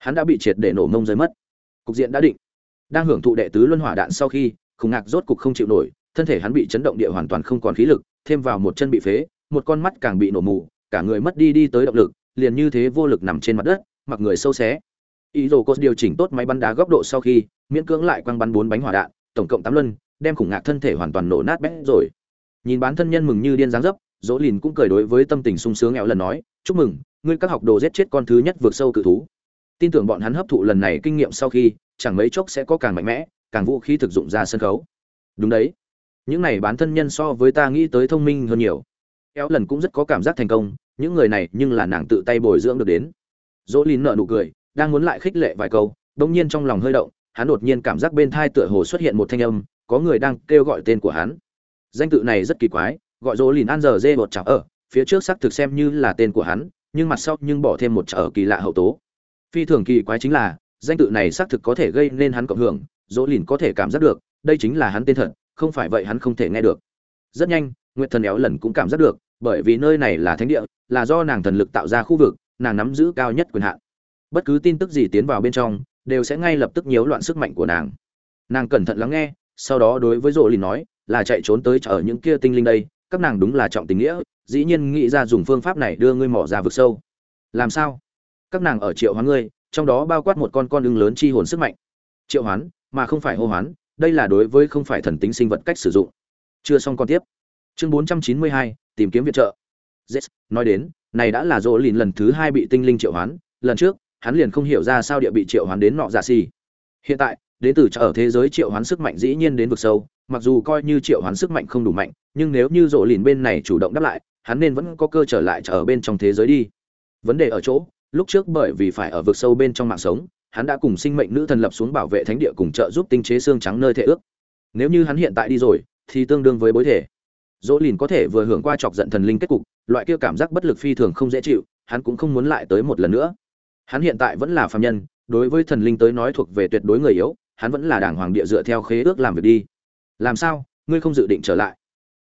hắn đã bị triệt để nổ mông rơi mất. Cục diện đã định. Đang hưởng thụ đệ tứ luân hỏa đạn sau khi, khủng ngạc rốt cục không chịu nổi, thân thể hắn bị chấn động địa hoàn toàn không còn khí lực, thêm vào một chân bị phế, một con mắt càng bị nổ mù, cả người mất đi đi tới động lực, liền như thế vô lực nằm trên mặt đất, mặc người sâu xé. Ý đồ có điều chỉnh tốt máy bắn đá góc độ sau khi, miễn cưỡng lại quăng bắn bốn bánh hỏa đạn, tổng cộng tám luân, đem khủng ngạc thân thể hoàn toàn nổ nát bét rồi. Nhìn bán thân nhân mừng như điên dáng dấp, dỗ lìn cũng cười đối với tâm tình sung sướng nghèo lần nói, chúc mừng, ngươi các học đồ giết chết con thứ nhất vượt sâu cự thú tin tưởng bọn hắn hấp thụ lần này kinh nghiệm sau khi, chẳng mấy chốc sẽ có càng mạnh mẽ, càng vũ khí thực dụng ra sân khấu. Đúng đấy. Những này bán thân nhân so với ta nghĩ tới thông minh hơn nhiều. Éo lần cũng rất có cảm giác thành công, những người này nhưng là nàng tự tay bồi dưỡng được đến. Dỗ lìn nợ nụ cười, đang muốn lại khích lệ vài câu đông nhiên trong lòng hơi động, hắn đột nhiên cảm giác bên thai tựa hồ xuất hiện một thanh âm, có người đang kêu gọi tên của hắn. Danh tự này rất kỳ quái, gọi dỗ lìn an giờ dê một chảo ở, phía trước xác thực xem như là tên của hắn, nhưng mặt sau nhưng bỏ thêm một chảo kỳ lạ hậu tố phi thường kỳ quái chính là, danh tự này xác thực có thể gây nên hắn cộng hưởng, dỗ lìn có thể cảm giác được, đây chính là hắn tên thật, không phải vậy hắn không thể nghe được. Rất nhanh, nguyệt thần éo lần cũng cảm giác được, bởi vì nơi này là thánh địa, là do nàng thần lực tạo ra khu vực, nàng nắm giữ cao nhất quyền hạn. Bất cứ tin tức gì tiến vào bên trong, đều sẽ ngay lập tức nhiễu loạn sức mạnh của nàng. Nàng cẩn thận lắng nghe, sau đó đối với rộ lìn nói, là chạy trốn tới chở những kia tinh linh đây, các nàng đúng là trọng tình nghĩa, dĩ nhiên nghĩ ra dùng phương pháp này đưa ngươi mỏ ra vực sâu. Làm sao? Các nàng ở triệu hoán ngươi trong đó bao quát một con con ưng lớn chi hồn sức mạnh. Triệu hoán mà không phải hô hoán đây là đối với không phải thần tính sinh vật cách sử dụng. Chưa xong con tiếp. Chương 492, tìm kiếm viện trợ. Yes, nói đến này đã là rỗ lìn lần thứ hai bị tinh linh triệu hoán lần trước hắn liền không hiểu ra sao địa bị triệu hoán đến nọ giả dạ hiện tại đến từ ở thế giới triệu hoán sức mạnh dĩ nhiên đến vực sâu mặc dù coi như triệu hoán sức mạnh không đủ mạnh nhưng nếu như rỗ lìn bên này chủ động đáp lại hắn nên vẫn có cơ trở lại trở ở bên trong thế giới đi. Vấn đề ở chỗ lúc trước bởi vì phải ở vực sâu bên trong mạng sống, hắn đã cùng sinh mệnh nữ thần lập xuống bảo vệ thánh địa cùng trợ giúp tinh chế xương trắng nơi thể ước. Nếu như hắn hiện tại đi rồi, thì tương đương với bối thể. Dỗ lìn có thể vừa hưởng qua chọc giận thần linh kết cục, loại kia cảm giác bất lực phi thường không dễ chịu, hắn cũng không muốn lại tới một lần nữa. Hắn hiện tại vẫn là phạm nhân, đối với thần linh tới nói thuộc về tuyệt đối người yếu, hắn vẫn là đảng hoàng địa dựa theo khế ước làm việc đi. Làm sao? Ngươi không dự định trở lại.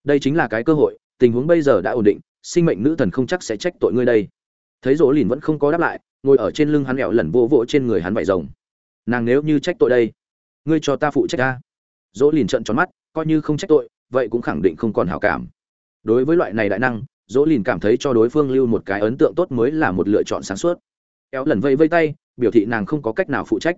Đây chính là cái cơ hội, tình huống bây giờ đã ổn định, sinh mệnh nữ thần không chắc sẽ trách tội ngươi đây thấy rỗ lìn vẫn không có đáp lại, ngồi ở trên lưng hắn lẹo lần vô vỗ trên người hắn vải rồng. Nàng nếu như trách tội đây, ngươi cho ta phụ trách ta. Dỗ lìn trận tròn mắt, coi như không trách tội, vậy cũng khẳng định không còn hảo cảm. Đối với loại này đại năng dỗ lìn cảm thấy cho đối phương lưu một cái ấn tượng tốt mới là một lựa chọn sáng suốt. Éo lần vây vây tay, biểu thị nàng không có cách nào phụ trách.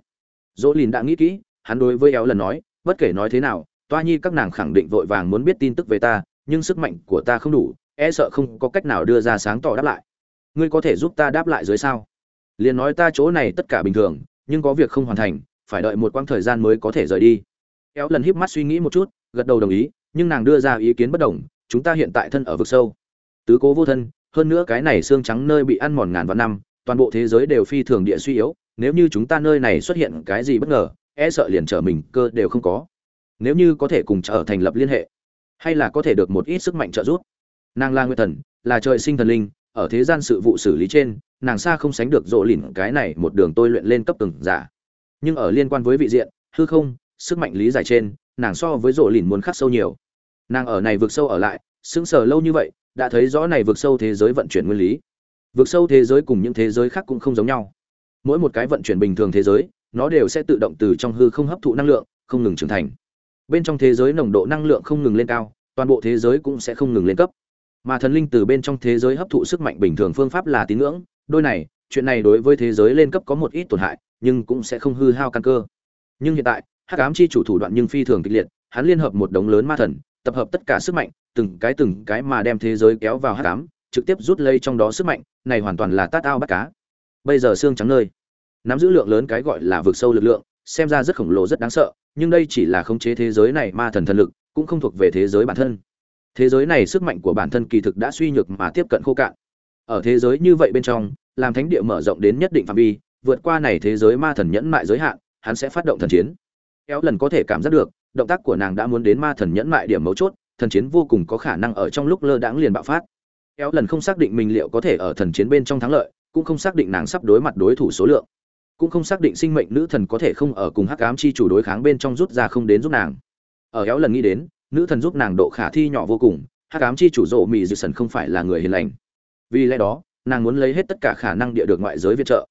Dỗ lìn đã nghĩ kỹ, hắn đối với éo lần nói, bất kể nói thế nào, toa nhi các nàng khẳng định vội vàng muốn biết tin tức về ta, nhưng sức mạnh của ta không đủ e sợ không có cách nào đưa ra sáng tỏ đáp lại ngươi có thể giúp ta đáp lại dưới sao? Liền nói ta chỗ này tất cả bình thường, nhưng có việc không hoàn thành, phải đợi một quãng thời gian mới có thể rời đi. Éo lần híp mắt suy nghĩ một chút, gật đầu đồng ý, nhưng nàng đưa ra ý kiến bất đồng, chúng ta hiện tại thân ở vực sâu. Tứ cố vô thân, hơn nữa cái này xương trắng nơi bị ăn mòn ngàn vạn năm, toàn bộ thế giới đều phi thường địa suy yếu, nếu như chúng ta nơi này xuất hiện cái gì bất ngờ e sợ liền trở mình, cơ đều không có. Nếu như có thể cùng trở thành lập liên hệ, hay là có thể được một ít sức mạnh trợ giúp. Nàng là nguyên thần, là trời sinh thần linh ở thế gian sự vụ xử lý trên, nàng xa không sánh được rộ lìn cái này một đường tôi luyện lên cấp từng giả. Nhưng ở liên quan với vị diện, hư không, sức mạnh lý giải trên, nàng so với rộ lìn muốn khắc sâu nhiều. Nàng ở này vượt sâu ở lại, sững sờ lâu như vậy, đã thấy rõ này vượt sâu thế giới vận chuyển nguyên lý. Vượt sâu thế giới cùng những thế giới khác cũng không giống nhau. Mỗi một cái vận chuyển bình thường thế giới, nó đều sẽ tự động từ trong hư không hấp thụ năng lượng, không ngừng trưởng thành. Bên trong thế giới nồng độ năng lượng không ngừng lên cao, toàn bộ thế giới cũng sẽ không ngừng lên cấp mà thần linh từ bên trong thế giới hấp thụ sức mạnh bình thường phương pháp là tín ngưỡng. Đôi này, chuyện này đối với thế giới lên cấp có một ít tổn hại, nhưng cũng sẽ không hư hao căn cơ. Nhưng hiện tại, hắc ám chi chủ thủ đoạn nhưng phi thường kịch liệt, hắn liên hợp một đống lớn ma thần, tập hợp tất cả sức mạnh, từng cái từng cái mà đem thế giới kéo vào hắc ám, trực tiếp rút lấy trong đó sức mạnh, này hoàn toàn là tát ao bắt cá. Bây giờ xương trắng nơi, nắm giữ lượng lớn cái gọi là vượt sâu lực lượng, xem ra rất khổng lồ, rất đáng sợ, nhưng đây chỉ là khống chế thế giới này ma thần thần lực, cũng không thuộc về thế giới bản thân thế giới này sức mạnh của bản thân kỳ thực đã suy nhược mà tiếp cận khô cạn. Ở thế giới như vậy bên trong, làm thánh địa mở rộng đến nhất định phạm vi, vượt qua này thế giới ma thần nhẫn mại giới hạn, hắn sẽ phát động thần chiến. Kéo lần có thể cảm giác được, động tác của nàng đã muốn đến ma thần nhẫn mại điểm mấu chốt, thần chiến vô cùng có khả năng ở trong lúc lơ đãng liền bạo phát. Kéo lần không xác định mình liệu có thể ở thần chiến bên trong thắng lợi, cũng không xác định nàng sắp đối mặt đối thủ số lượng. Cũng không xác định sinh mệnh nữ thần có thể không ở cùng hắc ám chi chủ đối kháng bên trong rút ra không đến giúp nàng. Ở kéo lần nghĩ đến nữ thần giúp nàng độ khả thi nhỏ vô cùng, hắc ám chi chủ rộ mỹ dư sần không phải là người hiền lành. Vì lẽ đó, nàng muốn lấy hết tất cả khả năng địa được ngoại giới viện trợ.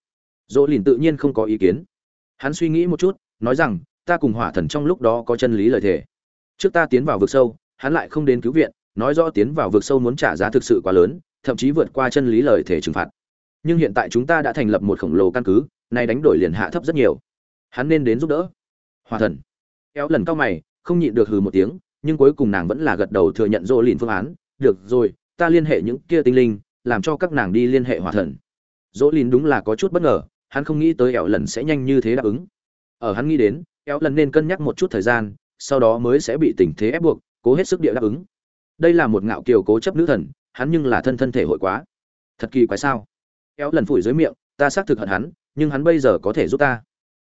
Dỗ lìn tự nhiên không có ý kiến. Hắn suy nghĩ một chút, nói rằng, ta cùng hỏa thần trong lúc đó có chân lý lời thề. Trước ta tiến vào vực sâu, hắn lại không đến cứu viện, nói rõ tiến vào vực sâu muốn trả giá thực sự quá lớn, thậm chí vượt qua chân lý lời thể trừng phạt. Nhưng hiện tại chúng ta đã thành lập một khổng lồ căn cứ, nay đánh đổi liền hạ thấp rất nhiều. Hắn nên đến giúp đỡ. Hòa thần. Kéo lần cao mày, không nhịn được hừ một tiếng nhưng cuối cùng nàng vẫn là gật đầu thừa nhận dỗ lìn phương án. Được rồi, ta liên hệ những kia tinh linh, làm cho các nàng đi liên hệ hòa thần. Dỗ lìn đúng là có chút bất ngờ, hắn không nghĩ tới ẻo lần sẽ nhanh như thế đáp ứng. Ở hắn nghĩ đến, ẻo lần nên cân nhắc một chút thời gian, sau đó mới sẽ bị tình thế ép buộc, cố hết sức địa đáp ứng. Đây là một ngạo kiều cố chấp nữ thần, hắn nhưng là thân thân thể hội quá. Thật kỳ quái sao? Éo lần phủi dưới miệng, ta xác thực hận hắn, nhưng hắn bây giờ có thể giúp ta.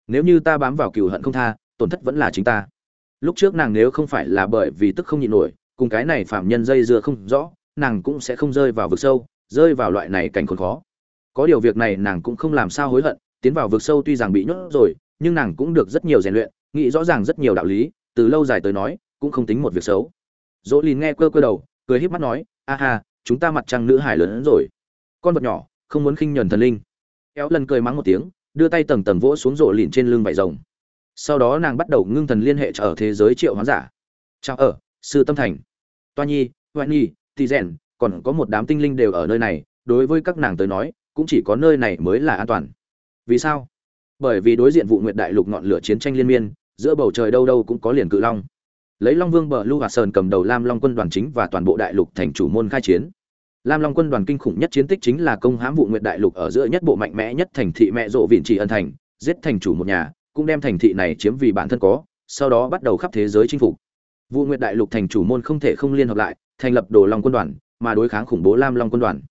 Nếu như ta bám vào cừu hận không tha, tổn thất vẫn là chính ta lúc trước nàng nếu không phải là bởi vì tức không nhịn nổi, cùng cái này phạm nhân dây dưa không rõ, nàng cũng sẽ không rơi vào vực sâu, rơi vào loại này cảnh khốn khó. Có điều việc này nàng cũng không làm sao hối hận, tiến vào vực sâu tuy rằng bị nhốt rồi, nhưng nàng cũng được rất nhiều rèn luyện, nghĩ rõ ràng rất nhiều đạo lý, từ lâu dài tới nói, cũng không tính một việc xấu. Dỗ lìn nghe cơ cơ đầu, cười híp mắt nói, a ha, chúng ta mặt trăng nữ hải lớn hơn rồi. Con vật nhỏ, không muốn khinh nhẫn thần linh. Kéo lần cười mắng một tiếng, đưa tay tầng tầng vỗ xuống rộ lìn trên lưng vải rồng sau đó nàng bắt đầu ngưng thần liên hệ ở thế giới triệu hoán giả. Chào ở, sư tâm thành. Toa nhi hoạn nhi, tỳ rèn, còn có một đám tinh linh đều ở nơi này, đối với các nàng tới nói, cũng chỉ có nơi này mới là an toàn. Vì sao? Bởi vì đối diện vụ nguyệt đại lục ngọn lửa chiến tranh liên miên, giữa bầu trời đâu đâu cũng có liền cự long. Lấy long vương bờ lưu hạt sơn cầm đầu lam long quân đoàn chính và toàn bộ đại lục thành chủ môn khai chiến. Lam long quân đoàn kinh khủng nhất chiến tích chính là công hãm vụ nguyệt đại lục ở giữa nhất bộ mạnh mẽ nhất thành thị mẹ rộ vịn chỉ ân thành, giết thành chủ một nhà cũng đem thành thị này chiếm vì bản thân có, sau đó bắt đầu khắp thế giới chinh phục. Vu nguyệt đại lục thành chủ môn không thể không liên hợp lại, thành lập đồ long quân đoàn, mà đối kháng khủng bố lam long quân đoàn.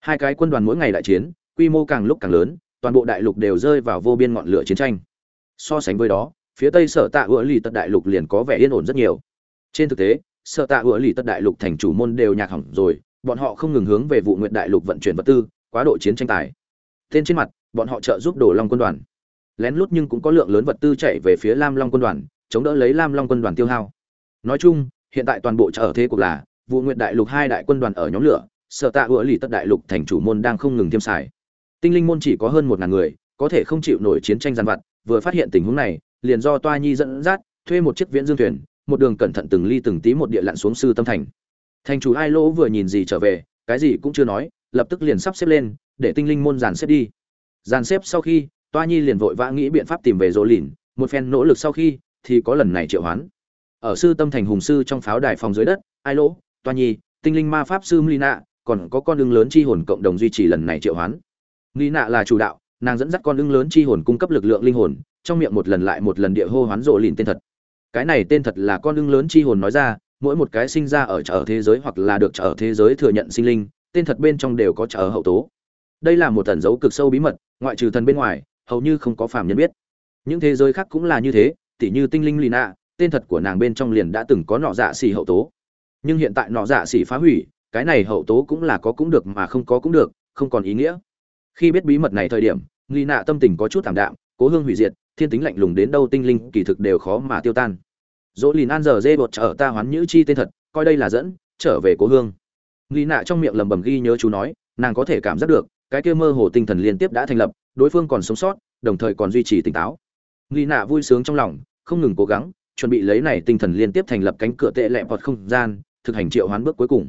Hai cái quân đoàn mỗi ngày đại chiến, quy mô càng lúc càng lớn, toàn bộ đại lục đều rơi vào vô biên ngọn lửa chiến tranh. So sánh với đó, phía tây sở tạ ựa lì tật đại lục liền có vẻ yên ổn rất nhiều. Trên thực tế, sở tạ ựa lì tật đại lục thành chủ môn đều nhạc hỏng rồi, bọn họ không ngừng hướng về vụ Nguyệt đại lục vận chuyển vật tư, quá độ chiến tranh tài. Tên trên mặt, bọn họ trợ giúp đồ long quân đoàn lén lút nhưng cũng có lượng lớn vật tư chạy về phía lam long quân đoàn, chống đỡ lấy lam long quân đoàn tiêu hao. Nói chung, hiện tại toàn bộ trở thế cuộc là vụ nguyện đại lục hai đại quân đoàn ở nhóm lửa, sở tạ ựa lì tất đại lục thành chủ môn đang không ngừng tiêm xài. Tinh linh môn chỉ có hơn một ngàn người, có thể không chịu nổi chiến tranh gian vặt, vừa phát hiện tình huống này, liền do toa nhi dẫn dắt, thuê một chiếc viễn dương thuyền, một đường cẩn thận từng ly từng tí một địa lặn xuống sư tâm thành. Thành chủ ai lỗ vừa nhìn gì trở về, cái gì cũng chưa nói, lập tức liền sắp xếp lên, để tinh linh môn dàn xếp đi. Dàn xếp sau khi toa nhi liền vội vã nghĩ biện pháp tìm về rỗ lìn, một phen nỗ lực sau khi thì có lần này triệu hoán. Ở sư tâm thành hùng sư trong pháo đài phòng dưới đất, ai lỗ, toa nhi, tinh linh ma pháp sư mlina còn có con ưng lớn chi hồn cộng đồng duy trì lần này triệu hoán. Mlina là chủ đạo, nàng dẫn dắt con ưng lớn chi hồn cung cấp lực lượng linh hồn, trong miệng một lần lại một lần địa hô hoán rộ lìn tên thật. Cái này tên thật là con ưng lớn chi hồn nói ra, mỗi một cái sinh ra ở trở thế giới hoặc là được trở thế giới thừa nhận sinh linh, tên thật bên trong đều có trở hậu tố. Đây là một tẩn dấu cực sâu bí mật, ngoại trừ thần bên ngoài hầu như không có phàm nhân biết. Những thế giới khác cũng là như thế, tỉ như tinh linh lina, tên thật của nàng bên trong liền đã từng có nọ dạ xỉ hậu tố. Nhưng hiện tại nọ dạ xỉ phá hủy, cái này hậu tố cũng là có cũng được mà không có cũng được, không còn ý nghĩa. Khi biết bí mật này thời điểm, lina tâm tình có chút thảm đạm, cố hương hủy diệt, thiên tính lạnh lùng đến đâu tinh linh kỳ thực đều khó mà tiêu tan. Dỗ lìn an giờ dê bột trở ta hoán nhữ chi tên thật, coi đây là dẫn, trở về cố hương. Lina trong miệng lầm bầm ghi nhớ chú nói, nàng có thể cảm giác được, cái kia mơ hồ tinh thần liên tiếp đã thành lập đối phương còn sống sót, đồng thời còn duy trì tỉnh táo. Nghi nạ vui sướng trong lòng, không ngừng cố gắng, chuẩn bị lấy này tinh thần liên tiếp thành lập cánh cửa tệ lẹ vọt không gian, thực hành triệu hoán bước cuối cùng.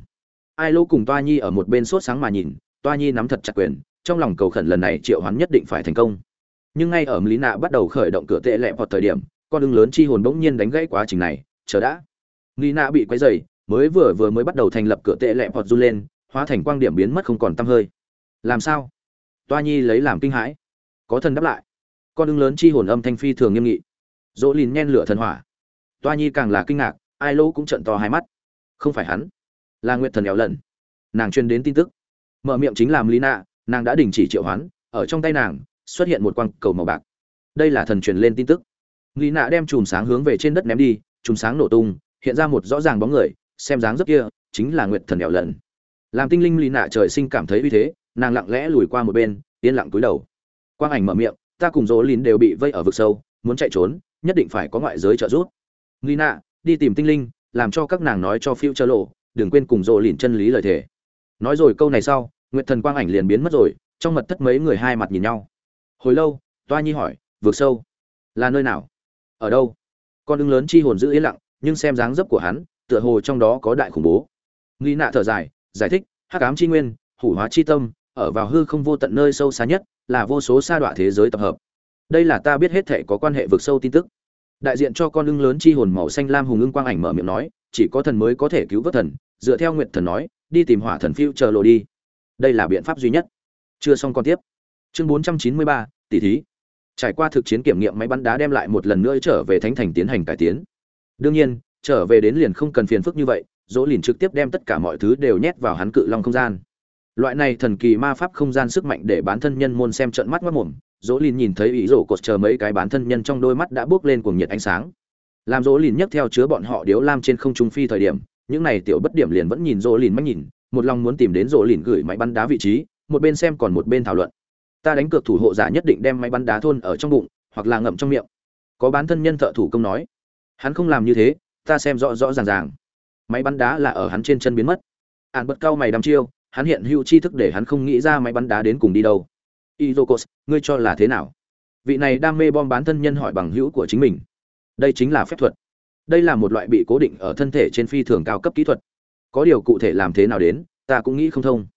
Ai lô cùng toa nhi ở một bên sốt sáng mà nhìn, toa nhi nắm thật chặt quyền, trong lòng cầu khẩn lần này triệu hoán nhất định phải thành công. Nhưng ngay ở lý nạ bắt đầu khởi động cửa tệ lẹ vọt thời điểm, con ưng lớn chi hồn bỗng nhiên đánh gãy quá trình này, chờ đã. Lý nạ bị quấy dày mới vừa vừa mới bắt đầu thành lập cửa tệ lẹ vọt run lên, hóa thành quang điểm biến mất không còn tăm hơi. Làm sao? Toa nhi lấy làm kinh hãi. Có thần đáp lại. Con ưng lớn chi hồn âm thanh phi thường nghiêm nghị. Dỗ lìn nhen lửa thần hỏa. Toa nhi càng là kinh ngạc, ai lỗ cũng trận to hai mắt. Không phải hắn, là nguyện thần éo lần nàng truyền đến tin tức. Mở miệng chính làm lý nạ nàng đã đình chỉ triệu hoán, ở trong tay nàng xuất hiện một quang cầu màu bạc. Đây là thần truyền lên tin tức. Lý nạ đem chùm sáng hướng về trên đất ném đi, chùm sáng nổ tung, hiện ra một rõ ràng bóng người, xem dáng rất kia, chính là nguyệt thần đèo lần làm tinh linh lý nạ trời sinh cảm thấy uy thế nàng lặng lẽ lùi qua một bên, yên lặng cúi đầu. Quang ảnh mở miệng, ta cùng dỗ lìn đều bị vây ở vực sâu, muốn chạy trốn, nhất định phải có ngoại giới trợ giúp. Nghi nạ, đi tìm tinh linh, làm cho các nàng nói cho phiêu chơ lộ đừng quên cùng dỗ lìn chân lý lời thề. Nói rồi câu này sau, nguyệt thần quang ảnh liền biến mất rồi, trong mật thất mấy người hai mặt nhìn nhau. Hồi lâu, toa nhi hỏi vượt sâu là nơi nào? Ở đâu? Con ưng lớn chi hồn giữ yên lặng, nhưng xem dáng dấp của hắn, tựa hồ trong đó có đại khủng bố. Nghi nạ thở dài, giải thích, hắc ám chi nguyên, hủ hóa chi tâm ở vào hư không vô tận nơi sâu xa nhất là vô số sa đọa thế giới tập hợp. Đây là ta biết hết thể có quan hệ vực sâu tin tức. Đại diện cho con ưng lớn chi hồn màu xanh lam hùng ưng quang ảnh mở miệng nói chỉ có thần mới có thể cứu vớt thần dựa theo nguyện thần nói đi tìm hỏa thần phiêu chờ lộ đi. Đây là biện pháp duy nhất. Chưa xong con tiếp. Chương 493, tỷ thí. Trải qua thực chiến kiểm nghiệm máy bắn đá đem lại một lần nữa trở về thánh thành tiến hành cải tiến. Đương nhiên trở về đến liền không cần phiền phức như vậy dỗ liền trực tiếp đem tất cả mọi thứ đều nhét vào hắn cự long không gian loại này thần kỳ ma pháp không gian sức mạnh để bán thân nhân môn xem trận mắt mất mồm, dỗ lìn nhìn thấy ý rổ cột chờ mấy cái bán thân nhân trong đôi mắt đã bước lên cuồng nhiệt ánh sáng. Làm dỗ lìn nhấc theo chứa bọn họ điếu lam trên không trung phi thời điểm, những này tiểu bất điểm liền vẫn nhìn dỗ lìn mắt nhìn, một lòng muốn tìm đến dỗ lìn gửi máy bắn đá vị trí, một bên xem còn một bên thảo luận. Ta đánh cược thủ hộ giả nhất định đem máy bắn đá thôn ở trong bụng, hoặc là ngậm trong miệng. Có bán thân nhân thợ thủ công nói, hắn không làm như thế, ta xem rõ rõ ràng ràng. Máy bắn đá là ở hắn trên chân biến mất. Ạn bật cao mày đăm chiêu hắn hiện hữu tri thức để hắn không nghĩ ra máy bắn đá đến cùng đi đâu. Izokos ngươi cho là thế nào? Vị này đam mê bom bán thân nhân hỏi bằng hữu của chính mình. Đây chính là phép thuật. Đây là một loại bị cố định ở thân thể trên phi thường cao cấp kỹ thuật. Có điều cụ thể làm thế nào đến, ta cũng nghĩ không thông.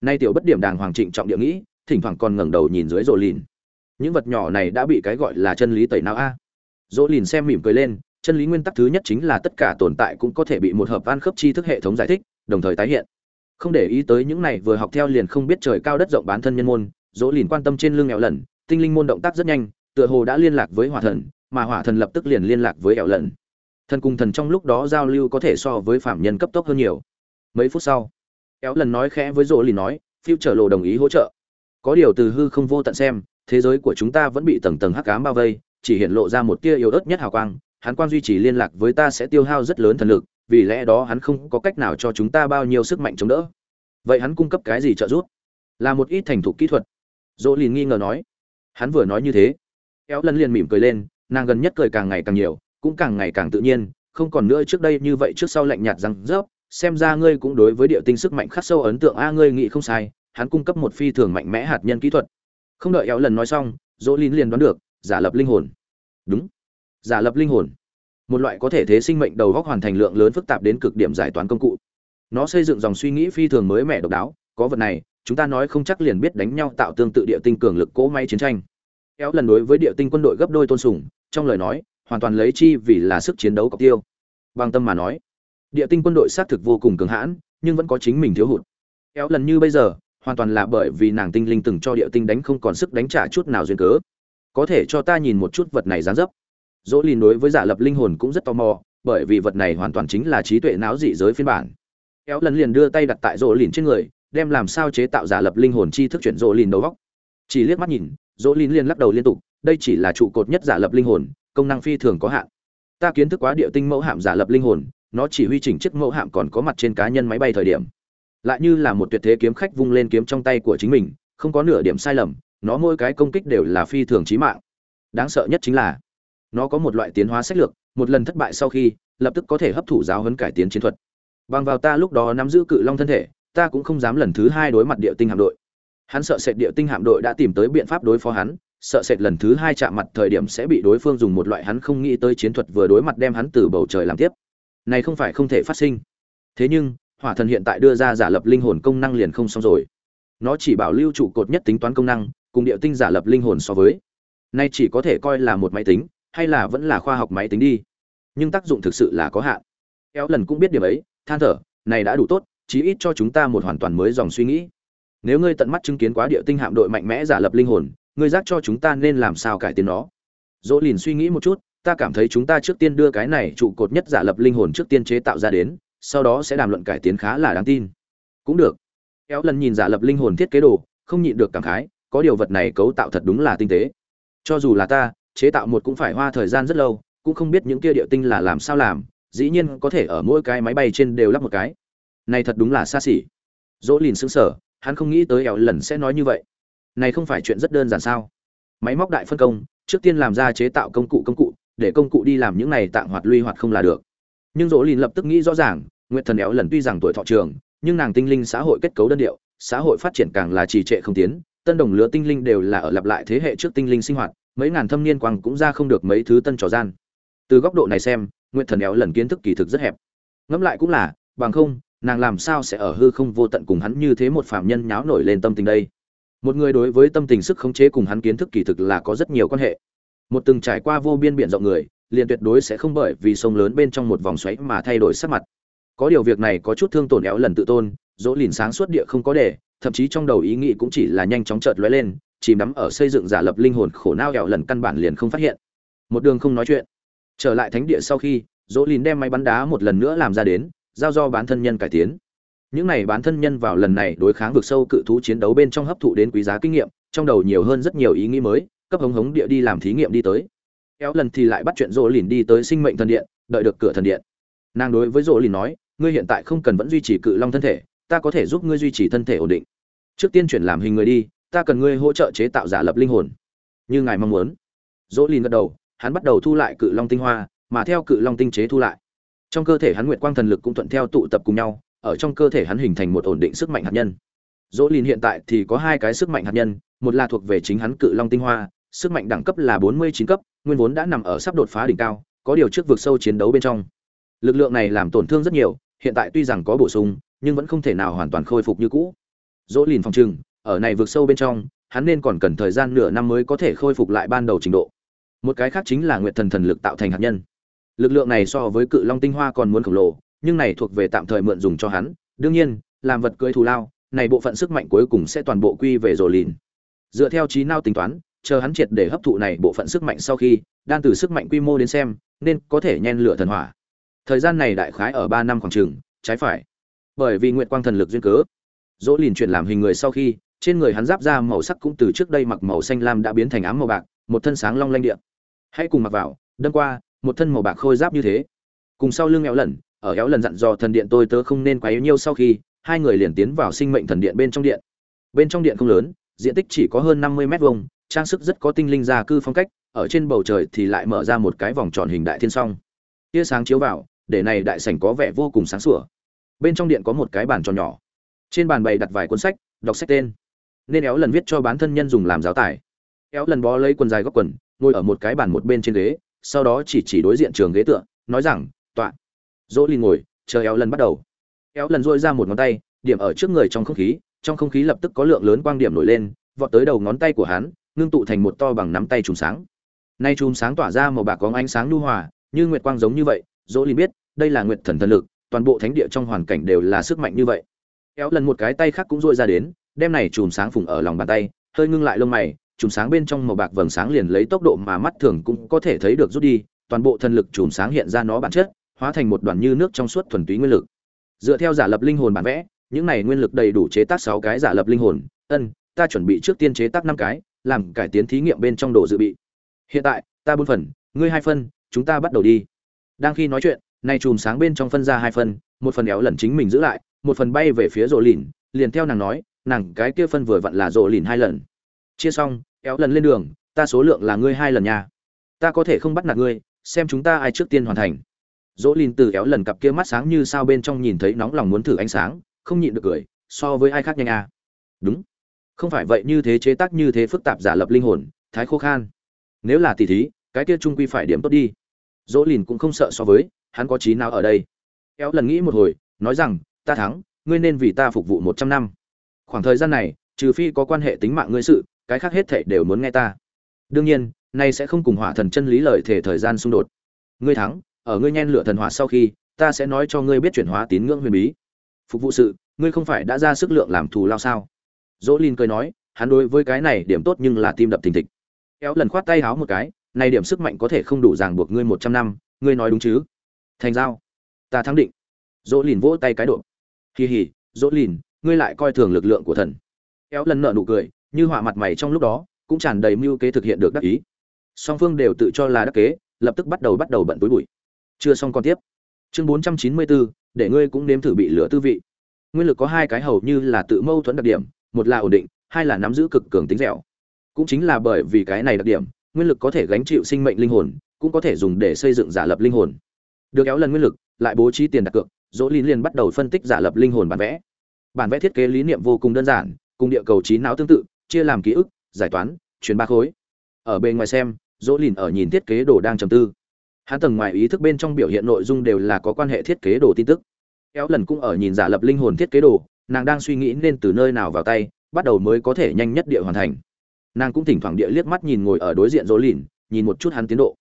Nay tiểu bất điểm đàng hoàng trịnh trọng địa nghĩ, thỉnh thoảng còn ngẩng đầu nhìn dưới rộ lìn những vật nhỏ này đã bị cái gọi là chân lý tẩy não a. Rộ lìn xem mỉm cười lên, chân lý nguyên tắc thứ nhất chính là tất cả tồn tại cũng có thể bị một hợp van khớp chi thức hệ thống giải thích, đồng thời tái hiện không để ý tới những này, vừa học theo liền không biết trời cao đất rộng bán thân nhân môn, dỗ lìn quan tâm trên lưng nghèo lần tinh linh môn động tác rất nhanh, tựa hồ đã liên lạc với hỏa thần, mà hỏa thần lập tức liền liên lạc với ẻo lần thần cùng thần trong lúc đó giao lưu có thể so với phạm nhân cấp tốc hơn nhiều. Mấy phút sau éo lần nói khẽ với dỗ lìn nói phiêu trở lộ đồng ý hỗ trợ. Có điều từ hư không vô tận xem, thế giới của chúng ta vẫn bị tầng tầng hắc ám bao vây, chỉ hiện lộ ra một tia yếu ớt nhất hào quang hắn quang duy trì liên lạc với ta sẽ tiêu hao rất lớn thần lực vì lẽ đó hắn không có cách nào cho chúng ta bao nhiêu sức mạnh chống đỡ. Vậy hắn cung cấp cái gì trợ giúp? Là một ít thành thục kỹ thuật. Dỗ lìn nghi ngờ nói. Hắn vừa nói như thế, éo lần liền mỉm cười lên, nàng gần nhất cười càng ngày càng nhiều, cũng càng ngày càng tự nhiên, không còn nữa trước đây như vậy trước sau lạnh nhạt rằng rớp, xem ra ngươi cũng đối với địa tinh sức mạnh khắc sâu ấn tượng, a, ngươi nghĩ không sai, hắn cung cấp một phi thường mạnh mẽ hạt nhân kỹ thuật. Không đợi éo lần nói xong, dỗ lìn liền đoán được, giả lập linh hồn. Đúng, giả lập linh hồn một loại có thể thế sinh mệnh đầu góc hoàn thành lượng lớn phức tạp đến cực điểm giải toán công cụ. Nó xây dựng dòng suy nghĩ phi thường mới mẻ độc đáo, có vật này, chúng ta nói không chắc liền biết đánh nhau tạo tương tự địa tinh cường lực cỗ máy chiến tranh. Kéo lần đối với địa tinh quân đội gấp đôi tôn sùng, trong lời nói, hoàn toàn lấy chi vì là sức chiến đấu cọc tiêu. Bằng tâm mà nói, địa tinh quân đội xác thực vô cùng cường hãn, nhưng vẫn có chính mình thiếu hụt. Kéo lần như bây giờ, hoàn toàn là bởi vì nàng tinh linh từng cho địa tinh đánh không còn sức đánh trả chút nào duyên cớ. Có thể cho ta nhìn một chút vật này dán dấp dỗ lìn đối với giả lập linh hồn cũng rất tò mò, bởi vì vật này hoàn toàn chính là trí tuệ não dị giới phiên bản. Kéo lần liền đưa tay đặt tại dỗ lìn trên người, đem làm sao chế tạo giả lập linh hồn chi thức chuyển dỗ lìn đầu góc chỉ liếc mắt nhìn, dỗ lìn liền lắc đầu liên tục, đây chỉ là trụ cột nhất giả lập linh hồn, công năng phi thường có hạn. Ta kiến thức quá địa tinh mẫu hạm giả lập linh hồn, nó chỉ huy chỉnh chiếc mẫu hạm còn có mặt trên cá nhân máy bay thời điểm. Lại như là một tuyệt thế kiếm khách vung lên kiếm trong tay của chính mình, không có nửa điểm sai lầm, nó mỗi cái công kích đều là phi thường chí mạng. Đáng sợ nhất chính là nó có một loại tiến hóa sách lược, một lần thất bại sau khi, lập tức có thể hấp thụ giáo huấn cải tiến chiến thuật. Bằng vào ta lúc đó nắm giữ cự long thân thể, ta cũng không dám lần thứ hai đối mặt địa tinh hạm đội. Hắn sợ sệt địa tinh hạm đội đã tìm tới biện pháp đối phó hắn, sợ sệt lần thứ hai chạm mặt thời điểm sẽ bị đối phương dùng một loại hắn không nghĩ tới chiến thuật vừa đối mặt đem hắn từ bầu trời làm tiếp. Này không phải không thể phát sinh. Thế nhưng, hỏa thần hiện tại đưa ra giả lập linh hồn công năng liền không xong rồi. Nó chỉ bảo lưu trụ cột nhất tính toán công năng, cùng địa tinh giả lập linh hồn so với. Nay chỉ có thể coi là một máy tính hay là vẫn là khoa học máy tính đi. Nhưng tác dụng thực sự là có hạn. Éo lần cũng biết điểm ấy, than thở, này đã đủ tốt, chí ít cho chúng ta một hoàn toàn mới dòng suy nghĩ. Nếu ngươi tận mắt chứng kiến quá địa tinh hạm đội mạnh mẽ giả lập linh hồn, ngươi giác cho chúng ta nên làm sao cải tiến nó? Dỗ lìn suy nghĩ một chút, ta cảm thấy chúng ta trước tiên đưa cái này trụ cột nhất giả lập linh hồn trước tiên chế tạo ra đến, sau đó sẽ đàm luận cải tiến khá là đáng tin. Cũng được. Éo lần nhìn giả lập linh hồn thiết kế đồ, không nhịn được cảm khái, có điều vật này cấu tạo thật đúng là tinh tế. Cho dù là ta chế tạo một cũng phải hoa thời gian rất lâu, cũng không biết những kia địa tinh là làm sao làm, dĩ nhiên có thể ở mỗi cái máy bay trên đều lắp một cái. Này thật đúng là xa xỉ. Dỗ lìn xứng sở hắn không nghĩ tới ẻo lần sẽ nói như vậy. Này không phải chuyện rất đơn giản sao? Máy móc đại phân công, trước tiên làm ra chế tạo công cụ công cụ, để công cụ đi làm những này tạng hoạt luy hoạt không là được. Nhưng dỗ lìn lập tức nghĩ rõ ràng nguyện thần éo lần tuy rằng tuổi thọ trường, nhưng nàng tinh linh xã hội kết cấu đơn điệu, xã hội phát triển càng là trì trệ không tiến, tân đồng lứa tinh linh đều là ở lặp lại thế hệ trước tinh linh sinh hoạt mấy ngàn thâm niên quang cũng ra không được mấy thứ tân trò gian. Từ góc độ này xem nguyện thần éo lần kiến thức kỳ thực rất hẹp. Ngẫm lại cũng là, bằng không, nàng làm sao sẽ ở hư không vô tận cùng hắn như thế một phạm nhân nháo nổi lên tâm tình đây? Một người đối với tâm tình sức khống chế cùng hắn kiến thức kỳ thực là có rất nhiều quan hệ. Một từng trải qua vô biên biển rộng người, liền tuyệt đối sẽ không bởi vì sông lớn bên trong một vòng xoáy mà thay đổi sắc mặt. Có điều việc này có chút thương tổn éo lần tự tôn, dỗ lìn sáng suốt địa không có để, thậm chí trong đầu ý nghĩ cũng chỉ là nhanh chóng chợt lóe lên chìm đắm ở xây dựng giả lập linh hồn khổ nao ẻo lần căn bản liền không phát hiện. Một đường không nói chuyện. Trở lại thánh địa sau khi, dỗ lìn đem máy bắn đá một lần nữa làm ra đến, giao do bán thân nhân cải tiến. Những này bán thân nhân vào lần này đối kháng vực sâu cự thú chiến đấu bên trong hấp thụ đến quý giá kinh nghiệm, trong đầu nhiều hơn rất nhiều ý nghĩ mới, cấp hống hống địa đi làm thí nghiệm đi tới. Kéo lần thì lại bắt chuyện rỗ lìn đi tới sinh mệnh thần điện, đợi được cửa thần điện. Nàng đối với rỗ lìn nói, ngươi hiện tại không cần vẫn duy trì cự long thân thể, ta có thể giúp ngươi duy trì thân thể ổn định. Trước tiên chuyển làm hình người đi ta cần ngươi hỗ trợ chế tạo giả lập linh hồn. Như ngài mong muốn. Dỗ lìn gật đầu, hắn bắt đầu thu lại cự long tinh hoa, mà theo cự long tinh chế thu lại. Trong cơ thể hắn nguyệt quang thần lực cũng thuận theo tụ tập cùng nhau, ở trong cơ thể hắn hình thành một ổn định sức mạnh hạt nhân. Dỗ lìn hiện tại thì có hai cái sức mạnh hạt nhân, một là thuộc về chính hắn cự long tinh hoa, sức mạnh đẳng cấp là bốn mươi chín cấp, nguyên vốn đã nằm ở sắp đột phá đỉnh cao, có điều trước vực sâu chiến đấu bên trong. Lực lượng này làm tổn thương rất nhiều, hiện tại tuy rằng có bổ sung, nhưng vẫn không thể nào hoàn toàn khôi phục như cũ. Dỗ lìn phòng trừng ở này vượt sâu bên trong hắn nên còn cần thời gian nửa năm mới có thể khôi phục lại ban đầu trình độ. Một cái khác chính là nguyệt thần thần lực tạo thành hạt nhân. Lực lượng này so với cự long tinh hoa còn muốn khổng lồ nhưng này thuộc về tạm thời mượn dùng cho hắn. Đương nhiên làm vật cưới thù lao này bộ phận sức mạnh cuối cùng sẽ toàn bộ quy về rồ lìn. Dựa theo trí não tính toán chờ hắn triệt để hấp thụ này bộ phận sức mạnh sau khi đan từ sức mạnh quy mô đến xem nên có thể nhen lửa thần hỏa. Thời gian này đại khái ở ba năm khoảng chừng, trái phải. Bởi vì nguyện quang thần lực duyên cớ dỗ lìn chuyển làm hình người sau khi trên người hắn giáp ra màu sắc cũng từ trước đây mặc màu xanh lam đã biến thành ám màu bạc, một thân sáng long lanh điện hãy cùng mặc vào, đâm qua, một thân màu bạc khôi giáp như thế. Cùng sau lưng éo lần, ở éo lần dặn dò thần điện tôi tớ không nên quá yếu nhiêu sau khi, hai người liền tiến vào sinh mệnh thần điện bên trong điện. Bên trong điện không lớn, diện tích chỉ có hơn năm mươi mét vuông, trang sức rất có tinh linh gia cư phong cách, ở trên bầu trời thì lại mở ra một cái vòng tròn hình đại thiên song. Tia sáng chiếu vào, để này đại sảnh có vẻ vô cùng sáng sủa. Bên trong điện có một cái bàn tròn nhỏ. Trên bàn bày đặt vài cuốn sách, đọc sách tên nên éo lần viết cho bán thân nhân dùng làm giáo tài. Éo lần bó lấy quần dài góc quần, ngồi ở một cái bàn một bên trên ghế, sau đó chỉ chỉ đối diện trường ghế tựa, nói rằng, tọa. Dỗ linh ngồi, chờ éo lần bắt đầu. Éo lần dội ra một ngón tay, điểm ở trước người trong không khí, trong không khí lập tức có lượng lớn quang điểm nổi lên, vọt tới đầu ngón tay của hắn, ngưng tụ thành một to bằng nắm tay chùm sáng. Nay chùm sáng tỏa ra màu bạc có ánh sáng nhu hòa, như nguyệt quang giống như vậy, dỗ linh biết, đây là nguyệt thần thần lực, toàn bộ thánh địa trong hoàn cảnh đều là sức mạnh như vậy. Éo lần một cái tay khác cũng dội ra đến đem này chùm sáng phùng ở lòng bàn tay, hơi ngưng lại lông mày, chùm sáng bên trong màu bạc vầng sáng liền lấy tốc độ mà mắt thường cũng có thể thấy được rút đi, toàn bộ thần lực chùm sáng hiện ra nó bản chất, hóa thành một đoàn như nước trong suốt thuần túy nguyên lực. Dựa theo giả lập linh hồn bản vẽ, những này nguyên lực đầy đủ chế tác sáu cái giả lập linh hồn, ân, ta chuẩn bị trước tiên chế tác năm cái, làm cải tiến thí nghiệm bên trong đồ dự bị. Hiện tại, ta bốn phần, ngươi hai phần chúng ta bắt đầu đi. Đang khi nói chuyện, này chùm sáng bên trong phân ra hai phần một phần éo lần chính mình giữ lại, một phần bay về phía rộ lìn, liền theo nàng nói nàng cái kia phân vừa vặn là rộ lìn hai lần. Chia xong éo lần lên đường, ta số lượng là ngươi hai lần nha. Ta có thể không bắt nạt ngươi, xem chúng ta ai trước tiên hoàn thành. Dỗ lìn từ éo lần cặp kia mắt sáng như sao bên trong nhìn thấy nóng lòng muốn thử ánh sáng, không nhịn được cười, so với ai khác nhanh à. đúng. Không phải vậy như thế chế tác như thế phức tạp giả lập linh hồn, thái khô khan. Nếu là tỷ thí, cái kia trung quy phải điểm tốt đi. Dỗ lìn cũng không sợ so với, hắn có trí nào ở đây? Éo lần nghĩ một hồi, nói rằng, ta thắng, ngươi nên vì ta phục vụ một trăm năm khoảng thời gian này, trừ phi có quan hệ tính mạng ngươi sự, cái khác hết thảy đều muốn nghe ta. Đương nhiên, nay sẽ không cùng hỏa thần chân lý lợi thể thời gian xung đột. Ngươi thắng, ở ngươi nhen lửa thần hỏa sau khi, ta sẽ nói cho ngươi biết chuyển hóa tín ngưỡng huyền bí. Phục vụ sự, ngươi không phải đã ra sức lượng làm thù lao sao? Dỗ lin cười nói, hắn đối với cái này điểm tốt nhưng là tim đập thình thịch. Kéo lần khoát tay háo một cái, này điểm sức mạnh có thể không đủ ràng buộc ngươi một trăm năm, ngươi nói đúng chứ? Thành giao. Ta thắng định. Dỗ lìn vỗ tay cái độ. Hì hì dỗ lìn ngươi lại coi thường lực lượng của thần. Kéo lần nợ nụ cười, như họa mặt mày trong lúc đó, cũng tràn đầy mưu kế thực hiện được đắc ý. Song phương đều tự cho là đắc kế, lập tức bắt đầu bắt đầu bận túi bụi. Chưa xong còn tiếp. Chương bốn trăm chín mươi bốn, để ngươi cũng nếm thử bị lửa tư vị. Nguyên lực có hai cái hầu như là tự mâu thuẫn đặc điểm, một là ổn định, hai là nắm giữ cực cường tính dẻo. Cũng chính là bởi vì cái này đặc điểm, nguyên lực có thể gánh chịu sinh mệnh linh hồn, cũng có thể dùng để xây dựng giả lập linh hồn. Được kéo lần nguyên lực, lại bố trí tiền đặt cược, dỗ linh liền bắt đầu phân tích giả lập linh hồn bản vẽ bản vẽ thiết kế lý niệm vô cùng đơn giản, cùng địa cầu trí não tương tự, chia làm ký ức, giải toán, truyền ba khối. Ở bên ngoài xem, dỗ lìn ở nhìn thiết kế đồ đang trầm tư. Hắn tầng ngoài ý thức bên trong biểu hiện nội dung đều là có quan hệ thiết kế đồ tin tức. Kéo lần cũng ở nhìn giả lập linh hồn thiết kế đồ, nàng đang suy nghĩ nên từ nơi nào vào tay, bắt đầu mới có thể nhanh nhất địa hoàn thành. Nàng cũng thỉnh thoảng địa liếc mắt nhìn ngồi ở đối diện dỗ lìn, nhìn một chút hắn tiến độ.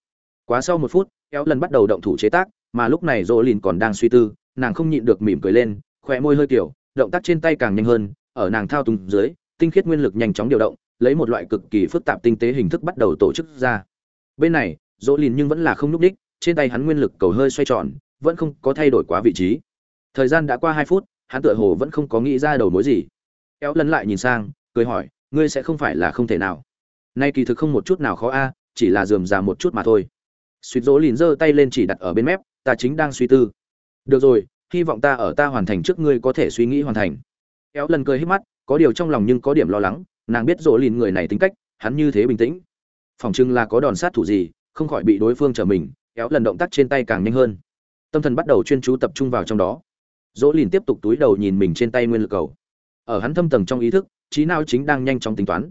Quá sau một phút, kéo lần bắt đầu động thủ chế tác, mà lúc này dỗ lìn còn đang suy tư, nàng không nhịn được mỉm cười lên khỏe môi hơi kiểu động tác trên tay càng nhanh hơn, ở nàng thao túng dưới, tinh khiết nguyên lực nhanh chóng điều động, lấy một loại cực kỳ phức tạp tinh tế hình thức bắt đầu tổ chức ra. Bên này, dỗ lìn nhưng vẫn là không núp đích, trên tay hắn nguyên lực cầu hơi xoay tròn, vẫn không có thay đổi quá vị trí. Thời gian đã qua hai phút, hắn tựa hồ vẫn không có nghĩ ra đầu mối gì. Kéo lấn lại nhìn sang, cười hỏi, ngươi sẽ không phải là không thể nào. Nay kỳ thực không một chút nào khó a à, chỉ là dườm già một chút mà thôi. Suýt dỗ lìn giơ tay lên chỉ đặt ở bên mép, ta chính đang suy tư. Được rồi hy vọng ta ở ta hoàn thành trước ngươi có thể suy nghĩ hoàn thành. Kéo lần cười hít mắt, có điều trong lòng nhưng có điểm lo lắng, nàng biết rỗ lìn người này tính cách, hắn như thế bình tĩnh. Phòng chừng là có đòn sát thủ gì, không khỏi bị đối phương trở mình, kéo lần động tác trên tay càng nhanh hơn. Tâm thần bắt đầu chuyên chú tập trung vào trong đó. Dỗ lìn tiếp tục túi đầu nhìn mình trên tay nguyên lực cầu. Ở hắn thâm tầng trong ý thức, trí não chính đang nhanh chóng tính toán.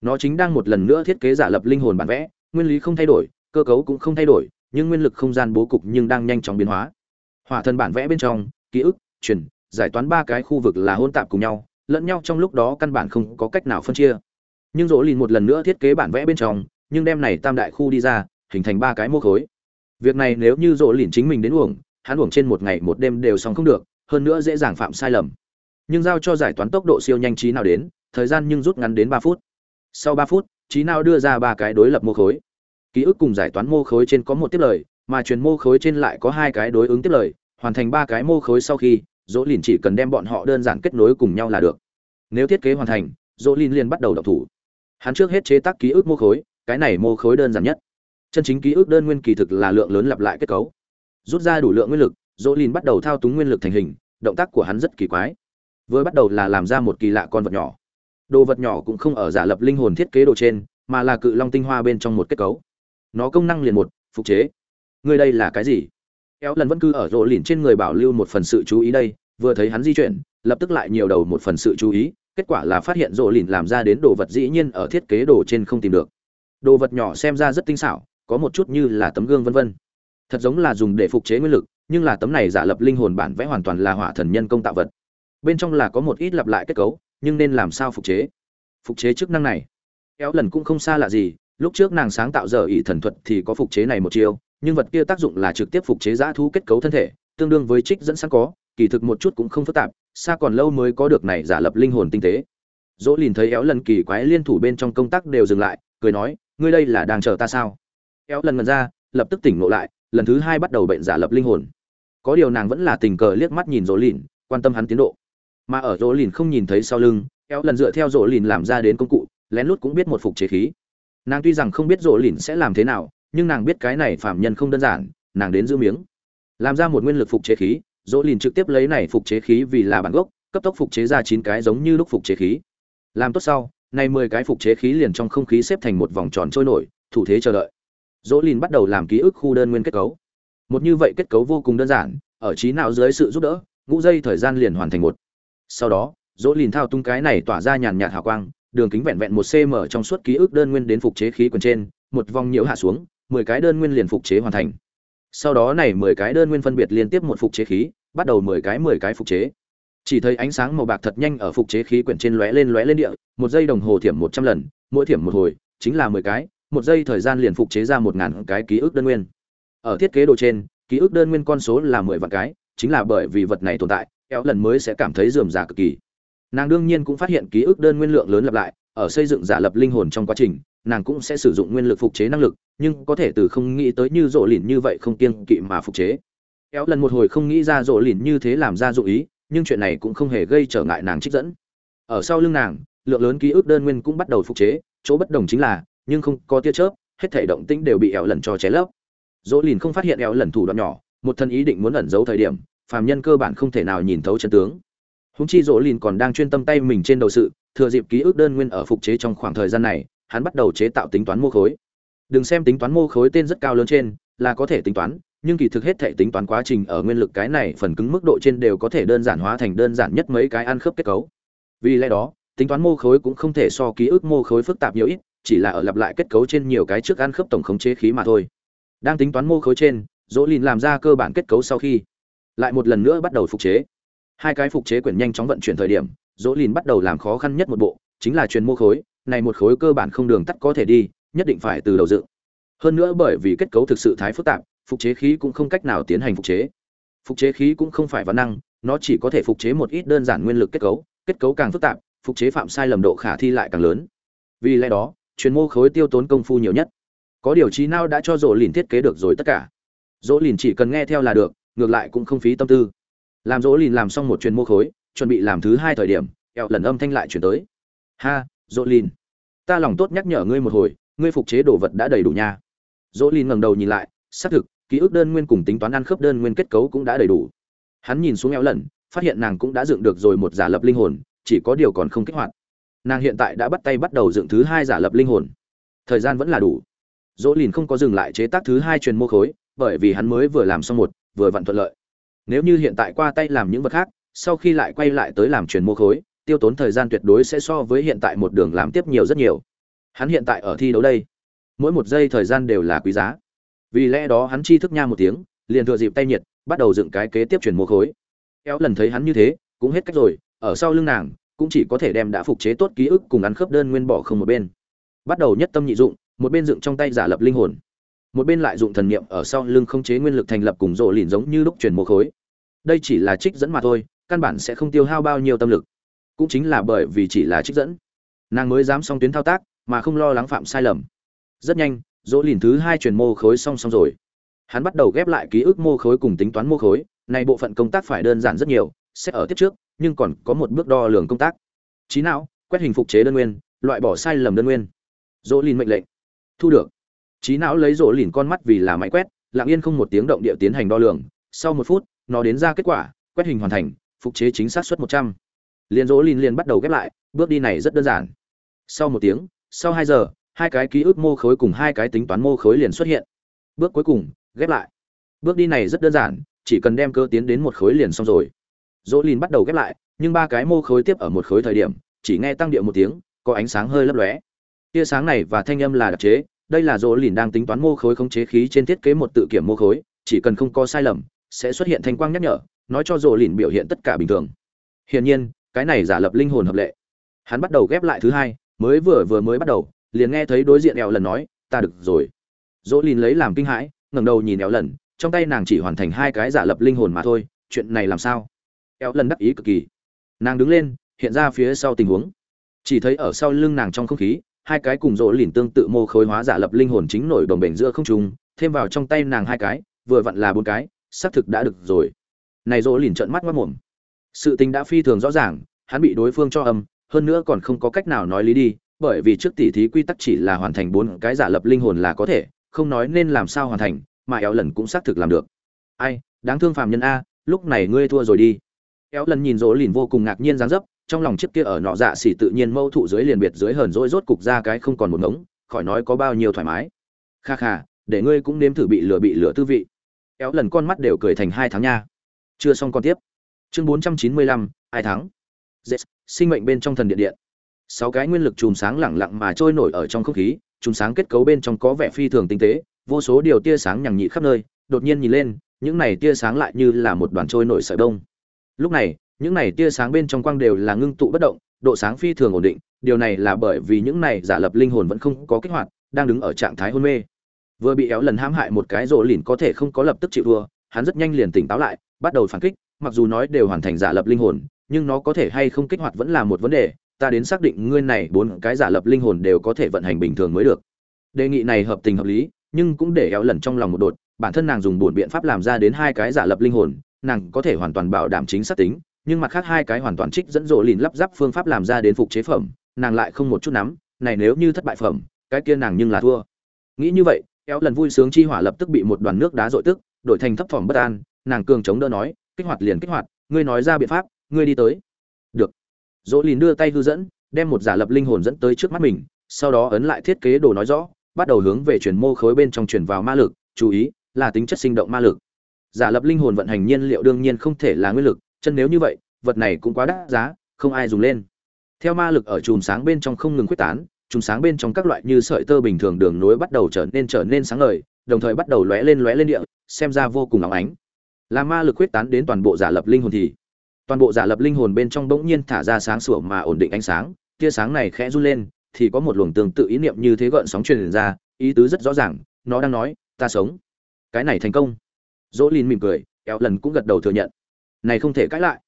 Nó chính đang một lần nữa thiết kế giả lập linh hồn bản vẽ, nguyên lý không thay đổi, cơ cấu cũng không thay đổi, nhưng nguyên lực không gian bố cục nhưng đang nhanh chóng biến hóa hỏa thần bản vẽ bên trong, ký ức, truyền, giải toán ba cái khu vực là hôn tạp cùng nhau, lẫn nhau trong lúc đó căn bản không có cách nào phân chia. Nhưng dỗ lìn một lần nữa thiết kế bản vẽ bên trong, nhưng đem này tam đại khu đi ra, hình thành ba cái mô khối. Việc này nếu như dỗ lìn chính mình đến uổng, hắn uổng trên một ngày một đêm đều xong không được, hơn nữa dễ dàng phạm sai lầm. Nhưng giao cho giải toán tốc độ siêu nhanh trí nào đến, thời gian nhưng rút ngắn đến ba phút. Sau ba phút, trí nào đưa ra ba cái đối lập mô khối. Ký ức cùng giải toán mô khối trên có một tiếp lời mà truyền mô khối trên lại có hai cái đối ứng tiếp lời, hoàn thành ba cái mô khối sau khi, dỗ lìn chỉ cần đem bọn họ đơn giản kết nối cùng nhau là được. Nếu thiết kế hoàn thành, dỗ lìn liền bắt đầu đọc thủ. Hắn trước hết chế tác ký ức mô khối, cái này mô khối đơn giản nhất. Chân chính ký ức đơn nguyên kỳ thực là lượng lớn lặp lại kết cấu. Rút ra đủ lượng nguyên lực, dỗ lìn bắt đầu thao túng nguyên lực thành hình, động tác của hắn rất kỳ quái. Vừa bắt đầu là làm ra một kỳ lạ con vật nhỏ. Đồ vật nhỏ cũng không ở giả lập linh hồn thiết kế đồ trên, mà là cự long tinh hoa bên trong một kết cấu. Nó công năng liền một, phục chế người đây là cái gì? Éo lần vẫn cứ ở rộ lìn trên người bảo lưu một phần sự chú ý đây, vừa thấy hắn di chuyển, lập tức lại nhiều đầu một phần sự chú ý, kết quả là phát hiện rộ lìn làm ra đến đồ vật dĩ nhiên ở thiết kế đồ trên không tìm được. Đồ vật nhỏ xem ra rất tinh xảo, có một chút như là tấm gương vân vân. Thật giống là dùng để phục chế nguyên lực, nhưng là tấm này giả lập linh hồn bản vẽ hoàn toàn là hỏa thần nhân công tạo vật. Bên trong là có một ít lặp lại kết cấu, nhưng nên làm sao phục chế? Phục chế chức năng này. Éo lần cũng không xa lạ gì, lúc trước nàng sáng tạo giờ ỷ thần thuật thì có phục chế này một chiêu nhưng vật kia tác dụng là trực tiếp phục chế giã thú kết cấu thân thể, tương đương với trích dẫn sẵn có, kỳ thực một chút cũng không phức tạp, xa còn lâu mới có được này giả lập linh hồn tinh tế. Dỗ lìn thấy éo lần kỳ quái liên thủ bên trong công tác đều dừng lại, cười nói, ngươi đây là đang chờ ta sao? Éo lần ngần ra, lập tức tỉnh ngộ lại, lần thứ hai bắt đầu bệnh giả lập linh hồn. Có điều nàng vẫn là tình cờ liếc mắt nhìn dỗ lìn, quan tâm hắn tiến độ. Mà ở dỗ lìn không nhìn thấy sau lưng, éo lần dựa theo dỗ lìn làm ra đến công cụ, lén lút cũng biết một phục chế khí. Nàng tuy rằng không biết dỗ lìn sẽ làm thế nào nhưng nàng biết cái này phạm nhân không đơn giản, nàng đến giữ miếng. Làm ra một nguyên lực phục chế khí, dỗ lìn trực tiếp lấy này phục chế khí vì là bản gốc, cấp tốc phục chế ra chín cái giống như lúc phục chế khí. Làm tốt sau nay mười cái phục chế khí liền trong không khí xếp thành một vòng tròn trôi nổi, thủ thế chờ đợi. Dỗ lìn bắt đầu làm ký ức khu đơn nguyên kết cấu. Một như vậy kết cấu vô cùng đơn giản, ở trí nào dưới sự giúp đỡ, ngũ dây thời gian liền hoàn thành một. Sau đó, dỗ lìn thao tung cái này tỏa ra nhàn nhạt hào quang, đường kính vẹn vẹn một cm trong suốt ký ức đơn nguyên đến phục chế khí quần trên, một vòng nhiễu hạ xuống mười cái đơn nguyên liền phục chế hoàn thành. Sau đó này mười cái đơn nguyên phân biệt liên tiếp một phục chế khí, bắt đầu mười cái mười cái phục chế. Chỉ thấy ánh sáng màu bạc thật nhanh ở phục chế khí quyển trên lóe lên lóe lên địa, một giây đồng hồ thiểm một trăm lần, mỗi thiểm một hồi, chính là mười cái, một giây thời gian liền phục chế ra một ngàn cái ký ức đơn nguyên. Ở thiết kế đồ trên, ký ức đơn nguyên con số là mười vạn cái, chính là bởi vì vật này tồn tại kéo lần mới sẽ cảm thấy dườm rà cực kỳ. Nàng đương nhiên cũng phát hiện ký ức đơn nguyên lượng lớn lặp lại, ở xây dựng giả lập linh hồn trong quá trình nàng cũng sẽ sử dụng nguyên lực phục chế năng lực, nhưng có thể từ không nghĩ tới như rộ lìn như vậy không kiêng kỵ mà phục chế. Kéo lần một hồi không nghĩ ra rộ lìn như thế làm ra dụ ý, nhưng chuyện này cũng không hề gây trở ngại nàng trích dẫn. Ở sau lưng nàng, lượng lớn ký ức đơn nguyên cũng bắt đầu phục chế, chỗ bất đồng chính là, nhưng không có tia chớp, hết thể động tĩnh đều bị éo lần cho ché lấp. Dỗ lìn không phát hiện éo lần thủ đoạn nhỏ, một thân ý định muốn ẩn giấu thời điểm, phàm nhân cơ bản không thể nào nhìn thấu chân tướng. Húng chi dỗ lìn còn đang chuyên tâm tay mình trên đầu sự, thừa dịp ký ức đơn nguyên ở phục chế trong khoảng thời gian này hắn bắt đầu chế tạo tính toán mô khối. Đừng xem tính toán mô khối tên rất cao lớn trên, là có thể tính toán, nhưng kỳ thực hết thể tính toán quá trình ở nguyên lực cái này phần cứng mức độ trên đều có thể đơn giản hóa thành đơn giản nhất mấy cái ăn khớp kết cấu. Vì lẽ đó, tính toán mô khối cũng không thể so ký ức mô khối phức tạp nhiều ít, chỉ là ở lặp lại kết cấu trên nhiều cái trước ăn khớp tổng khống chế khí mà thôi. Đang tính toán mô khối trên, dỗ lìn làm ra cơ bản kết cấu sau khi lại một lần nữa bắt đầu phục chế. Hai cái phục chế quyển nhanh chóng vận chuyển thời điểm, dỗ lìn bắt đầu làm khó khăn nhất một bộ, chính là truyền mô khối này một khối cơ bản không đường tắt có thể đi, nhất định phải từ đầu dựng. Hơn nữa bởi vì kết cấu thực sự thái phức tạp, phục chế khí cũng không cách nào tiến hành phục chế. Phục chế khí cũng không phải văn năng, nó chỉ có thể phục chế một ít đơn giản nguyên lực kết cấu kết cấu càng phức tạp, phục chế phạm sai lầm độ khả thi lại càng lớn. Vì lẽ đó chuyên mô khối tiêu tốn công phu nhiều nhất. Có điều trí nào đã cho rỗ lìn thiết kế được rồi tất cả. Dỗ lìn chỉ cần nghe theo là được, ngược lại cũng không phí tâm tư. Làm dỗ lìn làm xong một chuyên mô khối, chuẩn bị làm thứ hai thời điểm lần âm thanh lại chuyển tới. Ha dỗ lìn ta lòng tốt nhắc nhở ngươi một hồi, ngươi phục chế đồ vật đã đầy đủ nha. Dỗ lin ngẩng đầu nhìn lại, xác thực, ký ức đơn nguyên cùng tính toán ăn khớp đơn nguyên kết cấu cũng đã đầy đủ. Hắn nhìn xuống eo lần phát hiện nàng cũng đã dựng được rồi một giả lập linh hồn, chỉ có điều còn không kích hoạt. Nàng hiện tại đã bắt tay bắt đầu dựng thứ hai giả lập linh hồn. Thời gian vẫn là đủ. Dỗ lìn không có dừng lại chế tác thứ hai truyền mô khối, bởi vì hắn mới vừa làm xong một, vừa vặn thuận lợi. Nếu như hiện tại qua tay làm những vật khác, sau khi lại quay lại tới làm truyền mô khối tiêu tốn thời gian tuyệt đối sẽ so với hiện tại một đường làm tiếp nhiều rất nhiều. Hắn hiện tại ở thi đấu đây. Mỗi một giây thời gian đều là quý giá. Vì lẽ đó hắn chi thức nha một tiếng, liền thừa dịp tay nhiệt, bắt đầu dựng cái kế tiếp truyền mô khối. Kéo lần thấy hắn như thế, cũng hết cách rồi, ở sau lưng nàng, cũng chỉ có thể đem đã phục chế tốt ký ức cùng ăn khớp đơn nguyên bỏ không một bên. Bắt đầu nhất tâm nhị dụng, một bên dựng trong tay giả lập linh hồn. Một bên lại dụng thần niệm ở sau lưng không chế nguyên lực thành lập cùng rộ lìn giống như lúc chuyển mô khối. Đây chỉ là trích dẫn mà thôi, căn bản sẽ không tiêu hao bao nhiêu tâm lực cũng chính là bởi vì chỉ là trích dẫn. Nàng mới dám xong tuyến thao tác, mà không lo lắng phạm sai lầm. Rất nhanh, dỗ lìn thứ hai truyền mô khối song song rồi. Hắn bắt đầu ghép lại ký ức mô khối cùng tính toán mô khối, này bộ phận công tác phải đơn giản rất nhiều, sẽ ở tiếp trước, nhưng còn có một bước đo lường công tác. Trí não, quét hình phục chế đơn nguyên, loại bỏ sai lầm đơn nguyên. Dỗ lìn mệnh lệnh. Thu được. Trí não lấy rỗ lìn con mắt vì là máy quét, lặng yên không một tiếng động địa tiến hành đo lường. Sau một phút, nó đến ra kết quả, quét hình hoàn thành, phục chế chính xác suất một trăm liền rỗ lìn liền bắt đầu ghép lại, bước đi này rất đơn giản. Sau một tiếng, sau hai giờ, hai cái ký ức mô khối cùng hai cái tính toán mô khối liền xuất hiện. Bước cuối cùng, ghép lại. Bước đi này rất đơn giản, chỉ cần đem cơ tiến đến một khối liền xong rồi. Dỗ lìn bắt đầu ghép lại, nhưng ba cái mô khối tiếp ở một khối thời điểm, chỉ nghe tăng điệu một tiếng, có ánh sáng hơi lấp lóe. Tia sáng này và thanh âm là đặc chế, đây là dỗ lìn đang tính toán mô khối khống chế khí trên thiết kế một tự kiểm mô khối, chỉ cần không có sai lầm, sẽ xuất hiện thanh quang nhắc nhở, nói cho dỗ lìn biểu hiện tất cả bình thường. Hiển nhiên cái này giả lập linh hồn hợp lệ. Hắn bắt đầu ghép lại thứ hai, mới vừa vừa mới bắt đầu, liền nghe thấy đối diện eo lần nói, ta được rồi. Dỗ lìn lấy làm kinh hãi, ngẩng đầu nhìn eo lần, trong tay nàng chỉ hoàn thành hai cái giả lập linh hồn mà thôi, chuyện này làm sao? Eo lần đắc ý cực kỳ. Nàng đứng lên, hiện ra phía sau tình huống. Chỉ thấy ở sau lưng nàng trong không khí, hai cái cùng rỗ lìn tương tự mô khối hóa giả lập linh hồn chính nổi đồng bể giữa không trung, thêm vào trong tay nàng hai cái, vừa vặn là bốn cái, xác thực đã được rồi. Này rỗ lìn trợn mắt mất mồm. Sự tình đã phi thường rõ ràng hắn bị đối phương cho âm, hơn nữa còn không có cách nào nói lý đi, bởi vì trước tỷ thí quy tắc chỉ là hoàn thành bốn cái giả lập linh hồn là có thể, không nói nên làm sao hoàn thành, mà éo lần cũng xác thực làm được. Ai, đáng thương phàm nhân a, lúc này ngươi thua rồi đi. Éo lần nhìn rỗ lìn vô cùng ngạc nhiên dáng dấp, trong lòng chiếc kia ở nọ dạ xỉ tự nhiên mâu thụ dưới liền biệt dưới hờn dỗi rốt cục ra cái không còn một ngống, khỏi nói có bao nhiêu thoải mái. Kha kha, để ngươi cũng nếm thử bị lửa bị lửa tư vị. Éo lần con mắt đều cười thành hai tháng nha. Chưa xong con tiếp. Chương bốn trăm chín mươi lăm hai tháng Zs, sinh mệnh bên trong thần điện điện. Sáu cái nguyên lực chùm sáng lẳng lặng mà trôi nổi ở trong không khí chùm sáng kết cấu bên trong có vẻ phi thường tinh tế vô số điều tia sáng nhằng nhị khắp nơi đột nhiên nhìn lên những này tia sáng lại như là một đoàn trôi nổi sợi đông lúc này những này tia sáng bên trong quang đều là ngưng tụ bất động độ sáng phi thường ổn định điều này là bởi vì những này giả lập linh hồn vẫn không có kích hoạt đang đứng ở trạng thái hôn mê. Vừa bị éo lần hãm hại một cái rồ lìn có thể không có lập tức chịu thua hắn rất nhanh liền tỉnh táo lại bắt đầu phản kích mặc dù nói đều hoàn thành giả lập linh hồn nhưng nó có thể hay không kích hoạt vẫn là một vấn đề, ta đến xác định ngươi này bốn cái giả lập linh hồn đều có thể vận hành bình thường mới được. Đề nghị này hợp tình hợp lý, nhưng cũng để éo lần trong lòng một đột, bản thân nàng dùng bổn biện pháp làm ra đến hai cái giả lập linh hồn, nàng có thể hoàn toàn bảo đảm chính xác tính, nhưng mặt khác hai cái hoàn toàn trích dẫn dỗ lìn lắp ráp phương pháp làm ra đến phục chế phẩm, nàng lại không một chút nắm, này nếu như thất bại phẩm, cái kia nàng nhưng là thua. Nghĩ như vậy éo lần vui sướng chi hỏa lập tức bị một đoàn nước đá dội tức, đổi thành thấp thỏm bất an, nàng cường chống đỡ nói, kích hoạt liền kích hoạt, ngươi nói ra biện pháp ngươi đi tới. Được. Dỗ lìn đưa tay hư dẫn, đem một giả lập linh hồn dẫn tới trước mắt mình, sau đó ấn lại thiết kế đồ nói rõ, bắt đầu hướng về chuyển mô khối bên trong chuyển vào ma lực, chú ý, là tính chất sinh động ma lực. Giả lập linh hồn vận hành nhiên liệu đương nhiên không thể là nguyên lực, chân nếu như vậy, vật này cũng quá đắt giá, không ai dùng lên. Theo ma lực ở chùm sáng bên trong không ngừng quyết tán, chùm sáng bên trong các loại như sợi tơ bình thường đường nối bắt đầu trở nên trở nên sáng ngời, đồng thời bắt đầu lóe lên lóe lên địa, xem ra vô cùng óng ánh. Là ma lực quyết tán đến toàn bộ giả lập linh hồn thì toàn bộ giả lập linh hồn bên trong bỗng nhiên thả ra sáng sủa mà ổn định ánh sáng, tia sáng này khẽ run lên, thì có một luồng tương tự ý niệm như thế gợn sóng truyền ra, ý tứ rất rõ ràng, nó đang nói, ta sống. Cái này thành công. Dỗ lin mỉm cười éo lần cũng gật đầu thừa nhận. Này không thể cãi lại.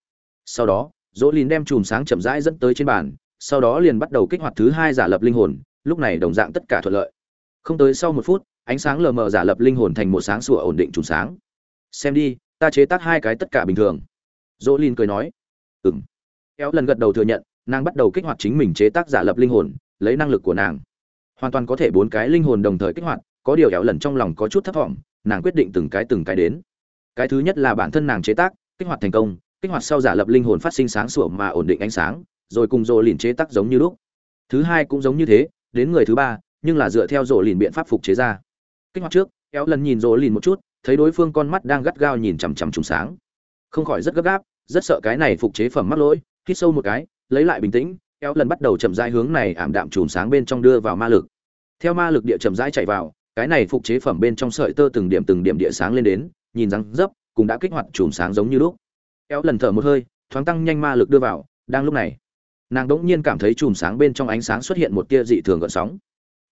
Sau đó dỗ lin đem chùm sáng chậm rãi dẫn tới trên bàn, sau đó liền bắt đầu kích hoạt thứ hai giả lập linh hồn, lúc này đồng dạng tất cả thuận lợi. Không tới sau một phút, ánh sáng lờ mờ giả lập linh hồn thành một sáng sủa ổn định chùm sáng. Xem đi, ta chế tác hai cái tất cả bình thường dỗ lin cười nói ừm, kéo lần gật đầu thừa nhận nàng bắt đầu kích hoạt chính mình chế tác giả lập linh hồn lấy năng lực của nàng. Hoàn toàn có thể bốn cái linh hồn đồng thời kích hoạt có điều kéo lần trong lòng có chút thấp vọng, nàng quyết định từng cái từng cái đến. Cái thứ nhất là bản thân nàng chế tác kích hoạt thành công kích hoạt sau giả lập linh hồn phát sinh sáng sủa mà ổn định ánh sáng rồi cùng rồ lìn chế tác giống như lúc. Thứ hai cũng giống như thế đến người thứ ba nhưng là dựa theo rồ lìn biện pháp phục chế ra. Kích hoạt trước kéo lần nhìn rồ lìn một chút thấy đối phương con mắt đang gắt gao nhìn chằm chằm trùng sáng. Không khỏi rất gấp gáp rất sợ cái này phục chế phẩm mắc lỗi, hít sâu một cái, lấy lại bình tĩnh, eo lần bắt đầu chậm rãi hướng này ảm đạm chùm sáng bên trong đưa vào ma lực. Theo ma lực địa chậm rãi chạy vào, cái này phục chế phẩm bên trong sợi tơ từng điểm từng điểm địa sáng lên đến, nhìn răng dấp cũng đã kích hoạt chùm sáng giống như lúc. Eo lần thở một hơi, thoáng tăng nhanh ma lực đưa vào, đang lúc này, nàng đ ỗ n g nhiên cảm thấy chùm sáng bên trong ánh sáng xuất hiện một tia dị thường gợn sóng.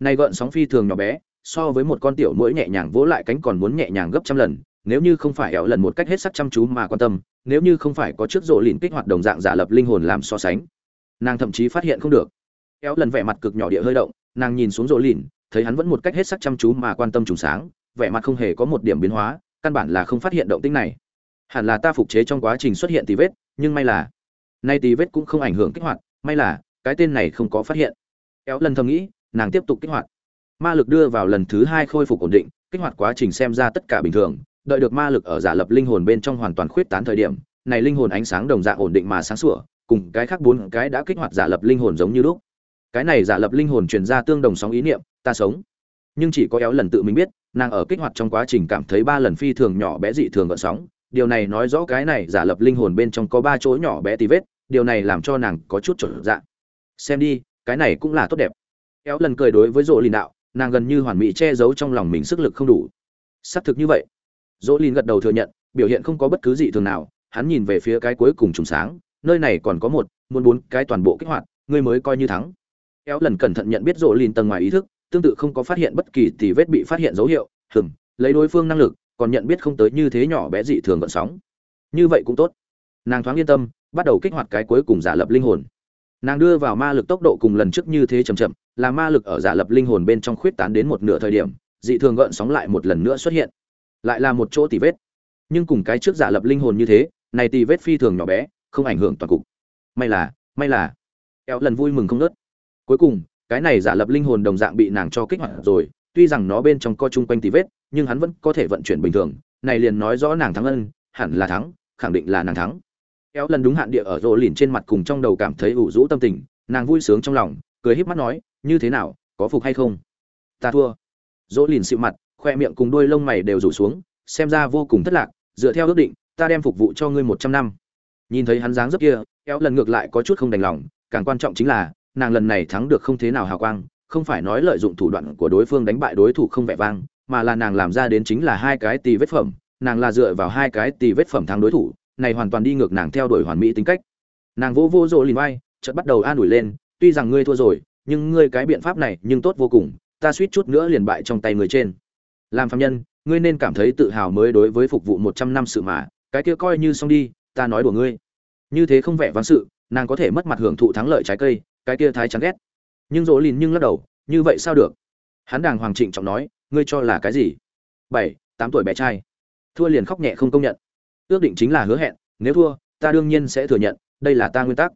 Này gợn sóng phi thường nhỏ bé, so với một con tiểu mũi nhẹ nhàng vỗ lại cánh còn muốn nhẹ nhàng gấp trăm lần nếu như không phải éo lần một cách hết sắc chăm chú mà quan tâm, nếu như không phải có chiếc rộ lìn kích hoạt đồng dạng giả lập linh hồn làm so sánh, nàng thậm chí phát hiện không được. Éo lần vẻ mặt cực nhỏ địa hơi động, nàng nhìn xuống rộ lìn, thấy hắn vẫn một cách hết sắc chăm chú mà quan tâm trùng sáng, vẻ mặt không hề có một điểm biến hóa, căn bản là không phát hiện động tĩnh này. Hẳn là ta phục chế trong quá trình xuất hiện tì vết, nhưng may là, nay tì vết cũng không ảnh hưởng kích hoạt, may là, cái tên này không có phát hiện. Kéo lần thầm nghĩ, nàng tiếp tục kích hoạt. Ma lực đưa vào lần thứ hai khôi phục ổn định, kích hoạt quá trình xem ra tất cả bình thường đợi được ma lực ở giả lập linh hồn bên trong hoàn toàn khuyết tán thời điểm, này linh hồn ánh sáng đồng dạng ổn định mà sáng sủa, cùng cái khác bốn cái đã kích hoạt giả lập linh hồn giống như lúc. Cái này giả lập linh hồn truyền ra tương đồng sóng ý niệm, ta sống. Nhưng chỉ có éo lần tự mình biết, nàng ở kích hoạt trong quá trình cảm thấy ba lần phi thường nhỏ bé dị thường gợn sóng. Điều này nói rõ cái này giả lập linh hồn bên trong có ba chỗ nhỏ bé tí vết, điều này làm cho nàng có chút chuẩn dạng. Xem đi, cái này cũng là tốt đẹp. Éo lần cười đối với rỗ lìn đạo, nàng gần như hoàn mỹ che giấu trong lòng mình sức lực không đủ. Xác thực như vậy dỗ lìn gật đầu thừa nhận, biểu hiện không có bất cứ gì thường nào, hắn nhìn về phía cái cuối cùng trùng sáng, nơi này còn có một, muốn bốn cái toàn bộ kích hoạt, ngươi mới coi như thắng. Kéo lần cẩn thận nhận biết Dỗ lìn tầng ngoài ý thức, tương tự không có phát hiện bất kỳ tỷ vết bị phát hiện dấu hiệu hừng lấy đối phương năng lực, còn nhận biết không tới như thế nhỏ bé dị thường gợn sóng. Như vậy cũng tốt. Nàng thoáng yên tâm, bắt đầu kích hoạt cái cuối cùng giả lập linh hồn. Nàng đưa vào ma lực tốc độ cùng lần trước như thế chậm chậm, là ma lực ở giả lập linh hồn bên trong khuyết tán đến một nửa thời điểm, dị thường gợn sóng lại một lần nữa xuất hiện lại là một chỗ tỉ vết. Nhưng cùng cái trước giả lập linh hồn như thế, này tỉ vết phi thường nhỏ bé, không ảnh hưởng toàn cục. May là may là. Eo lần vui mừng không nớt cuối cùng, cái này giả lập linh hồn đồng dạng bị nàng cho kích hoạt rồi, tuy rằng nó bên trong co chung quanh tỉ vết, nhưng hắn vẫn có thể vận chuyển bình thường. Này liền nói rõ nàng thắng ân, hẳn là thắng, khẳng định là nàng thắng. Kéo lần đúng hạn địa ở rộ lìn trên mặt cùng trong đầu cảm thấy ủ rũ tâm tình, nàng vui sướng trong lòng, cười híp mắt nói, như thế nào, có phục hay không? Ta thua. Dỗ lìn xịu mặt khoe miệng cùng đuôi lông mày đều rủ xuống, xem ra vô cùng thất lạc, dựa theo ước định, ta đem phục vụ cho ngươi một trăm năm. Nhìn thấy hắn dáng dấp kia kéo lần ngược lại có chút không đành lòng, càng quan trọng chính là, nàng lần này thắng được không thế nào hào quang, không phải nói lợi dụng thủ đoạn của đối phương đánh bại đối thủ không vẻ vang, mà là nàng làm ra đến chính là hai cái tì vết phẩm, nàng là dựa vào hai cái tì vết phẩm thắng đối thủ, này hoàn toàn đi ngược nàng theo đuổi hoàn mỹ tính cách. Nàng vô vô rộ lìn vai chợt bắt đầu an ủi lên, tuy rằng ngươi thua rồi, nhưng ngươi cái biện pháp này nhưng tốt vô cùng, ta suýt chút nữa liền bại trong tay người trên làm phạm nhân, ngươi nên cảm thấy tự hào mới đối với phục vụ một trăm năm sự mà, cái kia coi như xong đi, ta nói đùa ngươi. Như thế không vẻ vang sự, nàng có thể mất mặt hưởng thụ thắng lợi trái cây, cái kia thái chán ghét. Nhưng dỗ lìn nhưng lắc đầu, như vậy sao được? Hắn đàng hoàng trịnh trọng nói, ngươi cho là cái gì? Bảy, tám tuổi bé trai. Thua liền khóc nhẹ không công nhận. Ước định chính là hứa hẹn, nếu thua, ta đương nhiên sẽ thừa nhận, đây là ta nguyên tắc.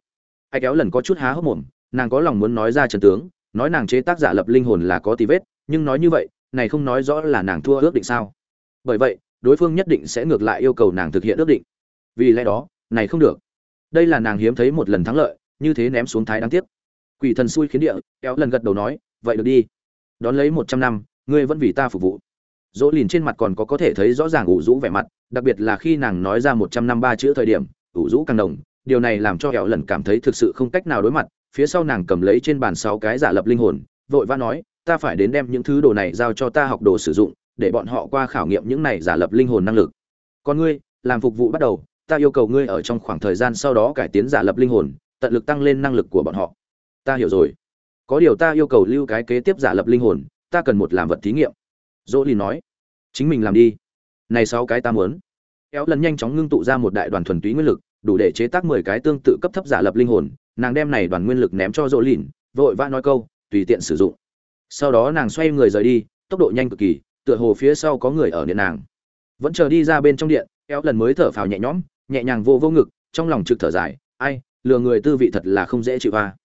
Ai kéo lần có chút há hốc mồm, nàng có lòng muốn nói ra trần tướng, nói nàng chế tác giả lập linh hồn là có tí vết, nhưng nói như vậy này không nói rõ là nàng thua ước định sao? Bởi vậy, đối phương nhất định sẽ ngược lại yêu cầu nàng thực hiện ước định. Vì lẽ đó, này không được. Đây là nàng hiếm thấy một lần thắng lợi, như thế ném xuống thái đáng tiếc. Quỷ thần xui khiến địa, kéo lần gật đầu nói, vậy được đi. Đón lấy một trăm năm, ngươi vẫn vì ta phục vụ. Dỗ lìn trên mặt còn có có thể thấy rõ ràng ủ rũ vẻ mặt, đặc biệt là khi nàng nói ra một trăm năm ba chữ thời điểm, ủ rũ càng đồng điều này làm cho hẹo lần cảm thấy thực sự không cách nào đối mặt. Phía sau nàng cầm lấy trên bàn sáu cái giả lập linh hồn, vội vã nói ta phải đến đem những thứ đồ này giao cho ta học đồ sử dụng, để bọn họ qua khảo nghiệm những này giả lập linh hồn năng lực. Còn ngươi, làm phục vụ bắt đầu, ta yêu cầu ngươi ở trong khoảng thời gian sau đó cải tiến giả lập linh hồn, tận lực tăng lên năng lực của bọn họ. Ta hiểu rồi. Có điều ta yêu cầu lưu cái kế tiếp giả lập linh hồn, ta cần một làm vật thí nghiệm. Dỗ lì nói. Chính mình làm đi. Này sáu cái ta muốn. Kéo lần nhanh chóng ngưng tụ ra một đại đoàn thuần túy nguyên lực, đủ để chế tác mười cái tương tự cấp thấp giả lập linh hồn. Nàng đem này đoàn nguyên lực ném cho dỗ lìn, vội vã nói câu, tùy tiện sử dụng sau đó nàng xoay người rời đi tốc độ nhanh cực kỳ tựa hồ phía sau có người ở điện nàng. Vẫn chờ đi ra bên trong điện éo lần mới thở phào nhẹ nhõm nhẹ nhàng vô vô ngực trong lòng trực thở dài ai lừa người tư vị thật là không dễ chịu a,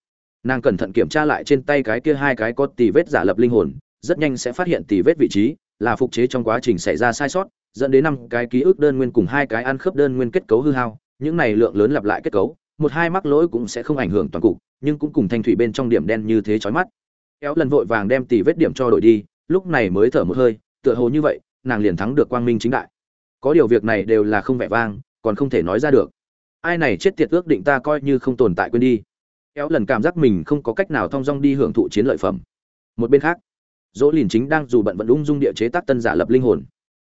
nàng cẩn thận kiểm tra lại trên tay cái kia hai cái có tì vết giả lập linh hồn rất nhanh sẽ phát hiện tì vết vị trí là phục chế trong quá trình xảy ra sai sót dẫn đến năm cái ký ức đơn nguyên cùng hai cái ăn khớp đơn nguyên kết cấu hư hao những này lượng lớn lặp lại kết cấu một hai mắc lỗi cũng sẽ không ảnh hưởng toàn cục nhưng cũng cùng thanh thủy bên trong điểm đen như thế chói mắt kéo lần vội vàng đem tỷ vết điểm cho đổi đi, lúc này mới thở một hơi, tựa hồ như vậy, nàng liền thắng được quang minh chính đại. Có điều việc này đều là không vẻ vang, còn không thể nói ra được. Ai này chết tiệt ước định ta coi như không tồn tại quên đi. Kéo lần cảm giác mình không có cách nào thong dong đi hưởng thụ chiến lợi phẩm. Một bên khác, dỗ lìn chính đang dù bận vận ung dung địa chế tác tân giả lập linh hồn.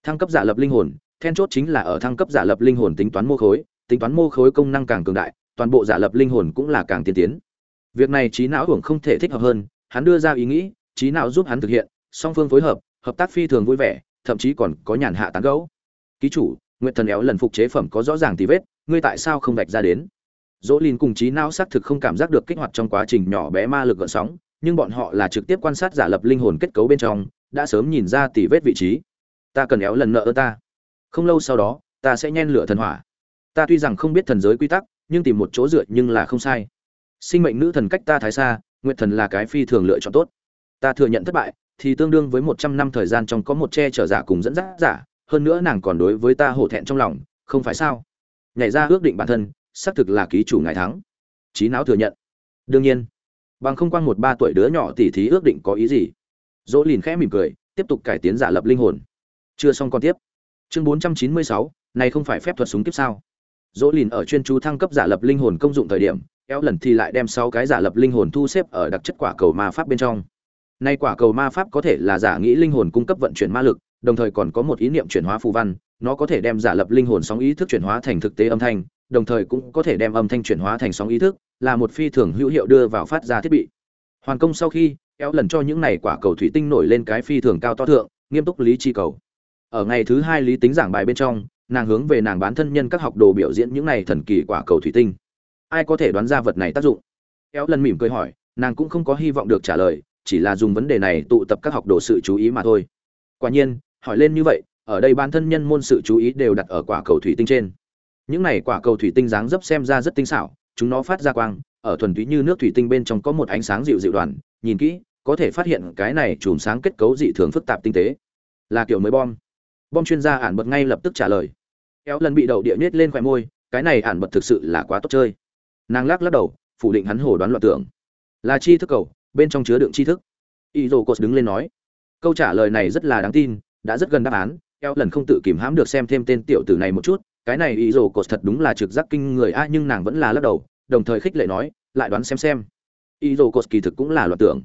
Thăng cấp giả lập linh hồn, then chốt chính là ở thăng cấp giả lập linh hồn tính toán mô khối, tính toán mô khối công năng càng cường đại, toàn bộ giả lập linh hồn cũng là càng tiên tiến. Việc này trí não hưởng không thể thích hợp hơn hắn đưa ra ý nghĩ trí não giúp hắn thực hiện, song phương phối hợp hợp tác phi thường vui vẻ, thậm chí còn có nhàn hạ tán gấu ký chủ nguyện thần éo lần phục chế phẩm có rõ ràng tì vết, ngươi tại sao không vạch ra đến? Dỗ lìn cùng trí não xác thực không cảm giác được kích hoạt trong quá trình nhỏ bé ma lực gợn sóng, nhưng bọn họ là trực tiếp quan sát giả lập linh hồn kết cấu bên trong, đã sớm nhìn ra tỉ vết vị trí. Ta cần éo lần nợ ơ ta. Không lâu sau đó, ta sẽ nhen lửa thần hỏa. Ta tuy rằng không biết thần giới quy tắc, nhưng tìm một chỗ dựa nhưng là không sai. Sinh mệnh nữ thần cách ta thái xa Nguyệt thần là cái phi thường lựa chọn tốt. Ta thừa nhận thất bại, thì tương đương với một trăm năm thời gian trong có một che chở giả cùng dẫn dắt giả, hơn nữa nàng còn đối với ta hổ thẹn trong lòng, không phải sao? Nhảy ra ước định bản thân, xác thực là ký chủ ngài thắng. Trí não thừa nhận. Đương nhiên, bằng không quan một ba tuổi đứa nhỏ tỉ thí ước định có ý gì? Dỗ lìn khẽ mỉm cười, tiếp tục cải tiến giả lập linh hồn. Chưa xong con tiếp. Chương bốn trăm chín mươi sáu, này không phải phép thuật súng kiếp sao? Dỗ lìn ở chuyên chú thăng cấp giả lập linh hồn công dụng thời điểm eo lần thì lại đem sáu cái giả lập linh hồn thu xếp ở đặc chất quả cầu ma pháp bên trong. Nay quả cầu ma pháp có thể là giả nghĩ linh hồn cung cấp vận chuyển ma lực, đồng thời còn có một ý niệm chuyển hóa phù văn, nó có thể đem giả lập linh hồn sóng ý thức chuyển hóa thành thực tế âm thanh, đồng thời cũng có thể đem âm thanh chuyển hóa thành sóng ý thức, là một phi thường hữu hiệu đưa vào phát ra thiết bị. Hoàn công sau khi eo lần cho những này quả cầu thủy tinh nổi lên cái phi thường cao to thượng, nghiêm túc lý chi cầu. Ở ngày thứ hai lý tính giảng bài bên trong, nàng hướng về nàng bán thân nhân các học đồ biểu diễn những này thần kỳ quả cầu thủy tinh ai có thể đoán ra vật này tác dụng? Kéo lần mỉm cười hỏi, nàng cũng không có hy vọng được trả lời, chỉ là dùng vấn đề này tụ tập các học đồ sự chú ý mà thôi. Quả nhiên, hỏi lên như vậy, ở đây bản thân nhân môn sự chú ý đều đặt ở quả cầu thủy tinh trên. Những này quả cầu thủy tinh dáng dấp xem ra rất tinh xảo, chúng nó phát ra quang, ở thuần túy như nước thủy tinh bên trong có một ánh sáng dịu dịu đoàn, nhìn kỹ, có thể phát hiện cái này chùm sáng kết cấu dị thường phức tạp tinh tế. Là kiểu mới bom. Bom chuyên gia ản bật ngay lập tức trả lời. Kéo lần bị đậu địa nhét lên khoẻ môi, cái này ản bật thực sự là quá tốt chơi nàng lắc lắc đầu, phủ định hắn hồ đoán loạn tưởng. Là chi thức cầu, bên trong chứa đựng tri thức. Y dô cột đứng lên nói. Câu trả lời này rất là đáng tin, đã rất gần đáp án, eo lần không tự kìm hãm được xem thêm tên tiểu tử này một chút. Cái này y dô cột thật đúng là trực giác kinh người a, nhưng nàng vẫn là lắc đầu, đồng thời khích lệ nói, lại đoán xem xem. Y dô cột kỳ thực cũng là loạn tưởng.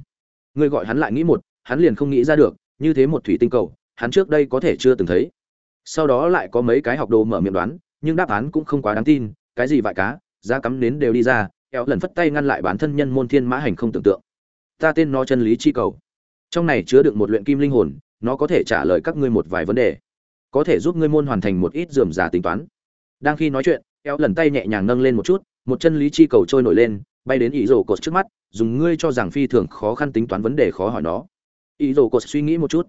Người gọi hắn lại nghĩ một, hắn liền không nghĩ ra được, như thế một thủy tinh cầu, hắn trước đây có thể chưa từng thấy. Sau đó lại có mấy cái học đồ mở miệng đoán, nhưng đáp án cũng không quá đáng tin, cái gì vại cá giá cắm nến đều đi ra kéo lần phất tay ngăn lại bản thân nhân môn thiên mã hành không tưởng tượng. Ta tên nó chân lý chi cầu. Trong này chứa đựng một luyện kim linh hồn, nó có thể trả lời các ngươi một vài vấn đề. Có thể giúp ngươi môn hoàn thành một ít dườm giả tính toán. Đang khi nói chuyện kéo lần tay nhẹ nhàng nâng lên một chút, một chân lý chi cầu trôi nổi lên, bay đến ý rổ cột trước mắt, dùng ngươi cho rằng phi thường khó khăn tính toán vấn đề khó hỏi nó. Ý rổ cột suy nghĩ một chút.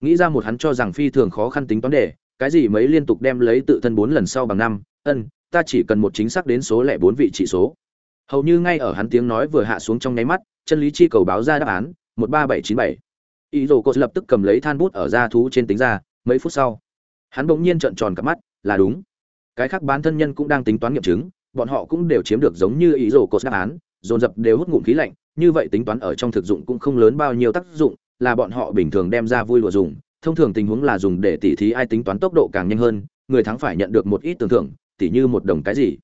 Nghĩ ra một hắn cho rằng phi thường khó khăn tính toán đề, cái gì mấy liên tục đem lấy tự thân bốn lần sau bằng năm, ân ta chỉ cần một chính xác đến số lẻ bốn vị trị số. Hầu như ngay ở hắn tiếng nói vừa hạ xuống trong nháy mắt, chân lý chi cầu báo ra đáp án, một ba bảy chín bảy. Ý đồ cột lập tức cầm lấy than bút ở da thú trên tính ra, mấy phút sau, hắn bỗng nhiên trợn tròn cả mắt, là đúng. Cái khác bán thân nhân cũng đang tính toán nghiệm chứng, bọn họ cũng đều chiếm được giống như ý đồ cột đáp án, dồn dập đều hút ngụm khí lạnh, như vậy tính toán ở trong thực dụng cũng không lớn bao nhiêu tác dụng, là bọn họ bình thường đem ra vui lùa dùng, thông thường tình huống là dùng để tỉ thí ai tính toán tốc độ càng nhanh hơn, người thắng phải nhận được một ít tưởng thưởng tỉ như một đồng cái gì.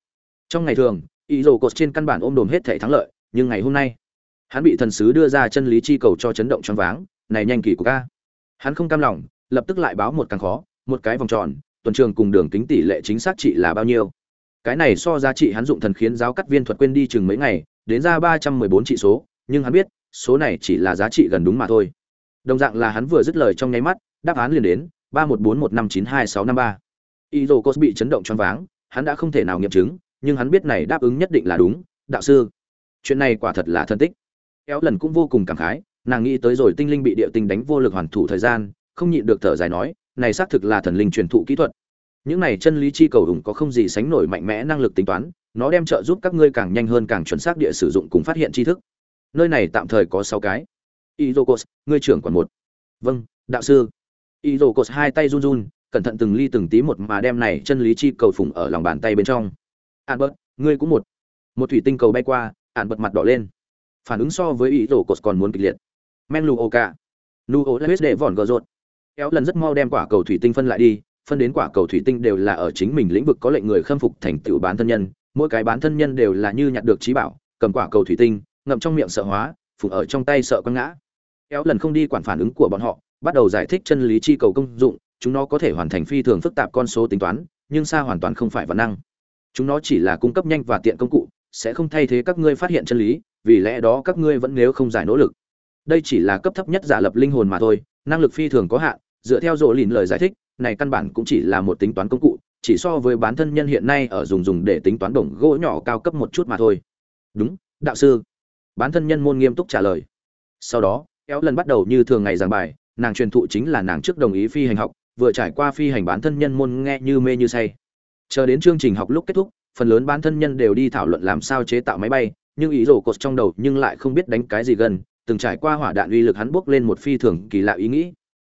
Trong ngày thường ý đồ cột trên căn bản ôm đồm hết thể thắng lợi, nhưng ngày hôm nay, hắn bị thần sứ đưa ra chân lý chi cầu cho chấn động choáng váng, này nhanh kỳ của ca. Hắn không cam lòng, lập tức lại báo một càng khó, một cái vòng tròn, tuần trường cùng đường kính tỷ lệ chính xác trị là bao nhiêu. Cái này so giá trị hắn dụng thần khiến giáo cắt viên thuật quên đi chừng mấy ngày, đến ra ba trăm mười bốn trị số, nhưng hắn biết, số này chỉ là giá trị gần đúng mà thôi. Đồng dạng là hắn vừa dứt lời trong nháy mắt, đáp án liền đến ba một bốn một năm chín hai sáu năm ba. Y dô cos bị chấn động choáng váng hắn đã không thể nào nghiệm chứng, nhưng hắn biết này đáp ứng nhất định là đúng, đạo sư. Chuyện này quả thật là thân tích. Éo lần cũng vô cùng cảm khái, nàng nghĩ tới rồi tinh linh bị địa tinh đánh vô lực hoàn thủ thời gian, không nhịn được thở dài nói, này xác thực là thần linh truyền thụ kỹ thuật. Những này chân lý chi cầu hùng có không gì sánh nổi mạnh mẽ năng lực tính toán, nó đem trợ giúp các ngươi càng nhanh hơn càng chuẩn xác địa sử dụng cùng phát hiện tri thức. Nơi này tạm thời có sáu cái. Izokos ngươi trưởng quản một. Vâng đạo sư. Izokos hai tay run run cẩn thận từng ly từng tí một mà đem này chân lý chi cầu phủng ở lòng bàn tay bên trong. Albert ngươi cũng một. Một thủy tinh cầu bay qua ạn bật mặt đỏ lên. Phản ứng so với ý đồ cột còn muốn kịch liệt. Men lùa cả, nu ô lết để vòn gờ rột kéo lần rất mau đem quả cầu thủy tinh phân lại đi phân đến quả cầu thủy tinh đều là ở chính mình lĩnh vực có lệnh người khâm phục thành tựu bán thân nhân. Mỗi cái bán thân nhân đều là như nhặt được trí bảo cầm quả cầu thủy tinh ngậm trong miệng sợ hóa phục ở trong tay sợ quăng ngã. Kéo lần không đi quản phản ứng của bọn họ bắt đầu giải thích chân lý chi cầu công dụng chúng nó có thể hoàn thành phi thường phức tạp con số tính toán, nhưng xa hoàn toàn không phải văn năng. Chúng nó chỉ là cung cấp nhanh và tiện công cụ, sẽ không thay thế các ngươi phát hiện chân lý, vì lẽ đó các ngươi vẫn nếu không giải nỗ lực. Đây chỉ là cấp thấp nhất giả lập linh hồn mà thôi, năng lực phi thường có hạn, dựa theo rộ lìn lời giải thích, này căn bản cũng chỉ là một tính toán công cụ, chỉ so với bán thân nhân hiện nay ở dùng dùng để tính toán đồng gỗ nhỏ cao cấp một chút mà thôi. Đúng, đạo sư. Bán thân nhân môn nghiêm túc trả lời. Sau đó kéo lần bắt đầu như thường ngày giảng bài, nàng truyền thụ chính là nàng trước đồng ý phi hành học vừa trải qua phi hành bán thân nhân môn nghe như mê như say. Chờ đến chương trình học lúc kết thúc, phần lớn bán thân nhân đều đi thảo luận làm sao chế tạo máy bay, nhưng ý rổ cột trong đầu nhưng lại không biết đánh cái gì gần, từng trải qua hỏa đạn uy lực hắn bước lên một phi thường kỳ lạ ý nghĩ.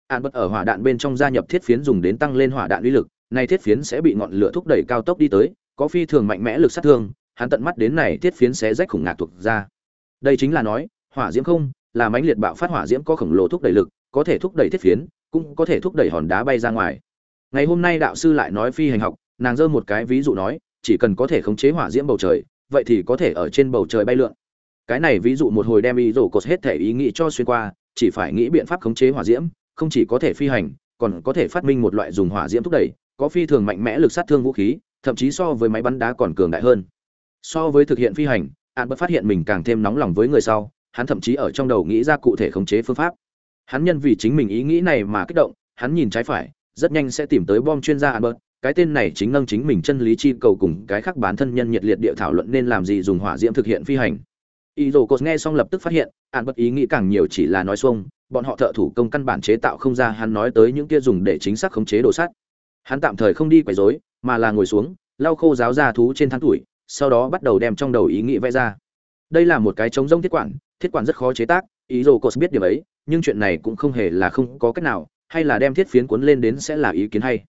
An bất ở hỏa đạn bên trong gia nhập thiết phiến dùng đến tăng lên hỏa đạn uy lực này thiết phiến sẽ bị ngọn lửa thúc đẩy cao tốc đi tới, có phi thường mạnh mẽ lực sát thương, hắn tận mắt đến này thiết phiến sẽ rách khủng ngạc thuộc ra. Đây chính là nói, hỏa diễm không, là mãnh liệt bạo phát hỏa diễm có khổng lồ thúc đẩy lực, có thể thúc đẩy thiết phiến cũng có thể thúc đẩy hòn đá bay ra ngoài. Ngày hôm nay đạo sư lại nói phi hành học, nàng dơ một cái ví dụ nói, chỉ cần có thể khống chế hỏa diễm bầu trời, vậy thì có thể ở trên bầu trời bay lượn. Cái này ví dụ một hồi đem ý rổ cột hết thể ý nghĩ cho xuyên qua, chỉ phải nghĩ biện pháp khống chế hỏa diễm, không chỉ có thể phi hành, còn có thể phát minh một loại dùng hỏa diễm thúc đẩy, có phi thường mạnh mẽ lực sát thương vũ khí, thậm chí so với máy bắn đá còn cường đại hơn. So với thực hiện phi hành an bất phát hiện mình càng thêm nóng lòng với người sau, hắn thậm chí ở trong đầu nghĩ ra cụ thể khống chế phương pháp hắn nhân vì chính mình ý nghĩ này mà kích động hắn nhìn trái phải rất nhanh sẽ tìm tới bom chuyên gia Albert, cái tên này chính nâng chính mình chân lý chi cầu cùng cái khác bán thân nhân nhiệt liệt địa thảo luận nên làm gì dùng hỏa diễm thực hiện phi hành. Y nghe xong lập tức phát hiện, Albert ý nghĩ càng nhiều chỉ là nói xuông, bọn họ thợ thủ công căn bản chế tạo không ra hắn nói tới những kia dùng để chính xác khống chế đồ sắt. Hắn tạm thời không đi quấy rối, mà là ngồi xuống, lau khô giáo ra thú trên thân tuổi, sau đó bắt đầu đem trong đầu ý nghĩ vẽ ra. Đây là một cái chống rông thiết quản, thiết quản rất khó chế tác, ý dồ Cột biết điều ấy, nhưng chuyện này cũng không hề là không có cách nào, hay là đem thiết phiến cuốn lên đến sẽ là ý kiến hay.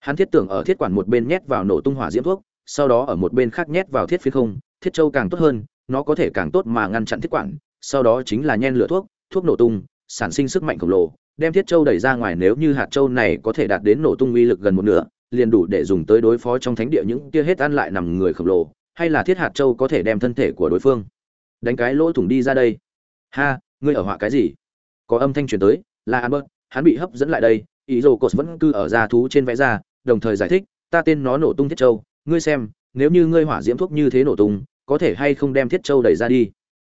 Hắn thiết tưởng ở thiết quản một bên nhét vào nổ tung hỏa diễm thuốc sau đó ở một bên khác nhét vào thiết phiến không thiết châu càng tốt hơn nó có thể càng tốt mà ngăn chặn thiết quản sau đó chính là nhen lửa thuốc thuốc nổ tung sản sinh sức mạnh khổng lồ đem thiết châu đẩy ra ngoài nếu như hạt châu này có thể đạt đến nổ tung uy lực gần một nửa liền đủ để dùng tới đối phó trong thánh địa những kia hết ăn lại nằm người khổng lồ hay là thiết hạt châu có thể đem thân thể của đối phương. Đánh cái lỗ thủng đi ra đây. Ha ngươi ở họa cái gì? Có âm thanh truyền tới, là albert, hắn bị hấp dẫn lại đây ý rồ cột vẫn cư ở ra thú trên vẽ ra, đồng thời giải thích, ta tên nó nổ tung thiết châu, ngươi xem, nếu như ngươi hỏa diễm thuốc như thế nổ tung, có thể hay không đem thiết châu đẩy ra đi?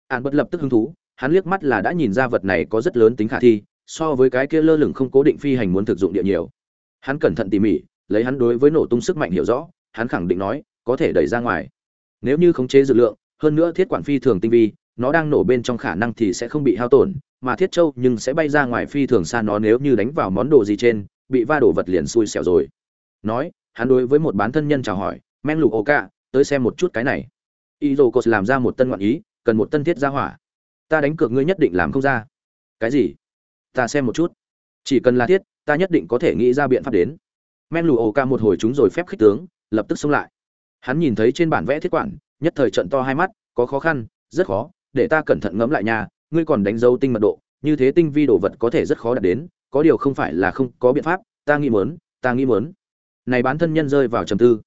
An bất lập tức hứng thú, hắn liếc mắt là đã nhìn ra vật này có rất lớn tính khả thi, so với cái kia lơ lửng không cố định phi hành muốn thực dụng địa nhiều. Hắn cẩn thận tỉ mỉ, lấy hắn đối với nổ tung sức mạnh hiểu rõ, hắn khẳng định nói, có thể đẩy ra ngoài. Nếu như khống chế dược lượng, hơn nữa thiết quản phi thường tinh vi nó đang nổ bên trong khả năng thì sẽ không bị hao tổn, mà thiết châu nhưng sẽ bay ra ngoài phi thường xa nó nếu như đánh vào món đồ gì trên, bị va đổ vật liền xui xẻo rồi. Nói, hắn đối với một bán thân nhân chào hỏi men lục ô cả tới xem một chút cái này. Y dô cột làm ra một tân ngoạn ý, cần một tân thiết ra hỏa. Ta đánh cược ngươi nhất định làm không ra. Cái gì? Ta xem một chút. Chỉ cần là thiết, ta nhất định có thể nghĩ ra biện pháp đến. Men lù ổ ca một hồi chúng rồi phép khích tướng, lập tức xông lại. Hắn nhìn thấy trên bản vẽ thiết quản, nhất thời trận to hai mắt, có khó khăn, rất khó để ta cẩn thận ngẫm lại nha, ngươi còn đánh dấu tinh mật độ như thế tinh vi đồ vật có thể rất khó đạt đến có điều không phải là không có biện pháp ta nghĩ muốn ta nghĩ muốn. Này bán thân nhân rơi vào trầm tư.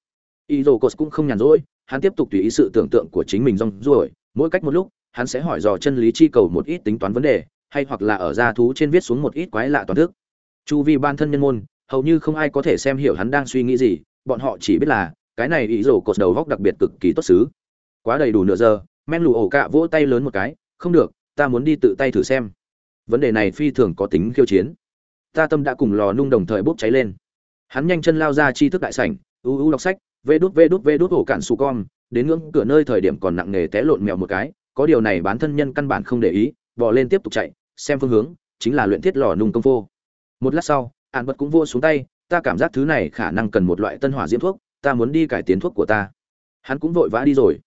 Y dô cũng không nhàn rỗi hắn tiếp tục tùy ý sự tưởng tượng của chính mình rong ruổi. Mỗi cách một lúc hắn sẽ hỏi dò chân lý chi cầu một ít tính toán vấn đề hay hoặc là ở gia thú trên viết xuống một ít quái lạ toàn thức. Chu vi ban thân nhân môn hầu như không ai có thể xem hiểu hắn đang suy nghĩ gì bọn họ chỉ biết là cái này ý rổ cột đầu góc đặc biệt cực kỳ tốt xứ. Quá đầy đủ nửa giờ men lù ổ cạ vỗ tay lớn một cái, không được, ta muốn đi tự tay thử xem. Vấn đề này phi thường có tính khiêu chiến. Ta tâm đã cùng lò nung đồng thời bốc cháy lên. Hắn nhanh chân lao ra chi thức đại sảnh ưu ưu đọc sách, vê đút vê đút vê đút ổ cạn su con, đến ngưỡng cửa nơi thời điểm còn nặng nề té lộn mèo một cái, có điều này bán thân nhân căn bản không để ý bỏ lên tiếp tục chạy, xem phương hướng, chính là luyện thiết lò nung công phu. Một lát sau ạn bật cũng vô xuống tay, ta cảm giác thứ này khả năng cần một loại tân hỏa diễm thuốc, ta muốn đi cải tiến thuốc của ta. Hắn cũng vội vã đi rồi.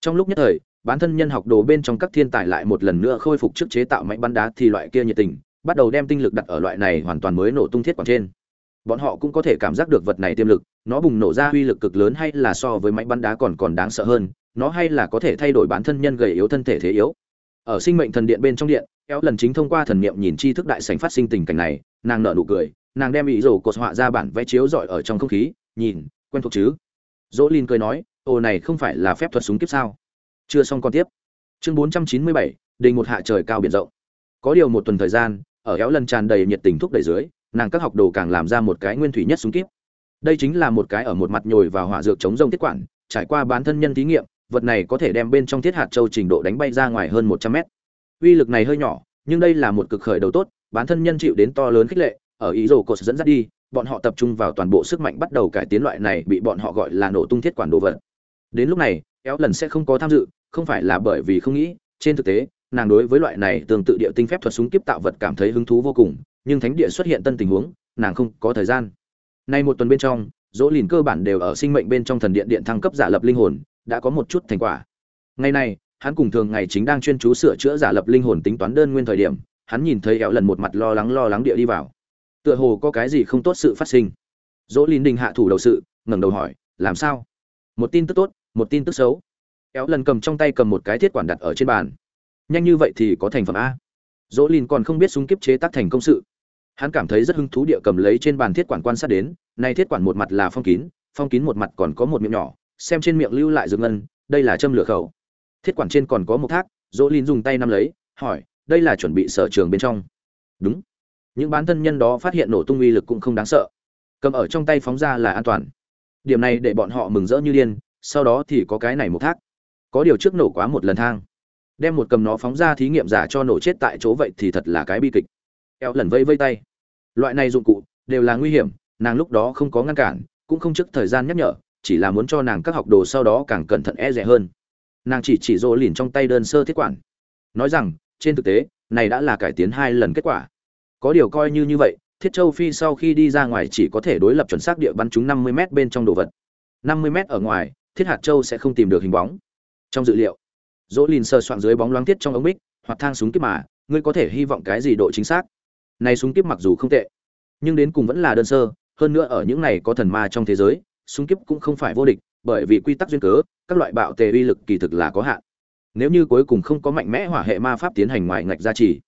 Trong lúc nhất thời bản thân nhân học đồ bên trong các thiên tài lại một lần nữa khôi phục trước chế tạo máy bắn đá thì loại kia nhiệt tình, bắt đầu đem tinh lực đặt ở loại này hoàn toàn mới nổ tung thiết quản trên. Bọn họ cũng có thể cảm giác được vật này tiềm lực, nó bùng nổ ra uy lực cực lớn hay là so với máy bắn đá còn còn đáng sợ hơn, nó hay là có thể thay đổi bản thân nhân gầy yếu thân thể thế yếu. Ở sinh mệnh thần điện bên trong điện, kéo lần chính thông qua thần niệm nhìn tri thức đại sảnh phát sinh tình cảnh này, nàng nở nụ cười, nàng đem ý rổ cột họa ra bản vẽ chiếu rọi ở trong không khí, nhìn, quen thuộc chứ? Dỗ lin cười nói, ồ, này không phải là phép thuật súng kiếp sao? Chưa xong còn tiếp. Chương bốn trăm chín mươi bảy, đình một hạ trời cao biển rộng. Có điều một tuần thời gian, ở kéo lần tràn đầy nhiệt tình thúc đẩy dưới, nàng các học đồ càng làm ra một cái nguyên thủy nhất súng kiếp đây chính là một cái ở một mặt nhồi vào hỏa dược chống rông tiết quản, trải qua bán thân nhân thí nghiệm, vật này có thể đem bên trong thiết hạt châu trình độ đánh bay ra ngoài hơn một trăm mét. Uy lực này hơi nhỏ, nhưng đây là một cực khởi đầu tốt, bán thân nhân chịu đến to lớn khích lệ, ở ý rồ cột dẫn dắt đi, bọn họ tập trung vào toàn bộ sức mạnh bắt đầu cải tiến loại này bị bọn họ gọi là nổ tung thiết quản đồ vật. Đến lúc này kéo lần sẽ không có tham dự không phải là bởi vì không nghĩ trên thực tế nàng đối với loại này tương tự địa tinh phép thuật súng kiếp tạo vật cảm thấy hứng thú vô cùng nhưng thánh địa xuất hiện tân tình huống nàng không có thời gian. Nay một tuần bên trong dỗ lìn cơ bản đều ở sinh mệnh bên trong thần điện điện thăng cấp giả lập linh hồn đã có một chút thành quả. Ngày nay, hắn cùng thường ngày chính đang chuyên chú sửa chữa giả lập linh hồn tính toán đơn nguyên thời điểm hắn nhìn thấy éo lần một mặt lo lắng lo lắng địa đi vào. Tựa hồ có cái gì không tốt sự phát sinh. Dỗ lìn đình hạ thủ đầu sự ngẩng đầu hỏi làm sao? Một tin tức tốt một tin tức xấu éo lần cầm trong tay cầm một cái thiết quản đặt ở trên bàn. Nhanh như vậy thì có thành phẩm a. Dỗ lìn còn không biết súng kiếp chế tác thành công sự. Hắn cảm thấy rất hứng thú địa cầm lấy trên bàn thiết quản quan sát đến nay thiết quản một mặt là phong kín phong kín một mặt còn có một miệng nhỏ, xem trên miệng lưu lại dược ngân, đây là châm lửa khẩu. Thiết quản trên còn có một thác, dỗ lìn dùng tay nắm lấy, hỏi, đây là chuẩn bị sở trường bên trong. Đúng. Những bán thân nhân đó phát hiện nổ tung uy lực cũng không đáng sợ. Cầm ở trong tay phóng ra là an toàn. Điểm này để bọn họ mừng rỡ như điên, sau đó thì có cái này một thác có điều trước nổ quá một lần thang. Đem một cầm nó phóng ra thí nghiệm giả cho nổ chết tại chỗ vậy thì thật là cái bi kịch. Eo lần vây vây tay. Loại này dụng cụ đều là nguy hiểm, nàng lúc đó không có ngăn cản, cũng không trước thời gian nhắc nhở, chỉ là muốn cho nàng các học đồ sau đó càng cẩn thận e rẻ hơn. Nàng chỉ chỉ rô lìn trong tay đơn sơ thiết quản. Nói rằng, trên thực tế, này đã là cải tiến hai lần kết quả. Có điều coi như như vậy, thiết châu phi sau khi đi ra ngoài chỉ có thể đối lập chuẩn xác địa bắn chúng 50 m bên trong đồ vật. 50 m ở ngoài, thiết hạt châu sẽ không tìm được hình bóng trong dự liệu, dỗ lìn sờ soạn dưới bóng loáng tiết trong ống bích, hoặc thang súng kíp mà, ngươi có thể hy vọng cái gì độ chính xác? Này súng kíp mặc dù không tệ, nhưng đến cùng vẫn là đơn sơ, hơn nữa ở những này có thần ma trong thế giới, súng kíp cũng không phải vô địch, bởi vì quy tắc duyên cớ, các loại bạo tề uy lực kỳ thực là có hạn. Nếu như cuối cùng không có mạnh mẽ hỏa hệ ma pháp tiến hành ngoài ngạch gia trì,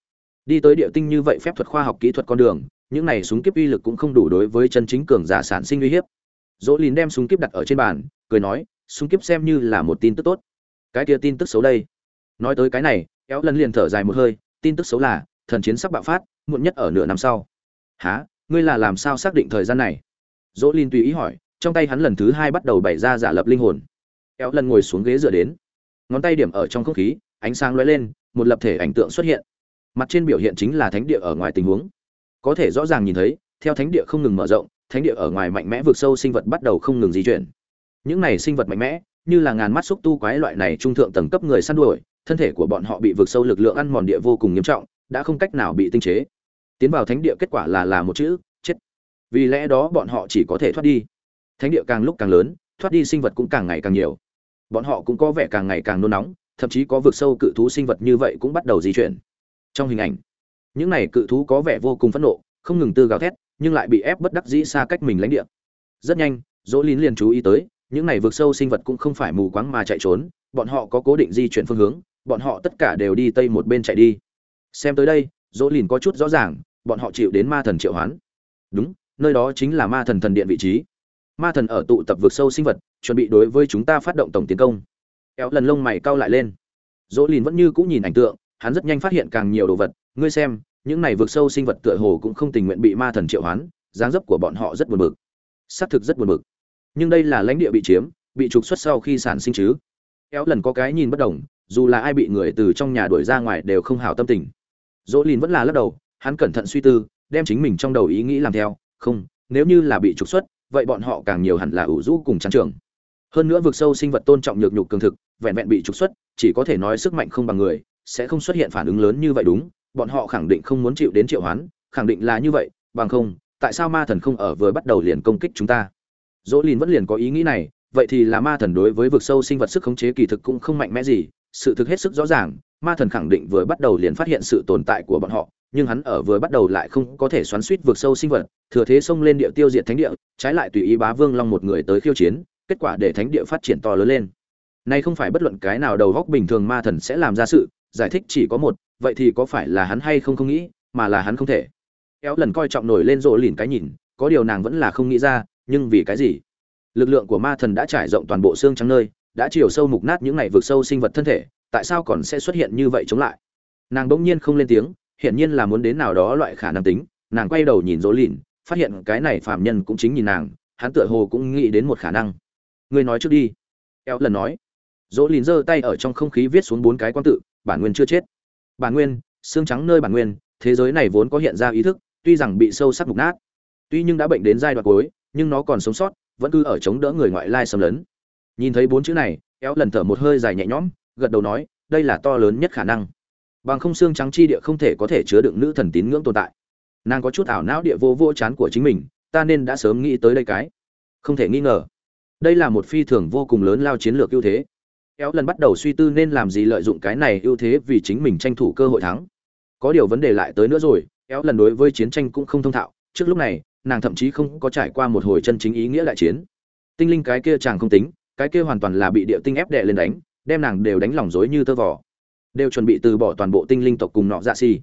đi tới địa tinh như vậy phép thuật khoa học kỹ thuật con đường, những này súng kíp uy lực cũng không đủ đối với chân chính cường giả sản sinh uy hiếp. Dỗ lìn đem súng kíp đặt ở trên bàn, cười nói, súng kíp xem như là một tin tức tốt cái kia tin tức xấu đây. Nói tới cái này kéo lần liền thở dài một hơi, tin tức xấu là, thần chiến sắp bạo phát, muộn nhất ở nửa năm sau. Há ngươi là làm sao xác định thời gian này? Dỗ lin tùy ý hỏi, trong tay hắn lần thứ hai bắt đầu bày ra giả lập linh hồn. Kéo lần ngồi xuống ghế dựa đến. Ngón tay điểm ở trong không khí, ánh sáng lóe lên, một lập thể ảnh tượng xuất hiện. Mặt trên biểu hiện chính là thánh địa ở ngoài tình huống. Có thể rõ ràng nhìn thấy, theo thánh địa không ngừng mở rộng, thánh địa ở ngoài mạnh mẽ vượt sâu, sinh vật bắt đầu không ngừng di chuyển. Những này sinh vật mạnh mẽ như là ngàn mắt xúc tu quái loại này trung thượng tầng cấp người săn đuổi, thân thể của bọn họ bị vượt sâu lực lượng ăn mòn địa vô cùng nghiêm trọng, đã không cách nào bị tinh chế. Tiến vào thánh địa kết quả là là một chữ, chết. Vì lẽ đó bọn họ chỉ có thể thoát đi. Thánh địa càng lúc càng lớn, thoát đi sinh vật cũng càng ngày càng nhiều. Bọn họ cũng có vẻ càng ngày càng nôn nóng, thậm chí có vượt sâu cự thú sinh vật như vậy cũng bắt đầu di chuyển. Trong hình ảnh, những này cự thú có vẻ vô cùng phẫn nộ, không ngừng tư gào thét, nhưng lại bị ép bất đắc dĩ xa cách mình lãnh địa. Rất nhanh, dỗ lín liền chú ý tới những này vượt sâu sinh vật cũng không phải mù quáng mà chạy trốn, bọn họ có cố định di chuyển phương hướng, bọn họ tất cả đều đi tây một bên chạy đi. Xem tới đây, dỗ lìn có chút rõ ràng, bọn họ chịu đến ma thần triệu hoán. Đúng, nơi đó chính là ma thần thần điện vị trí. Ma thần ở tụ tập vượt sâu sinh vật, chuẩn bị đối với chúng ta phát động tổng tiến công. Kéo lần lông mày cau lại lên. Dỗ lìn vẫn như cũng nhìn ảnh tượng, hắn rất nhanh phát hiện càng nhiều đồ vật. Ngươi xem, những này vượt sâu sinh vật tựa hồ cũng không tình nguyện bị ma thần triệu hoán, dáng dấp của bọn họ rất buồn bực. Xác thực rất buồn bực nhưng đây là lãnh địa bị chiếm, bị trục xuất sau khi sản sinh chứ. Kéo lần có cái nhìn bất đồng, dù là ai bị người từ trong nhà đuổi ra ngoài đều không hào tâm tình. Dỗ lìn vẫn là lắc đầu, hắn cẩn thận suy tư, đem chính mình trong đầu ý nghĩ làm theo. Không, nếu như là bị trục xuất, vậy bọn họ càng nhiều hẳn là ủ rũ cùng trắng trường. Hơn nữa vực sâu sinh vật tôn trọng nhược nhục cường thực, vẹn vẹn bị trục xuất, chỉ có thể nói sức mạnh không bằng người, sẽ không xuất hiện phản ứng lớn như vậy đúng. Bọn họ khẳng định không muốn chịu đến triệu hoán, khẳng định là như vậy, bằng không, tại sao ma thần không ở vừa bắt đầu liền công kích chúng ta? Dỗ lìn vẫn liền có ý nghĩ này, vậy thì là ma thần đối với vực sâu sinh vật sức khống chế kỳ thực cũng không mạnh mẽ gì, sự thực hết sức rõ ràng, ma thần khẳng định vừa bắt đầu liền phát hiện sự tồn tại của bọn họ, nhưng hắn ở vừa bắt đầu lại không có thể xoắn suýt vượt sâu sinh vật, thừa thế xông lên địa tiêu diệt thánh địa, trái lại tùy ý bá vương long một người tới khiêu chiến, kết quả để thánh địa phát triển to lớn lên. Nay không phải bất luận cái nào đầu góc bình thường ma thần sẽ làm ra sự, giải thích chỉ có một, vậy thì có phải là hắn hay không không nghĩ, mà là hắn không thể. Kéo lần coi trọng nổi lên rộ lìn cái nhìn, có điều nàng vẫn là không nghĩ ra nhưng vì cái gì? Lực lượng của ma thần đã trải rộng toàn bộ xương trắng nơi, đã chiều sâu mục nát những ngày vượt sâu sinh vật thân thể, tại sao còn sẽ xuất hiện như vậy chống lại? Nàng bỗng nhiên không lên tiếng, hiển nhiên là muốn đến nào đó loại khả năng tính, nàng quay đầu nhìn Dỗ lìn, phát hiện cái này phạm nhân cũng chính nhìn nàng, hắn tựa hồ cũng nghĩ đến một khả năng. Ngươi nói trước đi. Eo lần nói. Dỗ lìn giơ tay ở trong không khí viết xuống bốn cái quan tự, bản nguyên chưa chết. Bản nguyên, xương trắng nơi bản nguyên, thế giới này vốn có hiện ra ý thức, tuy rằng bị sâu sắc mục nát, tuy nhưng đã bệnh đến giai đoạn cuối nhưng nó còn sống sót, vẫn cứ ở chống đỡ người ngoại lai xâm lấn. Nhìn thấy bốn chữ này kéo lần thở một hơi dài nhẹ nhõm, gật đầu nói, đây là to lớn nhất khả năng. Bằng không xương trắng chi địa không thể có thể chứa đựng nữ thần tín ngưỡng tồn tại. Nàng có chút ảo não địa vô vô chán của chính mình, ta nên đã sớm nghĩ tới đây cái. Không thể nghi ngờ, đây là một phi thường vô cùng lớn lao chiến lược ưu thế. Kéo lần bắt đầu suy tư nên làm gì lợi dụng cái này ưu thế vì chính mình tranh thủ cơ hội thắng. Có điều vấn đề lại tới nữa rồi kéo lần đối với chiến tranh cũng không thông thạo, trước lúc này nàng thậm chí không có trải qua một hồi chân chính ý nghĩa đại chiến. Tinh linh cái kia chàng không tính, cái kia hoàn toàn là bị địa tinh ép đệ lên đánh, đem nàng đều đánh lỏng rối như tơ vò. Đều chuẩn bị từ bỏ toàn bộ tinh linh tộc cùng nọ dạ si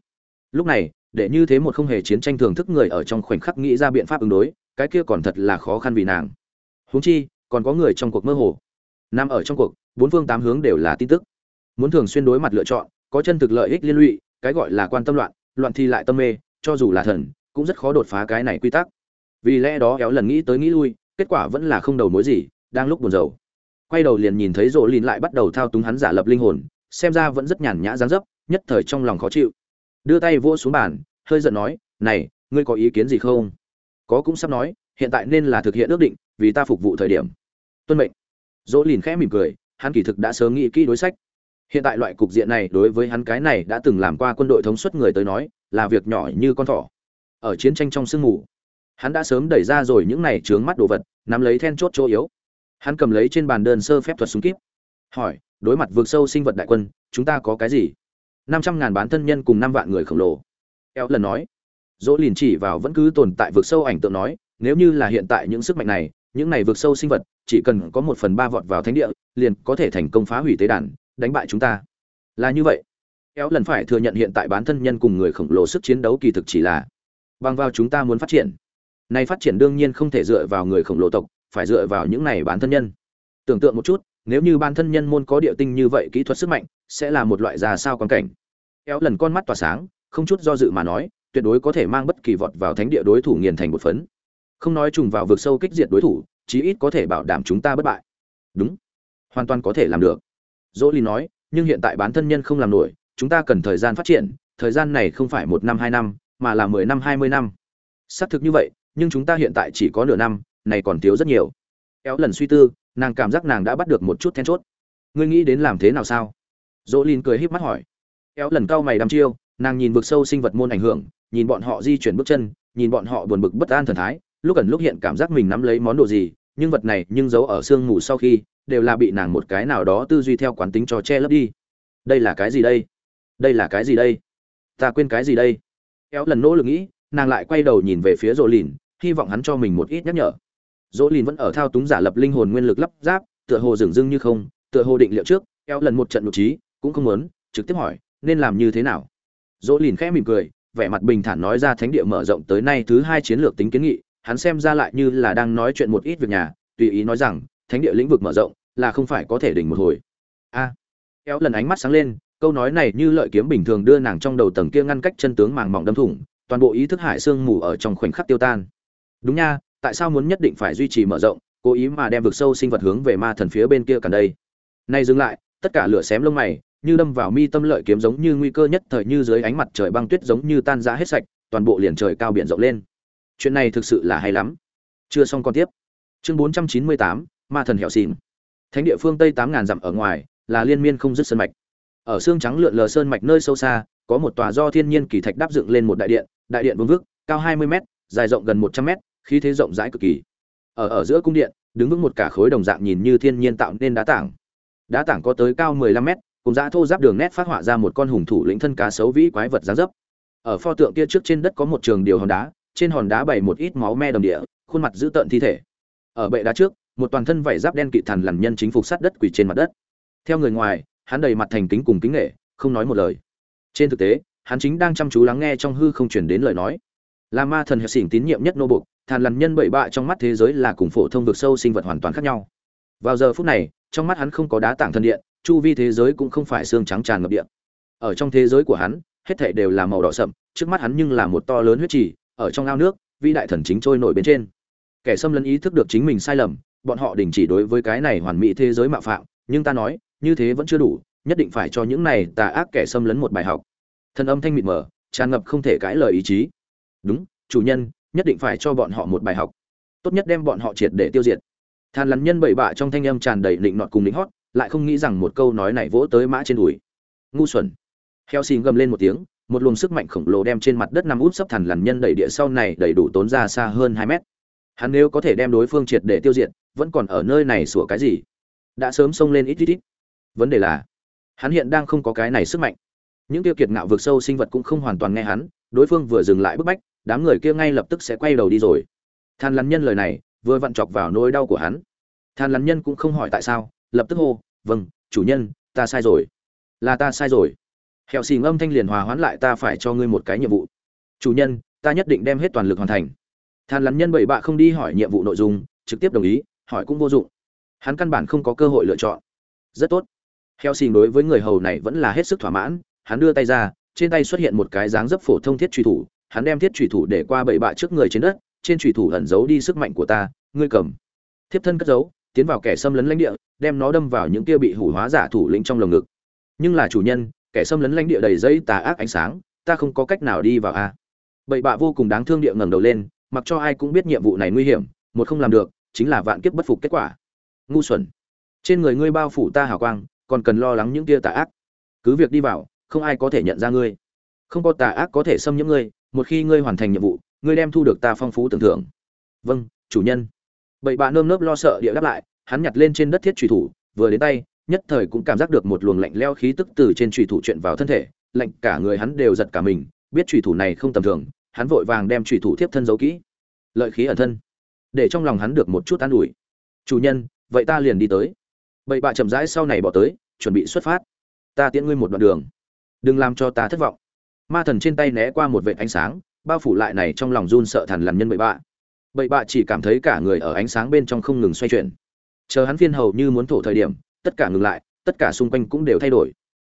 lúc này, để như thế một không hề chiến tranh thường thức người ở trong khoảnh khắc nghĩ ra biện pháp ứng đối, cái kia còn thật là khó khăn vì nàng. Huống chi, còn có người trong cuộc mơ hồ. Nằm ở trong cuộc, bốn phương tám hướng đều là tin tức. Muốn thường xuyên đối mặt lựa chọn, có chân thực lợi ích liên lụy, cái gọi là quan tâm loạn loạn thì lại tâm mê, cho dù là thần cũng rất khó đột phá cái này quy tắc. Vì lẽ đó kéo lần nghĩ tới nghĩ lui, kết quả vẫn là không đầu mối gì, đang lúc buồn rầu. Quay đầu liền nhìn thấy rộ lìn lại bắt đầu thao túng hắn giả lập linh hồn, xem ra vẫn rất nhàn nhã dáng dấp, nhất thời trong lòng khó chịu. Đưa tay vỗ xuống bàn, hơi giận nói, này, ngươi có ý kiến gì không? Có cũng sắp nói, hiện tại nên là thực hiện ước định, vì ta phục vụ thời điểm. Tuân mệnh. Dỗ lìn khẽ mỉm cười, hắn kỳ thực đã sớm nghĩ kỹ đối sách. Hiện tại loại cục diện này đối với hắn cái này đã từng làm qua quân đội thống suất người tới nói, là việc nhỏ như con thỏ ở chiến tranh trong sương mù. Hắn đã sớm đẩy ra rồi những này trướng mắt đồ vật, nắm lấy then chốt chỗ yếu. Hắn cầm lấy trên bàn đơn sơ phép thuật súng kíp. Hỏi, đối mặt vượt sâu sinh vật đại quân, chúng ta có cái gì? Năm trăm ngàn bán thân nhân cùng năm vạn người khổng lồ. Eo lần nói. Dỗ liền chỉ vào vẫn cứ tồn tại vượt sâu ảnh tượng nói, nếu như là hiện tại những sức mạnh này, những này vượt sâu sinh vật, chỉ cần có một phần ba vọt vào thánh địa, liền có thể thành công phá hủy tế đàn, đánh bại chúng ta. Là như vậy. Eo lần phải thừa nhận hiện tại bán thân nhân cùng người khổng lồ sức chiến đấu kỳ thực chỉ là bằng vào chúng ta muốn phát triển. Này phát triển đương nhiên không thể dựa vào người khổng lồ tộc, phải dựa vào những này bán thân nhân. Tưởng tượng một chút, nếu như ban thân nhân môn có địa tinh như vậy kỹ thuật sức mạnh, sẽ là một loại ra sao quan cảnh. Kéo lần con mắt tỏa sáng, không chút do dự mà nói, tuyệt đối có thể mang bất kỳ vọt vào thánh địa đối thủ nghiền thành một phấn. Không nói trùng vào vực sâu kích diệt đối thủ, chí ít có thể bảo đảm chúng ta bất bại. Đúng. Hoàn toàn có thể làm được. Dỗ ly nói, nhưng hiện tại bán thân nhân không làm nổi, chúng ta cần thời gian phát triển, thời gian này không phải một năm, hai năm mà là mười năm, hai mươi năm. Xác thực như vậy, nhưng chúng ta hiện tại chỉ có nửa năm, này còn thiếu rất nhiều. Kéo lần suy tư, nàng cảm giác nàng đã bắt được một chút then chốt. Ngươi nghĩ đến làm thế nào sao? Dỗ lin cười híp mắt hỏi. Kéo lần cao mày đăm chiêu, nàng nhìn vực sâu sinh vật môn ảnh hưởng, nhìn bọn họ di chuyển bước chân, nhìn bọn họ buồn bực bất an thần thái, lúc ẩn lúc hiện cảm giác mình nắm lấy món đồ gì, nhưng vật này nhưng giấu ở sương mù sau khi, đều là bị nàng một cái nào đó tư duy theo quán tính cho che lấp đi. Đây là cái gì đây? Đây là cái gì đây? Ta quên cái gì đây? Kéo lần nỗ lực nghĩ, nàng lại quay đầu nhìn về phía rỗ lìn hy vọng hắn cho mình một ít nhắc nhở. Dỗ lìn vẫn ở thao túng giả lập linh hồn nguyên lực lắp ráp, tựa hồ dừng dưng như không, tựa hồ định liệu trước Éo lần một trận nội trí, cũng không muốn, trực tiếp hỏi, nên làm như thế nào? Dỗ lìn khẽ mỉm cười, vẻ mặt bình thản nói ra thánh địa mở rộng tới nay thứ hai chiến lược tính kiến nghị, hắn xem ra lại như là đang nói chuyện một ít việc nhà, tùy ý nói rằng, thánh địa lĩnh vực mở rộng là không phải có thể đỉnh một hồi. A. Kéo lần ánh mắt sáng lên câu nói này như lợi kiếm bình thường đưa nàng trong đầu tầng kia ngăn cách chân tướng màng mỏng đâm thủng, toàn bộ ý thức hải xương mù ở trong khoảnh khắc tiêu tan. Đúng nha, tại sao muốn nhất định phải duy trì mở rộng, cố ý mà đem vực sâu sinh vật hướng về ma thần phía bên kia cả đây? Nay dừng lại, tất cả lửa xém lông mày, như đâm vào mi tâm lợi kiếm giống như nguy cơ nhất thời như dưới ánh mặt trời băng tuyết giống như tan rã hết sạch, toàn bộ liền trời cao biển rộng lên. Chuyện này thực sự là hay lắm. Chưa xong con tiếp. Chương bốn trăm chín mươi tám, ma thần hẹo xìn thánh địa phương tây tám ngàn dặm ở ngoài, là liên miên không dứt sơn mạch ở xương trắng lượn lờ sơn mạch nơi sâu xa, có một tòa do thiên nhiên kỳ thạch đáp dựng lên một đại điện đại điện vương vức, cao hai mươi m dài rộng gần một trăm m khí thế rộng rãi cực kỳ. Ở ở giữa cung điện, đứng vững một cả khối đồng dạng nhìn như thiên nhiên tạo nên đá tảng. Đá tảng có tới cao mười lăm mét, cùng dã thô giáp đường nét phát họa ra một con hùng thủ lĩnh thân cá sấu vĩ quái vật giá dấp. Ở pho tượng kia trước trên đất có một trường điều hòn đá, trên hòn đá bày một ít máu me đồng địa, khuôn mặt dữ tợn thi thể. Ở bệ đá trước, một toàn thân vảy giáp đen kịt thần lằn nhân chính phục sát đất quỳ trên mặt đất. Theo người ngoài hắn đầy mặt thành kính cùng kính nghệ, không nói một lời. Trên thực tế, hắn chính đang chăm chú lắng nghe trong hư không chuyển đến lời nói. Là ma thần hiệp xỉn tín nhiệm nhất nô bục thàn lằn nhân bậy bạ trong mắt thế giới là cùng phổ thông vực sâu sinh vật hoàn toàn khác nhau. Vào giờ phút này, trong mắt hắn không có đá tảng thân điện, chu vi thế giới cũng không phải xương trắng tràn ngập điện ở trong thế giới của hắn, hết thảy đều là màu đỏ sậm, trước mắt hắn nhưng là một to lớn huyết trì, ở trong ao nước vi đại thần chính trôi nổi bên trên. Kẻ xâm lấn ý thức được chính mình sai lầm, bọn họ đình chỉ đối với cái này hoàn mỹ thế giới mạo phạm, nhưng ta nói như thế vẫn chưa đủ, nhất định phải cho những này tà ác kẻ xâm lấn một bài học. Thân âm thanh mịt mờ, tràn ngập không thể cãi lời ý chí. Đúng, chủ nhân, nhất định phải cho bọn họ một bài học. Tốt nhất đem bọn họ triệt để tiêu diệt. Than lắn nhân bậy bạ trong thanh âm tràn đầy định nọt cùng lính hót, lại không nghĩ rằng một câu nói này vỗ tới mã trên đùi. Ngu xuẩn. Heo xin gầm lên một tiếng, một luồng sức mạnh khổng lồ đem trên mặt đất nằm út sấp thẳn lằn nhân đẩy địa sau này đầy đủ tốn ra xa hơn hai mét. Hắn nếu có thể đem đối phương triệt để tiêu diệt, vẫn còn ở nơi này sủa cái gì? Đã sớm xông lên ít ít ít vấn đề là, hắn hiện đang không có cái này sức mạnh. Những tiêu kiệt ngạo vượt sâu sinh vật cũng không hoàn toàn nghe hắn, đối phương vừa dừng lại bức bách, đám người kia ngay lập tức sẽ quay đầu đi rồi. Than lắn nhân lời này vừa vặn chọc vào nỗi đau của hắn. Than lắn nhân cũng không hỏi tại sao, lập tức hô vâng chủ nhân, ta sai rồi. Là ta sai rồi. Hẹo xì âm thanh liền hòa hoãn lại, ta phải cho ngươi một cái nhiệm vụ. Chủ nhân, ta nhất định đem hết toàn lực hoàn thành. Than lắn nhân bảy bạ không đi hỏi nhiệm vụ nội dung, trực tiếp đồng ý, hỏi cũng vô dụng. Hắn căn bản không có cơ hội lựa chọn. Rất tốt heo xin đối với người hầu này vẫn là hết sức thỏa mãn, hắn đưa tay ra, trên tay xuất hiện một cái dáng dấp phổ thông thiết truy thủ, hắn đem thiết truy thủ để qua bảy bạ trước người trên đất, trên truy thủ ẩn giấu đi sức mạnh của ta, ngươi cầm. Thiếp thân cất giấu, tiến vào kẻ xâm lấn lãnh địa, đem nó đâm vào những kia bị hủ hóa giả thủ lĩnh trong lồng ngực. Nhưng là chủ nhân, kẻ xâm lấn lãnh địa đầy dây tà ác ánh sáng, ta không có cách nào đi vào a. Bậy bạ vô cùng đáng thương địa ngẩng đầu lên, mặc cho ai cũng biết nhiệm vụ này nguy hiểm, một không làm được, chính là vạn kiếp bất phục kết quả. Ngu xuẩn. Trên người ngươi bao phủ ta hào quang còn cần lo lắng những kia tà ác. Cứ việc đi vào, không ai có thể nhận ra ngươi. Không có tà ác có thể xâm nhiễm ngươi, một khi ngươi hoàn thành nhiệm vụ, ngươi đem thu được ta phong phú tưởng thưởng. Vâng chủ nhân. Bậy bạ nơm nớp lo sợ địa đáp lại, hắn nhặt lên trên đất thiết trùy thủ, vừa đến tay, nhất thời cũng cảm giác được một luồng lạnh leo khí tức từ trên trùy thủ chuyện vào thân thể, lạnh cả người hắn đều giật cả mình, biết trùy thủ này không tầm thường, hắn vội vàng đem trùy thủ tiếp thân giấu kỹ. Lợi khí ở thân. Để trong lòng hắn được một chút an ủi. Chủ nhân, vậy ta liền đi tới bậy bạ chậm rãi sau này bỏ tới, chuẩn bị xuất phát. Ta tiễn ngươi một đoạn đường. Đừng làm cho ta thất vọng. Ma thần trên tay né qua một vệ ánh sáng, bao phủ lại này trong lòng run sợ thằn làm nhân bậy bạ. Bậy bạ chỉ cảm thấy cả người ở ánh sáng bên trong không ngừng xoay chuyển. Chờ hắn phiên hầu như muốn thổ thời điểm, tất cả ngừng lại, tất cả xung quanh cũng đều thay đổi.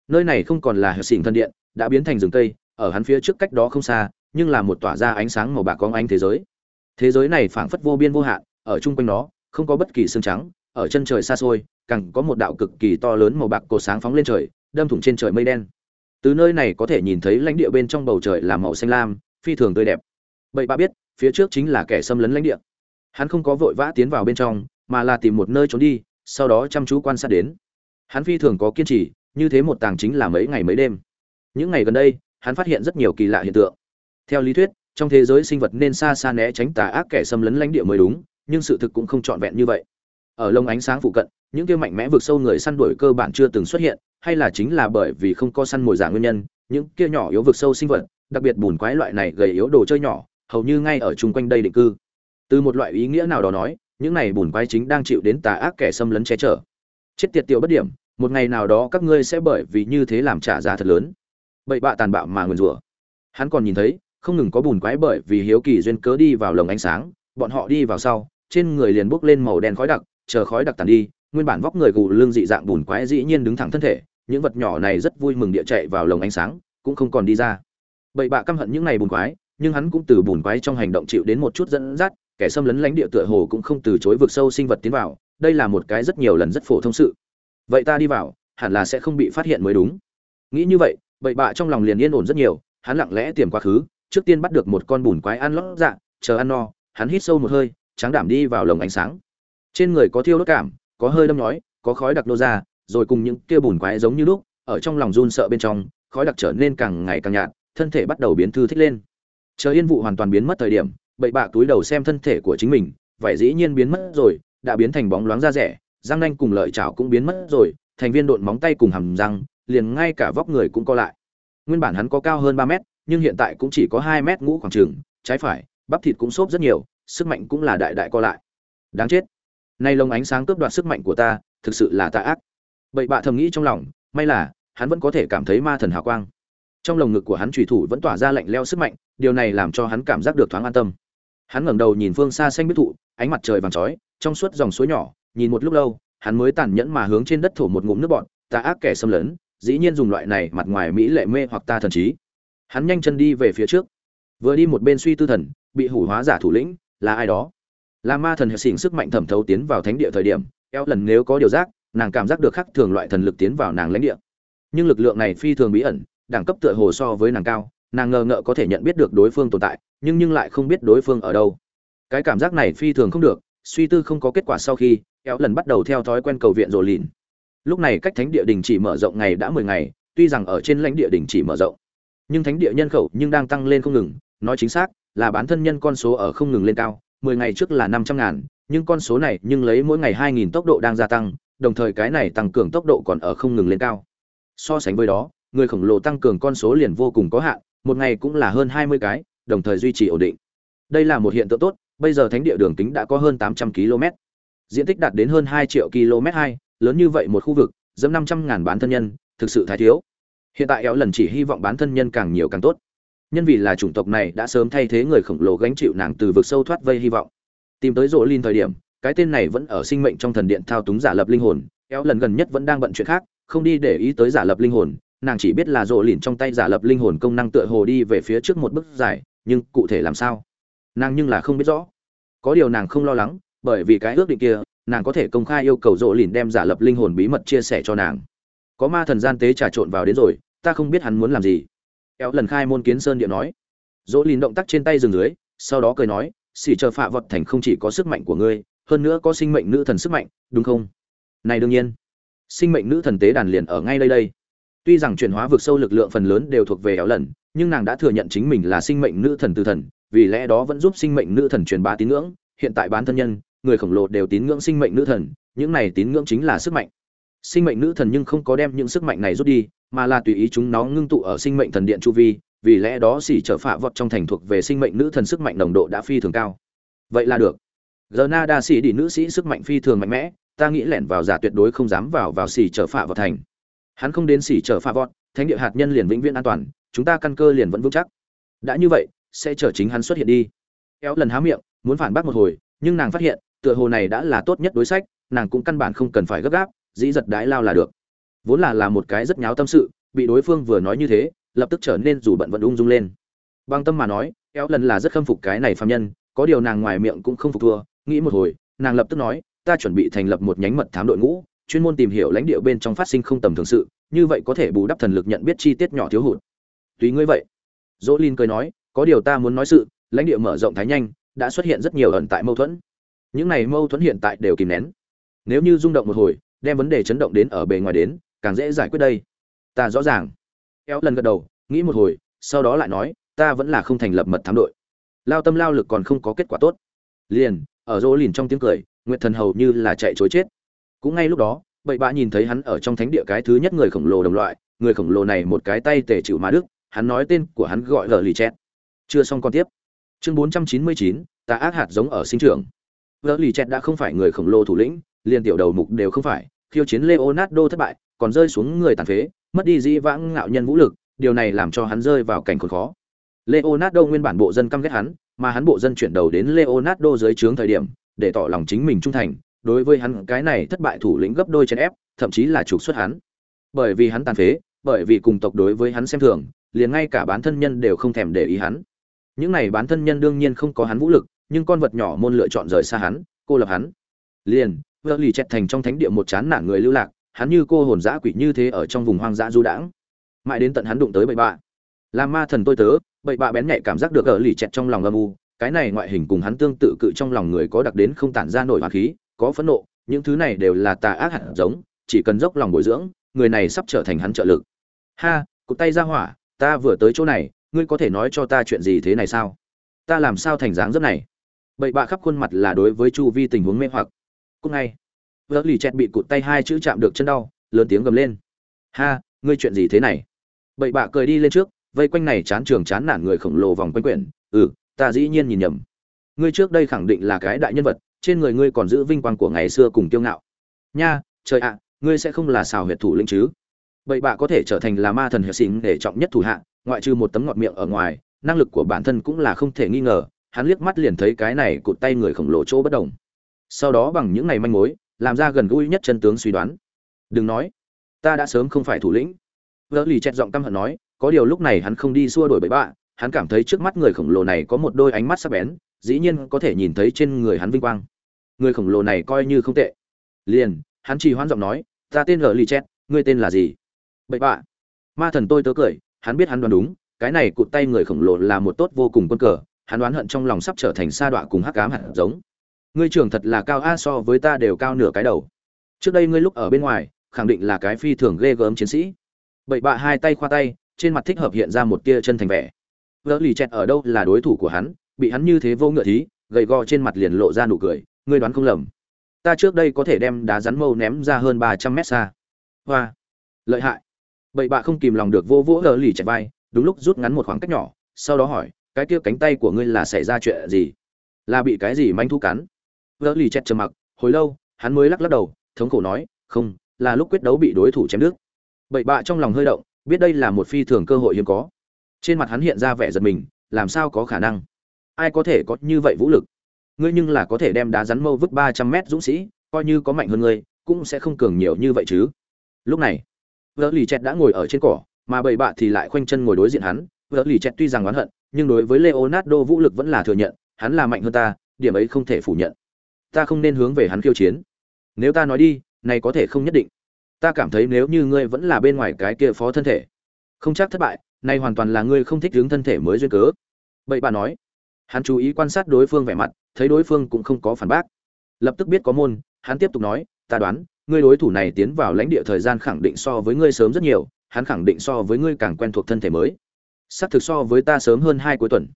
Nơi này không còn là hệ xỉn thân điện, đã biến thành rừng cây, ở hắn phía trước cách đó không xa, nhưng là một tỏa ra ánh sáng màu bạc có ánh thế giới. Thế giới này phảng phất vô biên vô hạn, ở chung quanh nó, không có bất kỳ xương trắng ở chân trời xa xôi, càng có một đạo cực kỳ to lớn màu bạc cột sáng phóng lên trời, đâm thủng trên trời mây đen. Từ nơi này có thể nhìn thấy lãnh địa bên trong bầu trời là màu xanh lam, phi thường tươi đẹp. Bậy bạ biết, phía trước chính là kẻ xâm lấn lãnh địa. Hắn không có vội vã tiến vào bên trong, mà là tìm một nơi trốn đi, sau đó chăm chú quan sát đến. Hắn phi thường có kiên trì, như thế một tàng chính là mấy ngày mấy đêm. Những ngày gần đây, hắn phát hiện rất nhiều kỳ lạ hiện tượng. Theo lý thuyết, trong thế giới sinh vật nên xa xa né tránh tà ác kẻ xâm lấn lãnh địa mới đúng, nhưng sự thực cũng không trọn vẹn như vậy ở lông ánh sáng phụ cận, những kia mạnh mẽ vượt sâu người săn đuổi cơ bản chưa từng xuất hiện, hay là chính là bởi vì không có săn mồi giả nguyên nhân, những kia nhỏ yếu vượt sâu sinh vật, đặc biệt bùn quái loại này gầy yếu đồ chơi nhỏ, hầu như ngay ở chung quanh đây định cư. Từ một loại ý nghĩa nào đó nói, những này bùn quái chính đang chịu đến tà ác kẻ xâm lấn che chở. Chết tiệt tiểu bất điểm, một ngày nào đó các ngươi sẽ bởi vì như thế làm trả giá thật lớn. Bậy bạ tàn bạo mà nguyền rủa. Hắn còn nhìn thấy, không ngừng có bùn quái bởi vì hiếu kỳ duyên cớ đi vào lồng ánh sáng, bọn họ đi vào sau, trên người liền bốc lên màu đen khói đặc chờ khói đặc tàn đi, nguyên bản vóc người gù lưng dị dạng bùn quái dĩ nhiên đứng thẳng thân thể, những vật nhỏ này rất vui mừng địa chạy vào lồng ánh sáng, cũng không còn đi ra. Bậy bạ căm hận những này bùn quái, nhưng hắn cũng từ bùn quái trong hành động chịu đến một chút dẫn dắt, kẻ xâm lấn lánh địa tựa hồ cũng không từ chối vượt sâu sinh vật tiến vào, đây là một cái rất nhiều lần rất phổ thông sự. Vậy ta đi vào, hẳn là sẽ không bị phát hiện mới đúng. Nghĩ như vậy, bậy bạ trong lòng liền yên ổn rất nhiều, hắn lặng lẽ tìm quá khứ, trước tiên bắt được một con bùn quái ăn lót dạ chờ ăn no, hắn hít sâu một hơi tráng đảm đi vào lồng ánh sáng trên người có thiêu đốt cảm, có hơi đâm nhói, có khói đặc nô ra, rồi cùng những kia bùn quái giống như lúc, ở trong lòng run sợ bên trong, khói đặc trở nên càng ngày càng nhạt, thân thể bắt đầu biến thư thích lên. Chờ yên vụ hoàn toàn biến mất thời điểm, bậy bạ túi đầu xem thân thể của chính mình vậy dĩ nhiên biến mất rồi, đã biến thành bóng loáng da rẻ, răng nanh cùng lợi chảo cũng biến mất rồi, thành viên độn móng tay cùng hàm răng, liền ngay cả vóc người cũng co lại. Nguyên bản hắn có cao hơn ba mét, nhưng hiện tại cũng chỉ có hai mét ngũ khoảng trường trái phải, bắp thịt cũng xốp rất nhiều, sức mạnh cũng là đại đại co lại. Đáng chết nay lông ánh sáng cướp đoạt sức mạnh của ta, thực sự là tà ác. Bậy bạ thầm nghĩ trong lòng, may là, hắn vẫn có thể cảm thấy ma thần hào quang. Trong lồng ngực của hắn trùy thủ vẫn tỏa ra lạnh leo sức mạnh, điều này làm cho hắn cảm giác được thoáng an tâm. Hắn ngẩng đầu nhìn phương xa xanh biết thụ, ánh mặt trời vàng chói, trong suốt dòng suối nhỏ, nhìn một lúc lâu, hắn mới tàn nhẫn mà hướng trên đất thổ một ngụm nước bọn tà ác kẻ xâm lấn, dĩ nhiên dùng loại này mặt ngoài mỹ lệ mê hoặc ta thần trí. Hắn nhanh chân đi về phía trước, vừa đi một bên suy tư thần, bị hủ hóa giả thủ lĩnh, là ai đó? Là ma thần hệ xỉn sức mạnh thẩm thấu tiến vào thánh địa thời điểm, eo lần nếu có điều giác, nàng cảm giác được khắc thường loại thần lực tiến vào nàng lãnh địa. Nhưng lực lượng này phi thường bí ẩn, đẳng cấp tựa hồ so với nàng cao, nàng ngờ ngợ có thể nhận biết được đối phương tồn tại, nhưng nhưng lại không biết đối phương ở đâu. Cái cảm giác này phi thường không được, suy tư không có kết quả sau khi, eo lần bắt đầu theo thói quen cầu viện rồi lìn lúc này cách thánh địa đình chỉ mở rộng ngày đã mười ngày, tuy rằng ở trên lãnh địa đình chỉ mở rộng, nhưng thánh địa nhân khẩu nhưng đang tăng lên không ngừng, nói chính xác là bán thân nhân con số ở không ngừng lên cao mười ngày trước là năm trăm ngàn nhưng con số này nhưng lấy mỗi ngày hai nghìn tốc độ đang gia tăng đồng thời cái này tăng cường tốc độ còn ở không ngừng lên cao. So sánh với đó người khổng lồ tăng cường con số liền vô cùng có hạn một ngày cũng là hơn hai mươi cái đồng thời duy trì ổn định. Đây là một hiện tượng tốt bây giờ thánh địa đường kính đã có hơn tám trăm km. Diện tích đạt đến hơn hai triệu km2, lớn như vậy một khu vực dẫm năm trăm ngàn bán thân nhân thực sự thái thiếu. Hiện tại éo lần chỉ hy vọng bán thân nhân càng nhiều càng tốt nhân vì là chủng tộc này đã sớm thay thế người khổng lồ gánh chịu nàng từ vực sâu thoát vây hy vọng. Tìm tới rộ linh thời điểm, cái tên này vẫn ở sinh mệnh trong thần điện thao túng giả lập linh hồn éo lần gần nhất vẫn đang bận chuyện khác, không đi để ý tới giả lập linh hồn, nàng chỉ biết là rộ lìn trong tay giả lập linh hồn công năng tựa hồ đi về phía trước một bước dài, nhưng cụ thể làm sao? Nàng nhưng là không biết rõ. Có điều nàng không lo lắng, bởi vì cái ước định kia, nàng có thể công khai yêu cầu rộ lìn đem giả lập linh hồn bí mật chia sẻ cho nàng. Có ma thần gian tế trà trộn vào đến rồi, ta không biết hắn muốn làm gì. Eo lần khai môn kiến sơn điện nói. Dỗ lìn động tác trên tay dừng dưới, sau đó cười nói, xỉ chờ phạ vật thành không chỉ có sức mạnh của ngươi, hơn nữa có sinh mệnh nữ thần sức mạnh, đúng không? Này đương nhiên. Sinh mệnh nữ thần tế đàn liền ở ngay đây đây. Tuy rằng chuyển hóa vực sâu lực lượng phần lớn đều thuộc về éo lần, nhưng nàng đã thừa nhận chính mình là sinh mệnh nữ thần từ thần, vì lẽ đó vẫn giúp sinh mệnh nữ thần truyền bá tín ngưỡng. Hiện tại bán thân nhân, người khổng lồ đều tín ngưỡng sinh mệnh nữ thần, những này tín ngưỡng chính là sức mạnh. Sinh mệnh nữ thần nhưng không có đem những sức mạnh này rút đi mà là tùy ý chúng nó ngưng tụ ở sinh mệnh thần điện chu vi, vì lẽ đó xỉ trở phạ vọt trong thành thuộc về sinh mệnh nữ thần sức mạnh nồng độ đã phi thường cao. Vậy là được. Giờ na đa xỉ đi nữ sĩ sức mạnh phi thường mạnh mẽ, ta nghĩ lẻn vào giả tuyệt đối không dám vào vào xỉ trở phạ vọt thành. Hắn không đến xỉ trở phạ vọt, thánh địa hạt nhân liền vĩnh viễn an toàn, chúng ta căn cơ liền vẫn vững chắc. Đã như vậy, sẽ chờ chính hắn xuất hiện đi. Kéo lần há miệng, muốn phản bác một hồi, nhưng nàng phát hiện, tựa hồ này đã là tốt nhất đối sách, nàng cũng căn bản không cần phải gấp gáp, dĩ giật đái lao là được vốn là là một cái rất nháo tâm sự, bị đối phương vừa nói như thế, lập tức trở nên dù bận vận ung dung lên. Băng tâm mà nói éo lần là rất khâm phục cái này phạm nhân, có điều nàng ngoài miệng cũng không phục thua, nghĩ một hồi, nàng lập tức nói, ta chuẩn bị thành lập một nhánh mật thám đội ngũ, chuyên môn tìm hiểu lãnh địa bên trong phát sinh không tầm thường sự, như vậy có thể bù đắp thần lực nhận biết chi tiết nhỏ thiếu hụt. Tùy ngươi vậy. Dỗ linh cười nói, có điều ta muốn nói sự, lãnh địa mở rộng thái nhanh, đã xuất hiện rất nhiều ẩn tại mâu thuẫn. Những này mâu thuẫn hiện tại đều kìm nén. Nếu như rung động một hồi, đem vấn đề chấn động đến ở bề ngoài đến càng dễ giải quyết đây. Ta rõ ràng. Kéo lần gật đầu, nghĩ một hồi, sau đó lại nói, ta vẫn là không thành lập mật thám đội. Lao tâm lao lực còn không có kết quả tốt. Liền, ở rỗ lìn trong tiếng cười, nguyệt thần hầu như là chạy chối chết. Cũng ngay lúc đó, bậy bạ nhìn thấy hắn ở trong thánh địa cái thứ nhất người khổng lồ đồng loại, người khổng lồ này một cái tay tể chịu mà đức, hắn nói tên của hắn gọi gờ lì chẹt. Chưa xong còn tiếp. Chương bốn trăm chín mươi chín, ta ác hạt giống ở sinh trưởng. Gờ lì chẹt đã không phải người khổng lồ thủ lĩnh, liền tiểu đầu mục đều không phải, khiêu chiến leonardo thất bại còn rơi xuống người tàn phế, mất đi dĩ vãng ngạo nhân vũ lực, điều này làm cho hắn rơi vào cảnh khốn khó. Leonardo nguyên bản bộ dân căm ghét hắn, mà hắn bộ dân chuyển đầu đến leonardo dưới trướng thời điểm, để tỏ lòng chính mình trung thành, đối với hắn cái này thất bại thủ lĩnh gấp đôi chèn ép, thậm chí là trục xuất hắn. Bởi vì hắn tàn phế, bởi vì cùng tộc đối với hắn xem thường, liền ngay cả bán thân nhân đều không thèm để ý hắn. Những này bán thân nhân đương nhiên không có hắn vũ lực, nhưng con vật nhỏ môn lựa chọn rời xa hắn, cô lập hắn. Liền, vợ lì chẹt thành trong thánh địa một chán nản người lưu lạc hắn như cô hồn dã quỷ như thế ở trong vùng hoang dã du đãng. Mãi đến tận hắn đụng tới bậy bạ. Làm ma thần tôi tớ, bậy bạ bén nhạy cảm giác được ở lì chẹt trong lòng âm u. Cái này ngoại hình cùng hắn tương tự cự trong lòng người có đặc đến không tản ra nổi hoa khí, có phẫn nộ. Những thứ này đều là tà ác hạt giống, chỉ cần dốc lòng bồi dưỡng, người này sắp trở thành hắn trợ lực. Ha, cụt tay ra hỏa, ta vừa tới chỗ này, ngươi có thể nói cho ta chuyện gì thế này sao? Ta làm sao thành dáng dấp này? Bậy bạ khắp khuôn mặt là đối với chu vi tình huống mê hoặc. Cúc ngay vợ lì chẹt bị cụt tay hai chữ chạm được chân đau, lớn tiếng gầm lên. Ha, ngươi chuyện gì thế này? Bậy bạ cười đi lên trước, vây quanh này chán trường chán nản người khổng lồ vòng quanh quyển. Ừ ta dĩ nhiên nhìn nhầm. Ngươi trước đây khẳng định là cái đại nhân vật, trên người ngươi còn giữ vinh quang của ngày xưa cùng kiêu ngạo. Nha, trời ạ, ngươi sẽ không là xào huyệt thủ lĩnh chứ? Bậy bạ có thể trở thành là ma thần hiệp xỉn để trọng nhất thủ hạ, ngoại trừ một tấm ngọt miệng ở ngoài, năng lực của bản thân cũng là không thể nghi ngờ, hắn liếc mắt liền thấy cái này cụt tay người khổng lồ chỗ bất đồng. Sau đó bằng những ngày manh mối làm ra gần gũi nhất chân tướng suy đoán. Đừng nói, ta đã sớm không phải thủ lĩnh. Vợ lì chẹt giọng căm hận nói, có điều lúc này hắn không đi xua đuổi bậy bạ, hắn cảm thấy trước mắt người khổng lồ này có một đôi ánh mắt sắc bén, dĩ nhiên có thể nhìn thấy trên người hắn vinh quang. Người khổng lồ này coi như không tệ. Liền, hắn chỉ hoan giọng nói, ta tên lờ lì chẹt, ngươi tên là gì? Bậy bạ. Ma thần tôi tớ cười, hắn biết hắn đoán đúng, cái này cụt tay người khổng lồ là một tốt vô cùng quân cờ, hắn đoán hận trong lòng sắp trở thành sa đọa cùng hắc cám hạt giống ngươi trưởng thật là cao a, so với ta đều cao nửa cái đầu. Trước đây ngươi lúc ở bên ngoài, khẳng định là cái phi thường ghê gớm chiến sĩ. Bậy bạ hai tay khoa tay, trên mặt thích hợp hiện ra một tia chân thành vẻ. Vỡ lì chẹt ở đâu là đối thủ của hắn, bị hắn như thế vô ngựa thí, gầy gò trên mặt liền lộ ra nụ cười, ngươi đoán không lầm. Ta trước đây có thể đem đá rắn mâu ném ra hơn ba trăm mét xa. Hoa. Lợi hại. Bậy bạ không kìm lòng được vô vỗ lờ lì chẹt vai, đúng lúc rút ngắn một khoảng cách nhỏ, sau đó hỏi, cái kia cánh tay của ngươi là xảy ra chuyện gì? Là bị cái gì manh thu cắn? Vợ lì chẹt trầm mặc, hồi lâu, hắn mới lắc lắc đầu, thống khổ nói, không, là lúc quyết đấu bị đối thủ chém đứt. Bậy bạ trong lòng hơi động, biết đây là một phi thường cơ hội hiếm có. Trên mặt hắn hiện ra vẻ giật mình, làm sao có khả năng? Ai có thể có như vậy vũ lực? Ngươi nhưng là có thể đem đá rắn mâu vứt ba trăm mét dũng sĩ, coi như có mạnh hơn ngươi, cũng sẽ không cường nhiều như vậy chứ. Lúc này vợ lì chẹt đã ngồi ở trên cỏ, mà bậy bạ thì lại khoanh chân ngồi đối diện hắn. Vợ lì chẹt tuy rằng oán hận, nhưng đối với leonardo vũ lực vẫn là thừa nhận, hắn là mạnh hơn ta, điểm ấy không thể phủ nhận ta không nên hướng về hắn khiêu chiến. Nếu ta nói đi, này có thể không nhất định. Ta cảm thấy nếu như ngươi vẫn là bên ngoài cái kia phó thân thể, không chắc thất bại nay hoàn toàn là ngươi không thích hướng thân thể mới duyên cớ. Bậy bà nói. Hắn chú ý quan sát đối phương vẻ mặt, thấy đối phương cũng không có phản bác. Lập tức biết có môn, hắn tiếp tục nói, ta đoán, ngươi đối thủ này tiến vào lãnh địa thời gian khẳng định so với ngươi sớm rất nhiều, hắn khẳng định so với ngươi càng quen thuộc thân thể mới. Xác thực so với ta sớm hơn hai cuối tuần.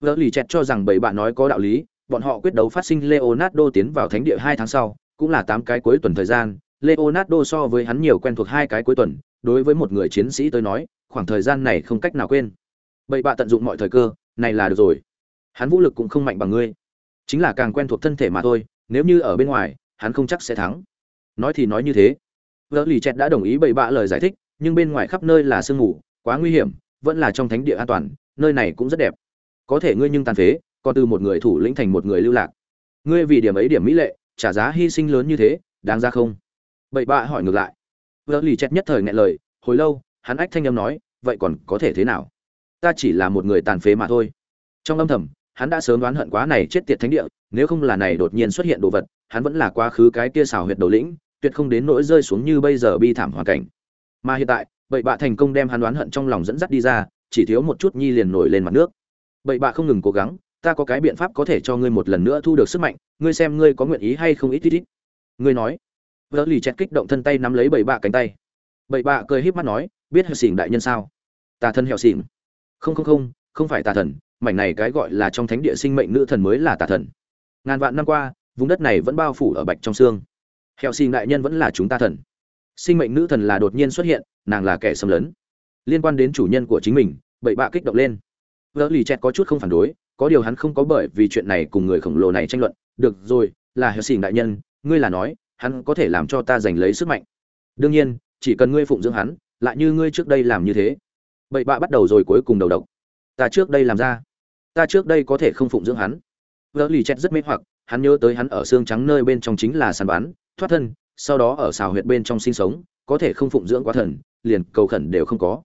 Vợ lì chẹt cho rằng bảy bạn nói có đạo lý bọn họ quyết đấu phát sinh leonardo tiến vào thánh địa hai tháng sau, cũng là tám cái cuối tuần thời gian. Leonardo so với hắn nhiều quen thuộc hai cái cuối tuần. Đối với một người chiến sĩ tới nói, khoảng thời gian này không cách nào quên. Bảy bạ tận dụng mọi thời cơ, này là được rồi. Hắn vũ lực cũng không mạnh bằng ngươi. Chính là càng quen thuộc thân thể mà thôi, nếu như ở bên ngoài, hắn không chắc sẽ thắng. Nói thì nói như thế. Vợ lì chẹt đã đồng ý bậy bạ lời giải thích, nhưng bên ngoài khắp nơi là sương mù, quá nguy hiểm, vẫn là trong thánh địa an toàn, nơi này cũng rất đẹp. Có thể ngươi nhưng tàn phế còn từ một người thủ lĩnh thành một người lưu lạc. Ngươi vì điểm ấy điểm mỹ lệ, trả giá hy sinh lớn như thế, đáng ra không? Bậy bạ hỏi ngược lại. Vợ lì chẹt nhất thời ngại lời, hồi lâu, hắn ách thanh âm nói, vậy còn có thể thế nào? Ta chỉ là một người tàn phế mà thôi. Trong âm thầm, hắn đã sớm đoán hận quá này chết tiệt thánh địa, nếu không là này đột nhiên xuất hiện đồ vật, hắn vẫn là quá khứ cái kia xào huyệt đầu lĩnh, tuyệt không đến nỗi rơi xuống như bây giờ bi thảm hoàn cảnh. Mà hiện tại, bậy bạ thành công đem hắn đoán hận trong lòng dẫn dắt đi ra, chỉ thiếu một chút nhi liền nổi lên mặt nước. Bậy bạ không ngừng cố gắng ta có cái biện pháp có thể cho ngươi một lần nữa thu được sức mạnh, ngươi xem ngươi có nguyện ý hay không ít ít ít. Ngươi nói. Vợ lì chẹt kích động thân tay nắm lấy bảy bạ cánh tay. Bảy bạ cười híp mắt nói, biết hẹo xỉn đại nhân sao? Tà thân hẹo xỉn. Không không không không phải tà thần, mảnh này cái gọi là trong thánh địa sinh mệnh nữ thần mới là tà thần. Ngàn vạn năm qua, vùng đất này vẫn bao phủ ở bạch trong xương. Hẹo xỉn đại nhân vẫn là chúng ta thần. Sinh mệnh nữ thần là đột nhiên xuất hiện, nàng là kẻ xâm lấn. Liên quan đến chủ nhân của chính mình, bảy bạ kích động lên. Vợ lì chẹt có chút không phản đối có điều hắn không có bởi vì chuyện này cùng người khổng lồ này tranh luận. Được rồi, là hờ xỉn đại nhân, ngươi là nói, hắn có thể làm cho ta giành lấy sức mạnh. Đương nhiên, chỉ cần ngươi phụng dưỡng hắn, lại như ngươi trước đây làm như thế. Bậy bạ bắt đầu rồi cuối cùng đầu độc. Ta trước đây làm ra. Ta trước đây có thể không phụng dưỡng hắn. Vợ lì chẹt rất mê hoặc, hắn nhớ tới hắn ở xương trắng nơi bên trong chính là sàn bán thoát thân, sau đó ở xào huyệt bên trong sinh sống, có thể không phụng dưỡng quá thần, liền cầu khẩn đều không có.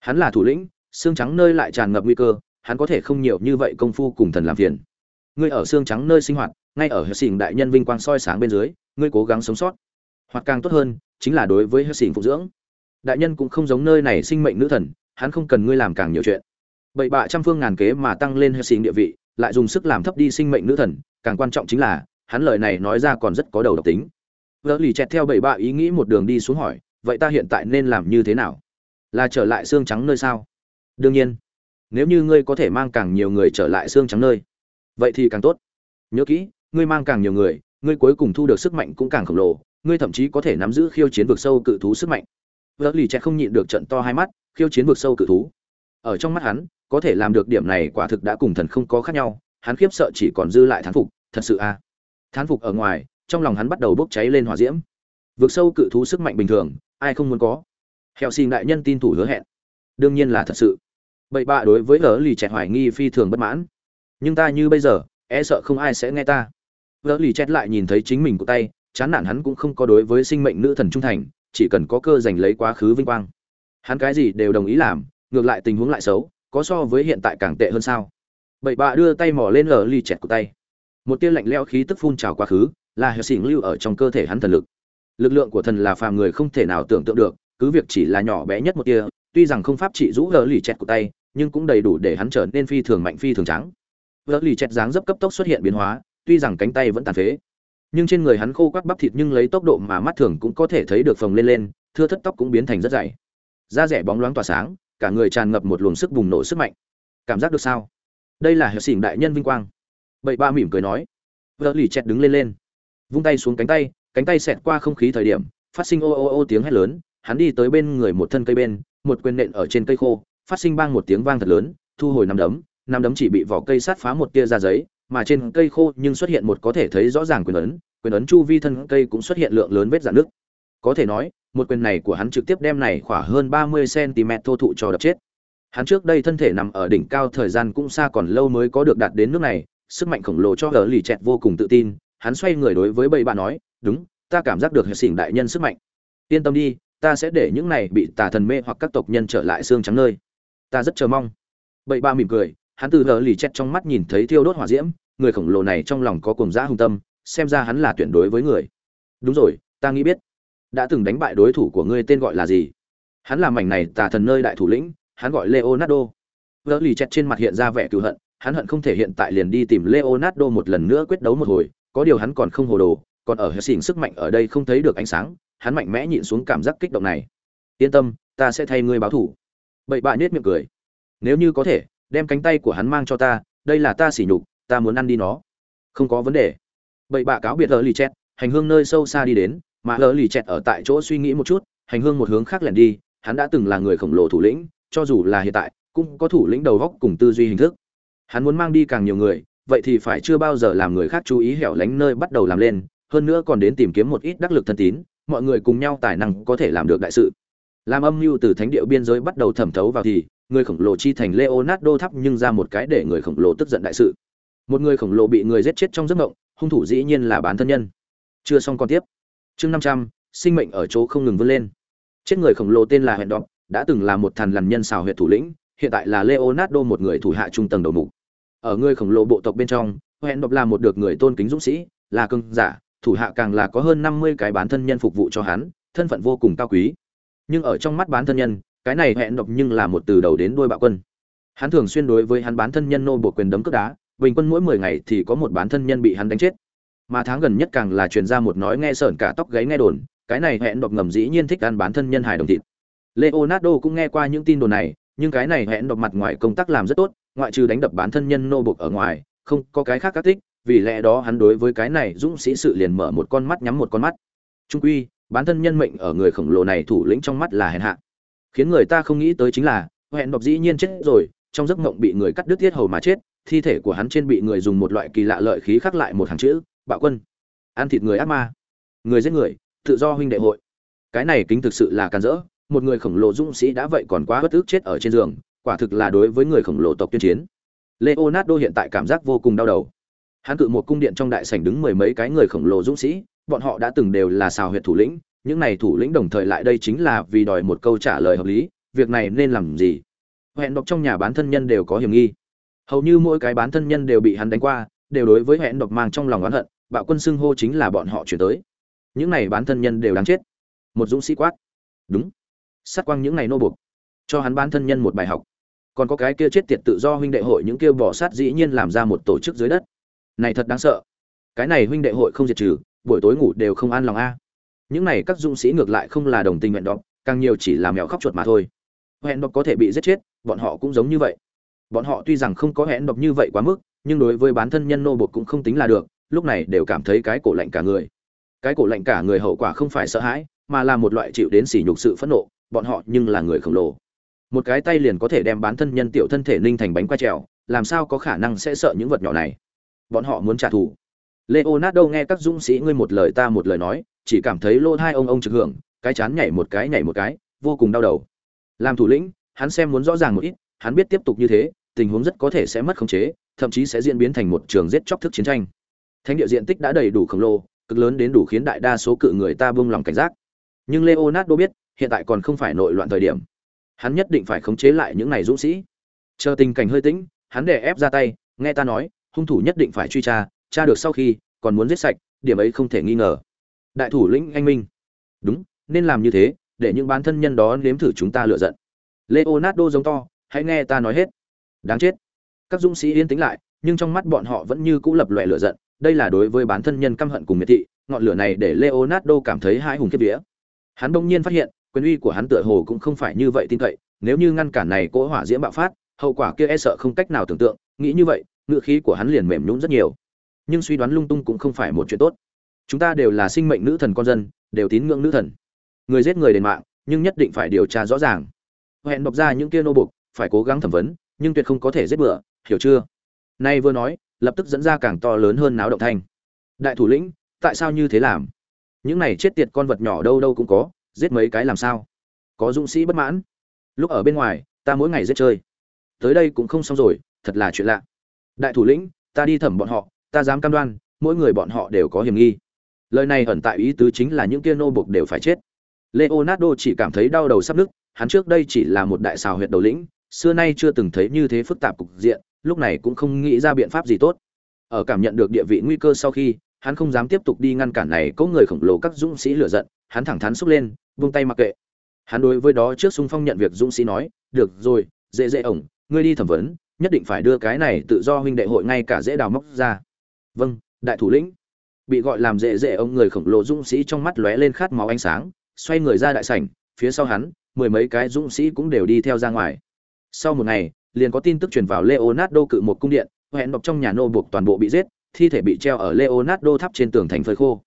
Hắn là thủ lĩnh, xương trắng nơi lại tràn ngập nguy cơ hắn có thể không nhiều như vậy công phu cùng thần làm phiền. Ngươi ở xương trắng nơi sinh hoạt, ngay ở hệ xỉn đại nhân vinh quang soi sáng bên dưới, ngươi cố gắng sống sót. Hoặc càng tốt hơn, chính là đối với hệ xỉn phục dưỡng. Đại nhân cũng không giống nơi này sinh mệnh nữ thần, hắn không cần ngươi làm càng nhiều chuyện. Bậy bạ trăm phương ngàn kế mà tăng lên hệ xỉn địa vị, lại dùng sức làm thấp đi sinh mệnh nữ thần, càng quan trọng chính là, hắn lời này nói ra còn rất có đầu độc tính. Vợ lì chẹt theo bậy bạ ý nghĩ một đường đi xuống hỏi, vậy ta hiện tại nên làm như thế nào? Là trở lại xương trắng nơi sao? Đương nhiên nếu như ngươi có thể mang càng nhiều người trở lại xương trắng nơi, vậy thì càng tốt. Nhớ kỹ, ngươi mang càng nhiều người, ngươi cuối cùng thu được sức mạnh cũng càng khổng lồ, ngươi thậm chí có thể nắm giữ khiêu chiến vực sâu cự thú sức mạnh. Vợ lì chẹt không nhịn được trận to hai mắt, khiêu chiến vực sâu cự thú. Ở trong mắt hắn, có thể làm được điểm này quả thực đã cùng thần không có khác nhau, hắn khiếp sợ chỉ còn dư lại thán phục, thật sự a. À. thán phục ở ngoài, trong lòng hắn bắt đầu bốc cháy lên hỏa diễm. Vượt sâu cự thú sức mạnh bình thường, ai không muốn có? Hẹo xin đại nhân tin thủ hứa hẹn. Đương nhiên là thật sự bậy bạ đối với gỡ lì chẹt hoài nghi phi thường bất mãn. Nhưng ta như bây giờ e sợ không ai sẽ nghe ta. Gỡ lì chẹt lại nhìn thấy chính mình của tay, chán nản hắn cũng không có đối với sinh mệnh nữ thần trung thành, chỉ cần có cơ giành lấy quá khứ vinh quang. Hắn cái gì đều đồng ý làm, ngược lại tình huống lại xấu, có so với hiện tại càng tệ hơn sao? Bậy bạ đưa tay mò lên gỡ lì chẹt của tay. Một tia lạnh lẽo khí tức phun trào quá khứ, là hệ xỉn lưu ở trong cơ thể hắn thần lực. Lực lượng của thần là phàm người không thể nào tưởng tượng được, cứ việc chỉ là nhỏ bé nhất một tia, tuy rằng không pháp trị rũ gỡ lì chẹt của tay nhưng cũng đầy đủ để hắn trở nên phi thường mạnh, phi thường trắng. Vợ lì chẹt dáng dấp cấp tốc xuất hiện biến hóa, tuy rằng cánh tay vẫn tàn phế, nhưng trên người hắn khô quắc bắp thịt nhưng lấy tốc độ mà mắt thường cũng có thể thấy được phồng lên lên, thưa thất tóc cũng biến thành rất dày. Da rẻ bóng loáng tỏa sáng, cả người tràn ngập một luồng sức bùng nổ sức mạnh. Cảm giác được sao? Đây là hệ xỉn đại nhân vinh quang. Bậy ba mỉm cười nói. Vợ lì chẹt đứng lên lên, vung tay xuống cánh tay cánh tay xẹt qua không khí thời điểm, phát sinh ô ô ô tiếng hét lớn, hắn đi tới bên người một thân cây bên, một quyền nện ở trên cây khô phát sinh bang một tiếng vang thật lớn, thu hồi năm đấm năm đấm chỉ bị vỏ cây sát phá một tia ra giấy, mà trên cây khô nhưng xuất hiện một có thể thấy rõ ràng quyền ấn quyền ấn chu vi thân cây cũng xuất hiện lượng lớn vết rạn nước có thể nói, một quyền này của hắn trực tiếp đem này khỏa hơn ba mươi cm thô thụ cho đập chết. Hắn trước đây thân thể nằm ở đỉnh cao thời gian cũng xa còn lâu mới có được đạt đến nước này, sức mạnh khổng lồ cho gỡ lì chẹt vô cùng tự tin, hắn xoay người đối với bầy bạn nói, đúng, ta cảm giác được hệ xỉn đại nhân sức mạnh. Yên tâm đi, ta sẽ để những này bị tà thần mê hoặc các tộc nhân trở lại xương trắng nơi ta rất chờ mong. Bậy ba mỉm cười, hắn từ lờ lì chét trong mắt nhìn thấy thiêu đốt hỏa diễm, người khổng lồ này trong lòng có cùng giã hung tâm, xem ra hắn là tuyển đối với người. Đúng rồi, ta nghĩ biết, đã từng đánh bại đối thủ của ngươi tên gọi là gì? Hắn là mảnh này tà thần nơi đại thủ lĩnh, hắn gọi leonardo. Lờ lì chét trên mặt hiện ra vẻ cựu hận, hắn hận không thể hiện tại liền đi tìm leonardo một lần nữa quyết đấu một hồi, có điều hắn còn không hồ đồ, còn ở hệ xỉn sức mạnh ở đây không thấy được ánh sáng, hắn mạnh mẽ nhịn xuống cảm giác kích động này. Yên tâm, ta sẽ thay ngươi báo thủ bậy bạ nhếch miệng cười. Nếu như có thể, đem cánh tay của hắn mang cho ta, đây là ta sỉ nhục, ta muốn ăn đi nó. Không có vấn đề. Bậy bạ cáo biệt lỡ lì chẹt hành hương nơi sâu xa đi đến, mà lỡ lì chẹt ở tại chỗ suy nghĩ một chút, hành hương một hướng khác lẻn đi, hắn đã từng là người khổng lồ thủ lĩnh, cho dù là hiện tại, cũng có thủ lĩnh đầu góc cùng tư duy hình thức. Hắn muốn mang đi càng nhiều người, vậy thì phải chưa bao giờ làm người khác chú ý hẻo lánh nơi bắt đầu làm lên, hơn nữa còn đến tìm kiếm một ít đắc lực thân tín, mọi người cùng nhau tài năng có thể làm được đại sự làm âm mưu từ thánh địa biên giới bắt đầu thẩm thấu vào thì, người khổng lồ chi thành leonardo thắp nhưng ra một cái để người khổng lồ tức giận đại sự. Một người khổng lồ bị người giết chết trong giấc mộng, hung thủ dĩ nhiên là bán thân nhân. Chưa xong còn tiếp. Chương năm trăm, sinh mệnh ở chỗ không ngừng vươn lên. Chết người khổng lồ tên là hẹn đọc đã từng là một thằn lằn nhân xào huyệt thủ lĩnh, hiện tại là leonardo một người thủ hạ trung tầng đầu mục. Ở người khổng lồ bộ tộc bên trong hẹn đọc là một được người tôn kính dũng sĩ, là cưng giả, thủ hạ càng là có hơn năm mươi cái bán thân nhân phục vụ cho hắn, thân phận vô cùng cao quý nhưng ở trong mắt bán thân nhân, cái này hẹn độc nhưng là một từ đầu đến đuôi bạo quân. Hắn thường xuyên đối với hắn bán thân nhân nô buộc quyền đấm cướp đá, bình quân mỗi mười ngày thì có một bán thân nhân bị hắn đánh chết. Mà tháng gần nhất càng là truyền ra một nói nghe sởn cả tóc gáy nghe đồn, cái này hẹn độc ngầm dĩ nhiên thích ăn bán thân nhân hài đồng thịt. Leonardo cũng nghe qua những tin đồn này, nhưng cái này hẹn độc mặt ngoài công tác làm rất tốt, ngoại trừ đánh đập bán thân nhân nô buộc ở ngoài, không có cái khác các thích. vì lẽ đó hắn đối với cái này dũng sĩ sự liền mở một con mắt nhắm một con mắt. Trung quy bán thân nhân mệnh ở người khổng lồ này thủ lĩnh trong mắt là hèn hạ. Khiến người ta không nghĩ tới chính là, hẹn đọc dĩ nhiên chết rồi, trong giấc mộng bị người cắt đứt tiết hầu mà chết, thi thể của hắn trên bị người dùng một loại kỳ lạ lợi khí khắc lại một hàng chữ, bạo quân. Ăn thịt người ác ma. Người giết người, tự do huynh đệ hội. Cái này kính thực sự là can dỡ một người khổng lồ dũng sĩ đã vậy còn quá bất ức chết ở trên giường, quả thực là đối với người khổng lồ tộc tuyên chiến. Leonardo hiện tại cảm giác vô cùng đau đầu. Hắn cự một cung điện trong đại sảnh đứng mười mấy cái người khổng lồ dũng sĩ bọn họ đã từng đều là xào huyệt thủ lĩnh, những này thủ lĩnh đồng thời lại đây chính là vì đòi một câu trả lời hợp lý, việc này nên làm gì? Hẹn đọc trong nhà bán thân nhân đều có hiểm nghi. Hầu như mỗi cái bán thân nhân đều bị hắn đánh qua, đều đối với hẹn đọc mang trong lòng oán hận, bạo quân xưng hô chính là bọn họ chuyển tới. Những này bán thân nhân đều đáng chết. Một dũng sĩ quát. Đúng. Sát quang những này nô buộc. Cho hắn bán thân nhân một bài học. Còn có cái kia chết tiệt tự do huynh đệ hội những kia bỏ sát dĩ nhiên làm ra một tổ chức dưới đất. Này thật đáng sợ. Cái này huynh đệ hội không diệt trừ buổi tối ngủ đều không an lòng a. Những này các dũng sĩ ngược lại không là đồng tình nguyện đó càng nhiều chỉ là mèo khóc chuột mà thôi. Hẹn độc có thể bị giết chết, bọn họ cũng giống như vậy. Bọn họ tuy rằng không có hẹn độc như vậy quá mức, nhưng đối với bán thân nhân nô bột cũng không tính là được, lúc này đều cảm thấy cái cổ lạnh cả người. Cái cổ lạnh cả người hậu quả không phải sợ hãi, mà là một loại chịu đến sỉ nhục sự phẫn nộ, bọn họ nhưng là người khổng lồ. Một cái tay liền có thể đem bán thân nhân tiểu thân thể ninh thành bánh quay trèo, làm sao có khả năng sẽ sợ những vật nhỏ này? Bọn họ muốn trả thù leonardo nghe các dũng sĩ ngươi một lời ta một lời nói, chỉ cảm thấy lô hai ông ông trực hưởng, cái chán nhảy một cái nhảy một cái, vô cùng đau đầu. Làm thủ lĩnh, hắn xem muốn rõ ràng một ít, hắn biết tiếp tục như thế, tình huống rất có thể sẽ mất khống chế, thậm chí sẽ diễn biến thành một trường giết chóc thức chiến tranh. Thánh địa diện tích đã đầy đủ khổng lồ, cực lớn đến đủ khiến đại đa số cự người ta buông lòng cảnh giác. Nhưng leonardo biết, hiện tại còn không phải nội loạn thời điểm. Hắn nhất định phải khống chế lại những này dũng sĩ. Chờ tình cảnh hơi tĩnh, hắn để ép ra tay, nghe ta nói, hung thủ nhất định phải truy tra tra được sau khi còn muốn giết sạch, điểm ấy không thể nghi ngờ. Đại thủ lĩnh anh minh. Đúng, nên làm như thế, để những bán thân nhân đó nếm thử chúng ta lựa giận. Leonardo giống to, hãy nghe ta nói hết. Đáng chết. Các dũng sĩ yên tĩnh lại, nhưng trong mắt bọn họ vẫn như cũ lập loè lựa giận. Đây là đối với bán thân nhân căm hận cùng miệt thị, ngọn lửa này để leonardo cảm thấy hai hùng kiếp vía. Hắn bỗng nhiên phát hiện, quyền uy của hắn tựa hồ cũng không phải như vậy tin cậy, nếu như ngăn cản này cỗ hỏa diễm bạo phát, hậu quả kia e sợ không cách nào tưởng tượng. Nghĩ như vậy ngựa khí của hắn liền mềm nhũn rất nhiều nhưng suy đoán lung tung cũng không phải một chuyện tốt. Chúng ta đều là sinh mệnh nữ thần con dân, đều tín ngưỡng nữ thần. Người giết người đền mạng, nhưng nhất định phải điều tra rõ ràng. Hẹn bộc ra những kia nô buộc phải cố gắng thẩm vấn, nhưng tuyệt không có thể giết bừa, hiểu chưa? Nay vừa nói, lập tức dẫn ra càng to lớn hơn náo động thanh. Đại thủ lĩnh, tại sao như thế làm? Những này chết tiệt con vật nhỏ đâu đâu cũng có, giết mấy cái làm sao? Có dũng sĩ bất mãn. Lúc ở bên ngoài, ta mỗi ngày giết chơi. Tới đây cũng không xong rồi, thật là chuyện lạ. Đại thủ lĩnh, ta đi thẩm bọn họ ta dám cam đoan, mỗi người bọn họ đều có hiểm nghi. Lời này ẩn tại ý tứ chính là những kia nô buộc đều phải chết. Leonardo chỉ cảm thấy đau đầu sắp nứt, hắn trước đây chỉ là một đại xào huyệt đầu lĩnh, xưa nay chưa từng thấy như thế phức tạp cục diện, lúc này cũng không nghĩ ra biện pháp gì tốt. Ở cảm nhận được địa vị nguy cơ sau khi, hắn không dám tiếp tục đi ngăn cản này, có người khổng lồ các dũng sĩ lửa giận, hắn thẳng thắn xúc lên, vung tay mặc kệ. Hắn đối với đó trước xung phong nhận việc dũng sĩ nói, được rồi, dễ dễ ổng, ngươi đi thẩm vấn, nhất định phải đưa cái này tự do huynh đệ hội ngay cả dễ đào móc ra vâng đại thủ lĩnh. Bị gọi làm dễ dễ ông người khổng lồ dũng sĩ trong mắt lóe lên khát máu ánh sáng, xoay người ra đại sảnh, phía sau hắn, mười mấy cái dũng sĩ cũng đều đi theo ra ngoài. Sau một ngày, liền có tin tức truyền vào leonardo cự một cung điện hẹn đọc trong nhà nô buộc toàn bộ bị giết, thi thể bị treo ở leonardo tháp trên tường thành phơi khô.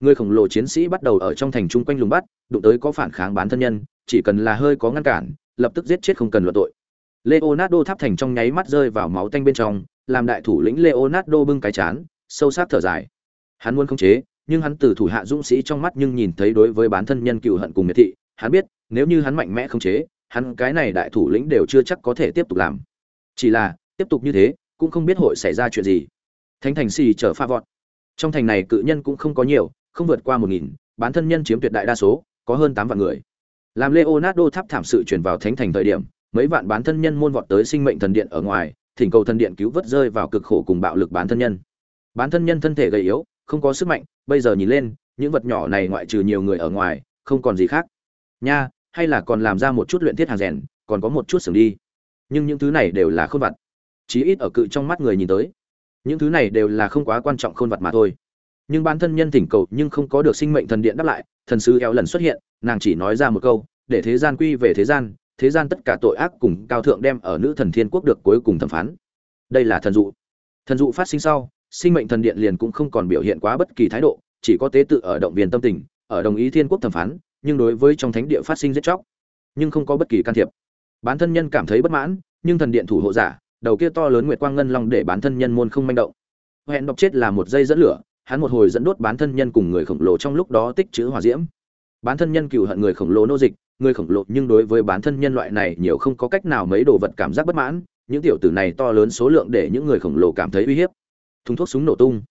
Người khổng lồ chiến sĩ bắt đầu ở trong thành chung quanh lùng bắt, đụng tới có phản kháng bán thân nhân, chỉ cần là hơi có ngăn cản, lập tức giết chết không cần luận tội leonardo tháp thành trong nháy mắt rơi vào máu tanh bên trong, làm đại thủ lĩnh leonardo bưng cái chán, sâu sắc thở dài. Hắn muốn khống chế, nhưng hắn từ thủ hạ dũng sĩ trong mắt nhưng nhìn thấy đối với bản thân nhân cựu hận cùng miệt thị, hắn biết, nếu như hắn mạnh mẽ khống chế, hắn cái này đại thủ lĩnh đều chưa chắc có thể tiếp tục làm. Chỉ là, tiếp tục như thế, cũng không biết hội xảy ra chuyện gì. Thánh thành xì trở pha vọt. Trong thành này cự nhân cũng không có nhiều, không vượt qua một nghìn thân nhân chiếm tuyệt đại đa số, có hơn tám vạn người. Làm leonardo tháp thảm sự truyền vào thánh thành thời điểm mấy vạn bán thân nhân môn vọt tới sinh mệnh thần điện ở ngoài, thỉnh cầu thần điện cứu vớt rơi vào cực khổ cùng bạo lực bán thân nhân. Bán thân nhân thân thể gầy yếu, không có sức mạnh, bây giờ nhìn lên, những vật nhỏ này ngoại trừ nhiều người ở ngoài, không còn gì khác. Nha, hay là còn làm ra một chút luyện thiết hàng rèn, còn có một chút xưởng đi. Nhưng những thứ này đều là khôn vật chí ít ở cự trong mắt người nhìn tới, những thứ này đều là không quá quan trọng khôn vật mà thôi. Nhưng bán thân nhân thỉnh cầu nhưng không có được sinh mệnh thần điện đáp lại, thần sứ eo lần xuất hiện, nàng chỉ nói ra một câu, để thế gian quy về thế gian thế gian tất cả tội ác cùng cao thượng đem ở nữ thần thiên quốc được cuối cùng thẩm phán. Đây là thần dụ. Thần dụ phát sinh sau, sinh mệnh thần điện liền cũng không còn biểu hiện quá bất kỳ thái độ, chỉ có tế tự ở động viên tâm tình, ở đồng ý thiên quốc thẩm phán, nhưng đối với trong thánh địa phát sinh giết chóc, nhưng không có bất kỳ can thiệp. Bản thân nhân cảm thấy bất mãn, nhưng thần điện thủ hộ giả, đầu kia to lớn nguyệt quang ngân long để bản thân nhân môn không manh động. Hẹn đọc chết là một dây dẫn lửa, hắn một hồi dẫn đốt bản thân nhân cùng người khổng lồ trong lúc đó tích trữ hỏa diễm. Bản thân nhân cựu hận người khổng lồ nô dịch người khổng lồ nhưng đối với bản thân nhân loại này nhiều không có cách nào mấy đồ vật cảm giác bất mãn, những tiểu tử này to lớn số lượng để những người khổng lồ cảm thấy uy hiếp. Thùng thuốc súng nổ tung.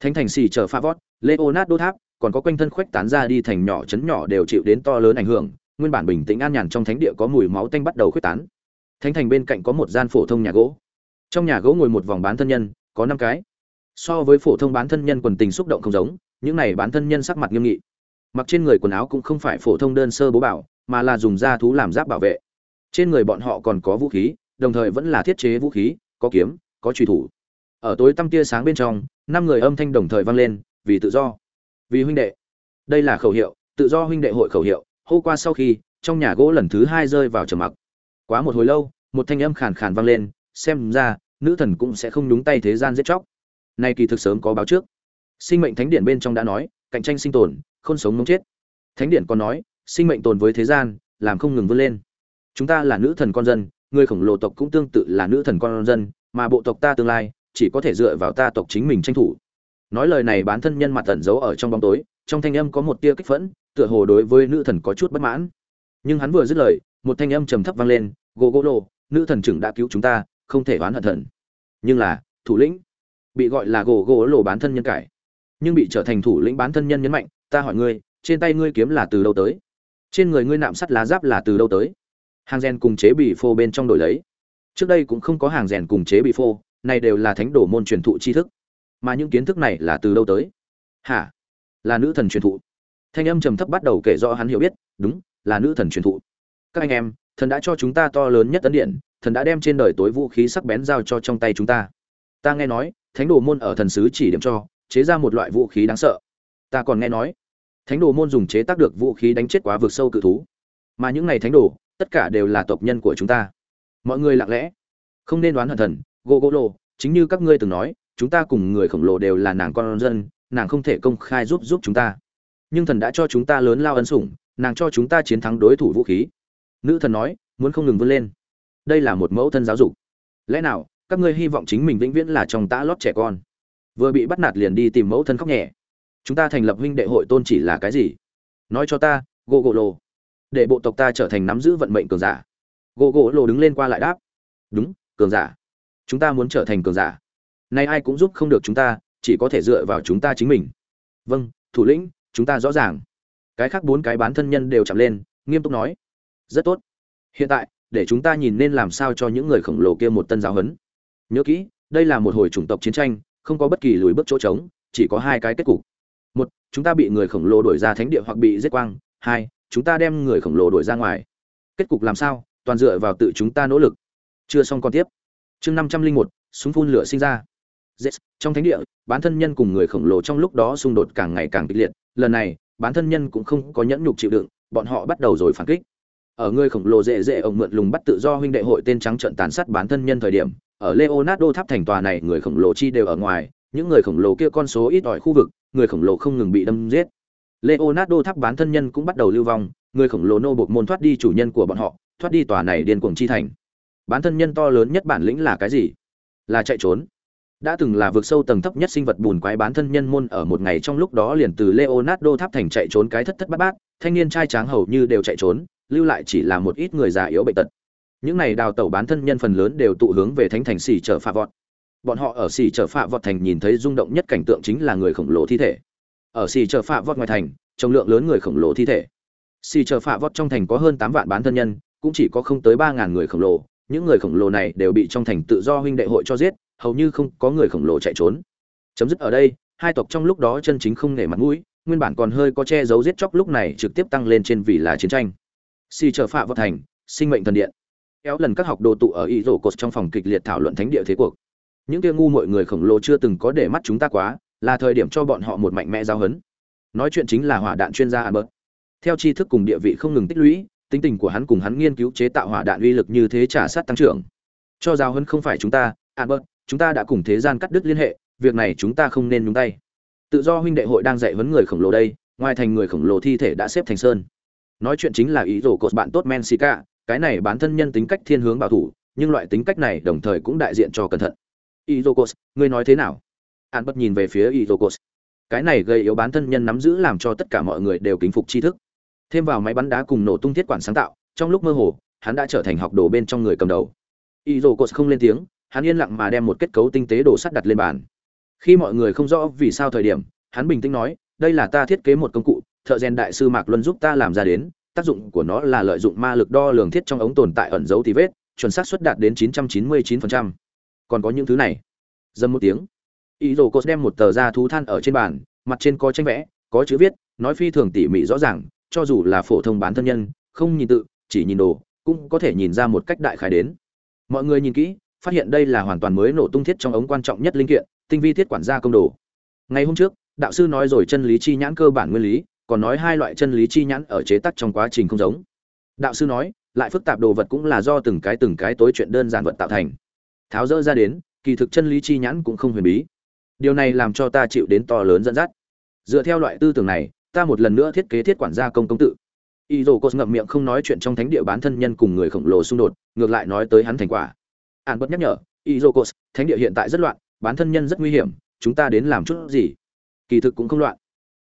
Thánh thành xì chờ pha vót, leonardo tháp, còn có quanh thân khuếch tán ra đi thành nhỏ chấn nhỏ đều chịu đến to lớn ảnh hưởng, nguyên bản bình tĩnh an nhàn trong thánh địa có mùi máu tanh bắt đầu khuếch tán. Thánh thành bên cạnh có một gian phổ thông nhà gỗ. Trong nhà gỗ ngồi một vòng bán thân nhân, có năm cái. So với phổ thông bán thân nhân quần tình xúc động không giống, những này bán thân nhân sắc mặt nghiêm nghị. Mặc trên người quần áo cũng không phải phổ thông đơn sơ bố bảo mà là dùng da thú làm giáp bảo vệ. Trên người bọn họ còn có vũ khí, đồng thời vẫn là thiết chế vũ khí, có kiếm, có truy thủ. Ở tối tăm tia sáng bên trong, năm người âm thanh đồng thời vang lên, vì tự do, vì huynh đệ. Đây là khẩu hiệu, tự do huynh đệ hội khẩu hiệu, hô qua sau khi, trong nhà gỗ lần thứ hai rơi vào trầm mặc. Quá một hồi lâu, một thanh âm khàn khàn vang lên, xem ra, nữ thần cũng sẽ không nhúng tay thế gian giết chóc. Nay kỳ thực sớm có báo trước. Sinh mệnh thánh điện bên trong đã nói, cạnh tranh sinh tồn, không sống mống chết. Thánh điện còn nói sinh mệnh tồn với thế gian, làm không ngừng vươn lên. Chúng ta là nữ thần con dân, người khổng lồ tộc cũng tương tự là nữ thần con dân, mà bộ tộc ta tương lai chỉ có thể dựa vào ta tộc chính mình tranh thủ. Nói lời này bán thân nhân mặt tẩn giấu ở trong bóng tối, trong thanh âm có một tia kích phẫn, tựa hồ đối với nữ thần có chút bất mãn. Nhưng hắn vừa dứt lời, một thanh âm trầm thấp vang lên, gô gô lô, nữ thần trưởng đã cứu chúng ta, không thể oán hận thần. Nhưng là, thủ lĩnh bị gọi là gỗ gỗ lô bán thân nhân cải, nhưng bị trở thành thủ lĩnh bán thân nhân nhấn mạnh, ta hỏi ngươi, trên tay ngươi kiếm là từ đâu tới? Trên người ngươi nạm sắt lá giáp là từ đâu tới? Hàng rèn cùng chế bị phô bên trong đổi lấy. Trước đây cũng không có hàng rèn cùng chế bị phô này đều là thánh đồ môn truyền thụ tri thức. Mà những kiến thức này là từ đâu tới? Hả? Là nữ thần truyền thụ. Thanh âm trầm thấp bắt đầu kể rõ hắn hiểu biết. Đúng, là nữ thần truyền thụ. Các anh em, thần đã cho chúng ta to lớn nhất tấn điện, thần đã đem trên đời tối vũ khí sắc bén giao cho trong tay chúng ta. Ta nghe nói, thánh đồ môn ở thần sứ chỉ điểm cho, chế ra một loại vũ khí đáng sợ. Ta còn nghe nói thánh đồ môn dùng chế tác được vũ khí đánh chết quá vực sâu cự thú. Mà những này thánh đồ, tất cả đều là tộc nhân của chúng ta. Mọi người lặng lẽ, không nên đoán hận thần gô gô lô chính như các ngươi từng nói, chúng ta cùng người khổng lồ đều là nàng con dân, nàng không thể công khai giúp giúp chúng ta. Nhưng thần đã cho chúng ta lớn lao ân sủng, nàng cho chúng ta chiến thắng đối thủ vũ khí. Nữ thần nói, muốn không ngừng vươn lên. Đây là một mẫu thân giáo dục. Lẽ nào, các ngươi hy vọng chính mình vĩnh viễn là trong tã lót trẻ con? Vừa bị bắt nạt liền đi tìm mẫu thân khóc nhẹ chúng ta thành lập huynh đệ hội tôn chỉ là cái gì? Nói cho ta, gỗ gỗ lồ. Để bộ tộc ta trở thành nắm giữ vận mệnh cường giả. Gỗ gỗ lồ đứng lên qua lại đáp. Đúng, cường giả. Chúng ta muốn trở thành cường giả. Nay ai cũng giúp không được chúng ta, chỉ có thể dựa vào chúng ta chính mình. Vâng thủ lĩnh, chúng ta rõ ràng. Cái khác bốn cái bán thân nhân đều chạm lên, nghiêm túc nói. Rất tốt. Hiện tại, để chúng ta nhìn nên làm sao cho những người khổng lồ kia một tân giáo huấn. Nhớ kỹ, đây là một hồi chủng tộc chiến tranh, không có bất kỳ lùi bước chỗ trống, chỉ có hai cái kết cục chúng ta bị người khổng lồ đuổi ra thánh địa hoặc bị giết quang. Hai chúng ta đem người khổng lồ đuổi ra ngoài. Kết cục làm sao? Toàn dựa vào tự chúng ta nỗ lực. Chưa xong còn tiếp. Chương năm trăm linh một súng phun lửa sinh ra. Yes, trong thánh địa bán thân nhân cùng người khổng lồ trong lúc đó xung đột càng ngày càng kịch liệt. Lần này bán thân nhân cũng không có nhẫn nhục chịu đựng bọn họ bắt đầu rồi phản kích. Ở người khổng lồ dễ dễ ông mượn lùng bắt tự do huynh đệ hội tên trắng trận tàn sát bán thân nhân thời điểm ở leonardo tháp thành tòa này người khổng lồ chi đều ở ngoài những người khổng lồ kia con số ít ỏi khu vực, người khổng lồ không ngừng bị đâm giết. Leonardo tháp bán thân nhân cũng bắt đầu lưu vong, người khổng lồ nô buộc môn thoát đi chủ nhân của bọn họ, thoát đi tòa này điên cuồng chi thành. Bán thân nhân to lớn nhất bản lĩnh là cái gì? Là chạy trốn. Đã từng là vượt sâu tầng thấp nhất sinh vật bùn quái bán thân nhân môn ở một ngày trong lúc đó liền từ leonardo tháp thành chạy trốn cái thất thất bát bát, thanh niên trai tráng hầu như đều chạy trốn, lưu lại chỉ là một ít người già yếu bệnh tật. Những này đào tẩu bán thân nhân phần lớn đều tụ hướng về thánh thành xỉ trở phạ vọt bọn họ ở xỉ chở phạ vọt thành nhìn thấy rung động nhất cảnh tượng chính là người khổng lồ thi thể. Ở xỉ chở phạ vọt ngoài thành trọng lượng lớn người khổng lồ thi thể. Xỉ chở phạ vọt trong thành có hơn tám vạn bán thân nhân, cũng chỉ có không tới ba ngàn người khổng lồ. Những người khổng lồ này đều bị trong thành tự do huynh đệ hội cho giết, hầu như không có người khổng lồ chạy trốn. Chấm dứt ở đây, hai tộc trong lúc đó chân chính không nể mặt mũi, nguyên bản còn hơi có che giấu giết chóc lúc này trực tiếp tăng lên trên vì là chiến tranh. Xì chở phạ vọt thành, sinh mệnh thần điện. Kéo lần các học đồ tụ ở y rổ cột trong phòng kịch liệt thảo luận thánh địa thế cuộc những kia ngu mọi người khổng lồ chưa từng có để mắt chúng ta quá, là thời điểm cho bọn họ một mạnh mẽ giao hấn nói chuyện chính là hỏa đạn chuyên gia albert. Theo tri thức cùng địa vị không ngừng tích lũy, tính tình của hắn cùng hắn nghiên cứu chế tạo hỏa đạn uy lực như thế trả sát tăng trưởng. Cho giao hấn không phải chúng ta, albert, chúng ta đã cùng thế gian cắt đứt liên hệ, việc này chúng ta không nên nhúng tay. Tự do huynh đệ hội đang dạy huấn người khổng lồ đây, ngoài thành người khổng lồ thi thể đã xếp thành sơn. Nói chuyện chính là ý đồ cột bạn tốt men sika cái này bán thân nhân tính cách thiên hướng bảo thủ, nhưng loại tính cách này đồng thời cũng đại diện cho cẩn thận. Izokos, ngươi nói thế nào an bất nhìn về phía Izokos. cái này gây yếu bán thân nhân nắm giữ làm cho tất cả mọi người đều kính phục tri thức thêm vào máy bắn đá cùng nổ tung thiết quản sáng tạo trong lúc mơ hồ hắn đã trở thành học đồ bên trong người cầm đầu Izokos không lên tiếng hắn yên lặng mà đem một kết cấu tinh tế đồ sắt đặt lên bàn khi mọi người không rõ vì sao thời điểm hắn bình tĩnh nói đây là ta thiết kế một công cụ thợ rèn đại sư mạc luân giúp ta làm ra đến tác dụng của nó là lợi dụng ma lực đo lường thiết trong ống tồn tại ẩn dấu tí vết chuẩn xác suất đạt đến 999% còn có những thứ này. Dâm một tiếng. Ý đồ cột đem một tờ da thú than ở trên bàn, mặt trên có tranh vẽ, có chữ viết, nói phi thường tỉ mỉ rõ ràng, cho dù là phổ thông bán thân nhân, không nhìn tự, chỉ nhìn đồ, cũng có thể nhìn ra một cách đại khái đến. Mọi người nhìn kỹ, phát hiện đây là hoàn toàn mới nổ tung thiết trong ống quan trọng nhất linh kiện, tinh vi thiết quản gia công đồ. Ngày hôm trước, đạo sư nói rồi chân lý chi nhãn cơ bản nguyên lý, còn nói hai loại chân lý chi nhãn ở chế tác trong quá trình không giống. Đạo sư nói, lại phức tạp đồ vật cũng là do từng cái từng cái tối chuyện đơn giản vật tạo thành tháo rỡ ra đến, kỳ thực chân lý chi nhãn cũng không huyền bí. Điều này làm cho ta chịu đến to lớn dẫn dắt. Dựa theo loại tư tưởng này, ta một lần nữa thiết kế thiết quản gia công công tự. Y dồ cos ngậm miệng không nói chuyện trong thánh địa bán thân nhân cùng người khổng lồ xung đột, ngược lại nói tới hắn thành quả. An bất nhắc nhở y dồ cos thánh địa hiện tại rất loạn, bán thân nhân rất nguy hiểm, chúng ta đến làm chút gì? Kỳ thực cũng không loạn.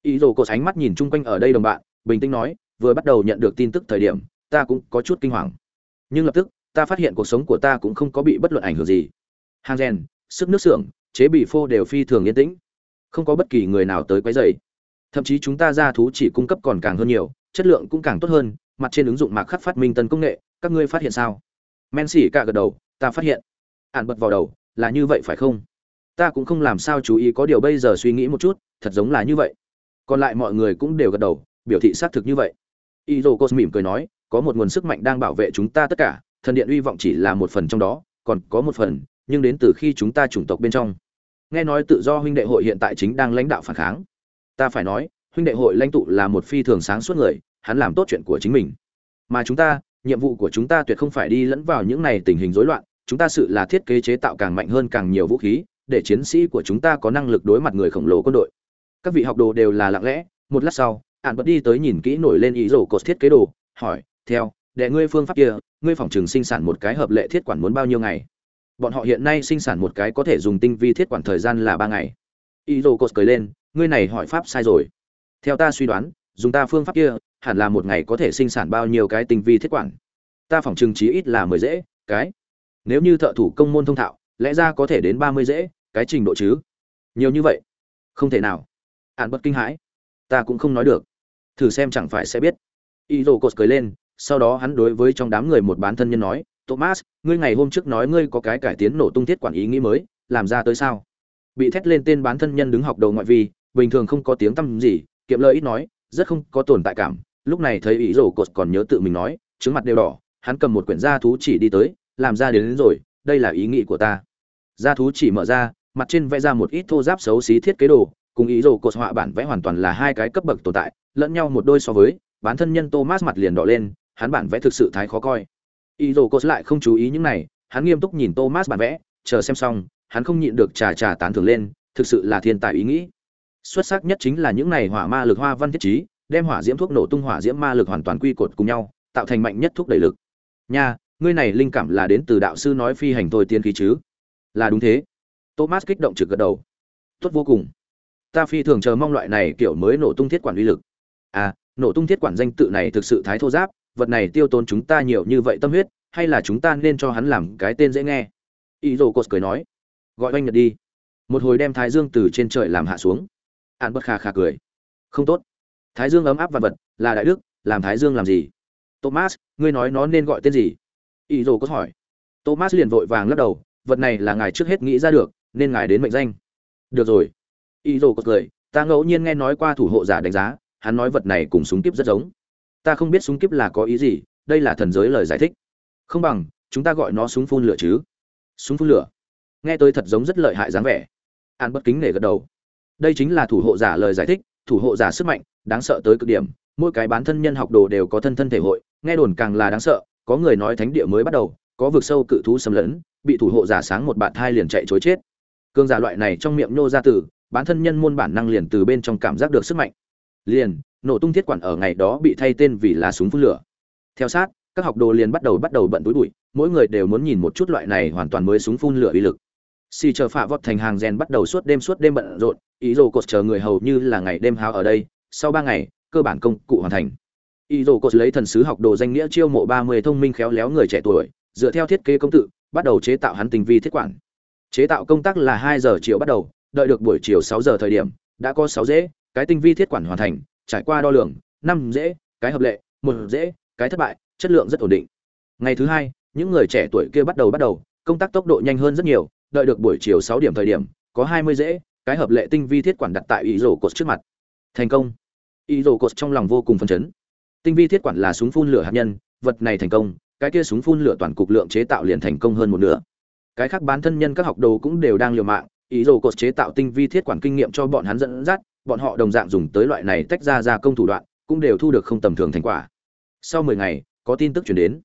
Y dồ cos ánh mắt nhìn chung quanh ở đây đồng bạn, bình tĩnh nói, vừa bắt đầu nhận được tin tức thời điểm, ta cũng có chút kinh hoàng. Nhưng lập tức ta phát hiện cuộc sống của ta cũng không có bị bất luận ảnh hưởng gì. Hàng rèn, sức nước xưởng, chế bị phô đều phi thường yên tĩnh. Không có bất kỳ người nào tới quấy rầy. Thậm chí chúng ta ra thú chỉ cung cấp còn càng hơn nhiều, chất lượng cũng càng tốt hơn, mặt trên ứng dụng mạc khắc phát minh tân công nghệ, các ngươi phát hiện sao? Men xỉ cả gật đầu, ta phát hiện. Ạn bật vào đầu, là như vậy phải không? Ta cũng không làm sao chú ý có điều bây giờ suy nghĩ một chút, thật giống là như vậy. Còn lại mọi người cũng đều gật đầu, biểu thị xác thực như vậy. Y dô cos mỉm cười nói, có một nguồn sức mạnh đang bảo vệ chúng ta tất cả thần điện uy vọng chỉ là một phần trong đó, còn có một phần, nhưng đến từ khi chúng ta chủng tộc bên trong. Nghe nói tự do huynh đệ hội hiện tại chính đang lãnh đạo phản kháng. Ta phải nói, huynh đệ hội lãnh tụ là một phi thường sáng suốt người, hắn làm tốt chuyện của chính mình. Mà chúng ta, nhiệm vụ của chúng ta tuyệt không phải đi lẫn vào những này tình hình rối loạn, chúng ta sự là thiết kế chế tạo càng mạnh hơn càng nhiều vũ khí, để chiến sĩ của chúng ta có năng lực đối mặt người khổng lồ quân đội. Các vị học đồ đều là lặng lẽ, một lát sau ạn bật đi tới nhìn kỹ nổi lên ý rổ cột thiết kế đồ, hỏi, theo để ngươi phương pháp kia, ngươi phòng trường sinh sản một cái hợp lệ thiết quản muốn bao nhiêu ngày? Bọn họ hiện nay sinh sản một cái có thể dùng tinh vi thiết quản thời gian là ba ngày. Ý rổ cột cười lên, ngươi này hỏi pháp sai rồi. Theo ta suy đoán, dùng ta phương pháp kia, hẳn là một ngày có thể sinh sản bao nhiêu cái tinh vi thiết quản? Ta phòng trường chí ít là mười dễ, cái. Nếu như thợ thủ công môn thông thạo, lẽ ra có thể đến ba mươi dễ, cái trình độ chứ? Nhiều như vậy. Không thể nào. Ạn bất kinh hãi. Ta cũng không nói được. Thử xem chẳng phải sẽ biết. Y rồ cột cười lên sau đó hắn đối với trong đám người một bán thân nhân nói thomas ngươi ngày hôm trước nói ngươi có cái cải tiến nổ tung thiết quản ý nghĩ mới làm ra tới sao? Bị thét lên tên bán thân nhân đứng học đầu ngoại vi bình thường không có tiếng tăm gì kiệm lời ít nói rất không có tồn tại cảm. Lúc này thấy ý rổ cột còn nhớ tự mình nói trứng mặt đều đỏ hắn cầm một quyển gia thú chỉ đi tới làm ra đến, đến rồi đây là ý nghĩ của ta. Gia thú chỉ mở ra mặt trên vẽ ra một ít thô giáp xấu xí thiết kế đồ cùng ý rổ cột họa bản vẽ hoàn toàn là hai cái cấp bậc tồn tại lẫn nhau một đôi so với bán thân nhân thomas mặt liền đỏ lên hắn bản vẽ thực sự thái khó coi. Ý rồ cột lại không chú ý những này, hắn nghiêm túc nhìn thomas bản vẽ, chờ xem xong, hắn không nhịn được trà trà tán thưởng lên, thực sự là thiên tài ý nghĩ. Xuất sắc nhất chính là những này hỏa ma lực hoa văn thiết trí, đem hỏa diễm thuốc nổ tung hỏa diễm ma lực hoàn toàn quy cột cùng nhau, tạo thành mạnh nhất thuốc đẩy lực. Nha, ngươi này linh cảm là đến từ đạo sư nói phi hành thôi tiên khí chứ? Là đúng thế. Thomas kích động trực gật đầu. Tốt vô cùng. Ta phi thường chờ mong loại này kiểu mới nổ tung thiết quản uy lực. À nổ tung thiết quản danh tự này thực sự thái thô giáp vật này tiêu tốn chúng ta nhiều như vậy tâm huyết, hay là chúng ta nên cho hắn làm cái tên dễ nghe? Ý rồ cột cười nói. Gọi oanh nhật đi. Một hồi đem thái dương từ trên trời làm hạ xuống. An bất kha kha cười. Không tốt. Thái dương ấm áp vật vật, là đại đức, làm thái dương làm gì? Thomas, ngươi nói nó nên gọi tên gì? Ý rồ cột hỏi. Thomas liền vội vàng lắc đầu, vật này là ngài trước hết nghĩ ra được, nên ngài đến mệnh danh. Được rồi. Ý rồ cột cười, ta ngẫu nhiên nghe nói qua thủ hộ giả đánh giá, hắn nói vật này cùng súng kíp rất giống ta không biết súng kiếp là có ý gì, đây là thần giới lời giải thích. Không bằng, chúng ta gọi nó súng phun lửa chứ. Súng phun lửa. Nghe tôi thật giống rất lợi hại dáng vẻ. An bất kính nể gật đầu. Đây chính là thủ hộ giả lời giải thích, thủ hộ giả sức mạnh, đáng sợ tới cực điểm. Mỗi cái bán thân nhân học đồ đều có thân thân thể hội, nghe đồn càng là đáng sợ. Có người nói thánh địa mới bắt đầu, có vực sâu cự thú xâm lấn, bị thủ hộ giả sáng một bạn thai liền chạy chối chết. Cương giả loại này trong miệng nô ra từ bán thân nhân môn bản năng liền từ bên trong cảm giác được sức mạnh. Liền nổ tung thiết quản ở ngày đó bị thay tên vì là súng phun lửa. Theo sát, các học đồ liền bắt đầu bắt đầu bận túi bụi, mỗi người đều muốn nhìn một chút loại này hoàn toàn mới súng phun lửa uy lực. Xì chờ phạ vọt thành hàng rèn bắt đầu suốt đêm suốt đêm bận rộn, ý đồ cột chờ người hầu như là ngày đêm háo ở đây, sau ba ngày, cơ bản công cụ hoàn thành. Ý đồ cột lấy thần sứ học đồ danh nghĩa chiêu mộ ba mươi thông minh khéo léo người trẻ tuổi, dựa theo thiết kế công tự, bắt đầu chế tạo hắn tình vi thiết quản. Chế tạo công tác là hai giờ chiều bắt đầu, đợi được buổi chiều sáu giờ thời điểm, đã có sáu dễ, cái tinh vi thiết quản hoàn thành trải qua đo lường, năm dễ, cái hợp lệ, một dễ, cái thất bại, chất lượng rất ổn định. Ngày thứ hai, những người trẻ tuổi kia bắt đầu bắt đầu, công tác tốc độ nhanh hơn rất nhiều, đợi được buổi chiều sáu điểm thời điểm, có hai mươi dễ, cái hợp lệ tinh vi thiết quản đặt tại ý rổ cột trước mặt. Thành công. Ý rổ cột trong lòng vô cùng phấn chấn. Tinh vi thiết quản là súng phun lửa hạt nhân, vật này thành công, cái kia súng phun lửa toàn cục lượng chế tạo liền thành công hơn một nửa. Cái khác bán thân nhân các học đồ cũng đều đang liều mạng ý rổ cột chế tạo tinh vi thiết quản kinh nghiệm cho bọn hắn dẫn dắt bọn họ đồng dạng dùng tới loại này tách ra ra công thủ đoạn, cũng đều thu được không tầm thường thành quả. Sau mười ngày, có tin tức truyền đến.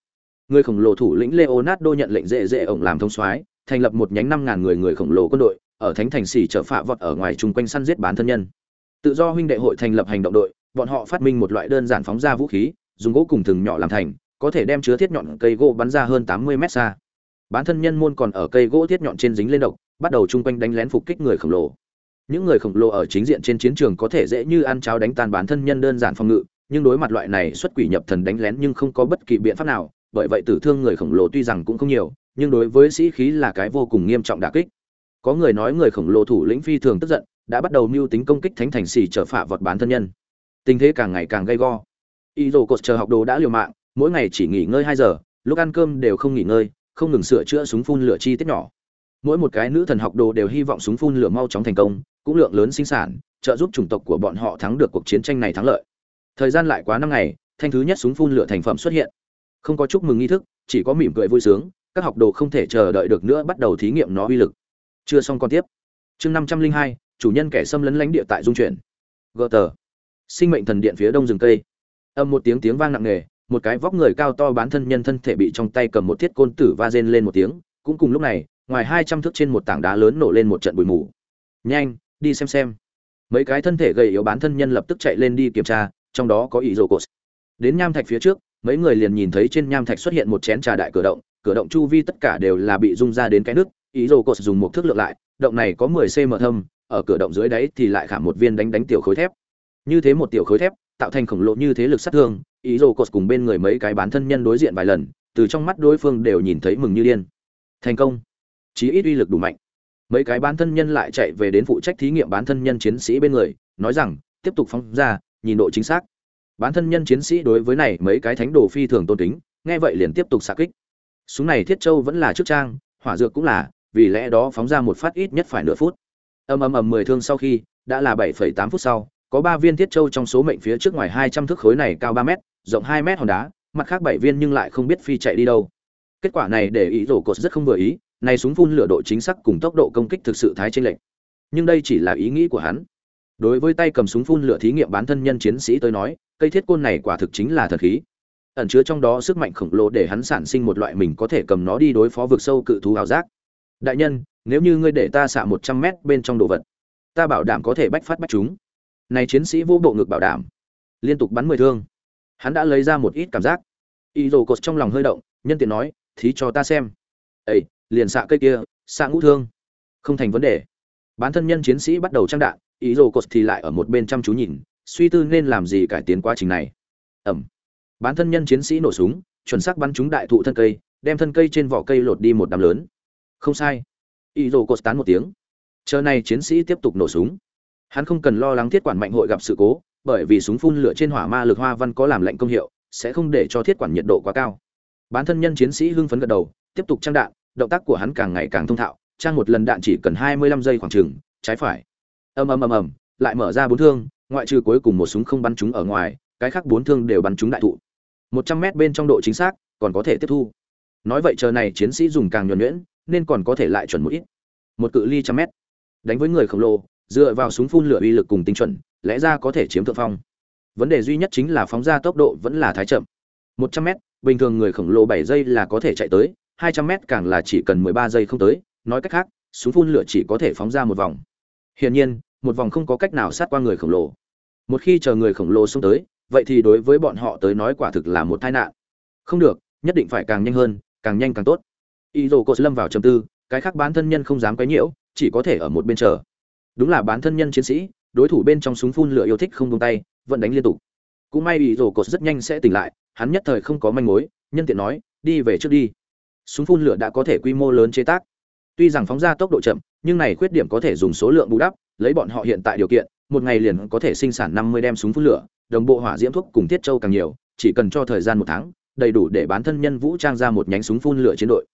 Người khổng lồ thủ lĩnh leonardo nhận lệnh dễ dễ ổng làm thông soái, thành lập một nhánh năm ngàn người người khổng lồ quân đội, ở thánh thành xỉ trở phạ vọt ở ngoài chung quanh săn giết bán thân nhân. Tự do huynh đệ hội thành lập hành động đội, bọn họ phát minh một loại đơn giản phóng ra vũ khí, dùng gỗ cùng thừng nhỏ làm thành, có thể đem chứa thiết nhọn cây gỗ bắn ra hơn tám mươi mét xa. Bán thân nhân môn còn ở cây gỗ thiết nhọn trên dính lên độc, bắt đầu chung quanh đánh lén phục kích người khổng lồ những người khổng lồ ở chính diện trên chiến trường có thể dễ như ăn cháo đánh tan bán thân nhân đơn giản phòng ngự, nhưng đối mặt loại này xuất quỷ nhập thần đánh lén nhưng không có bất kỳ biện pháp nào, bởi vậy tử thương người khổng lồ tuy rằng cũng không nhiều, nhưng đối với sĩ khí là cái vô cùng nghiêm trọng đả kích. Có người nói người khổng lồ thủ lĩnh phi thường tức giận, đã bắt đầu mưu tính công kích thánh thành xì trở phạ vọt bán thân nhân. Tình thế càng ngày càng gay go. Y dồ cột chờ học đồ đã liều mạng, mỗi ngày chỉ nghỉ ngơi hai giờ, lúc ăn cơm đều không nghỉ ngơi, không ngừng sửa chữa súng phun lửa chi tiết nhỏ. Mỗi một cái nữ thần học đồ đều hy vọng súng phun lửa mau chóng thành công cũng lượng lớn sinh sản, trợ giúp chủng tộc của bọn họ thắng được cuộc chiến tranh này thắng lợi. Thời gian lại quá năm ngày, thanh thứ nhất súng phun lửa thành phẩm xuất hiện. Không có chúc mừng nghi thức, chỉ có mỉm cười vui sướng, các học đồ không thể chờ đợi được nữa bắt đầu thí nghiệm nó uy lực. Chưa xong còn tiếp. Chương năm trăm linh hai, chủ nhân kẻ xâm lấn lãnh địa tại dung chuyển. Gờ tờ. Sinh mệnh thần điện phía đông rừng cây. Âm một tiếng tiếng vang nặng nề, một cái vóc người cao to bán thân nhân thân thể bị trong tay cầm một thiết côn tử va rên lên một tiếng, cũng cùng lúc này, ngoài hai trăm thước trên một tảng đá lớn nổ lên một trận bụi mù. Nhanh đi xem xem. Mấy cái thân thể gầy yếu bán thân nhân lập tức chạy lên đi kiểm tra, trong đó có ý rồ cột đến nham thạch phía trước, mấy người liền nhìn thấy trên nham thạch xuất hiện một chén trà đại cửa động cửa động chu vi tất cả đều là bị rung ra đến cái nước. Ý rồ cột dùng một thước lượng lại, động này có 10 cm thâm, ở cửa động dưới đáy thì lại khảm một viên đánh đánh tiểu khối thép. Như thế một tiểu khối thép, tạo thành khổng lồ như thế lực sát thương ý rồ cột cùng bên người mấy cái bán thân nhân đối diện vài lần, từ trong mắt đối phương đều nhìn thấy mừng như điên. Thành công. Chí ít uy lực đủ mạnh mấy cái bán thân nhân lại chạy về đến phụ trách thí nghiệm bán thân nhân chiến sĩ bên người, nói rằng, tiếp tục phóng ra, nhìn độ chính xác. Bán thân nhân chiến sĩ đối với này mấy cái thánh đồ phi thường tôn kính, nghe vậy liền tiếp tục xạ kích. Súng này thiết châu vẫn là trước trang, hỏa dược cũng là, vì lẽ đó phóng ra một phát ít nhất phải nửa phút. Ầm ầm ầm mười thương sau khi, đã là bảy phẩy tám phút sau, có ba viên thiết châu trong số mệnh phía trước ngoài hai trăm thước khối này cao ba mét, rộng hai mét hòn đá, mặt khác bảy viên nhưng lại không biết phi chạy đi đâu. Kết quả này để ý rổ cột rất không vừa ý này súng phun lửa độ chính xác cùng tốc độ công kích thực sự thái chênh lệch. Nhưng đây chỉ là ý nghĩ của hắn. Đối với tay cầm súng phun lửa thí nghiệm bán thân nhân chiến sĩ tới nói, cây thiết côn này quả thực chính là thần khí. Ẩn chứa trong đó sức mạnh khổng lồ để hắn sản sinh một loại mình có thể cầm nó đi đối phó vực sâu cự thú ảo giác. Đại nhân, nếu như ngươi để ta xạ một trăm mét bên trong đồ vật, ta bảo đảm có thể bách phát bách chúng. Này chiến sĩ vô bộ ngực bảo đảm. Liên tục bắn mười thương. Hắn đã lấy ra một ít cảm giác. Y cột trong lòng hơi động, nhân tiện nói, thí cho ta xem. Ây liền xạ cây kia, xạ ngũ thương. Không thành vấn đề. Bán thân nhân chiến sĩ bắt đầu trang đạn, ý rồ cột thì lại ở một bên chăm chú nhìn, suy tư nên làm gì cải tiến quá trình này. Ẩm. Bán thân nhân chiến sĩ nổ súng, chuẩn xác bắn trúng đại thụ thân cây, đem thân cây trên vỏ cây lột đi một đám lớn. Không sai. Ý rồ cột tán một tiếng. Chờ này chiến sĩ tiếp tục nổ súng. Hắn không cần lo lắng thiết quản mạnh hội gặp sự cố, bởi vì súng phun lửa trên hỏa ma lực hoa văn có làm lạnh công hiệu, sẽ không để cho thiết quản nhiệt độ quá cao. Bán thân nhân chiến sĩ hưng phấn gật đầu, tiếp tục trang đạn động tác của hắn càng ngày càng thông thạo, trang một lần đạn chỉ cần hai mươi lăm giây khoảng chừng, trái phải. Ầm ầm ầm ầm, lại mở ra bốn thương, ngoại trừ cuối cùng một súng không bắn trúng ở ngoài, cái khác bốn thương đều bắn trúng đại thụ. Một trăm mét bên trong độ chính xác, còn có thể tiếp thu. Nói vậy chờ này chiến sĩ dùng càng nhuần nhuyễn, nên còn có thể lại chuẩn một ít. Một cự ly trăm mét. Đánh với người khổng lồ, dựa vào súng phun lửa uy lực cùng tinh chuẩn, lẽ ra có thể chiếm thượng phong. Vấn đề duy nhất chính là phóng ra tốc độ vẫn là thái chậm. Một trăm mét, bình thường người khổng lồ bảy giây là có thể chạy tới hai trăm mét càng là chỉ cần mười ba giây không tới, nói cách khác, súng phun lửa chỉ có thể phóng ra một vòng. Hiển nhiên, một vòng không có cách nào sát qua người khổng lồ. Một khi chờ người khổng lồ xông tới, vậy thì đối với bọn họ tới nói quả thực là một tai nạn. Không được, nhất định phải càng nhanh hơn, càng nhanh càng tốt. Y dồ cột lâm vào trầm tư, cái khác bán thân nhân không dám quấy nhiễu, chỉ có thể ở một bên chờ. Đúng là bán thân nhân chiến sĩ, đối thủ bên trong súng phun lửa yêu thích không buông tay, vẫn đánh liên tục. Cũng may y dồ cột rất nhanh sẽ tỉnh lại, hắn nhất thời không có manh mối, nhân tiện nói, đi về trước đi súng phun lửa đã có thể quy mô lớn chế tác. Tuy rằng phóng ra tốc độ chậm, nhưng này khuyết điểm có thể dùng số lượng bù đắp, lấy bọn họ hiện tại điều kiện, một ngày liền có thể sinh sản năm mươi đem súng phun lửa, đồng bộ hỏa diễm thuốc cùng thiết châu càng nhiều, chỉ cần cho thời gian một tháng, đầy đủ để bán thân nhân vũ trang ra một nhánh súng phun lửa chiến đội.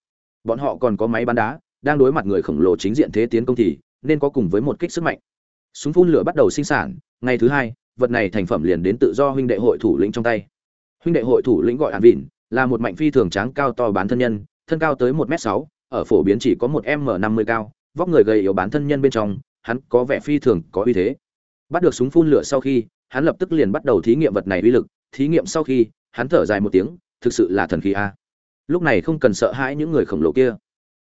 Bọn họ còn có máy bắn đá, đang đối mặt người khổng lồ chính diện thế tiến công thì nên có cùng với một kích sức mạnh. Súng phun lửa bắt đầu sinh sản, ngày thứ hai, vật này thành phẩm liền đến tự do huynh đệ hội thủ lĩnh trong tay. Huynh đệ hội thủ lĩnh gọi an vịn, là một mạnh phi thường tráng cao to bán thân nhân thân cao tới một m sáu, ở phổ biến chỉ có một m năm mươi cao, vóc người gầy yếu bán thân nhân bên trong, hắn có vẻ phi thường có uy thế. Bắt được súng phun lửa sau khi, hắn lập tức liền bắt đầu thí nghiệm vật này uy lực. Thí nghiệm sau khi, hắn thở dài một tiếng, thực sự là thần khí a. Lúc này không cần sợ hãi những người khổng lồ kia.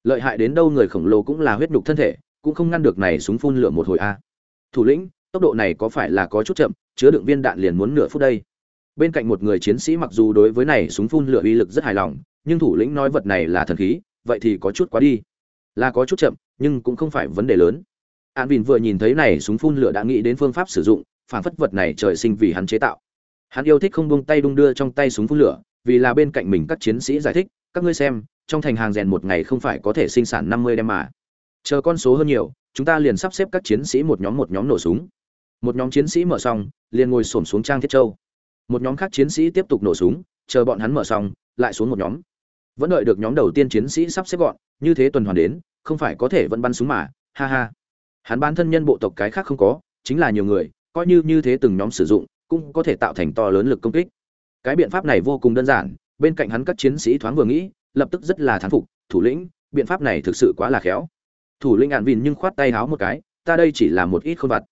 Lợi hại đến đâu người khổng lồ cũng là huyết nhục thân thể, cũng không ngăn được này súng phun lửa một hồi a. Thủ lĩnh, tốc độ này có phải là có chút chậm, chứa đựng viên đạn liền muốn nửa phút đây. Bên cạnh một người chiến sĩ mặc dù đối với này súng phun lửa uy lực rất hài lòng nhưng thủ lĩnh nói vật này là thần khí, vậy thì có chút quá đi. Là có chút chậm, nhưng cũng không phải vấn đề lớn. An vin vừa nhìn thấy này, súng phun lửa đã nghĩ đến phương pháp sử dụng phản phất vật này trời sinh vì hắn chế tạo. Hắn yêu thích không buông tay đung đưa trong tay súng phun lửa, vì là bên cạnh mình các chiến sĩ giải thích, các ngươi xem, trong thành hàng rèn một ngày không phải có thể sinh sản năm mươi đem mà. Chờ con số hơn nhiều, chúng ta liền sắp xếp các chiến sĩ một nhóm một nhóm nổ súng. Một nhóm chiến sĩ mở xong, liền ngồi xổm xuống trang thiết châu. Một nhóm khác chiến sĩ tiếp tục nổ súng, chờ bọn hắn mở xong, lại xuống một nhóm vẫn đợi được nhóm đầu tiên chiến sĩ sắp xếp gọn, như thế tuần hoàn đến, không phải có thể vẫn bắn súng mà, ha ha. Hắn bán thân nhân bộ tộc cái khác không có, chính là nhiều người, coi như như thế từng nhóm sử dụng, cũng có thể tạo thành to lớn lực công kích. Cái biện pháp này vô cùng đơn giản, bên cạnh hắn các chiến sĩ thoáng vừa nghĩ, lập tức rất là thán phục, thủ lĩnh, biện pháp này thực sự quá là khéo. Thủ lĩnh ạn vìn nhưng khoát tay háo một cái, ta đây chỉ là một ít khôn vặt.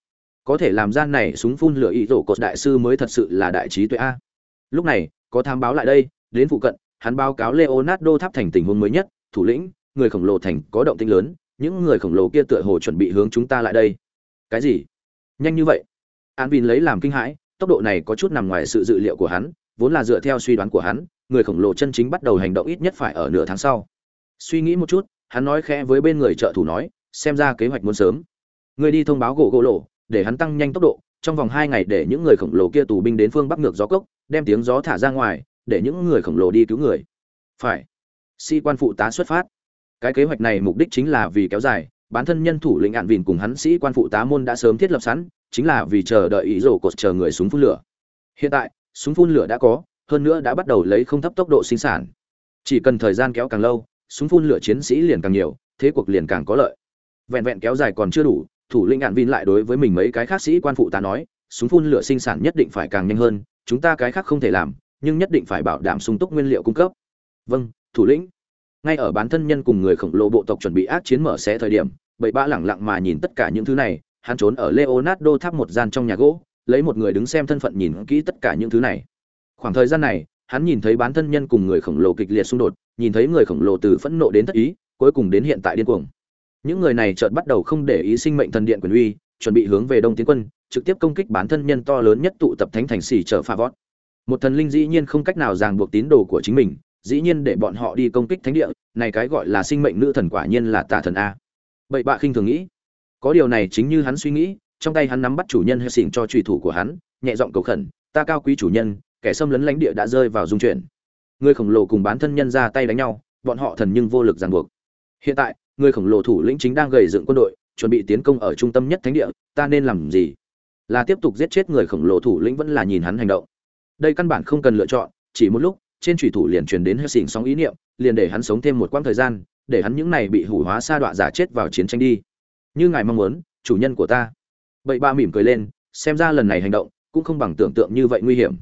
Có thể làm gian này súng phun lửa ý rổ cột đại sư mới thật sự là đại trí tuệ a. Lúc này, có tham báo lại đây, đến phụ cận hắn báo cáo leonardo tháp thành tình huống mới nhất, thủ lĩnh, người khổng lồ thành có động tĩnh lớn, những người khổng lồ kia tựa hồ chuẩn bị hướng chúng ta lại đây. Cái gì? Nhanh như vậy? An vin lấy làm kinh hãi, tốc độ này có chút nằm ngoài sự dự liệu của hắn, vốn là dựa theo suy đoán của hắn, người khổng lồ chân chính bắt đầu hành động ít nhất phải ở nửa tháng sau. Suy nghĩ một chút, hắn nói khẽ với bên người trợ thủ nói, xem ra kế hoạch muốn sớm. Người đi thông báo gỗ gỗ lộ, để hắn tăng nhanh tốc độ, trong vòng hai ngày để những người khổng lồ kia tù binh đến phương bắc ngược gió cốc, đem tiếng gió thả ra ngoài để những người khổng lồ đi cứu người. Phải. Sĩ quan phụ tá xuất phát. Cái kế hoạch này mục đích chính là vì kéo dài, bản thân nhân thủ lĩnh ạn vìn cùng hắn sĩ quan phụ tá môn đã sớm thiết lập sẵn, chính là vì chờ đợi ý rổ cột chờ người súng phun lửa. Hiện tại, súng phun lửa đã có, hơn nữa đã bắt đầu lấy không thấp tốc độ sinh sản. Chỉ cần thời gian kéo càng lâu, súng phun lửa chiến sĩ liền càng nhiều, thế cuộc liền càng có lợi. Vẹn vẹn kéo dài còn chưa đủ, thủ lĩnh ạn vin lại đối với mình mấy cái khác sĩ quan phụ tá nói, súng phun lửa sinh sản nhất định phải càng nhanh hơn, chúng ta cái khác không thể làm nhưng nhất định phải bảo đảm sung túc nguyên liệu cung cấp. Vâng thủ lĩnh. Ngay ở bán thân nhân cùng người khổng lồ bộ tộc chuẩn bị ác chiến mở xé thời điểm, bậy bạ lẳng lặng mà nhìn tất cả những thứ này, hắn trốn ở leonardo tháp một gian trong nhà gỗ, lấy một người đứng xem thân phận nhìn kỹ tất cả những thứ này. Khoảng thời gian này, hắn nhìn thấy bán thân nhân cùng người khổng lồ kịch liệt xung đột, nhìn thấy người khổng lồ từ phẫn nộ đến thất ý, cuối cùng đến hiện tại điên cuồng. Những người này chợt bắt đầu không để ý sinh mệnh thần điện quyền uy, chuẩn bị hướng về đông tiến quân, trực tiếp công kích bán thân nhân to lớn nhất tụ tập thánh thành xỉ trở pha vót một thần linh dĩ nhiên không cách nào ràng buộc tín đồ của chính mình, dĩ nhiên để bọn họ đi công kích thánh địa, này cái gọi là sinh mệnh nữ thần quả nhiên là tà thần a. Bậy bạ khinh thường nghĩ. Có điều này chính như hắn suy nghĩ, trong tay hắn nắm bắt chủ nhân hệ xỉn cho trùy thủ của hắn, nhẹ giọng cầu khẩn, ta cao quý chủ nhân, kẻ xâm lấn lãnh địa đã rơi vào dung chuyển. Người khổng lồ cùng bán thân nhân ra tay đánh nhau, bọn họ thần nhưng vô lực ràng buộc. Hiện tại, người khổng lồ thủ lĩnh chính đang gầy dựng quân đội, chuẩn bị tiến công ở trung tâm nhất thánh địa, ta nên làm gì? Là tiếp tục giết chết người khổng lồ thủ lĩnh vẫn là nhìn hắn hành động đây căn bản không cần lựa chọn, chỉ một lúc, trên thủy thủ liền truyền đến hơi xỉn sóng ý niệm, liền để hắn sống thêm một quãng thời gian, để hắn những này bị hủ hóa sa đọa giả chết vào chiến tranh đi. Như ngài mong muốn, chủ nhân của ta. Bậy ba mỉm cười lên, xem ra lần này hành động cũng không bằng tưởng tượng như vậy nguy hiểm.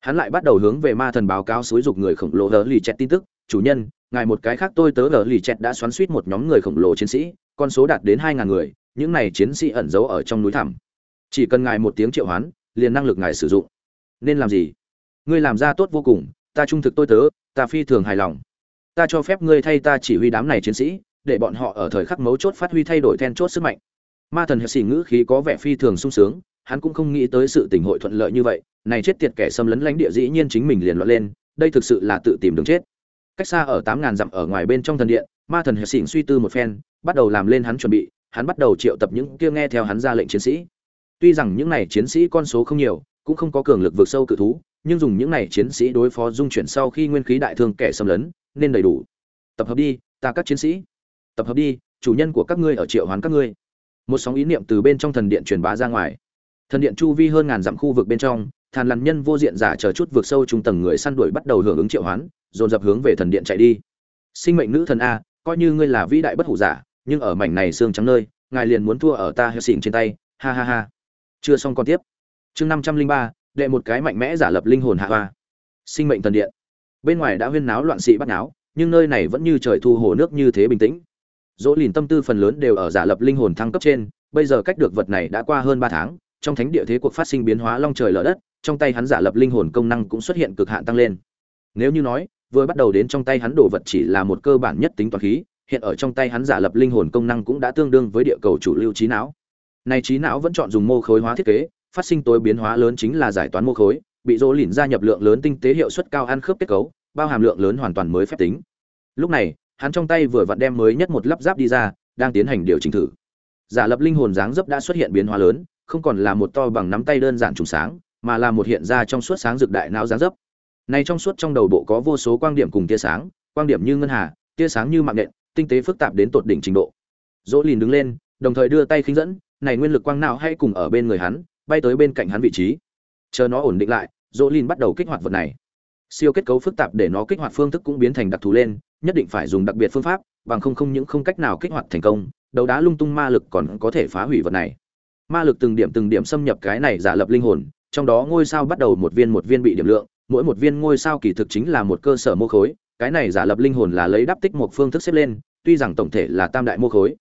Hắn lại bắt đầu hướng về ma thần báo cáo xúi dục người khổng lồ hờ lì chẹt tin tức, chủ nhân, ngài một cái khác tôi tớ hờ lì chẹt đã xoắn suýt một nhóm người khổng lồ chiến sĩ, con số đạt đến hai ngàn người, những này chiến sĩ ẩn giấu ở trong núi thẳm. Chỉ cần ngài một tiếng triệu hoán, liền năng lực ngài sử dụng nên làm gì? Ngươi làm ra tốt vô cùng, ta trung thực tôi tớ, ta phi thường hài lòng. Ta cho phép ngươi thay ta chỉ huy đám này chiến sĩ, để bọn họ ở thời khắc mấu chốt phát huy thay đổi then chốt sức mạnh. Ma thần hiệp sĩ ngữ khí có vẻ phi thường sung sướng, hắn cũng không nghĩ tới sự tình hội thuận lợi như vậy, này chết tiệt kẻ xâm lấn lãnh địa dĩ nhiên chính mình liền loạn lên, đây thực sự là tự tìm đường chết. Cách xa ở tám ngàn dặm ở ngoài bên trong thần điện, ma thần hiệp sĩ suy tư một phen, bắt đầu làm lên hắn chuẩn bị, hắn bắt đầu triệu tập những kia nghe theo hắn ra lệnh chiến sĩ. Tuy rằng những này chiến sĩ con số không nhiều cũng không có cường lực vượt sâu cự thú, nhưng dùng những này chiến sĩ đối phó dung chuyển sau khi nguyên khí đại thương kẻ xâm lấn, nên đầy đủ. Tập hợp đi, ta các chiến sĩ. Tập hợp đi, chủ nhân của các ngươi ở triệu hoán các ngươi. Một sóng ý niệm từ bên trong thần điện truyền bá ra ngoài. Thần điện chu vi hơn ngàn dặm khu vực bên trong, thàn lằn nhân vô diện giả chờ chút vượt sâu trung tầng người săn đuổi bắt đầu hưởng ứng triệu hoán, dồn dập hướng về thần điện chạy đi. Sinh mệnh nữ thần a, coi như ngươi là vĩ đại bất hủ giả, nhưng ở mảnh này xương trắng nơi, ngài liền muốn thua ở ta hiệu xỉn trên tay. Ha ha ha. Chưa xong còn tiếp chương năm trăm linh ba, đệ một cái mạnh mẽ giả lập linh hồn hạ hoa. Sinh mệnh thần điện. Bên ngoài đã huyên náo loạn sĩ bắt náo, nhưng nơi này vẫn như trời thu hồ nước như thế bình tĩnh. Dỗ lìn tâm tư phần lớn đều ở giả lập linh hồn thăng cấp trên, bây giờ cách được vật này đã qua hơn ba tháng, trong thánh địa thế cuộc phát sinh biến hóa long trời lở đất, trong tay hắn giả lập linh hồn công năng cũng xuất hiện cực hạn tăng lên. Nếu như nói, vừa bắt đầu đến trong tay hắn đồ vật chỉ là một cơ bản nhất tính toán khí, hiện ở trong tay hắn giả lập linh hồn công năng cũng đã tương đương với địa cầu chủ lưu trí não. Này trí não vẫn chọn dùng mô khối hóa thiết kế phát sinh tối biến hóa lớn chính là giải toán mô khối, bị dỗ lìn gia nhập lượng lớn tinh tế hiệu suất cao ăn khớp kết cấu, bao hàm lượng lớn hoàn toàn mới phép tính. Lúc này, hắn trong tay vừa vặn đem mới nhất một lắp ráp đi ra, đang tiến hành điều chỉnh thử. Giả lập linh hồn dáng dấp đã xuất hiện biến hóa lớn, không còn là một to bằng nắm tay đơn giản trùng sáng, mà là một hiện ra trong suốt sáng rực đại não dáng dấp. Này trong suốt trong đầu bộ có vô số quang điểm cùng tia sáng, quang điểm như ngân hà, tia sáng như mạng nhện tinh tế phức tạp đến tột đỉnh trình độ. Dỗ lìn đứng lên, đồng thời đưa tay khinh dẫn, này nguyên lực quang não hay cùng ở bên người hắn bay tới bên cạnh hắn vị trí. Chờ nó ổn định lại dỗ lìn bắt đầu kích hoạt vật này. Siêu kết cấu phức tạp để nó kích hoạt phương thức cũng biến thành đặc thù lên, nhất định phải dùng đặc biệt phương pháp, bằng không không những không cách nào kích hoạt thành công đấu đá lung tung ma lực còn có thể phá hủy vật này. Ma lực từng điểm từng điểm xâm nhập cái này giả lập linh hồn, trong đó ngôi sao bắt đầu một viên một viên bị điểm lượng, mỗi một viên ngôi sao kỳ thực chính là một cơ sở mô khối, cái này giả lập linh hồn là lấy đắp tích một phương thức xếp lên, tuy rằng tổng thể là tam đại mô khối.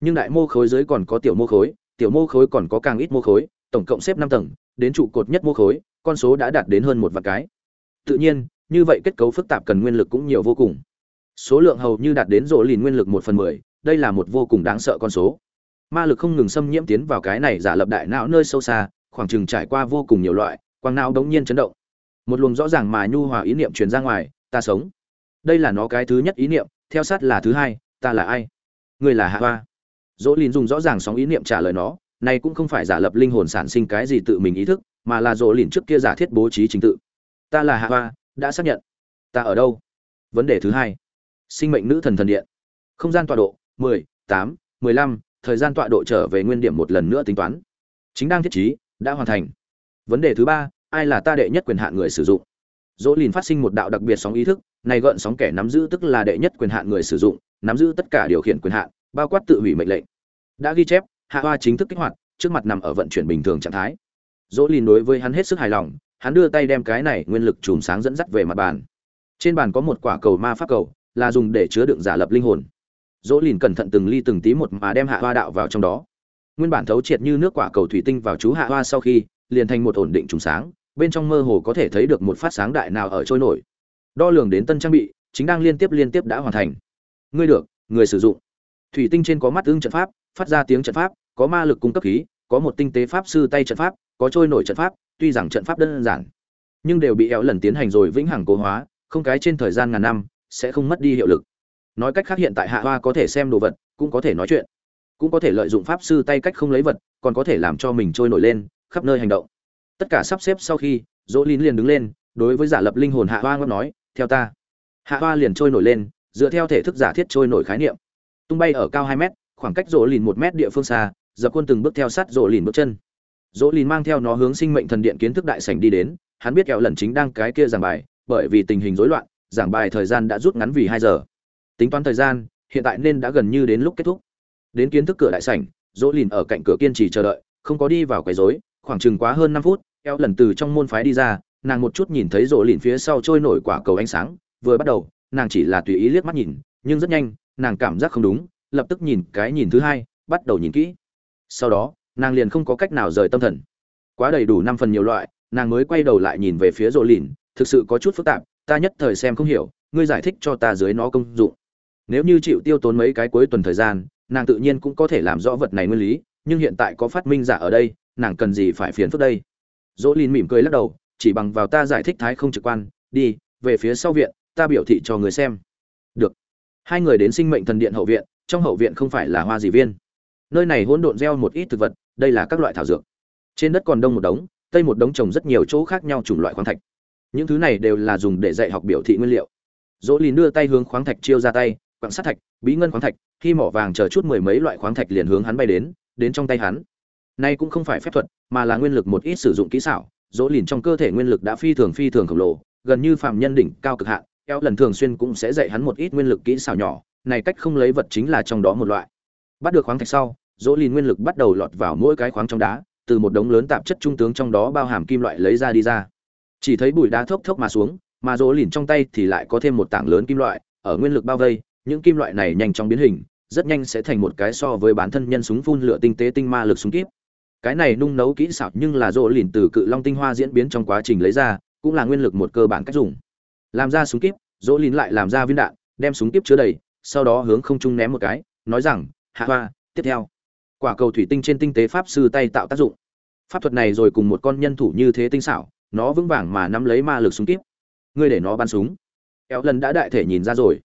Nhưng đại mô khối dưới còn có tiểu mô khối, tiểu mô khối còn có càng ít mô khối tổng cộng xếp năm tầng, đến trụ cột nhất mô khối, con số đã đạt đến hơn một vạn cái. Tự nhiên, như vậy kết cấu phức tạp cần nguyên lực cũng nhiều vô cùng. Số lượng hầu như đạt đến rỗ lìn nguyên lực một phần mười, đây là một vô cùng đáng sợ con số. Ma lực không ngừng xâm nhiễm tiến vào cái này giả lập đại não nơi sâu xa, khoảng chừng trải qua vô cùng nhiều loại, quang não đống nhiên chấn động. Một luồng rõ ràng mà nhu hòa ý niệm truyền ra ngoài, ta sống. Đây là nó cái thứ nhất ý niệm, theo sát là thứ hai, ta là ai? Người là hạ hoa. Dỗ lìn dùng rõ ràng sóng ý niệm trả lời nó này cũng không phải giả lập linh hồn sản sinh cái gì tự mình ý thức, mà là rỗ lìn trước kia giả thiết bố trí trình tự. Ta là hạ hoa, đã xác nhận. Ta ở đâu? Vấn đề thứ hai. Sinh mệnh nữ thần thần điện. Không gian tọa độ, mười, tám, mười lăm, thời gian tọa độ trở về nguyên điểm một lần nữa tính toán. Chính đang thiết trí, đã hoàn thành. Vấn đề thứ ba, ai là ta đệ nhất quyền hạn người sử dụng? Dỗ lìn phát sinh một đạo đặc biệt sóng ý thức, này gợn sóng kẻ nắm giữ tức là đệ nhất quyền hạn người sử dụng, nắm giữ tất cả điều khiển quyền hạn, bao quát tự hủy mệnh lệnh. Đã ghi chép hạ hoa chính thức kích hoạt, trước mặt nằm ở vận chuyển bình thường trạng thái. Dỗ lìn đối với hắn hết sức hài lòng, hắn đưa tay đem cái này nguyên lực chùm sáng dẫn dắt về mặt bàn. Trên bàn có một quả cầu ma pháp cầu, là dùng để chứa đựng giả lập linh hồn. Dỗ lìn cẩn thận từng ly từng tí một mà đem hạ hoa đạo vào trong đó. Nguyên bản thấu triệt như nước quả cầu thủy tinh vào chú hạ hoa sau khi, liền thành một ổn định trùng sáng, bên trong mơ hồ có thể thấy được một phát sáng đại nào ở trôi nổi. Đo lường đến tân trang bị, chính đang liên tiếp liên tiếp đã hoàn thành. Ngươi được, người sử dụng. Thủy tinh trên có mắt ứng trận pháp, phát ra tiếng trận pháp có ma lực cung cấp khí, có một tinh tế pháp sư tay trận pháp, có trôi nổi trận pháp, tuy rằng trận pháp đơn giản, nhưng đều bị éo lần tiến hành rồi vĩnh hằng cố hóa, không cái trên thời gian ngàn năm, sẽ không mất đi hiệu lực. Nói cách khác hiện tại hạ hoa có thể xem đồ vật, cũng có thể nói chuyện, cũng có thể lợi dụng pháp sư tay cách không lấy vật, còn có thể làm cho mình trôi nổi lên, khắp nơi hành động. Tất cả sắp xếp sau khi dỗ lín liền đứng lên, đối với giả lập linh hồn hạ hoa ngóc nói, theo ta. Hạ hoa liền trôi nổi lên, dựa theo thể thức giả thiết trôi nổi khái niệm. Tung bay ở cao hai mét, khoảng cách rỗ lìn một mét địa phương xa dập quân từng bước theo sát rỗ lìn bước chân. Rỗ lìn mang theo nó hướng sinh mệnh thần điện kiến thức đại sảnh đi đến, hắn biết kẹo lần chính đang cái kia giảng bài, bởi vì tình hình rối loạn, giảng bài thời gian đã rút ngắn vì hai giờ. Tính toán thời gian, hiện tại nên đã gần như đến lúc kết thúc. Đến kiến thức cửa đại sảnh, rỗ lìn ở cạnh cửa kiên trì chờ đợi, không có đi vào quấy rối, khoảng chừng quá hơn năm phút eo lần từ trong môn phái đi ra, nàng một chút nhìn thấy rỗ lìn phía sau trôi nổi quả cầu ánh sáng, vừa bắt đầu, nàng chỉ là tùy ý liếc mắt nhìn, nhưng rất nhanh, nàng cảm giác không đúng, lập tức nhìn cái nhìn thứ hai, bắt đầu nhìn kỹ sau đó, nàng liền không có cách nào rời tâm thần. Quá đầy đủ năm phần nhiều loại, nàng mới quay đầu lại nhìn về phía rộ lìn, thực sự có chút phức tạp, ta nhất thời xem không hiểu, ngươi giải thích cho ta dưới nó công dụng. Nếu như chịu tiêu tốn mấy cái cuối tuần thời gian, nàng tự nhiên cũng có thể làm rõ vật này nguyên lý, nhưng hiện tại có phát minh giả ở đây, nàng cần gì phải phiền phức đây? Dỗ lìn mỉm cười lắc đầu, chỉ bằng vào ta giải thích thái không trực quan, đi, về phía sau viện, ta biểu thị cho người xem. Được. Hai người đến sinh mệnh thần điện hậu viện, trong hậu viện không phải là hoa dì viên nơi này hỗn độn gieo một ít thực vật đây là các loại thảo dược. Trên đất còn đông một đống tây một đống trồng rất nhiều chỗ khác nhau chủng loại khoáng thạch. Những thứ này đều là dùng để dạy học biểu thị nguyên liệu. Dỗ lìn đưa tay hướng khoáng thạch chiêu ra tay quặng sắt thạch bí ngân khoáng thạch khi mỏ vàng chờ chút mười mấy loại khoáng thạch liền hướng hắn bay đến đến trong tay hắn. Nay cũng không phải phép thuật, mà là nguyên lực một ít sử dụng kỹ xảo, dỗ lìn trong cơ thể nguyên lực đã phi thường phi thường khổng lồ, gần như phàm nhân đỉnh cao cực hạn, eo lần thường xuyên cũng sẽ dạy hắn một ít nguyên lực kỹ xảo nhỏ, này cách không lấy vật chính là trong đó một loại. Bắt được khoáng thạch sau, dỗ lìn nguyên lực bắt đầu lọt vào mỗi cái khoáng trong đá, từ một đống lớn tạp chất trung tướng trong đó bao hàm kim loại lấy ra đi ra. Chỉ thấy bụi đá thốc thốc mà xuống, mà dỗ lìn trong tay thì lại có thêm một tảng lớn kim loại, ở nguyên lực bao vây, những kim loại này nhanh chóng biến hình, rất nhanh sẽ thành một cái so với bản thân nhân súng phun lửa tinh tế tinh ma lực súng kíp. Cái này nung nấu kỹ xảo nhưng là dỗ lìn từ cự long tinh hoa diễn biến trong quá trình lấy ra cũng là nguyên lực một cơ bản cách dùng. Làm ra súng kíp dỗ lìn lại làm ra viên đạn đem súng kíp chứa đầy sau đó hướng không trung ném một cái nói rằng hạ hoa tiếp theo quả cầu thủy tinh trên tinh tế pháp sư tay tạo tác dụng. Pháp thuật này rồi cùng một con nhân thủ như thế tinh xảo, nó vững vàng mà nắm lấy ma lực súng kíp ngươi để nó bắn súng. Éo lần đã đại thể nhìn ra rồi.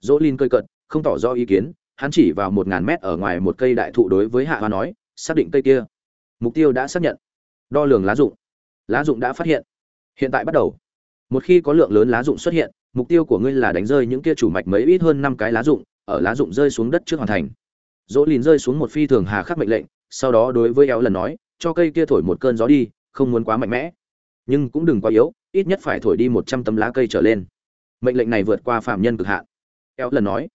Dỗ lin cơi cận không tỏ rõ ý kiến, hắn chỉ vào một ngàn mét ở ngoài một cây đại thụ đối với hạ hoa nói, xác định cây kia. Mục tiêu đã xác nhận. Đo lường lá dụng. Lá dụng đã phát hiện. Hiện tại bắt đầu. Một khi có lượng lớn lá dụng xuất hiện, mục tiêu của ngươi là đánh rơi những kia chủ mạch mấy ít hơn năm cái lá dụng, ở lá dụng rơi xuống đất trước hoàn thành dỗ lìn rơi xuống một phi thường hà khắc mệnh lệnh, sau đó đối với éo lần nói, cho cây kia thổi một cơn gió đi, không muốn quá mạnh mẽ. Nhưng cũng đừng quá yếu, ít nhất phải thổi đi một trăm tấm lá cây trở lên. Mệnh lệnh này vượt qua phạm nhân cực hạn. Éo lần nói,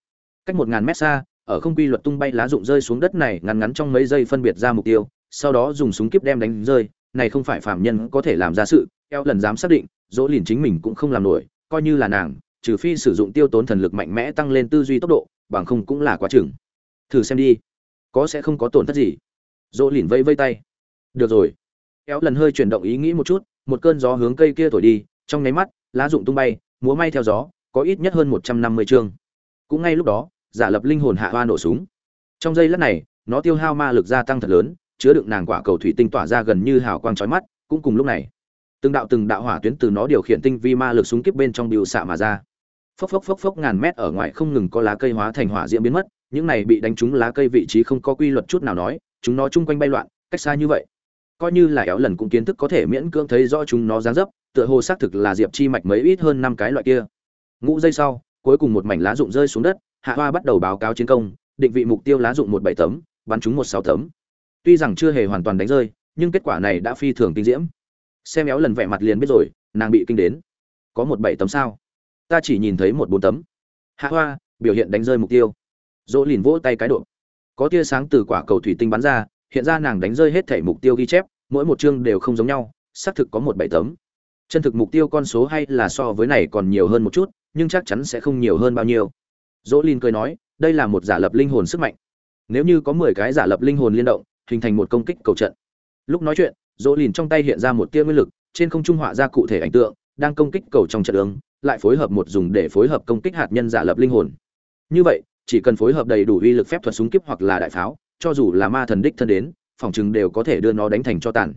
cách một ngàn mét xa, ở không quy luật tung bay lá dụng rơi xuống đất này ngắn ngắn trong mấy giây phân biệt ra mục tiêu, sau đó dùng súng kíp đem đánh rơi, này không phải phạm nhân có thể làm ra sự. Eo lần dám xác định, dỗ lìn chính mình cũng không làm nổi, coi như là nàng, trừ phi sử dụng tiêu tốn thần lực mạnh mẽ tăng lên tư duy tốc độ, bằng không cũng là quá chừng thử xem đi. Có sẽ không có tổn thất gì. Dỗ lìn vây vây tay. Được rồi. Éo lần hơi chuyển động ý nghĩ một chút, một cơn gió hướng cây kia thổi đi, trong nháy mắt, lá rụng tung bay, múa may theo gió, có ít nhất hơn một trăm năm mươi chương. Cũng ngay lúc đó, giả lập linh hồn hạ hoa nổ súng. Trong giây lát này, nó tiêu hao ma lực gia tăng thật lớn, chứa đựng nàng quả cầu thủy tinh tỏa ra gần như hào quang trói mắt, cũng cùng lúc này, từng đạo từng đạo hỏa tuyến từ nó điều khiển tinh vi ma lực súng kíp bên trong bịu xạ mà ra. Phốc phốc phốc phốc ngàn mét ở ngoài không ngừng có lá cây hóa thành hỏa diễm biến mất những này bị đánh trúng lá cây vị trí không có quy luật chút nào nói, chúng nó chung quanh bay loạn, cách xa như vậy. Coi như là éo lần cũng kiến thức có thể miễn cưỡng thấy rõ chúng nó dáng dấp, tựa hồ xác thực là diệp chi mạch mấy ít hơn năm cái loại kia. Ngũ giây sau, cuối cùng một mảnh lá rụng rơi xuống đất, hạ hoa bắt đầu báo cáo chiến công, định vị mục tiêu lá dụng một bảy tấm, bắn trúng một sáu tấm. Tuy rằng chưa hề hoàn toàn đánh rơi, nhưng kết quả này đã phi thường kinh diễm. Xem éo lần vẻ mặt liền biết rồi, nàng bị kinh đến. Có một bảy tấm sao? Ta chỉ nhìn thấy một bốn tấm. Hạ hoa, biểu hiện đánh rơi mục tiêu dỗ lìn vỗ tay cái độ. Có tia sáng từ quả cầu thủy tinh bắn ra, hiện ra nàng đánh rơi hết thể mục tiêu ghi chép, mỗi một chương đều không giống nhau, xác thực có một bảy tấm. Chân thực mục tiêu con số hay là so với này còn nhiều hơn một chút, nhưng chắc chắn sẽ không nhiều hơn bao nhiêu. Dỗ lìn cười nói, đây là một giả lập linh hồn sức mạnh. Nếu như có mười cái giả lập linh hồn liên động, hình thành một công kích cầu trận. Lúc nói chuyện, dỗ lìn trong tay hiện ra một tia nguyên lực, trên không trung họa ra cụ thể ảnh tượng, đang công kích cầu trong trận ứng, lại phối hợp một dùng để phối hợp công kích hạt nhân giả lập linh hồn. Như vậy chỉ cần phối hợp đầy đủ uy lực phép thuật súng kiếp hoặc là đại pháo, cho dù là ma thần đích thân đến, phòng trường đều có thể đưa nó đánh thành cho tàn.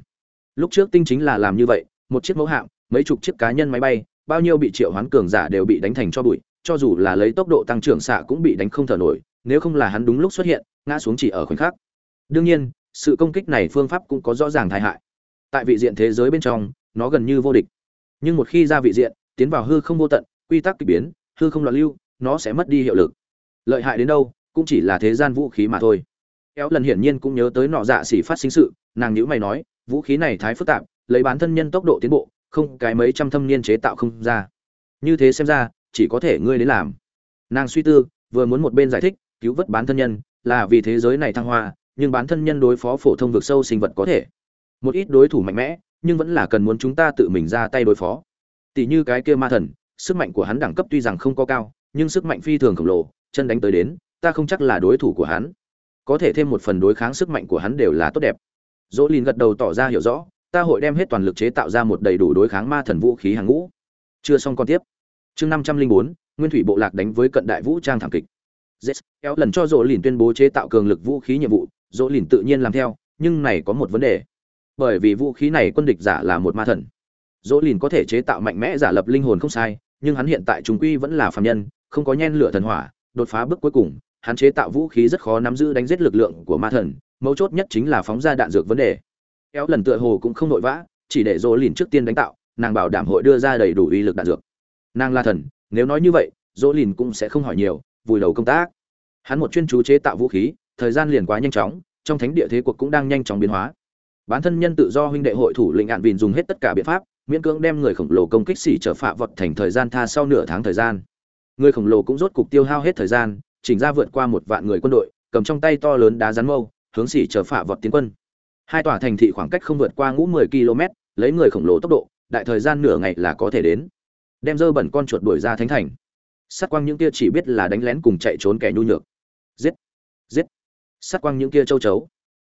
Lúc trước tinh chính là làm như vậy, một chiếc mẫu hạm, mấy chục chiếc cá nhân máy bay, bao nhiêu bị triệu hoán cường giả đều bị đánh thành cho bụi, cho dù là lấy tốc độ tăng trưởng xạ cũng bị đánh không thở nổi, nếu không là hắn đúng lúc xuất hiện, ngã xuống chỉ ở khoảnh khắc. Đương nhiên, sự công kích này phương pháp cũng có rõ ràng tai hại. Tại vị diện thế giới bên trong, nó gần như vô địch. Nhưng một khi ra vị diện, tiến vào hư không vô tận, quy tắc kỳ biến, hư không loạn lưu, nó sẽ mất đi hiệu lực lợi hại đến đâu, cũng chỉ là thế gian vũ khí mà thôi. Kéo lần hiển nhiên cũng nhớ tới nọ dạ xỉ phát sinh sự, nàng nhữ mày nói, vũ khí này thái phức tạp, lấy bán thân nhân tốc độ tiến bộ, không cái mấy trăm thâm niên chế tạo không ra. Như thế xem ra, chỉ có thể ngươi đến làm. Nàng suy tư, vừa muốn một bên giải thích, cứu vớt bán thân nhân, là vì thế giới này thăng hoa, nhưng bán thân nhân đối phó phổ thông vực sâu sinh vật có thể. Một ít đối thủ mạnh mẽ, nhưng vẫn là cần muốn chúng ta tự mình ra tay đối phó. Tỷ như cái kia ma thần, sức mạnh của hắn đẳng cấp tuy rằng không có cao nhưng sức mạnh phi thường khổng lồ, chân đánh tới đến, ta không chắc là đối thủ của hắn. Có thể thêm một phần đối kháng sức mạnh của hắn đều là tốt đẹp. Dỗ lìn gật đầu tỏ ra hiểu rõ, ta hội đem hết toàn lực chế tạo ra một đầy đủ đối kháng ma thần vũ khí hàng ngũ. Chưa xong con tiếp. Chương năm trăm linh bốn, nguyên thủy bộ lạc đánh với cận đại vũ trang thảm kịch. Z kéo lần cho dỗ lìn tuyên bố chế tạo cường lực vũ khí nhiệm vụ, dỗ lìn tự nhiên làm theo, nhưng này có một vấn đề. Bởi vì vũ khí này quân địch giả là một ma thần. Dỗ lìn có thể chế tạo mạnh mẽ giả lập linh hồn không sai, nhưng hắn hiện tại trùng quy vẫn là phàm nhân không có nhen lửa thần hỏa đột phá bước cuối cùng hắn chế tạo vũ khí rất khó nắm giữ đánh giết lực lượng của ma thần mấu chốt nhất chính là phóng ra đạn dược vấn đề. Kéo lần tựa hồ cũng không nội vã chỉ để dỗ lìn trước tiên đánh tạo nàng bảo đảm hội đưa ra đầy đủ uy lực đạn dược. Nàng là thần nếu nói như vậy dỗ lìn cũng sẽ không hỏi nhiều vùi đầu công tác. Hắn một chuyên chú chế tạo vũ khí thời gian liền quá nhanh chóng trong thánh địa thế cuộc cũng đang nhanh chóng biến hóa. Bán thân nhân tự do huynh đệ hội thủ lĩnh Ản Vịn dùng hết tất cả biện pháp, miễn cưỡng đem người khổng lồ công kích xỉ trở phạ vật thành thời gian tha sau nửa tháng thời gian. Người khổng lồ cũng rốt cục tiêu hao hết thời gian, chỉnh ra vượt qua một vạn người quân đội, cầm trong tay to lớn đá rắn mâu, hướng xỉ trở phả vọt tiến quân. Hai tòa thành thị khoảng cách không vượt qua ngũ 10 km, lấy người khổng lồ tốc độ, đại thời gian nửa ngày là có thể đến. Đem dơ bẩn con chuột đuổi ra thánh thành. Sát quang những kia chỉ biết là đánh lén cùng chạy trốn kẻ nhu nhược. Giết, giết. Sát quang những kia châu chấu.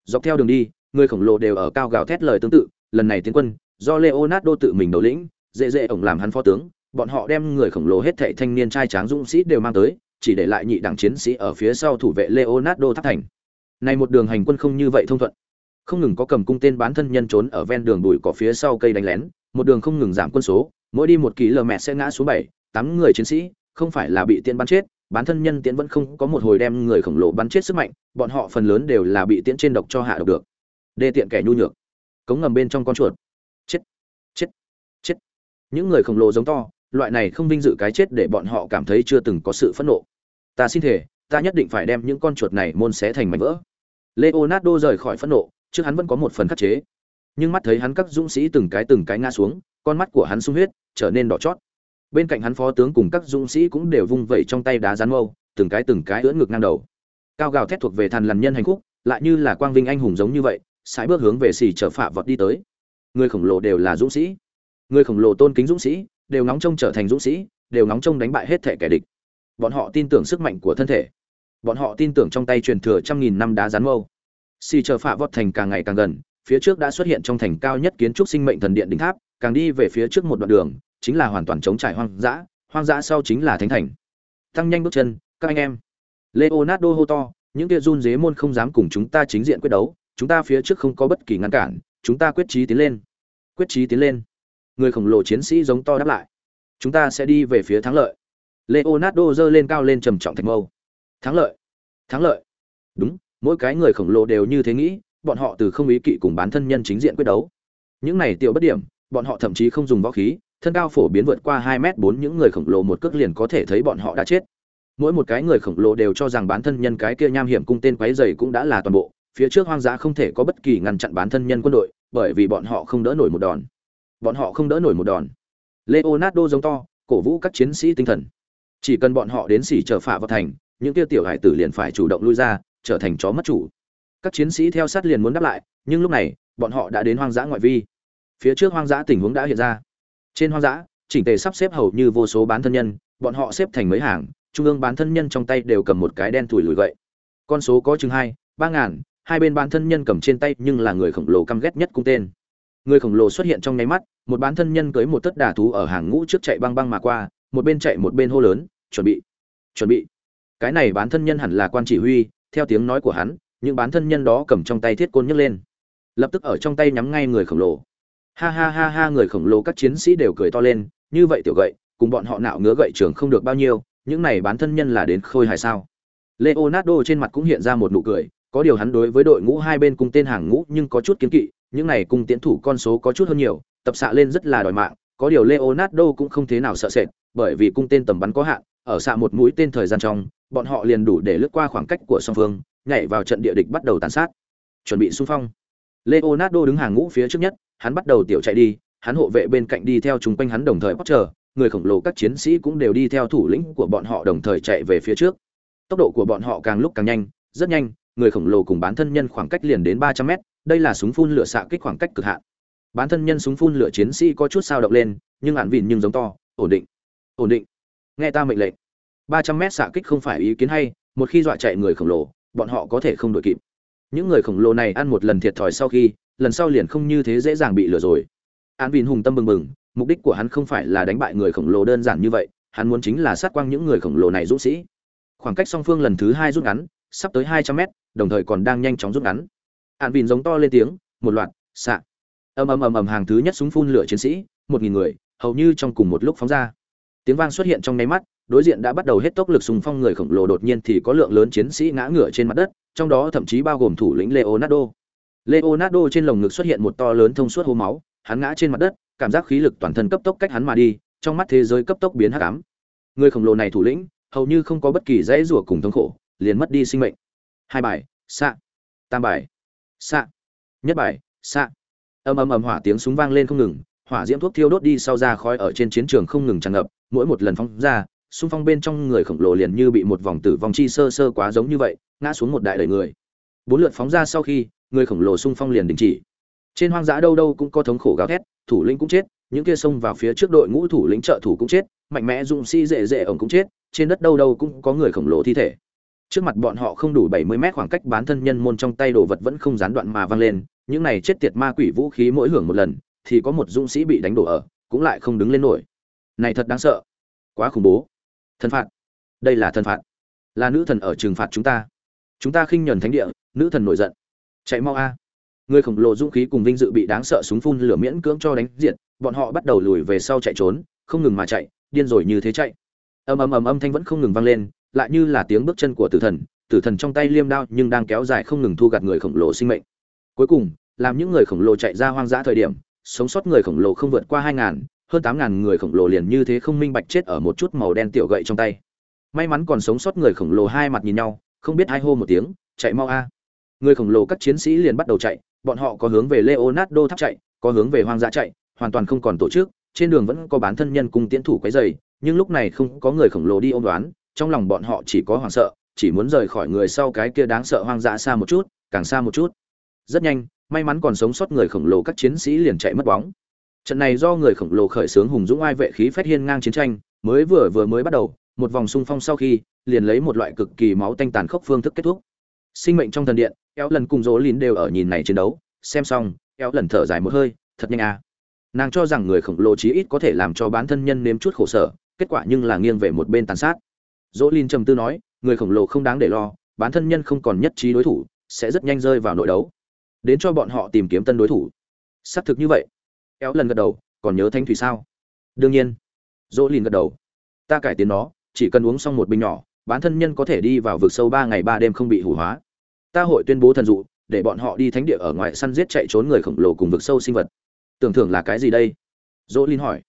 Dọc theo đường đi, người khổng lồ đều ở cao gào thét lời tương tự, lần này tiến quân, do Leonardo tự mình đầu lĩnh, dễ dễ ổng làm hắn phó tướng, bọn họ đem người khổng lồ hết thảy thanh niên trai tráng dũng sĩ đều mang tới, chỉ để lại nhị đẳng chiến sĩ ở phía sau thủ vệ Leonardo tháp thành. Này một đường hành quân không như vậy thông thuận. Không ngừng có cầm cung tên bán thân nhân trốn ở ven đường bụi cỏ phía sau cây đánh lén, một đường không ngừng giảm quân số, mỗi đi một km sẽ ngã xuống bảy, tám người chiến sĩ, không phải là bị tiễn bắn chết, bán thân nhân tiễn vẫn không có một hồi đem người khổng lồ bắn chết sức mạnh, bọn họ phần lớn đều là bị tiễn trên độc cho hạ độc được. Đê tiện kẻ nhu nhược, cống ngầm bên trong con chuột. Chết, chết, chết. Những người khổng lồ giống to, loại này không vinh dự cái chết để bọn họ cảm thấy chưa từng có sự phẫn nộ. Ta xin thể, ta nhất định phải đem những con chuột này môn xé thành mảnh vỡ. Leonardo rời khỏi phẫn nộ, trước hắn vẫn có một phần khắc chế. Nhưng mắt thấy hắn các dũng sĩ từng cái từng cái ngã xuống, con mắt của hắn sung huyết, trở nên đỏ chót bên cạnh hắn phó tướng cùng các dũng sĩ cũng đều vung vẩy trong tay đá rán mâu từng cái từng cái ưỡn ngực ngang đầu cao gào thét thuộc về thần lằn nhân hành khúc lại như là quang vinh anh hùng giống như vậy sải bước hướng về xì trở phạ vọt đi tới người khổng lồ đều là dũng sĩ người khổng lồ tôn kính dũng sĩ đều nóng trông trở thành dũng sĩ đều nóng trông đánh bại hết thể kẻ địch bọn họ tin tưởng sức mạnh của thân thể bọn họ tin tưởng trong tay truyền thừa trăm nghìn năm đá rán mâu xì chờ phạ vọt thành càng ngày càng gần phía trước đã xuất hiện trong thành cao nhất kiến trúc sinh mệnh thần điện đỉnh tháp càng đi về phía trước một đoạn đường chính là hoàn toàn chống trải hoang dã, hoang dã sau chính là thánh thành. Tăng nhanh bước chân, các anh em. Leonardo hô to, những kia run dế môn không dám cùng chúng ta chính diện quyết đấu, chúng ta phía trước không có bất kỳ ngăn cản, chúng ta quyết chí tiến lên. Quyết chí tiến lên. Người khổng lồ chiến sĩ giống to đáp lại. Chúng ta sẽ đi về phía thắng lợi. Leonardo giơ lên cao lên trầm trọng thạch mâu. Thắng lợi. Thắng lợi. Đúng, mỗi cái người khổng lồ đều như thế nghĩ, bọn họ từ không ý kỵ cùng bán thân nhân chính diện quyết đấu. Những này tiểu bất điểm, bọn họ thậm chí không dùng võ khí, thân cao phổ biến vượt qua hai m bốn những người khổng lồ một cước liền có thể thấy bọn họ đã chết mỗi một cái người khổng lồ đều cho rằng bán thân nhân cái kia nham hiểm cung tên quấy dày cũng đã là toàn bộ phía trước hoang dã không thể có bất kỳ ngăn chặn bán thân nhân quân đội bởi vì bọn họ không đỡ nổi một đòn bọn họ không đỡ nổi một đòn. Leonardo giống to, cổ vũ các chiến sĩ tinh thần. Chỉ cần bọn họ đến xỉ trở phả vào thành, những kia tiểu hải tử liền phải chủ động lui ra, trở thành chó mất chủ. Các chiến sĩ theo sát liền muốn đáp lại, nhưng lúc này, bọn họ đã đến hoang dã ngoại vi. Phía trước hoang dã tình huống đã hiện ra. Trên hoang dã, chỉnh tề sắp xếp hầu như vô số bán thân nhân, bọn họ xếp thành mấy hàng, trung ương bán thân nhân trong tay đều cầm một cái đen thùi lùi gậy. Con số có chừng hai, ba ngàn, hai bên bán thân nhân cầm trên tay nhưng là người khổng lồ căm ghét nhất cung tên người khổng lồ xuất hiện trong nháy mắt, một bán thân nhân cưới một tất đà thú ở hàng ngũ trước chạy băng băng mà qua, một bên chạy một bên hô lớn, chuẩn bị chuẩn bị. Cái này bán thân nhân hẳn là quan chỉ huy, theo tiếng nói của hắn, những bán thân nhân đó cầm trong tay thiết côn nhấc lên. Lập tức ở trong tay nhắm ngay người khổng lồ. Ha ha ha ha, người khổng lồ các chiến sĩ đều cười to lên, như vậy tiểu gậy, cùng bọn họ nạo ngứa gậy trường không được bao nhiêu, những này bán thân nhân là đến khôi hài sao? Leonardo trên mặt cũng hiện ra một nụ cười, có điều hắn đối với đội ngũ hai bên cùng tên hàng ngũ nhưng có chút kiến kỵ những này cung tiến thủ con số có chút hơn nhiều tập xạ lên rất là đòi mạng có điều leonardo cũng không thế nào sợ sệt bởi vì cung tên tầm bắn có hạn ở xạ một mũi tên thời gian trong bọn họ liền đủ để lướt qua khoảng cách của song phương nhảy vào trận địa địch bắt đầu tàn sát chuẩn bị xung phong leonardo đứng hàng ngũ phía trước nhất hắn bắt đầu tiểu chạy đi, hắn hộ vệ bên cạnh đi theo chúng quanh hắn đồng thời bắt chờ, người khổng lồ các chiến sĩ cũng đều đi theo thủ lĩnh của bọn họ đồng thời chạy về phía trước. Tốc độ của bọn họ càng lúc càng nhanh, rất nhanh, người khổng lồ cùng bán thân nhân khoảng cách liền đến 300 mét, đây là súng phun lửa xạ kích khoảng cách cực hạn. Bán thân nhân súng phun lửa chiến sĩ có chút sao động lên, nhưng hạn vịn nhưng giống to, ổn định, ổn định. Nghe ta mệnh lệnh. 300 mét xạ kích không phải ý kiến hay, một khi dọa chạy người khổng lồ, bọn họ có thể không đuổi kịp. Những người khổng lồ này ăn một lần thiệt thòi sau khi, lần sau liền không như thế dễ dàng bị lừa rồi an vin hùng tâm bừng bừng mục đích của hắn không phải là đánh bại người khổng lồ đơn giản như vậy hắn muốn chính là sát quang những người khổng lồ này dũng sĩ khoảng cách song phương lần thứ hai rút ngắn sắp tới hai trăm mét đồng thời còn đang nhanh chóng rút ngắn. An vin giống to lên tiếng một loạt xạ. Ầm ầm ầm ầm hàng thứ nhất súng phun lửa chiến sĩ một nghìn người hầu như trong cùng một lúc phóng ra. Tiếng vang xuất hiện trong nháy mắt đối diện đã bắt đầu hết tốc lực súng phong người khổng lồ đột nhiên thì có lượng lớn chiến sĩ ngã ngửa trên mặt đất trong đó thậm chí bao gồm thủ lĩnh leonardo. Leonardo trên lồng ngực xuất hiện một to lớn thông suốt hố máu, hắn ngã trên mặt đất, cảm giác khí lực toàn thân cấp tốc cách hắn mà đi, trong mắt thế giới cấp tốc biến hắc ám. Người khổng lồ này thủ lĩnh, hầu như không có bất kỳ dãy rủa cùng thống khổ, liền mất đi sinh mệnh. Hai bài, xạ. Tam bài, xạ. Nhất bài, xạ ầm ầm ầm hỏa tiếng súng vang lên không ngừng hỏa diễm thuốc thiêu đốt đi sau ra khói ở trên chiến trường không ngừng tràn ngập mỗi một lần phóng ra xung phong bên trong người khổng lồ liền như bị một vòng tử vong chi sơ sơ quá giống như vậy ngã xuống một đại đầy người bốn lượt phóng ra sau khi người khổng lồ xung phong liền đình chỉ trên hoang dã đâu đâu cũng có thống khổ gào thét thủ lĩnh cũng chết những kia xông vào phía trước đội ngũ thủ lĩnh trợ thủ cũng chết mạnh mẽ dũng sĩ dễ dễ ổng cũng chết trên đất đâu đâu cũng có người khổng lồ thi thể trước mặt bọn họ không đủ bảy mươi mét khoảng cách bán thân nhân môn trong tay đồ vật vẫn không gián đoạn mà vang lên, những này chết tiệt ma quỷ vũ khí mỗi hưởng một lần, thì có một dũng sĩ bị đánh đổ ở, cũng lại không đứng lên nổi. Này thật đáng sợ. Quá khủng bố. Thần phạt. Đây là thần phạt. Là nữ thần ở trừng phạt chúng ta. Chúng ta khinh nhẫn thánh địa, nữ thần nổi giận. Chạy mau a. Người khổng lồ dũng khí cùng vinh dự bị đáng sợ súng phun lửa miễn cưỡng cho đánh diện bọn họ bắt đầu lùi về sau chạy trốn, không ngừng mà chạy, điên rồi như thế chạy. Ầm ầm ầm âm thanh vẫn không ngừng vang lên lại như là tiếng bước chân của tử thần tử thần trong tay liêm đao nhưng đang kéo dài không ngừng thu gặt người khổng lồ sinh mệnh. Cuối cùng, làm những người khổng lồ chạy ra hoang dã thời điểm, sống sót người khổng lồ không vượt qua hai ngàn, hơn tám ngàn người khổng lồ liền như thế không minh bạch chết ở một chút màu đen tiểu gậy trong tay. May mắn còn sống sót người khổng lồ hai mặt nhìn nhau, không biết hai hô một tiếng, chạy mau a. Người khổng lồ các chiến sĩ liền bắt đầu chạy, bọn họ có hướng về leonardo tháp chạy, có hướng về hoang dã chạy, hoàn toàn không còn tổ chức, trên đường vẫn có bán thân nhân cùng tiến thủ quấy dày nhưng lúc này không có người khổng lồ đi ôm đoán trong lòng bọn họ chỉ có hoảng sợ, chỉ muốn rời khỏi người sau cái kia đáng sợ hoang dã xa một chút, càng xa một chút. Rất nhanh, may mắn còn sống sót người khổng lồ các chiến sĩ liền chạy mất bóng. Trận này do người khổng lồ khởi xướng hùng dũng ai vệ khí phách hiên ngang chiến tranh, mới vừa vừa mới bắt đầu, một vòng xung phong sau khi, liền lấy một loại cực kỳ máu tanh tàn khốc phương thức kết thúc. Sinh mệnh trong thần điện kéo lần cùng dỗ lín đều ở nhìn này chiến đấu, xem xong kéo lần thở dài một hơi, thật nhanh à. Nàng cho rằng người khổng lồ chí ít có thể làm cho bán thân nhân nếm chút khổ sở, kết quả nhưng là nghiêng về một bên tàn sát dỗ lín trầm tư nói, người khổng lồ không đáng để lo bán thân nhân không còn nhất trí đối thủ, sẽ rất nhanh rơi vào nội đấu. Đến cho bọn họ tìm kiếm tân đối thủ. Xác thực như vậy. Éo lần gật đầu, còn nhớ thanh thủy sao? Đương nhiên. Dỗ lìn gật đầu. Ta cải tiến nó, chỉ cần uống xong một bình nhỏ bán thân nhân có thể đi vào vực sâu ba ngày ba đêm không bị hủ hóa. Ta hội tuyên bố thần dụ, để bọn họ đi thánh địa ở ngoài săn giết chạy trốn người khổng lồ cùng vực sâu sinh vật. Tưởng thưởng là cái gì đây? Dỗ linh hỏi.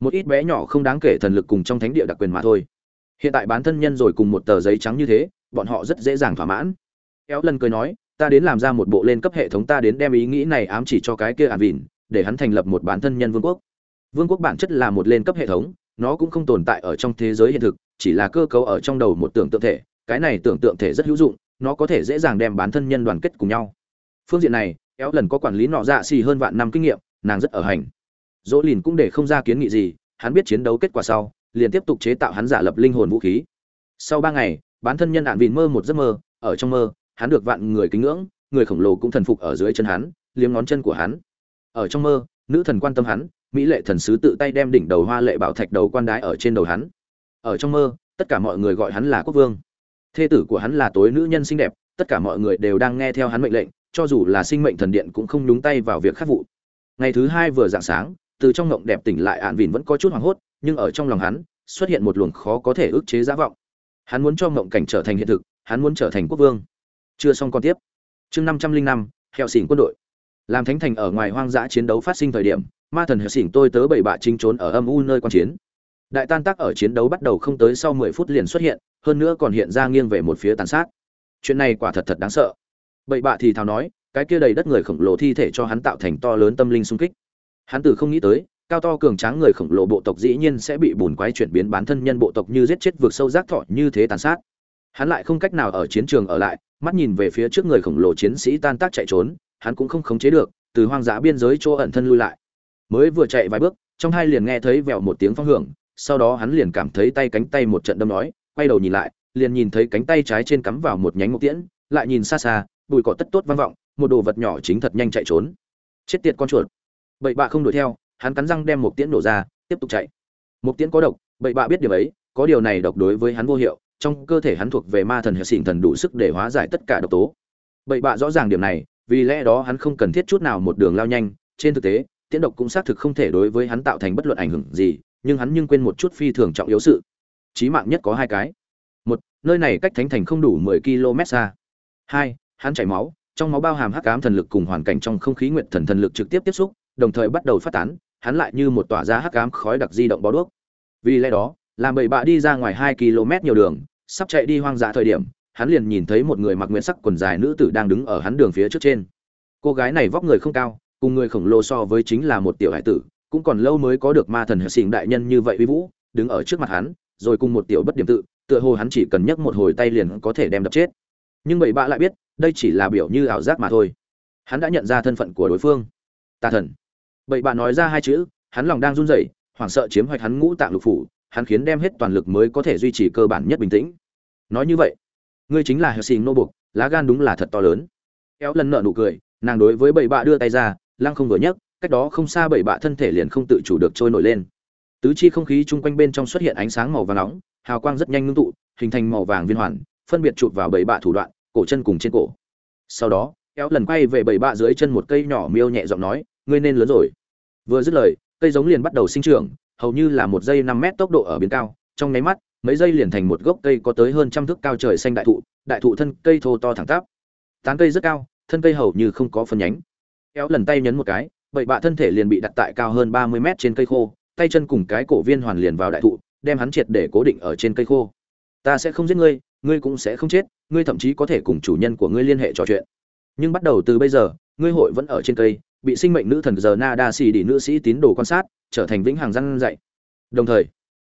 Một ít bé nhỏ không đáng kể thần lực cùng trong thánh địa đặc quyền mà thôi hiện tại bán thân nhân rồi cùng một tờ giấy trắng như thế, bọn họ rất dễ dàng thỏa mãn. Kéo lần cười nói, ta đến làm ra một bộ lên cấp hệ thống, ta đến đem ý nghĩ này ám chỉ cho cái kia ản vìn để hắn thành lập một bản thân nhân vương quốc. Vương quốc bản chất là một lên cấp hệ thống, nó cũng không tồn tại ở trong thế giới hiện thực, chỉ là cơ cấu ở trong đầu một tưởng tượng thể. Cái này tưởng tượng thể rất hữu dụng, nó có thể dễ dàng đem bản thân nhân đoàn kết cùng nhau. Phương diện này, kéo lần có quản lý nọ dạ xì hơn vạn năm kinh nghiệm, nàng rất ở hành. Dỗ lìn cũng để không ra kiến nghị gì, hắn biết chiến đấu kết quả sau liền tiếp tục chế tạo hắn giả lập linh hồn vũ khí. Sau ba ngày bản thân nhân ạn vìn mơ một giấc mơ, ở trong mơ, hắn được vạn người kính ngưỡng, người khổng lồ cũng thần phục ở dưới chân hắn, liếm ngón chân của hắn. Ở trong mơ, nữ thần quan tâm hắn, mỹ lệ thần sứ tự tay đem đỉnh đầu hoa lệ bảo thạch đầu quan đái ở trên đầu hắn. Ở trong mơ, tất cả mọi người gọi hắn là quốc vương. Thê tử của hắn là tối nữ nhân xinh đẹp, tất cả mọi người đều đang nghe theo hắn mệnh lệnh, cho dù là sinh mệnh thần điện cũng không nhúng tay vào việc khắc vụ. Ngày thứ hai vừa dạng sáng, từ trong ngộng đẹp tỉnh lại ạn vìn vẫn có chút hoảng hốt nhưng ở trong lòng hắn, xuất hiện một luồng khó có thể ức chế giá vọng. Hắn muốn cho mộng cảnh trở thành hiện thực, hắn muốn trở thành quốc vương. Chưa xong còn tiếp. Chương năm trăm linh năm, hẹo xỉn quân đội. Làm thánh thành ở ngoài hoang dã chiến đấu phát sinh thời điểm, ma thần hẹo xỉn tôi tớ bảy bạ chính trốn ở âm u nơi quan chiến. Đại tan tác ở chiến đấu bắt đầu không tới sau mười phút liền xuất hiện, hơn nữa còn hiện ra nghiêng về một phía tàn sát. Chuyện này quả thật thật đáng sợ. Bậy bạ thì thào nói, cái kia đầy đất người khổng lồ thi thể cho hắn tạo thành to lớn tâm linh sung kích. Hắn từ không nghĩ tới cao to cường tráng người khổng lồ bộ tộc dĩ nhiên sẽ bị bùn quái chuyển biến bán thân nhân bộ tộc như giết chết vượt sâu rác thọ như thế tàn sát. Hắn lại không cách nào ở chiến trường ở lại, mắt nhìn về phía trước người khổng lồ chiến sĩ tan tác chạy trốn, hắn cũng không khống chế được, từ hoang dã biên giới chỗ ẩn thân lui lại. Mới vừa chạy vài bước, trong hai liền nghe thấy vèo một tiếng phong hưởng, sau đó hắn liền cảm thấy tay cánh tay một trận đâm nói, quay đầu nhìn lại, liền nhìn thấy cánh tay trái trên cắm vào một nhánh mộc tiễn, lại nhìn xa xa, bụi cỏ tất tốt vang vọng, một đồ vật nhỏ chính thật nhanh chạy trốn. Chết tiệt con chuột. Bậy bạ không đuổi theo hắn cắn răng đem một tiễn nổ ra, tiếp tục chạy. Một tiễn có độc, bậy bạ biết điều ấy, có điều này độc đối với hắn vô hiệu, trong cơ thể hắn thuộc về ma thần hệ xỉn thần đủ sức để hóa giải tất cả độc tố. Bậy bạ rõ ràng điểm này, vì lẽ đó hắn không cần thiết chút nào một đường lao nhanh, trên thực tế, tiễn độc cũng xác thực không thể đối với hắn tạo thành bất luận ảnh hưởng gì, nhưng hắn nhưng quên một chút phi thường trọng yếu sự. Chí mạng nhất có hai cái. Một, nơi này cách thánh thành không đủ mười km xa. Hai, hắn chảy máu, trong máu bao hàm hắc ám thần lực cùng hoàn cảnh trong không khí nguyện thần thần lực trực tiếp tiếp xúc, đồng thời bắt đầu phát tán hắn lại như một tỏa ra hắc ám khói đặc di động bó đuốc. Vì lẽ đó, làm bậy bạ đi ra ngoài hai km nhiều đường, sắp chạy đi hoang dã thời điểm, hắn liền nhìn thấy một người mặc nguyện sắc quần dài nữ tử đang đứng ở hắn đường phía trước trên. Cô gái này vóc người không cao, cùng người khổng lồ so với chính là một tiểu hải tử, cũng còn lâu mới có được ma thần hệ sinh đại nhân như vậy uy vũ, đứng ở trước mặt hắn, rồi cùng một tiểu bất điểm tự, tựa hồ hắn chỉ cần nhấc một hồi tay liền có thể đem đập chết. Nhưng bảy bạ lại biết, đây chỉ là biểu như ảo giác mà thôi. Hắn đã nhận ra thân phận của đối phương. Tà thần bảy bạ nói ra hai chữ, hắn lòng đang run rẩy, hoảng sợ chiếm hoạch hắn ngũ tạng lục phủ, hắn khiến đem hết toàn lực mới có thể duy trì cơ bản nhất bình tĩnh. Nói như vậy, ngươi chính là hờ xỉn nô buộc lá gan đúng là thật to lớn. Kéo lần nở nụ cười, nàng đối với bảy bạ đưa tay ra, lăng không vừa nhấc, cách đó không xa bảy bạ thân thể liền không tự chủ được trôi nổi lên. Tứ chi không khí chung quanh bên trong xuất hiện ánh sáng màu vàng nóng, hào quang rất nhanh ngưng tụ, hình thành màu vàng viên hoàn, phân biệt chụp vào bảy bạ thủ đoạn, cổ chân cùng trên cổ. Sau đó, kéo lần quay về bảy bạ dưới chân một cây nhỏ miêu nhẹ giọng nói ngươi nên lớn rồi. Vừa dứt lời, cây giống liền bắt đầu sinh trưởng, hầu như là một giây năm mét tốc độ ở biến cao, trong nháy mắt, mấy giây liền thành một gốc cây có tới hơn trăm thước cao trời xanh đại thụ đại thụ thân cây thô to thẳng tắp. Tán cây rất cao, thân cây hầu như không có phần nhánh. Kéo lần tay nhấn một cái vậy bạ thân thể liền bị đặt tại cao hơn ba mươi mét trên cây khô, tay chân cùng cái cổ viên hoàn liền vào đại thụ, đem hắn triệt để cố định ở trên cây khô. Ta sẽ không giết ngươi ngươi cũng sẽ không chết, ngươi thậm chí có thể cùng chủ nhân của ngươi liên hệ trò chuyện. Nhưng bắt đầu từ bây giờ, ngươi hội vẫn ở trên cây bị sinh mệnh nữ thần giờ na đa xì đi nữ sĩ tín đồ quan sát, trở thành vĩnh hằng răn dạy. Đồng thời,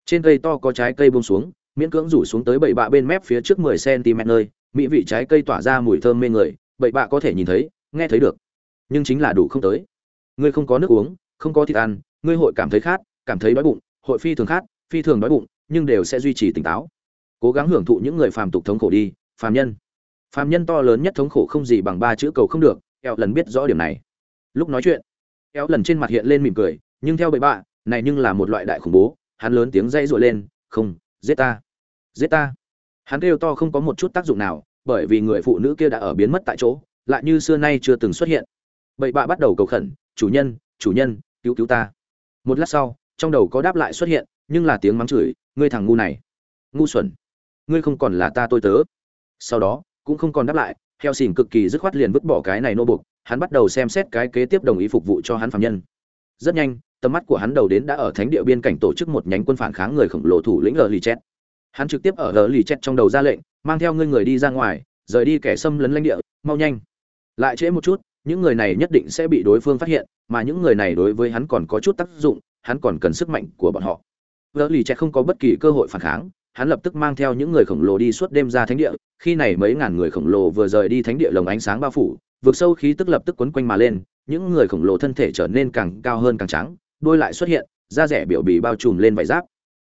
trên cây to có trái cây buông xuống, miễn cưỡng rủ xuống tới bảy bạ bên mép phía trước mười cm nơi, mỹ vị trái cây tỏa ra mùi thơm mê người bảy bạ có thể nhìn thấy, nghe thấy được. Nhưng chính là đủ không tới. Ngươi không có nước uống, không có thịt ăn, ngươi hội cảm thấy khát, cảm thấy đói bụng, hội phi thường khát, phi thường đói bụng, nhưng đều sẽ duy trì tỉnh táo. Cố gắng hưởng thụ những người phàm tục thống khổ đi, phàm nhân. Phàm nhân to lớn nhất thống khổ không gì bằng ba chữ cầu không được eo lần biết rõ điểm này lúc nói chuyện. Kéo lần trên mặt hiện lên mỉm cười, nhưng theo bậy bạ, này nhưng là một loại đại khủng bố, hắn lớn tiếng dây dội lên, không, giết ta giết ta. Hắn kêu to không có một chút tác dụng nào, bởi vì người phụ nữ kia đã ở biến mất tại chỗ, lại như xưa nay chưa từng xuất hiện. Bậy bạ bắt đầu cầu khẩn, chủ nhân chủ nhân, cứu cứu ta. Một lát sau, trong đầu có đáp lại xuất hiện, nhưng là tiếng mắng chửi, ngươi thằng ngu này, ngu xuẩn, ngươi không còn là ta tôi tớ. Sau đó, cũng không còn đáp lại heo xỉn cực kỳ dứt khoát liền vứt bỏ cái này nô buộc, hắn bắt đầu xem xét cái kế tiếp đồng ý phục vụ cho hắn phạm nhân. Rất nhanh, tầm mắt của hắn đầu đến đã ở thánh địa biên cảnh tổ chức một nhánh quân phản kháng người khổng lồ thủ lĩnh lờ lì chết hắn trực tiếp ở lờ lì chết trong đầu ra lệnh, mang theo ngươi người đi ra ngoài, rời đi kẻ xâm lấn lãnh địa, mau nhanh. Lại trễ một chút, những người này nhất định sẽ bị đối phương phát hiện, mà những người này đối với hắn còn có chút tác dụng, hắn còn cần sức mạnh của bọn họ. Vợ lì chẹt không có bất kỳ cơ hội phản kháng hắn lập tức mang theo những người khổng lồ đi suốt đêm ra thánh địa, khi này mấy ngàn người khổng lồ vừa rời đi thánh địa lồng ánh sáng bao phủ vượt sâu khí tức lập tức quấn quanh mà lên, những người khổng lồ thân thể trở nên càng cao hơn càng trắng, đôi lại xuất hiện, da rẻ biểu bì bao trùm lên vải giáp.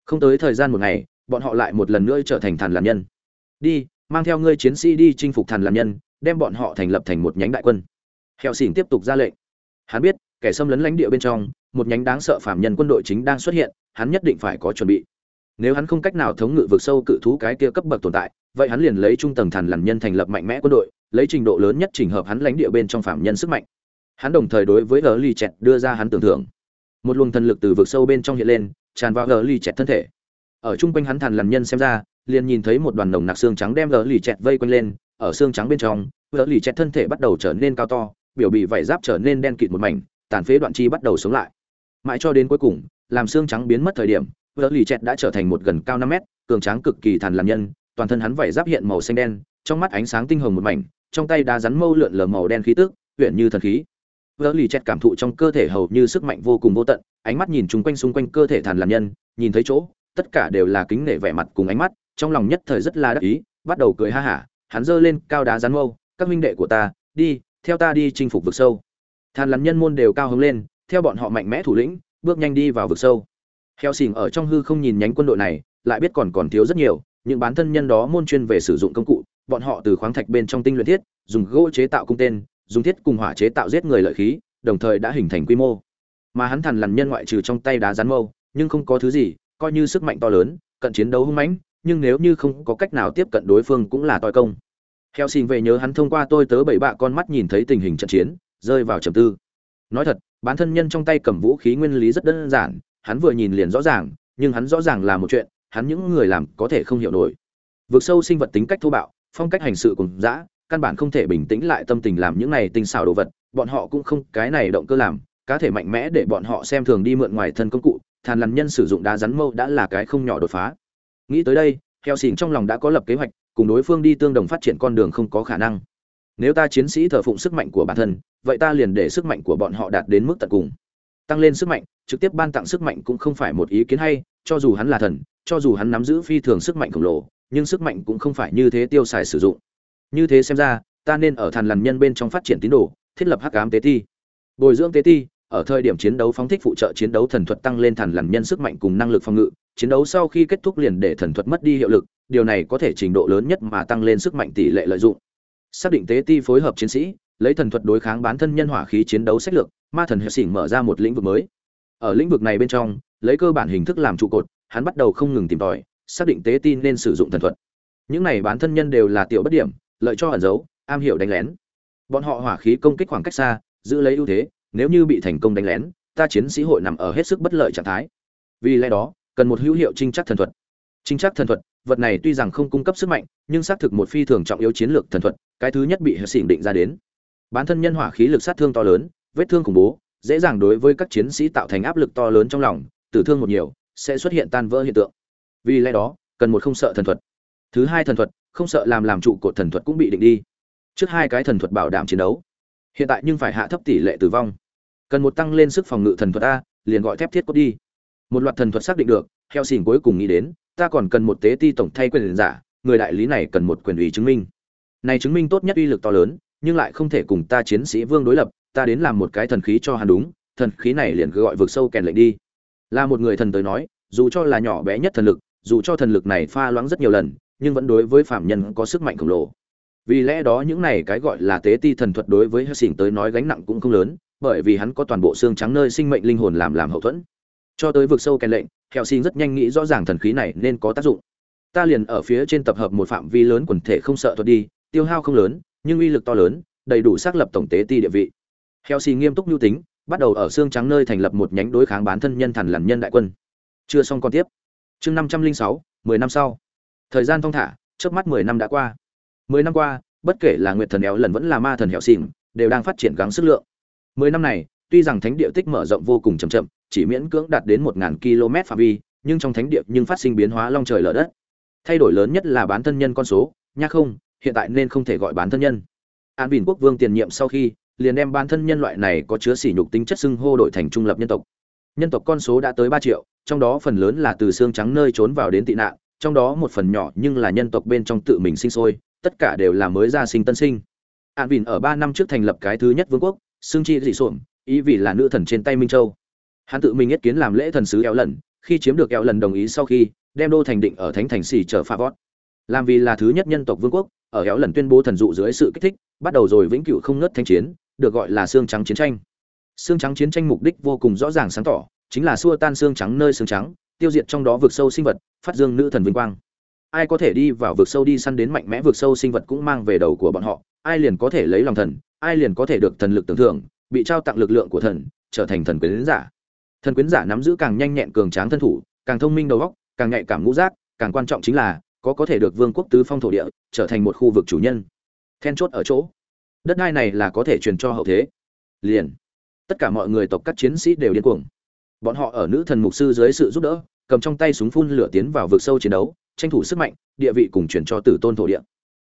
Không tới thời gian một ngày, bọn họ lại một lần nữa trở thành thần làm nhân. Đi, mang theo ngươi chiến sĩ đi chinh phục thần làm nhân, đem bọn họ thành lập thành một nhánh đại quân. Hẹo xỉn tiếp tục ra lệnh. Hắn biết, kẻ xâm lấn lãnh địa bên trong, một nhánh đáng sợ phạm nhân quân đội chính đang xuất hiện, hắn nhất định phải có chuẩn bị nếu hắn không cách nào thống ngự vượt sâu cự thú cái kia cấp bậc tồn tại, vậy hắn liền lấy trung tầng thần lằn nhân thành lập mạnh mẽ quân đội, lấy trình độ lớn nhất trình hợp hắn lãnh địa bên trong phạm nhân sức mạnh. Hắn đồng thời đối với gờ ly chẹt đưa ra hắn tưởng thưởng. Một luồng thần lực từ vực sâu bên trong hiện lên, tràn vào gờ ly chẹt thân thể. Ở trung quanh hắn thần lằn nhân xem ra, liền nhìn thấy một đoàn nồng nặc xương trắng đem gờ ly chẹt vây quanh lên, ở xương trắng bên trong gờ ly chẹt thân thể bắt đầu trở nên cao to, biểu bị vảy giáp trở nên đen kịt một mảnh, tàn phế đoạn chi bắt đầu sống lại. Mãi cho đến cuối cùng, làm xương trắng biến mất thời điểm vợ lì chẹt đã trở thành một gần cao năm mét, cường tráng cực kỳ thàn làm nhân, toàn thân hắn vảy giáp hiện màu xanh đen, trong mắt ánh sáng tinh hồng một mảnh, trong tay đá rắn mâu lượn lờ màu đen khí tức huyện như thần khí. Vợ lì chẹt cảm thụ trong cơ thể hầu như sức mạnh vô cùng vô tận, ánh mắt nhìn chung quanh xung quanh cơ thể thàn làm nhân, nhìn thấy chỗ, tất cả đều là kính nể vẻ mặt cùng ánh mắt, trong lòng nhất thời rất là đắc ý, bắt đầu cười ha hả, hắn giơ lên cao đá rắn mâu, các huynh đệ của ta, đi, theo ta đi chinh phục vực sâu. Thàn làm nhân môn đều cao hứng lên, theo bọn họ mạnh mẽ thủ lĩnh, bước nhanh đi vào vực sâu heo xỉn ở trong hư không nhìn nhánh quân đội này, lại biết còn còn thiếu rất nhiều, những bán thân nhân đó môn chuyên về sử dụng công cụ, bọn họ từ khoáng thạch bên trong tinh luyện thiết, dùng gỗ chế tạo cung tên, dùng thiết cùng hỏa chế tạo giết người lợi khí, đồng thời đã hình thành quy mô. Mà hắn thằn lằn nhân ngoại trừ trong tay đá rắn mâu, nhưng không có thứ gì, coi như sức mạnh to lớn, cận chiến đấu hung mãnh, nhưng nếu như không có cách nào tiếp cận đối phương cũng là toi công. Heo xin về nhớ hắn thông qua tôi tớ bảy bạ con mắt nhìn thấy tình hình trận chiến, rơi vào trầm tư. Nói thật, bán thân nhân trong tay cầm vũ khí nguyên lý rất đơn giản hắn vừa nhìn liền rõ ràng, nhưng hắn rõ ràng là một chuyện, hắn những người làm có thể không hiểu nổi. Vực sâu sinh vật tính cách thô bạo, phong cách hành sự cùng dã, căn bản không thể bình tĩnh lại tâm tình làm những này tinh xảo đồ vật, bọn họ cũng không, cái này động cơ làm, cá thể mạnh mẽ để bọn họ xem thường đi mượn ngoài thân công cụ, thàn lằn nhân sử dụng đá rắn mâu đã là cái không nhỏ đột phá. Nghĩ tới đây, heo xỉn trong lòng đã có lập kế hoạch, cùng đối phương đi tương đồng phát triển con đường không có khả năng. Nếu ta chiến sĩ thờ phụng sức mạnh của bản thân, vậy ta liền để sức mạnh của bọn họ đạt đến mức tận cùng tăng lên sức mạnh, trực tiếp ban tặng sức mạnh cũng không phải một ý kiến hay, cho dù hắn là thần, cho dù hắn nắm giữ phi thường sức mạnh khổng lồ, nhưng sức mạnh cũng không phải như thế tiêu xài sử dụng. Như thế xem ra, ta nên ở thần lằn nhân bên trong phát triển tín đồ, thiết lập hắc ám tế ti. Bồi dưỡng tế ti, ở thời điểm chiến đấu phóng thích phụ trợ chiến đấu thần thuật tăng lên thần lằn nhân sức mạnh cùng năng lực phòng ngự, chiến đấu sau khi kết thúc liền để thần thuật mất đi hiệu lực, điều này có thể trình độ lớn nhất mà tăng lên sức mạnh tỷ lệ lợi dụng. Xác định tế ti phối hợp chiến sĩ, lấy thần thuật đối kháng bán thân nhân hỏa khí chiến đấu sách lược ma thần hệ xỉn mở ra một lĩnh vực mới. Ở lĩnh vực này bên trong, lấy cơ bản hình thức làm trụ cột, hắn bắt đầu không ngừng tìm tòi, xác định tế tin nên sử dụng thần thuật. Những này bán thân nhân đều là tiểu bất điểm, lợi cho ẩn giấu, am hiểu đánh lén. Bọn họ hỏa khí công kích khoảng cách xa, giữ lấy ưu thế, nếu như bị thành công đánh lén, ta chiến sĩ hội nằm ở hết sức bất lợi trạng thái. Vì lẽ đó, cần một hữu hiệu trinh chắc thần thuật. Trinh chắc thần thuật, vật này tuy rằng không cung cấp sức mạnh, nhưng xác thực một phi thường trọng yếu chiến lược thần thuật, cái thứ nhất bị hệ xỉn định ra đến. Bản thân nhân hỏa khí lực sát thương to lớn vết thương khủng bố, dễ dàng đối với các chiến sĩ tạo thành áp lực to lớn trong lòng, tử thương một nhiều, sẽ xuất hiện tan vỡ hiện tượng. Vì lẽ đó, cần một không sợ thần thuật. Thứ hai thần thuật, không sợ làm làm trụ cột thần thuật cũng bị định đi. Trước hai cái thần thuật bảo đảm chiến đấu. Hiện tại nhưng phải hạ thấp tỷ lệ tử vong. Cần một tăng lên sức phòng ngự thần thuật a, liền gọi thép thiết cốt đi. Một loạt thần thuật xác định được, heo xỉn cuối cùng nghĩ đến, ta còn cần một tế ti tổng thay quyền giả, người đại lý này cần một quyền ủy chứng minh. Này chứng minh tốt nhất uy lực to lớn, nhưng lại không thể cùng ta chiến sĩ vương đối lập ta đến làm một cái thần khí cho hắn đúng, thần khí này liền cứ gọi vực sâu kèn lệnh đi. Là một người thần tới nói, dù cho là nhỏ bé nhất thần lực, dù cho thần lực này pha loãng rất nhiều lần, nhưng vẫn đối với phạm nhân có sức mạnh khổng lồ. Vì lẽ đó những này cái gọi là tế ti thần thuật đối với Helsing tới nói gánh nặng cũng không lớn, bởi vì hắn có toàn bộ xương trắng nơi sinh mệnh linh hồn làm làm hậu thuẫn. Cho tới vực sâu kèn lệnh Helsing rất nhanh nghĩ rõ ràng thần khí này nên có tác dụng. Ta liền ở phía trên tập hợp một phạm vi lớn quần thể không sợ thuật đi, tiêu hao không lớn, nhưng uy lực to lớn, đầy đủ xác lập tổng tế ti địa vị. Helsing nghiêm túc nhu tính, bắt đầu ở xương trắng nơi thành lập một nhánh đối kháng bán thân nhân thần lằn nhân đại quân. Chưa xong còn tiếp. Chương năm trăm linh sáu, mười năm sau. Thời gian thong thả trước mắt mười năm đã qua. Mười năm qua, bất kể là nguyệt thần éo lần vẫn là ma thần hẹo xỉn, đều đang phát triển gắng sức lượng. Mười năm này, tuy rằng thánh địa tích mở rộng vô cùng chậm chậm, chỉ miễn cưỡng đạt đến một ngàn km phạm vi, nhưng trong thánh địa nhưng phát sinh biến hóa long trời lở đất. Thay đổi lớn nhất là bán thân nhân con số, nha không, hiện tại nên không thể gọi bán thân nhân. An bình quốc vương tiền nhiệm sau khi liền đem bản thân nhân loại này có chứa sỉ nhục tính chất xưng hô đổi thành trung lập nhân tộc. Nhân tộc con số đã tới ba triệu, trong đó phần lớn là từ xương trắng nơi trốn vào đến tị nạn, trong đó một phần nhỏ nhưng là nhân tộc bên trong tự mình sinh sôi, tất cả đều là mới ra sinh tân sinh. An vìn ở ba năm trước thành lập cái thứ nhất vương quốc xương chi dị sộm ý vì là nữ thần trên tay minh châu. Hắn tự mình nhất kiến làm lễ thần sứ Eo lần, khi chiếm được Eo lần đồng ý sau khi, đem đô thành định ở thánh thành xỉ trở pha vót. Làm vì là thứ nhất nhân tộc vương quốc, ở Eo lần tuyên bố thần dụ dưới sự kích thích, bắt đầu rồi vĩnh cửu không ngớt thanh chiến được gọi là xương trắng chiến tranh. Xương trắng chiến tranh mục đích vô cùng rõ ràng sáng tỏ, chính là xua tan xương trắng nơi xương trắng, tiêu diệt trong đó vực sâu sinh vật, phát dương nữ thần vinh quang. Ai có thể đi vào vực sâu đi săn đến mạnh mẽ vực sâu sinh vật cũng mang về đầu của bọn họ, ai liền có thể lấy lòng thần, ai liền có thể được thần lực tưởng thưởng, bị trao tặng lực lượng của thần, trở thành thần quyến giả. Thần quyến giả nắm giữ càng nhanh nhẹn cường tráng thân thủ, càng thông minh đầu óc, càng nhạy cảm ngũ giác, càng quan trọng chính là có có thể được vương quốc tứ phong thổ địa, trở thành một khu vực chủ nhân. Then chốt ở chỗ đất đai này là có thể truyền cho hậu thế. Liền. Tất cả mọi người tộc các chiến sĩ đều điên cuồng. Bọn họ ở nữ thần mục sư dưới sự giúp đỡ, cầm trong tay súng phun lửa tiến vào vực sâu chiến đấu, tranh thủ sức mạnh, địa vị cùng chuyển cho tử tôn thổ địa.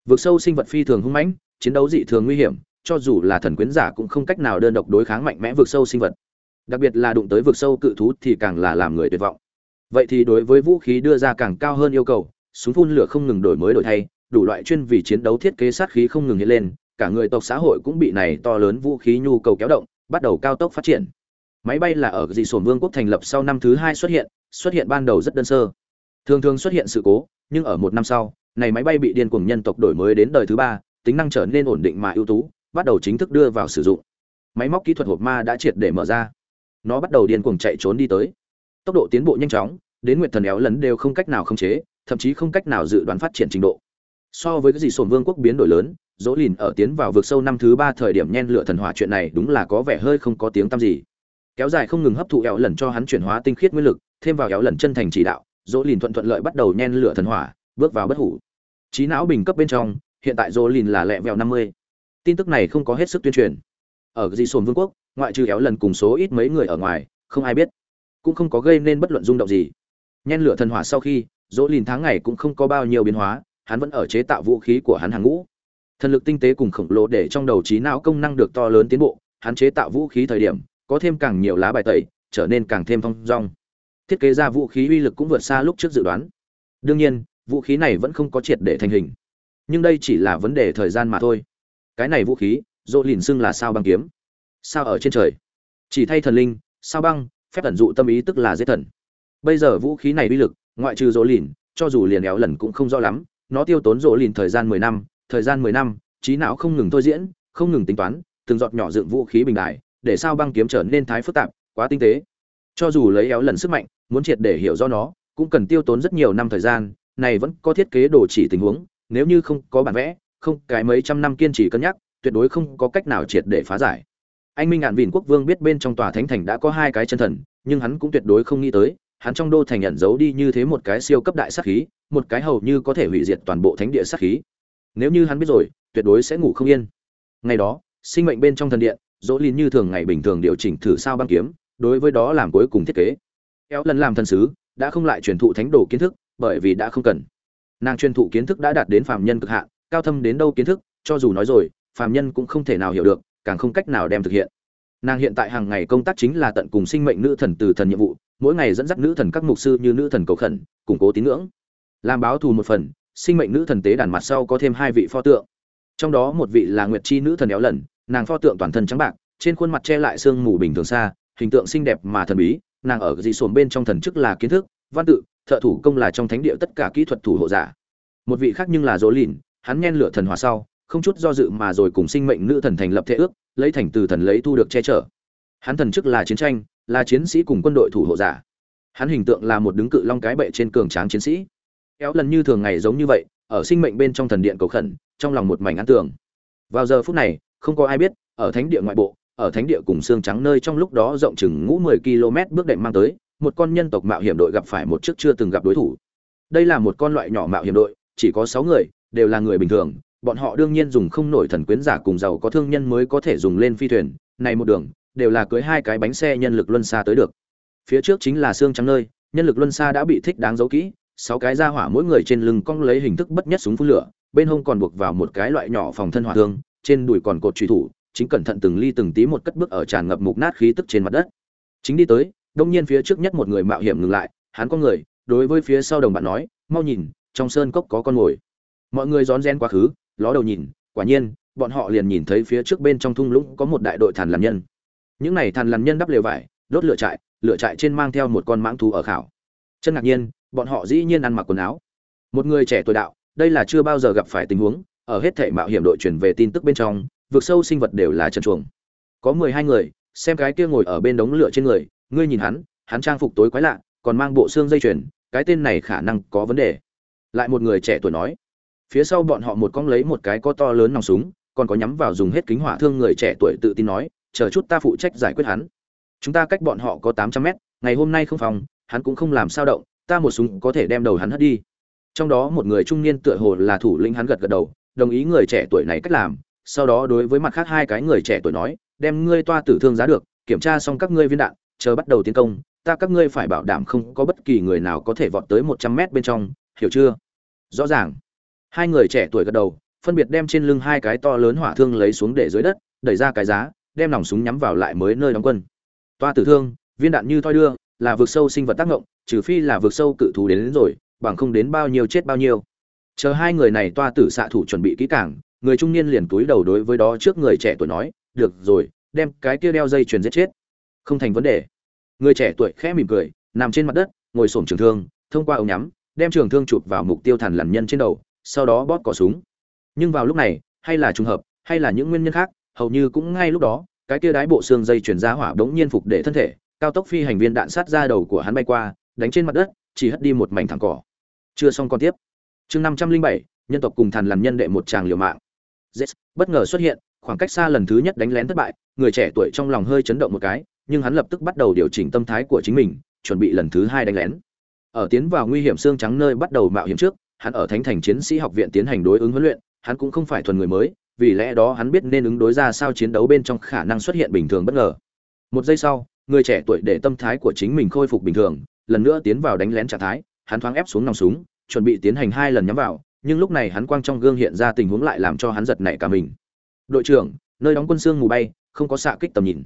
Vực sâu sinh vật phi thường hung mãnh, chiến đấu dị thường nguy hiểm, cho dù là thần quyến giả cũng không cách nào đơn độc đối kháng mạnh mẽ vực sâu sinh vật. Đặc biệt là đụng tới vực sâu cự thú thì càng là làm người tuyệt vọng. Vậy thì đối với vũ khí đưa ra càng cao hơn yêu cầu, súng phun lửa không ngừng đổi mới đổi thay, đủ loại chuyên vì chiến đấu thiết kế sát khí không ngừng hiện lên cả người tộc xã hội cũng bị này to lớn vũ khí nhu cầu kéo động, bắt đầu cao tốc phát triển. Máy bay là ở dị sổn vương quốc thành lập sau năm thứ hai xuất hiện xuất hiện ban đầu rất đơn sơ. Thường thường xuất hiện sự cố, nhưng ở một năm sau, này máy bay bị điên cuồng nhân tộc đổi mới đến đời thứ ba, tính năng trở nên ổn định mà ưu tú, bắt đầu chính thức đưa vào sử dụng. Máy móc kỹ thuật hộp ma đã triệt để mở ra. Nó bắt đầu điên cuồng chạy trốn đi tới. Tốc độ tiến bộ nhanh chóng, đến nguyệt thần éo lấn đều không cách nào khống chế, thậm chí không cách nào dự đoán phát triển trình độ so với cái gì sổn vương quốc biến đổi lớn, dỗ lìn ở tiến vào vực sâu năm thứ ba thời điểm nhen lửa thần hỏa chuyện này đúng là có vẻ hơi không có tiếng tăm gì. Kéo dài không ngừng hấp thụ éo lần cho hắn chuyển hóa tinh khiết nguyên lực, thêm vào éo lần chân thành chỉ đạo, dỗ lìn thuận thuận lợi bắt đầu nhen lửa thần hỏa, bước vào bất hủ. Trí não bình cấp bên trong, hiện tại dỗ lìn là lẹ vẹo năm mươi. Tin tức này không có hết sức tuyên truyền. Ở di sồn vương quốc, ngoại trừ éo lần cùng số ít mấy người ở ngoài, không ai biết. Cũng không có gây nên bất luận rung động gì. Nhen lửa thần hỏa sau khi, dỗ lìn tháng ngày cũng không có bao nhiêu biến hóa hắn vẫn ở chế tạo vũ khí của hắn hàng ngũ. Thần lực tinh tế cùng khổng lồ để trong đầu trí não công năng được to lớn tiến bộ, hắn chế tạo vũ khí thời điểm, có thêm càng nhiều lá bài tẩy, trở nên càng thêm thong dong. Thiết kế ra vũ khí uy lực cũng vượt xa lúc trước dự đoán. Đương nhiên, vũ khí này vẫn không có triệt để thành hình. Nhưng đây chỉ là vấn đề thời gian mà thôi. Cái này vũ khí, dỗ lìn xưng là sao băng kiếm. Sao ở trên trời. Chỉ thay thần linh, sao băng, phép tẩn dụ tâm ý tức là dễ thần. Bây giờ vũ khí này uy lực, ngoại trừ dỗ lìn, cho dù liền éo lần cũng không rõ lắm nó tiêu tốn dỗ lìn thời gian mười năm, thời gian mười năm, trí não không ngừng thôi diễn, không ngừng tính toán, từng giọt nhỏ dựng vũ khí bình đại để sao băng kiếm trở nên thái phức tạp, quá tinh tế. Cho dù lấy éo lần sức mạnh, muốn triệt để hiểu do nó, cũng cần tiêu tốn rất nhiều năm thời gian, này vẫn có thiết kế đồ chỉ tình huống, nếu như không có bản vẽ, không, cái mấy trăm năm kiên trì cân nhắc, tuyệt đối không có cách nào triệt để phá giải. Anh minh ngạn vịn quốc vương biết bên trong tòa thánh thành đã có hai cái chân thần, nhưng hắn cũng tuyệt đối không nghĩ tới hắn trong đô thành nhận giấu đi như thế một cái siêu cấp đại sát khí, một cái hầu như có thể hủy diệt toàn bộ thánh địa sát khí. Nếu như hắn biết rồi, tuyệt đối sẽ ngủ không yên. Ngày đó, sinh mệnh bên trong thần điện, dỗ lìn như thường ngày bình thường điều chỉnh thử sao băng kiếm, đối với đó làm cuối cùng thiết kế. Kéo lần làm thần sứ, đã không lại truyền thụ thánh đồ kiến thức, bởi vì đã không cần. Nàng truyền thụ kiến thức đã đạt đến phàm nhân cực hạn, cao thâm đến đâu kiến thức, cho dù nói rồi, phàm nhân cũng không thể nào hiểu được, càng không cách nào đem thực hiện. Nàng hiện tại hàng ngày công tác chính là tận cùng sinh mệnh nữ thần từ thần nhiệm vụ mỗi ngày dẫn dắt nữ thần các mục sư như nữ thần cầu khẩn, củng cố tín ngưỡng. Làm báo thù một phần, sinh mệnh nữ thần tế đàn mặt sau có thêm hai vị pho tượng. Trong đó một vị là nguyệt chi nữ thần éo lần, nàng pho tượng toàn thân trắng bạc, trên khuôn mặt che lại sương mù bình thường xa, hình tượng xinh đẹp mà thần bí, nàng ở dị sồn bên trong thần chức là kiến thức, văn tự, thợ thủ công là trong thánh địa tất cả kỹ thuật thủ hộ giả. Một vị khác nhưng là dỗ lìn, hắn nhen lửa thần hòa sau, không chút do dự mà rồi cùng sinh mệnh nữ thần thành lập thể ước, lấy thành từ thần lấy thu được che chở. Hắn thần chức là chiến tranh là chiến sĩ cùng quân đội thủ hộ giả. Hắn hình tượng là một đứng cự long cái bệ trên cường tráng chiến sĩ. Kéo lần như thường ngày giống như vậy, ở sinh mệnh bên trong thần điện cầu khẩn, trong lòng một mảnh an tường. Vào giờ phút này, không có ai biết, ở thánh địa ngoại bộ, ở thánh địa cùng xương trắng nơi trong lúc đó rộng chừng ngũ 10 km bước đệm mang tới, một con nhân tộc mạo hiểm đội gặp phải một chiếc chưa từng gặp đối thủ. Đây là một con loại nhỏ mạo hiểm đội, chỉ có 6 người, đều là người bình thường. Bọn họ đương nhiên dùng không nổi thần quyến giả cùng giàu có thương nhân mới có thể dùng lên phi thuyền, này một đường đều là cưới hai cái bánh xe nhân lực luân xa tới được. Phía trước chính là xương trắng nơi, nhân lực luân xa đã bị thích đáng giấu kỹ, sáu cái ra hỏa mỗi người trên lưng cong lấy hình thức bất nhất súng phun lửa, bên hông còn buộc vào một cái loại nhỏ phòng thân hỏa thương, trên đùi còn cột truy thủ, chính cẩn thận từng ly từng tí một cất bước ở tràn ngập mục nát khí tức trên mặt đất. Chính đi tới, đông nhiên phía trước nhất một người mạo hiểm ngừng lại, hắn có người, đối với phía sau đồng bạn nói, mau nhìn, trong sơn cốc có con mồi. Mọi người rón rén quá khứ, ló đầu nhìn, quả nhiên, bọn họ liền nhìn thấy phía trước bên trong thung lũng có một đại đội thản làm nhân những này thằn lằn nhân đắp lều vải, đốt lửa trại lửa trại trên mang theo một con mãng thú ở khảo. Chân ngạc nhiên, bọn họ dĩ nhiên ăn mặc quần áo. Một người trẻ tuổi đạo, đây là chưa bao giờ gặp phải tình huống, ở hết thể mạo hiểm đội chuyển về tin tức bên trong vượt sâu sinh vật đều là trần chuồng. Có mười hai người, xem cái kia ngồi ở bên đống lửa trên người, ngươi nhìn hắn hắn trang phục tối quái lạ, còn mang bộ xương dây chuyền, cái tên này khả năng có vấn đề. Lại một người trẻ tuổi nói, phía sau bọn họ một con lấy một cái có to lớn nòng súng, còn có nhắm vào dùng hết kính hỏa thương người trẻ tuổi tự tin nói chờ chút ta phụ trách giải quyết hắn. Chúng ta cách bọn họ có tám trăm mét, ngày hôm nay không phòng, hắn cũng không làm sao động, ta một súng có thể đem đầu hắn hất đi. Trong đó một người trung niên tựa hồ là thủ lĩnh hắn gật gật đầu, đồng ý người trẻ tuổi này cách làm, sau đó đối với mặt khác hai cái người trẻ tuổi nói, đem ngươi toa tử thương giá được, kiểm tra xong các ngươi viên đạn, chờ bắt đầu tiến công, ta các ngươi phải bảo đảm không có bất kỳ người nào có thể vọt tới một trăm mét bên trong, hiểu chưa? Rõ ràng. Hai người trẻ tuổi gật đầu, phân biệt đem trên lưng hai cái to lớn hỏa thương lấy xuống để dưới đất, đẩy ra cái giá đem nòng súng nhắm vào lại mới nơi đóng quân. Toa tử thương viên đạn như thoi đưa là vực sâu sinh vật tác động trừ phi là vực sâu cự thú đến, đến rồi bằng không đến bao nhiêu chết bao nhiêu. Chờ hai người này toa tử xạ thủ chuẩn bị kỹ càng người trung niên liền túi đầu đối với đó trước người trẻ tuổi nói được rồi đem cái kia đeo dây chuyền giết chết. Không thành vấn đề. Người trẻ tuổi khẽ mỉm cười nằm trên mặt đất ngồi xổm trường thương thông qua ống nhắm đem trường thương chụp vào mục tiêu thằn lằn nhân trên đầu sau đó bóp cỏ súng. Nhưng vào lúc này hay là trùng hợp hay là những nguyên nhân khác hầu như cũng ngay lúc đó cái kia đái bộ xương dây chuyển ra hỏa đống nhiên phục để thân thể cao tốc phi hành viên đạn sát ra đầu của hắn bay qua đánh trên mặt đất chỉ hất đi một mảnh thẳng cỏ. Chưa xong con tiếp. Chương năm trăm linh bảy nhân tộc cùng thần làm nhân đệ một tràng liều mạng. Zets bất ngờ xuất hiện, khoảng cách xa lần thứ nhất đánh lén thất bại, người trẻ tuổi trong lòng hơi chấn động một cái, nhưng hắn lập tức bắt đầu điều chỉnh tâm thái của chính mình, chuẩn bị lần thứ hai đánh lén. Ở tiến vào nguy hiểm xương trắng nơi bắt đầu mạo hiểm trước, hắn ở Thánh Thành Chiến sĩ học viện tiến hành đối ứng huấn luyện, hắn cũng không phải thuần người mới, vì lẽ đó hắn biết nên ứng đối ra sao chiến đấu bên trong khả năng xuất hiện bình thường bất ngờ. Một giây sau, người trẻ tuổi để tâm thái của chính mình khôi phục bình thường, lần nữa tiến vào đánh lén trạng thái, hắn thoáng ép xuống nòng súng, chuẩn bị tiến hành hai lần nhắm vào, nhưng lúc này hắn quang trong gương hiện ra tình huống lại làm cho hắn giật nảy cả mình. Đội trưởng nơi đóng quân xương mù bay không có xạ kích tầm nhìn.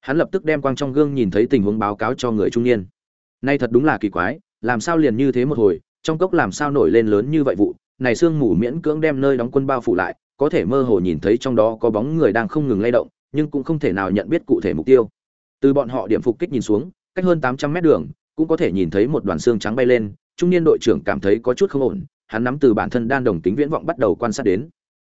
Hắn lập tức đem quang trong gương nhìn thấy tình huống báo cáo cho người trung niên. Nay thật đúng là kỳ quái làm sao liền như thế một hồi trong cốc làm sao nổi lên lớn như vậy vụ này xương mù miễn cưỡng đem nơi đóng quân bao phủ lại có thể mơ hồ nhìn thấy trong đó có bóng người đang không ngừng lay động, nhưng cũng không thể nào nhận biết cụ thể mục tiêu. Từ bọn họ điểm phục kích nhìn xuống, cách hơn tám trăm mét đường, cũng có thể nhìn thấy một đoàn xương trắng bay lên, trung niên đội trưởng cảm thấy có chút không ổn, hắn nắm từ bản thân đan đồng kính viễn vọng bắt đầu quan sát đến.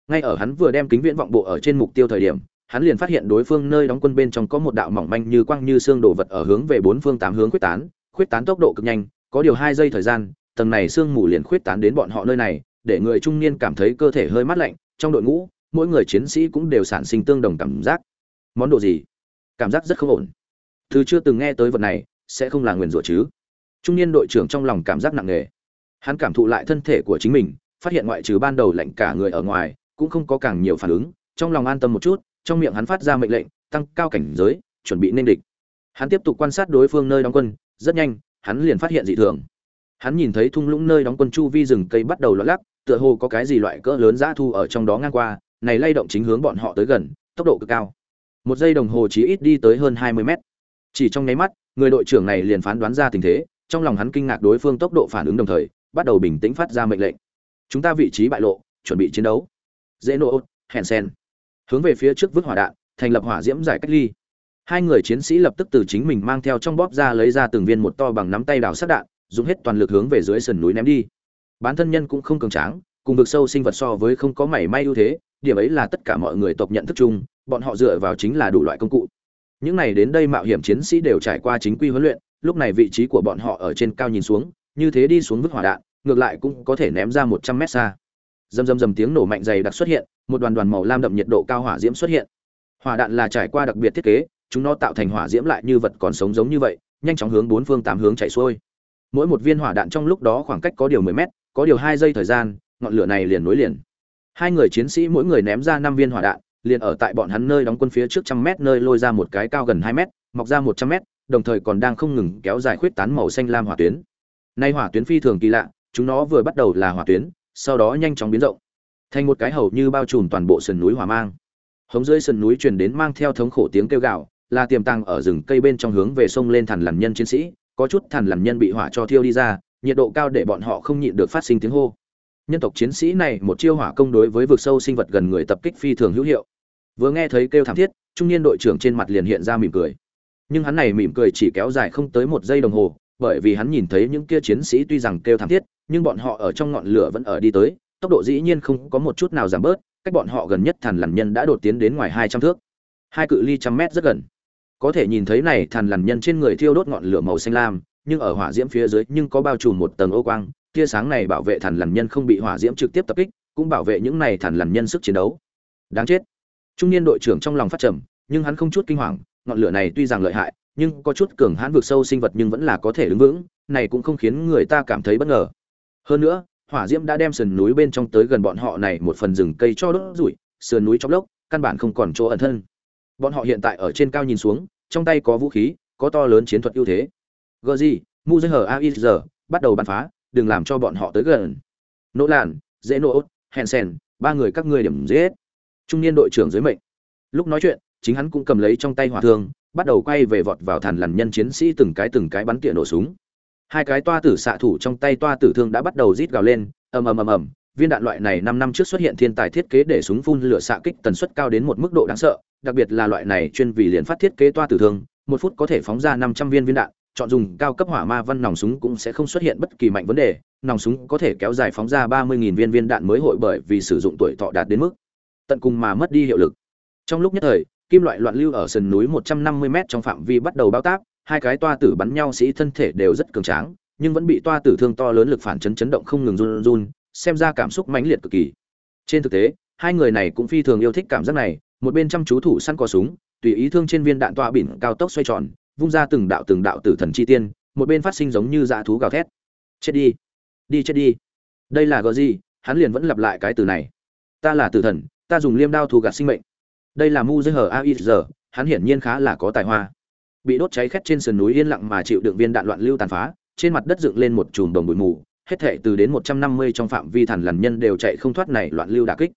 Ngay ở hắn vừa đem kính viễn vọng bộ ở trên mục tiêu thời điểm, hắn liền phát hiện đối phương nơi đóng quân bên trong có một đạo mỏng manh như quang như xương đổ vật ở hướng về bốn phương tám hướng khuyết tán khuyết tán tốc độ cực nhanh, có điều hai giây thời gian, tầng này xương mù liền khuyết tán đến bọn họ nơi này để người trung niên cảm thấy cơ thể hơi mát lạnh, trong đội ngũ, mỗi người chiến sĩ cũng đều sản sinh tương đồng cảm giác. Món đồ gì? Cảm giác rất không ổn. Thứ chưa từng nghe tới vật này, sẽ không là nguyền rủa chứ. Trung niên đội trưởng trong lòng cảm giác nặng nề. Hắn cảm thụ lại thân thể của chính mình, phát hiện ngoại trừ ban đầu lạnh cả người ở ngoài, cũng không có càng nhiều phản ứng, trong lòng an tâm một chút, trong miệng hắn phát ra mệnh lệnh, tăng cao cảnh giới, chuẩn bị nên địch. Hắn tiếp tục quan sát đối phương nơi đóng quân, rất nhanh, hắn liền phát hiện dị thường. Hắn nhìn thấy thung lũng nơi đóng quân chu vi rừng cây bắt đầu lót lắc tựa hồ có cái gì loại cỡ lớn dã thu ở trong đó ngang qua này lay động chính hướng bọn họ tới gần tốc độ cực cao. Một giây đồng hồ chỉ ít đi tới hơn hai mươi mét. Chỉ trong nháy mắt người đội trưởng này liền phán đoán ra tình thế trong lòng hắn kinh ngạc đối phương tốc độ phản ứng đồng thời bắt đầu bình tĩnh phát ra mệnh lệnh. Chúng ta vị trí bại lộ chuẩn bị chiến đấu. Dễ nổ, hèn sen hướng về phía trước vứt hỏa đạn thành lập hỏa diễm giải cách ly. Hai người chiến sĩ lập tức từ chính mình mang theo trong bóp ra lấy ra từng viên một to bằng nắm tay đào sát đạn dùng hết toàn lực hướng về dưới sườn núi ném đi bản thân nhân cũng không cường tráng, cùng vực sâu sinh vật so với không có mảy may ưu thế, điểm ấy là tất cả mọi người tộc nhận thức chung, bọn họ dựa vào chính là đủ loại công cụ. Những này đến đây mạo hiểm chiến sĩ đều trải qua chính quy huấn luyện, lúc này vị trí của bọn họ ở trên cao nhìn xuống, như thế đi xuống vứt hỏa đạn, ngược lại cũng có thể ném ra một trăm mét xa. Dầm dầm dầm tiếng nổ mạnh dày đặc xuất hiện, một đoàn đoàn màu lam đậm nhiệt độ cao hỏa diễm xuất hiện. Hỏa đạn là trải qua đặc biệt thiết kế, chúng nó tạo thành hỏa diễm lại như vật còn sống giống như vậy, nhanh chóng hướng bốn phương tám hướng chạy xuôi. Mỗi một viên hỏa đạn trong lúc đó khoảng cách có điều mười mét có điều hai giây thời gian, ngọn lửa này liền nối liền. Hai người chiến sĩ mỗi người ném ra năm viên hỏa đạn, liền ở tại bọn hắn nơi đóng quân phía trước trăm mét nơi lôi ra một cái cao gần hai mét, mọc ra một trăm mét, đồng thời còn đang không ngừng kéo dài khuyết tán màu xanh lam hỏa tuyến. Nay hỏa tuyến phi thường kỳ lạ, chúng nó vừa bắt đầu là hỏa tuyến, sau đó nhanh chóng biến rộng, thành một cái hầu như bao trùm toàn bộ sườn núi hỏa mang. Hống dưới sườn núi truyền đến mang theo thống khổ tiếng kêu gào, là tiềm tàng ở rừng cây bên trong hướng về sông lên thằn lằn nhân chiến sĩ, có chút thằn lằn nhân bị hỏa cho thiêu đi ra nhiệt độ cao để bọn họ không nhịn được phát sinh tiếng hô. Nhân tộc chiến sĩ này một chiêu hỏa công đối với vực sâu sinh vật gần người tập kích phi thường hữu hiệu. Vừa nghe thấy kêu thảm thiết, trung niên đội trưởng trên mặt liền hiện ra mỉm cười. Nhưng hắn này mỉm cười chỉ kéo dài không tới một giây đồng hồ, bởi vì hắn nhìn thấy những kia chiến sĩ tuy rằng kêu thảm thiết, nhưng bọn họ ở trong ngọn lửa vẫn ở đi tới, tốc độ dĩ nhiên không có một chút nào giảm bớt, cách bọn họ gần nhất thằn lằn nhân đã đột tiến đến ngoài hai trăm thước. Hai cự ly trăm mét rất gần. Có thể nhìn thấy này thằn lằn nhân trên người thiêu đốt ngọn lửa màu xanh lam nhưng ở hỏa diễm phía dưới nhưng có bao trùm một tầng ô quang, tia sáng này bảo vệ thần lằn nhân không bị hỏa diễm trực tiếp tập kích, cũng bảo vệ những này thần lằn nhân sức chiến đấu. Đáng chết. Trung niên đội trưởng trong lòng phát trầm, nhưng hắn không chút kinh hoàng, ngọn lửa này tuy rằng lợi hại, nhưng có chút cường hãn vượt sâu sinh vật nhưng vẫn là có thể đứng vững, này cũng không khiến người ta cảm thấy bất ngờ. Hơn nữa, hỏa diễm đã đem sườn núi bên trong tới gần bọn họ này một phần rừng cây cho đốt rủi sườn núi trong lốc, căn bản không còn chỗ ẩn thân. Bọn họ hiện tại ở trên cao nhìn xuống, trong tay có vũ khí, có to lớn chiến thuật ưu thế gờ gì, mu dây hở giờ, bắt đầu bắn phá, đừng làm cho bọn họ tới gần. Nỗ làn dễ nỗ hẹn sen ba người các ngươi điểm giết. Trung niên đội trưởng dưới mệnh. Lúc nói chuyện, chính hắn cũng cầm lấy trong tay hỏa thương, bắt đầu quay về vọt vào thằn lằn nhân chiến sĩ từng cái từng cái bắn tỉa nổ súng. Hai cái toa tử xạ thủ trong tay toa tử thương đã bắt đầu rít gào lên, ầm ầm ầm ầm. Viên đạn loại này năm năm trước xuất hiện thiên tài thiết kế để súng phun lửa xạ kích tần suất cao đến một mức độ đáng sợ, đặc biệt là loại này chuyên vì liền phát thiết kế toa tử thương, một phút có thể phóng ra năm trăm viên viên đạn chọn dùng cao cấp hỏa ma văn nòng súng cũng sẽ không xuất hiện bất kỳ mạnh vấn đề. Nòng súng có thể kéo dài phóng ra ba mươi nghìn viên viên đạn mới hội bởi vì sử dụng tuổi thọ đạt đến mức tận cùng mà mất đi hiệu lực. Trong lúc nhất thời, kim loại loạn lưu ở sườn núi một trăm năm mươi m trong phạm vi bắt đầu bao tác, hai cái toa tử bắn nhau sĩ thân thể đều rất cường tráng, nhưng vẫn bị toa tử thương to lớn lực phản chấn chấn động không ngừng run run xem ra cảm xúc mãnh liệt cực kỳ. Trên thực tế, hai người này cũng phi thường yêu thích cảm giác này, một bên chăm chú thủ săn cò súng, tùy ý thương trên viên đạn toa bỉn cao tốc xoay tròn vung ra từng đạo từng đạo tử thần chi tiên một bên phát sinh giống như dạ thú gào thét. Chết đi đi chết đi. Đây là gờ gì? Hắn liền vẫn lặp lại cái từ này. Ta là tử thần ta dùng liêm đao thù gạt sinh mệnh. Đây là mu dây hở a giờ hắn hiển nhiên khá là có tài hoa. Bị đốt cháy khét trên sườn núi yên lặng mà chịu đựng viên đạn loạn lưu tàn phá trên mặt đất dựng lên một chùm đồng bụi mù hết thể từ đến 150 trong phạm vi thần lằn nhân đều chạy không thoát này loạn lưu đả kích.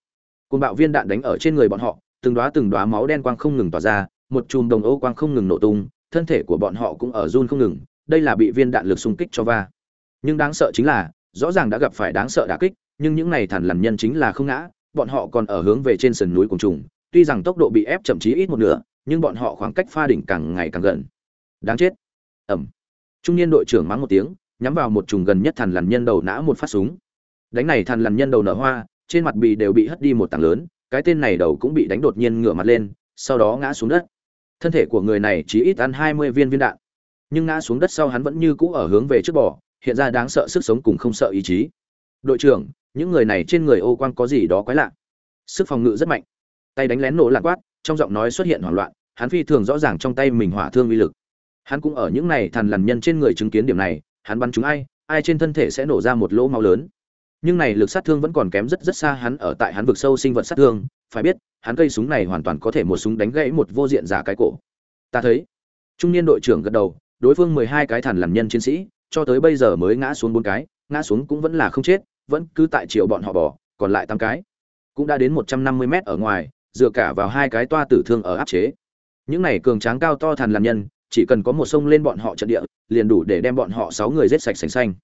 Côn bạo viên đạn đánh ở trên người bọn họ, từng đóa từng đóa máu đen quang không ngừng tỏa ra, một chùm đồng ô quang không ngừng nổ tung, thân thể của bọn họ cũng ở run không ngừng, đây là bị viên đạn lực xung kích cho va. Nhưng đáng sợ chính là, rõ ràng đã gặp phải đáng sợ đả kích, nhưng những này thần lằn nhân chính là không ngã, bọn họ còn ở hướng về trên sườn núi cùng trùng, tuy rằng tốc độ bị ép chậm chí ít một nửa, nhưng bọn họ khoảng cách pha đỉnh càng ngày càng gần. Đáng chết. Ầm. Trung niên đội trưởng mắng một tiếng, nhắm vào một trùng gần nhất thần lằn nhân đầu nã một phát súng. Đánh này thần lằn nhân đầu nở hoa, trên mặt bì đều bị hất đi một tảng lớn, cái tên này đầu cũng bị đánh đột nhiên ngửa mặt lên, sau đó ngã xuống đất. Thân thể của người này chỉ ít ăn 20 viên viên đạn, nhưng ngã xuống đất sau hắn vẫn như cũ ở hướng về trước bò, hiện ra đáng sợ sức sống cùng không sợ ý chí. Đội trưởng, những người này trên người ô quang có gì đó quái lạ. Sức phòng ngự rất mạnh. Tay đánh lén nổ lạc quát, trong giọng nói xuất hiện hoảng loạn, hắn phi thường rõ ràng trong tay mình hỏa thương uy lực. Hắn cũng ở những này thần lằn nhân trên người chứng kiến điểm này, hắn bắn chúng ai, ai trên thân thể sẽ nổ ra một lỗ máu lớn. Nhưng này lực sát thương vẫn còn kém rất rất xa hắn ở tại hắn vực sâu sinh vật sát thương, phải biết, hắn cây súng này hoàn toàn có thể một súng đánh gãy một vô diện giả cái cổ. Ta thấy. Trung niên đội trưởng gật đầu, đối phương mười hai cái thần lằn nhân chiến sĩ, cho tới bây giờ mới ngã xuống bốn cái, ngã xuống cũng vẫn là không chết, vẫn cứ tại chiều bọn họ bỏ, còn lại tám cái. Cũng đã đến một trăm năm mươi mét ở ngoài, dựa cả vào hai cái toa tử thương ở áp chế. Những này cường tráng cao to thần lằn nhân, chỉ cần có một sông lên bọn họ trận địa, liền đủ để đem bọn họ sáu người giết sạch sành xanh.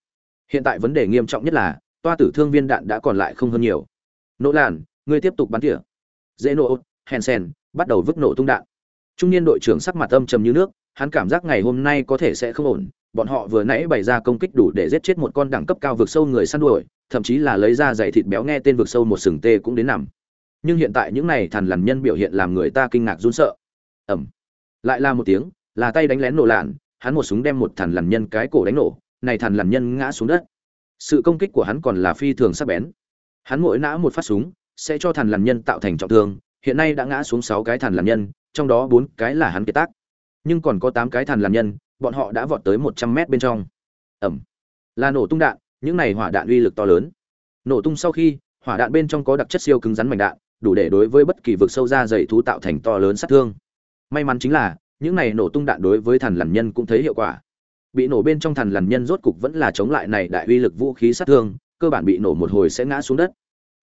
Hiện tại vấn đề nghiêm trọng nhất là, toa tử thương viên đạn đã còn lại không hơn nhiều. Nỗ Làn, ngươi tiếp tục bắn tỉa. Dễ nổ, Hansen, bắt đầu vứt nổ tung đạn. Trung niên đội trưởng sắc mặt âm trầm như nước, hắn cảm giác ngày hôm nay có thể sẽ không ổn, bọn họ vừa nãy bày ra công kích đủ để giết chết một con đẳng cấp cao vực sâu người săn đuổi, thậm chí là lấy ra giày thịt béo nghe tên vực sâu một sừng tê cũng đến nằm. Nhưng hiện tại những này thằn lằn nhân biểu hiện làm người ta kinh ngạc run sợ. Ầm. Lại là một tiếng, là tay đánh lén nổ lạn, hắn một súng đem một thằn lằn nhân cái cổ đánh nổ, này thằn lằn nhân ngã xuống đất. Sự công kích của hắn còn là phi thường sắc bén. Hắn mỗi nã một phát súng, sẽ cho thần lằn nhân tạo thành trọng thương, hiện nay đã ngã xuống 6 cái thần lằn nhân, trong đó 4 cái là hắn kết tác. Nhưng còn có 8 cái thần lằn nhân, bọn họ đã vọt tới 100 mét bên trong. Ầm. Là nổ tung đạn, những này hỏa đạn uy lực to lớn. Nổ tung sau khi, hỏa đạn bên trong có đặc chất siêu cứng rắn mảnh đạn, đủ để đối với bất kỳ vực sâu ra dày thú tạo thành to lớn sát thương. May mắn chính là, những này nổ tung đạn đối với thần lằn nhân cũng thấy hiệu quả bị nổ bên trong thần lằn nhân rốt cục vẫn là chống lại này đại uy lực vũ khí sát thương cơ bản bị nổ một hồi sẽ ngã xuống đất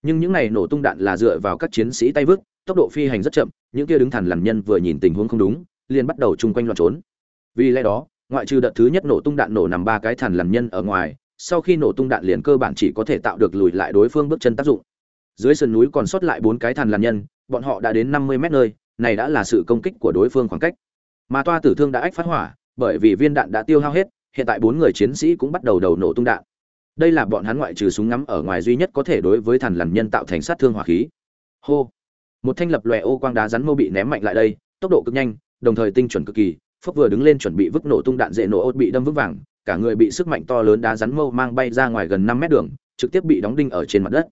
nhưng những này nổ tung đạn là dựa vào các chiến sĩ tay vứt, tốc độ phi hành rất chậm, những kia đứng thẳng lằn nhân vừa nhìn tình huống không đúng, liền bắt đầu chung quanh loạn trốn. Vì lẽ đó, ngoại trừ đợt thứ nhất nổ tung đạn nổ nằm ba cái thần lằn nhân ở ngoài, sau khi nổ tung đạn liền cơ bản chỉ có thể tạo được lùi lại đối phương bước chân tác dụng. Dưới sườn núi còn sót lại bốn cái thằn lằn nhân, bọn họ đã đến năm mươi mét nơi, này đã là sự công kích của đối phương khoảng cách. Mà toa tử thương đã ách phát hỏa, bởi vì viên đạn đã tiêu hao hết, hiện tại bốn người chiến sĩ cũng bắt đầu đầu nổ tung đạn đây là bọn hắn ngoại trừ súng ngắm ở ngoài duy nhất có thể đối với thần lằn nhân tạo thành sát thương hỏa khí. Hô. Một thanh lập lòe ô quang đá rắn mâu bị ném mạnh lại đây tốc độ cực nhanh đồng thời tinh chuẩn cực kỳ phúc vừa đứng lên chuẩn bị vứt nổ tung đạn dễ nổ ốt bị đâm vững vàng cả người bị sức mạnh to lớn đá rắn mâu mang bay ra ngoài gần năm mét đường trực tiếp bị đóng đinh ở trên mặt đất.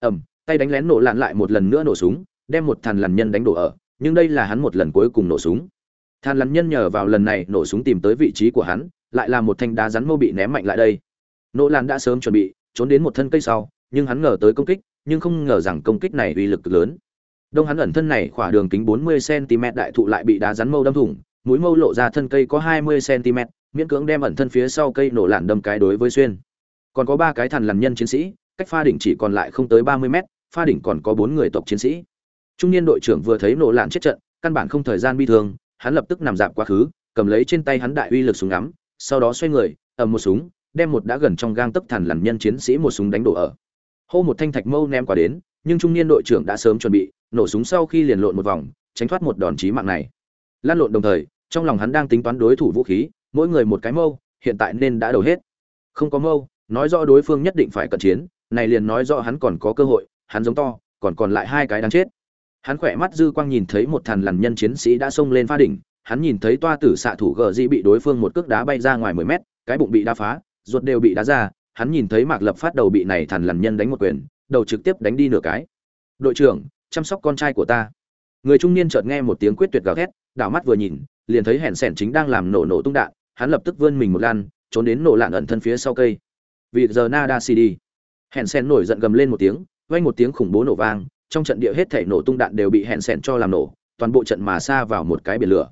Ẩm tay đánh lén nổ lạn lại một lần nữa nổ súng đem một thần lằn nhân đánh đổ ở nhưng đây là hắn một lần cuối cùng nổ súng. Thằn lằn nhân nhờ vào lần này nổ súng tìm tới vị trí của hắn, lại là một thanh đá rắn mâu bị ném mạnh lại đây. Nỗ Lan đã sớm chuẩn bị, trốn đến một thân cây sau, nhưng hắn ngờ tới công kích, nhưng không ngờ rằng công kích này uy lực cực lớn. Đông hắn ẩn thân này khoảng đường kính 40 cm đại thụ lại bị đá rắn mâu đâm thủng, mũi mâu lộ ra thân cây có 20 cm, miễn cưỡng đem ẩn thân phía sau cây nổ lạn đâm cái đối với xuyên. Còn có ba cái thằn lằn nhân chiến sĩ, cách pha đỉnh chỉ còn lại không tới 30 mét, pha đỉnh còn có bốn người tộc chiến sĩ. Trung niên đội trưởng vừa thấy nổ lạn chết trận, căn bản không thời gian bi thương, hắn lập tức nằm dạp quá khứ cầm lấy trên tay hắn đại uy lực súng ngắm sau đó xoay người ầm một súng đem một đã gần trong gang tấc thần lằn nhân chiến sĩ một súng đánh đổ ở. Hô một thanh thạch mâu ném qua đến, nhưng trung niên đội trưởng đã sớm chuẩn bị, nổ súng sau khi liền lộn một vòng, tránh thoát một đòn chí mạng này. Lan lộn đồng thời, trong lòng hắn đang tính toán đối thủ vũ khí, mỗi người một cái mâu, hiện tại nên đã đầu hết. Không có mâu, nói rõ đối phương nhất định phải cận chiến, này liền nói rõ hắn còn có cơ hội, hắn giống to, còn còn lại hai cái đang chết. Hắn khỏe mắt dư quang nhìn thấy một thằn lằn nhân chiến sĩ đã xông lên pha đỉnh, hắn nhìn thấy toa tử xạ thủ gờ di bị đối phương một cước đá bay ra ngoài mười mét, cái bụng bị đá phá ruột đều bị đá ra, hắn nhìn thấy mạc lập phát đầu bị này thằn lằn nhân đánh một quyền, đầu trực tiếp đánh đi nửa cái. Đội trưởng, chăm sóc con trai của ta. Người trung niên chợt nghe một tiếng quyết tuyệt gào thét, đảo mắt vừa nhìn, liền thấy hẹn sẻn chính đang làm nổ nổ tung đạn, hắn lập tức vươn mình một lan trốn đến nổ lạn ẩn thân phía sau cây. Vì giờ nada cd hẹn sẻn nổi giận gầm lên một tiếng, vang một tiếng khủng bố nổ vang, trong trận địa hết thể nổ tung đạn đều bị hẹn sẹn cho làm nổ, toàn bộ trận mà xa vào một cái biển lửa.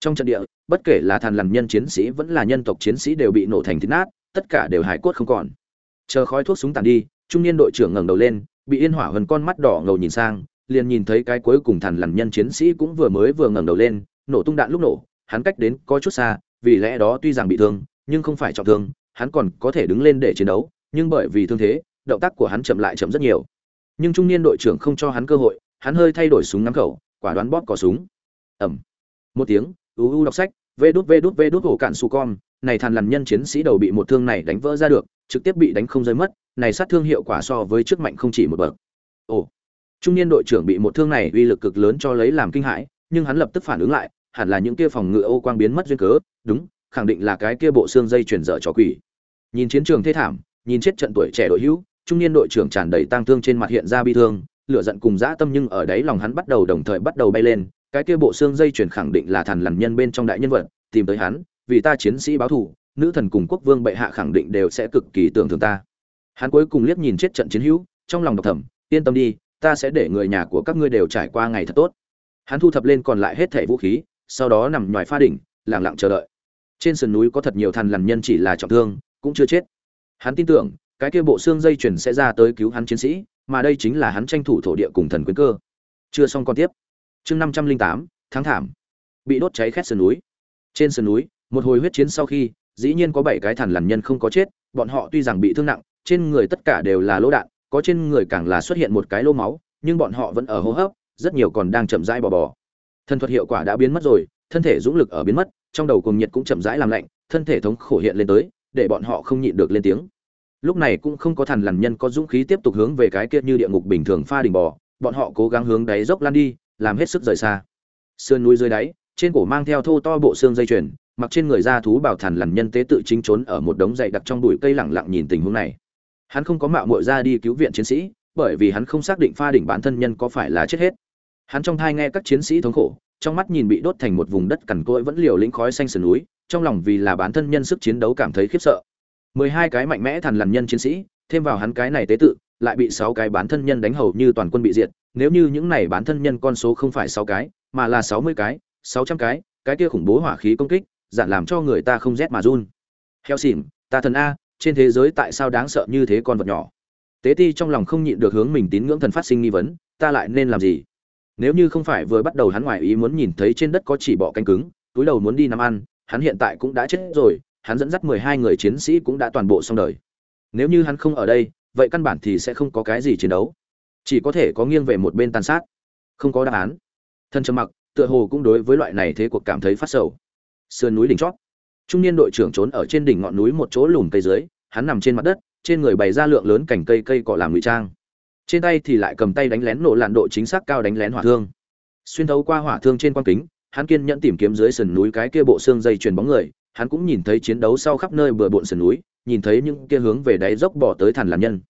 Trong trận địa, bất kể là thàn lằn nhân chiến sĩ vẫn là nhân tộc chiến sĩ đều bị nổ thành thịt nát tất cả đều hải cốt không còn. Chờ khói thuốc súng tàn đi, trung niên đội trưởng ngẩng đầu lên, bị yên hỏa hần con mắt đỏ ngầu nhìn sang, liền nhìn thấy cái cuối cùng thằn lằn nhân chiến sĩ cũng vừa mới vừa ngẩng đầu lên, nổ tung đạn lúc nổ, hắn cách đến có chút xa, vì lẽ đó tuy rằng bị thương, nhưng không phải trọng thương, hắn còn có thể đứng lên để chiến đấu, nhưng bởi vì thương thế, động tác của hắn chậm lại chậm rất nhiều. Nhưng trung niên đội trưởng không cho hắn cơ hội, hắn hơi thay đổi súng ngắm khẩu, quả đoán bóp cò súng. Ẩm một tiếng uu đọc sách, vê đút vê đút vê đút hổ cạn su con này thàn lằn nhân chiến sĩ đầu bị một thương này đánh vỡ ra được, trực tiếp bị đánh không rơi mất, này sát thương hiệu quả so với trước mạnh không chỉ một bậc. Ồ, trung niên đội trưởng bị một thương này uy lực cực lớn cho lấy làm kinh hãi, nhưng hắn lập tức phản ứng lại, hẳn là những kia phòng ngự ô quang biến mất duyên cớ, đúng, khẳng định là cái kia bộ xương dây chuyển dở trò quỷ. Nhìn chiến trường thê thảm, nhìn chết trận tuổi trẻ đội hữu, trung niên đội trưởng tràn đầy tang thương trên mặt hiện ra bi thương, lửa giận cùng dã tâm nhưng ở đấy lòng hắn bắt đầu đồng thời bắt đầu bay lên, cái kia bộ xương dây chuyển khẳng định là thằn lằn nhân bên trong đại nhân vật, tìm tới hắn vì ta chiến sĩ báo thù, nữ thần cùng quốc vương bệ hạ khẳng định đều sẽ cực kỳ tưởng thưởng ta. Hắn cuối cùng liếc nhìn chết trận chiến hữu, trong lòng độc thầm, yên tâm đi, ta sẽ để người nhà của các ngươi đều trải qua ngày thật tốt. Hắn thu thập lên còn lại hết thẻ vũ khí, sau đó nằm ngoài pha đỉnh lẳng lặng chờ đợi. Trên sườn núi có thật nhiều thằn lằn nhân chỉ là trọng thương, cũng chưa chết. Hắn tin tưởng, cái kia bộ xương dây chuyền sẽ ra tới cứu hắn chiến sĩ, mà đây chính là hắn tranh thủ thổ địa cùng thần quyến cơ. Chưa xong còn tiếp. Chương năm trăm linh tám tháng thảm. Bị đốt cháy khét sườn núi. Trên sườn núi một hồi huyết chiến sau khi, dĩ nhiên có bảy cái thần lằn nhân không có chết, bọn họ tuy rằng bị thương nặng, trên người tất cả đều là lỗ đạn, có trên người càng là xuất hiện một cái lô máu, nhưng bọn họ vẫn ở hô hấp, rất nhiều còn đang chậm rãi bò bò. Thân thuật hiệu quả đã biến mất rồi, thân thể dũng lực ở biến mất, trong đầu cùng nhiệt cũng chậm rãi làm lạnh, thân thể thống khổ hiện lên tới, để bọn họ không nhịn được lên tiếng. Lúc này cũng không có thần lằn nhân có dũng khí tiếp tục hướng về cái kia như địa ngục bình thường pha đình bò, bọn họ cố gắng hướng đáy dốc lan đi, làm hết sức rời xa. Sườn núi dưới đáy, trên cổ mang theo thô to bộ xương dây chuyền mặc trên người da thú bảo thần lằn nhân tế tự chính trốn ở một đống dày đặc trong bụi cây lẳng lặng nhìn tình huống này. Hắn không có mạo muội ra đi cứu viện chiến sĩ, bởi vì hắn không xác định pha đỉnh bản thân nhân có phải là chết hết. Hắn trong thai nghe các chiến sĩ thống khổ, trong mắt nhìn bị đốt thành một vùng đất cằn cỗi vẫn liều lĩnh khói xanh sườn núi, trong lòng vì là bản thân nhân sức chiến đấu cảm thấy khiếp sợ. Mười hai cái mạnh mẽ thần lằn nhân chiến sĩ, thêm vào hắn cái này tế tự, lại bị sáu cái bán thân nhân đánh hầu như toàn quân bị diệt, nếu như những này bán thân nhân con số không phải sáu cái, mà là sáu mươi cái, sáu trăm cái cái kia khủng bố hỏa khí công kích giản làm cho người ta không rét mà run. Heo xỉn, ta thần a, trên thế giới tại sao đáng sợ như thế con vật nhỏ? Tế ti trong lòng không nhịn được hướng mình tín ngưỡng thần phát sinh nghi vấn, ta lại nên làm gì? Nếu như không phải vừa bắt đầu hắn ngoài ý muốn nhìn thấy trên đất có chỉ bọ canh cứng, túi đầu muốn đi nằm ăn, hắn hiện tại cũng đã chết rồi, hắn dẫn dắt mười hai người chiến sĩ cũng đã toàn bộ xong đời. Nếu như hắn không ở đây, vậy căn bản thì sẽ không có cái gì chiến đấu. Chỉ có thể có nghiêng về một bên tàn sát. Không có đáp án. Thân trầm mặc, tựa hồ cũng đối với loại này thế cuộc cảm thấy phát sầu sườn núi đỉnh chót. Trung niên đội trưởng trốn ở trên đỉnh ngọn núi một chỗ lùm cây dưới, hắn nằm trên mặt đất, trên người bày ra lượng lớn cành cây cây cọ làm ngụy trang. Trên tay thì lại cầm tay đánh lén nổ lạn độ chính xác cao đánh lén hỏa thương. Xuyên thấu qua hỏa thương trên quang kính, hắn kiên nhẫn tìm kiếm dưới sườn núi cái kia bộ xương dây chuyền bóng người, hắn cũng nhìn thấy chiến đấu sau khắp nơi bừa bộn sườn núi, nhìn thấy những kia hướng về đáy dốc bỏ tới thằn làm nhân.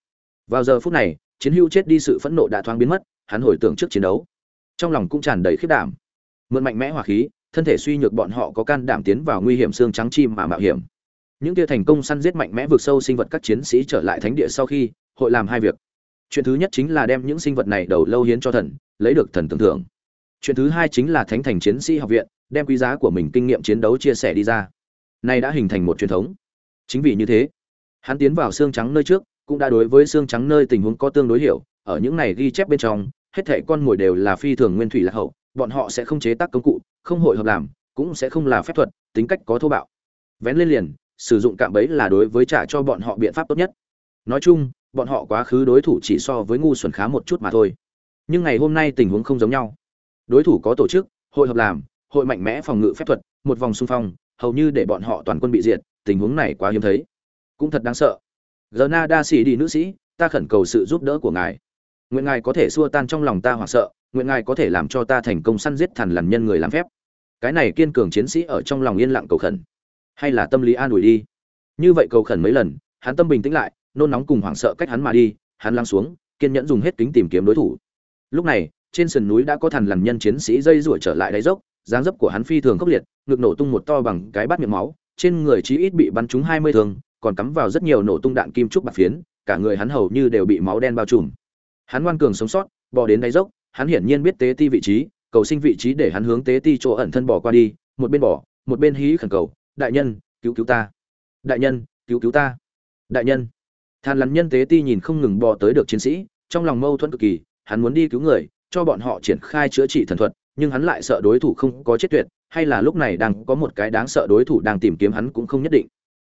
Vào giờ phút này, chiến hưu chết đi sự phẫn nộ đã thoáng biến mất, hắn hồi tưởng trước chiến đấu. Trong lòng cũng tràn đầy khiếp đảm. Mượn mạnh mẽ hỏa khí thân thể suy nhược bọn họ có can đảm tiến vào nguy hiểm xương trắng chim mà mạo hiểm. Những kia thành công săn giết mạnh mẽ vượt sâu sinh vật các chiến sĩ trở lại thánh địa sau khi, hội làm hai việc. Chuyện thứ nhất chính là đem những sinh vật này đầu lâu hiến cho thần, lấy được thần tưởng thưởng. Chuyện thứ hai chính là thánh thành chiến sĩ học viện, đem quý giá của mình kinh nghiệm chiến đấu chia sẻ đi ra. Nay đã hình thành một truyền thống. Chính vì như thế, hắn tiến vào xương trắng nơi trước, cũng đã đối với xương trắng nơi tình huống có tương đối hiểu, ở những này ghi chép bên trong, hết thảy con mồi đều là phi thường nguyên thủy lạc hậu bọn họ sẽ không chế tác công cụ, không hội hợp làm, cũng sẽ không là phép thuật, tính cách có thô bạo. Vén lên liền, sử dụng cạm bẫy là đối với trả cho bọn họ biện pháp tốt nhất. Nói chung, bọn họ quá khứ đối thủ chỉ so với ngu xuẩn khá một chút mà thôi. Nhưng ngày hôm nay tình huống không giống nhau. Đối thủ có tổ chức, hội hợp làm, hội mạnh mẽ phòng ngự phép thuật, một vòng xung phong, hầu như để bọn họ toàn quân bị diệt, tình huống này quá hiếm thấy. Cũng thật đáng sợ. Gna đa sĩ đi nữ sĩ, ta khẩn cầu sự giúp đỡ của ngài. Nguyện ngài có thể xua tan trong lòng ta hoảng sợ nguyện ngài có thể làm cho ta thành công săn giết thần lằn nhân người làm phép. Cái này kiên cường chiến sĩ ở trong lòng yên lặng cầu khẩn. Hay là tâm lý an ủi đi. Như vậy cầu khẩn mấy lần, hắn tâm bình tĩnh lại, nôn nóng cùng hoảng sợ cách hắn mà đi, hắn lăng xuống, kiên nhẫn dùng hết kính tìm kiếm đối thủ. Lúc này, trên sườn núi đã có thần lằn nhân chiến sĩ dây rủa trở lại đáy dốc, dáng dấp của hắn phi thường khốc liệt, ngực nổ tung một to bằng cái bát miệng máu, trên người chí ít bị bắn trúng hai mươi thương, còn cắm vào rất nhiều nổ tung đạn kim trúc bạc phiến, cả người hắn hầu như đều bị máu đen bao trùm. Hắn ngoan cường sống sót, bò đến đáy dốc hắn hiển nhiên biết tế ti vị trí, cầu sinh vị trí để hắn hướng tế ti chỗ ẩn thân bỏ qua đi, một bên bỏ, một bên hí khẩn cầu, đại nhân, cứu cứu ta. Đại nhân, cứu cứu ta. Đại nhân. Than lắn nhân tế ti nhìn không ngừng bò tới được chiến sĩ, trong lòng mâu thuẫn cực kỳ, hắn muốn đi cứu người, cho bọn họ triển khai chữa trị thần thuật, nhưng hắn lại sợ đối thủ không có chết tuyệt, hay là lúc này đang có một cái đáng sợ đối thủ đang tìm kiếm hắn cũng không nhất định.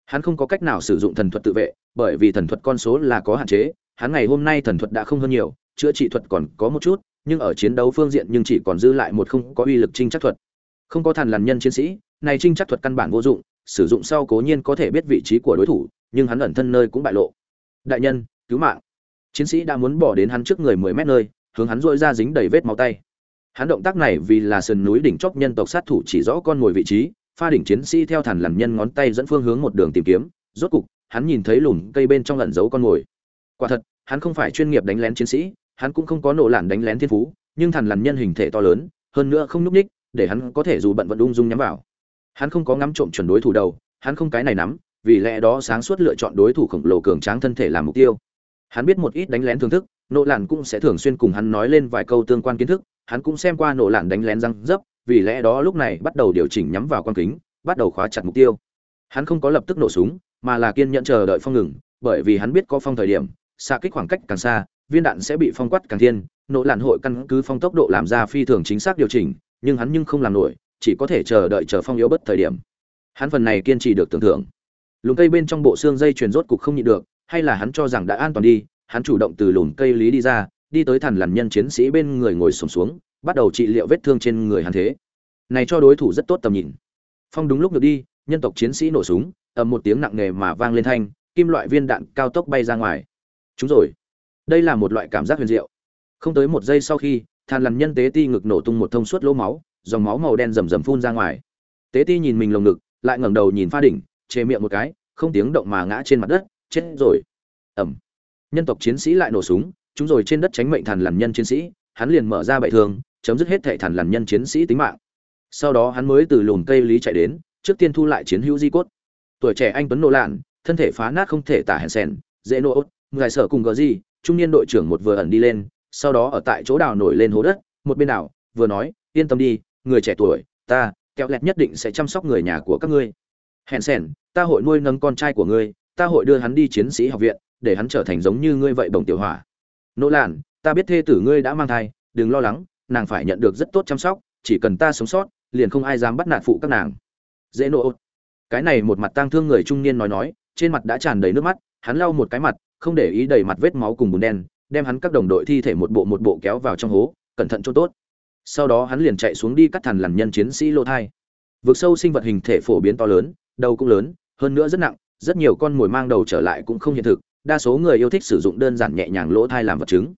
Hắn không có cách nào sử dụng thần thuật tự vệ, bởi vì thần thuật con số là có hạn chế, hắn ngày hôm nay thần thuật đã không hơn nhiều, chữa trị thuật còn có một chút nhưng ở chiến đấu phương diện nhưng chỉ còn dư lại một không có uy lực trinh chắc thuật. Không có thần lằn nhân chiến sĩ, này trinh chắc thuật căn bản vô dụng, sử dụng sau cố nhiên có thể biết vị trí của đối thủ, nhưng hắn ẩn thân nơi cũng bại lộ. Đại nhân, cứu mạng. Chiến sĩ đã muốn bỏ đến hắn trước người mười mét nơi, hướng hắn dội ra dính đầy vết máu tay. Hắn động tác này vì là sườn núi đỉnh chóp nhân tộc sát thủ chỉ rõ con ngồi vị trí, pha đỉnh chiến sĩ theo thằn lằn nhân ngón tay dẫn phương hướng một đường tìm kiếm, rốt cục, hắn nhìn thấy lùm cây bên trong lẩn giấu con ngồi. Quả thật, hắn không phải chuyên nghiệp đánh lén chiến sĩ hắn cũng không có nổ lạn đánh lén thiên phú, nhưng thằn lằn nhân hình thể to lớn, hơn nữa không núp ních để hắn có thể dù bận vận ung dung nhắm vào. Hắn không có ngắm trộm chuẩn đối thủ đầu, hắn không cái này nắm, vì lẽ đó sáng suốt lựa chọn đối thủ khổng lồ cường tráng thân thể làm mục tiêu. Hắn biết một ít đánh lén thưởng thức nộ lạn cũng sẽ thường xuyên cùng hắn nói lên vài câu tương quan kiến thức, hắn cũng xem qua nộ lạn đánh lén răng dấp, vì lẽ đó lúc này bắt đầu điều chỉnh nhắm vào quan kính, bắt đầu khóa chặt mục tiêu. Hắn không có lập tức nổ súng, mà là kiên nhẫn chờ đợi phong ngừng, bởi vì hắn biết có phong thời điểm xa kích khoảng cách càng xa viên đạn sẽ bị phong quát càng thiên nỗ làn hội căn cứ phong tốc độ làm ra phi thường chính xác điều chỉnh nhưng hắn nhưng không làm nổi chỉ có thể chờ đợi chờ phong yếu bất thời điểm. Hắn phần này kiên trì được tưởng thưởng lùm cây bên trong bộ xương dây chuyền rốt cục không nhịn được hay là hắn cho rằng đã an toàn đi hắn chủ động từ lùm cây lý đi ra đi tới thằn lằn nhân chiến sĩ bên người ngồi sùng xuống, xuống bắt đầu trị liệu vết thương trên người hắn thế. Này cho đối thủ rất tốt tầm nhìn. Phong đúng lúc được đi nhân tộc chiến sĩ nổ súng ầm một tiếng nặng nề mà vang lên thanh kim loại viên đạn cao tốc bay ra ngoài. Chúng rồi đây là một loại cảm giác huyền diệu. Không tới một giây sau khi, than lằn nhân tế ti ngực nổ tung một thông suốt lỗ máu, dòng máu màu đen rầm rầm phun ra ngoài. Tế ti nhìn mình lồng ngực, lại ngẩng đầu nhìn pha đỉnh, chê miệng một cái, không tiếng động mà ngã trên mặt đất, chết rồi. Ẩm. Nhân tộc chiến sĩ lại nổ súng, chúng rồi trên đất tránh mệnh thần lằn nhân chiến sĩ, hắn liền mở ra bệ thương, chấm dứt hết thệ thần lằn nhân chiến sĩ tính mạng. Sau đó hắn mới từ lùm cây lý chạy đến, trước tiên thu lại chiến hữu di cốt. Tuổi trẻ anh tuấn nổ lạn, thân thể phá nát không thể tả hèn sèn, dễ nổ ốt, ngài sở cùng gờ gì trung niên đội trưởng một vừa ẩn đi lên, sau đó ở tại chỗ đào nổi lên hố đất, một bên đảo vừa nói, yên tâm đi, người trẻ tuổi, ta, kẹo lẹt nhất định sẽ chăm sóc người nhà của các ngươi. Hẹn sẻn ta hội nuôi nâng con trai của ngươi, ta hội đưa hắn đi chiến sĩ học viện, để hắn trở thành giống như ngươi vậy bồng tiểu hỏa. Nỗ làn ta biết thê tử ngươi đã mang thai, đừng lo lắng, nàng phải nhận được rất tốt chăm sóc, chỉ cần ta sống sót, liền không ai dám bắt nạt phụ các nàng. Dễ nộ cái này một mặt tang thương người trung niên nói nói, trên mặt đã tràn đầy nước mắt, hắn lau một cái mặt không để ý đầy mặt vết máu cùng bùn đen, đem hắn các đồng đội thi thể một bộ một bộ kéo vào trong hố, cẩn thận cho tốt. Sau đó hắn liền chạy xuống đi cắt thằn lằn nhân chiến sĩ lô thai. Vượt sâu sinh vật hình thể phổ biến to lớn, đầu cũng lớn, hơn nữa rất nặng, rất nhiều con mồi mang đầu trở lại cũng không hiện thực, đa số người yêu thích sử dụng đơn giản nhẹ nhàng lỗ thai làm vật chứng.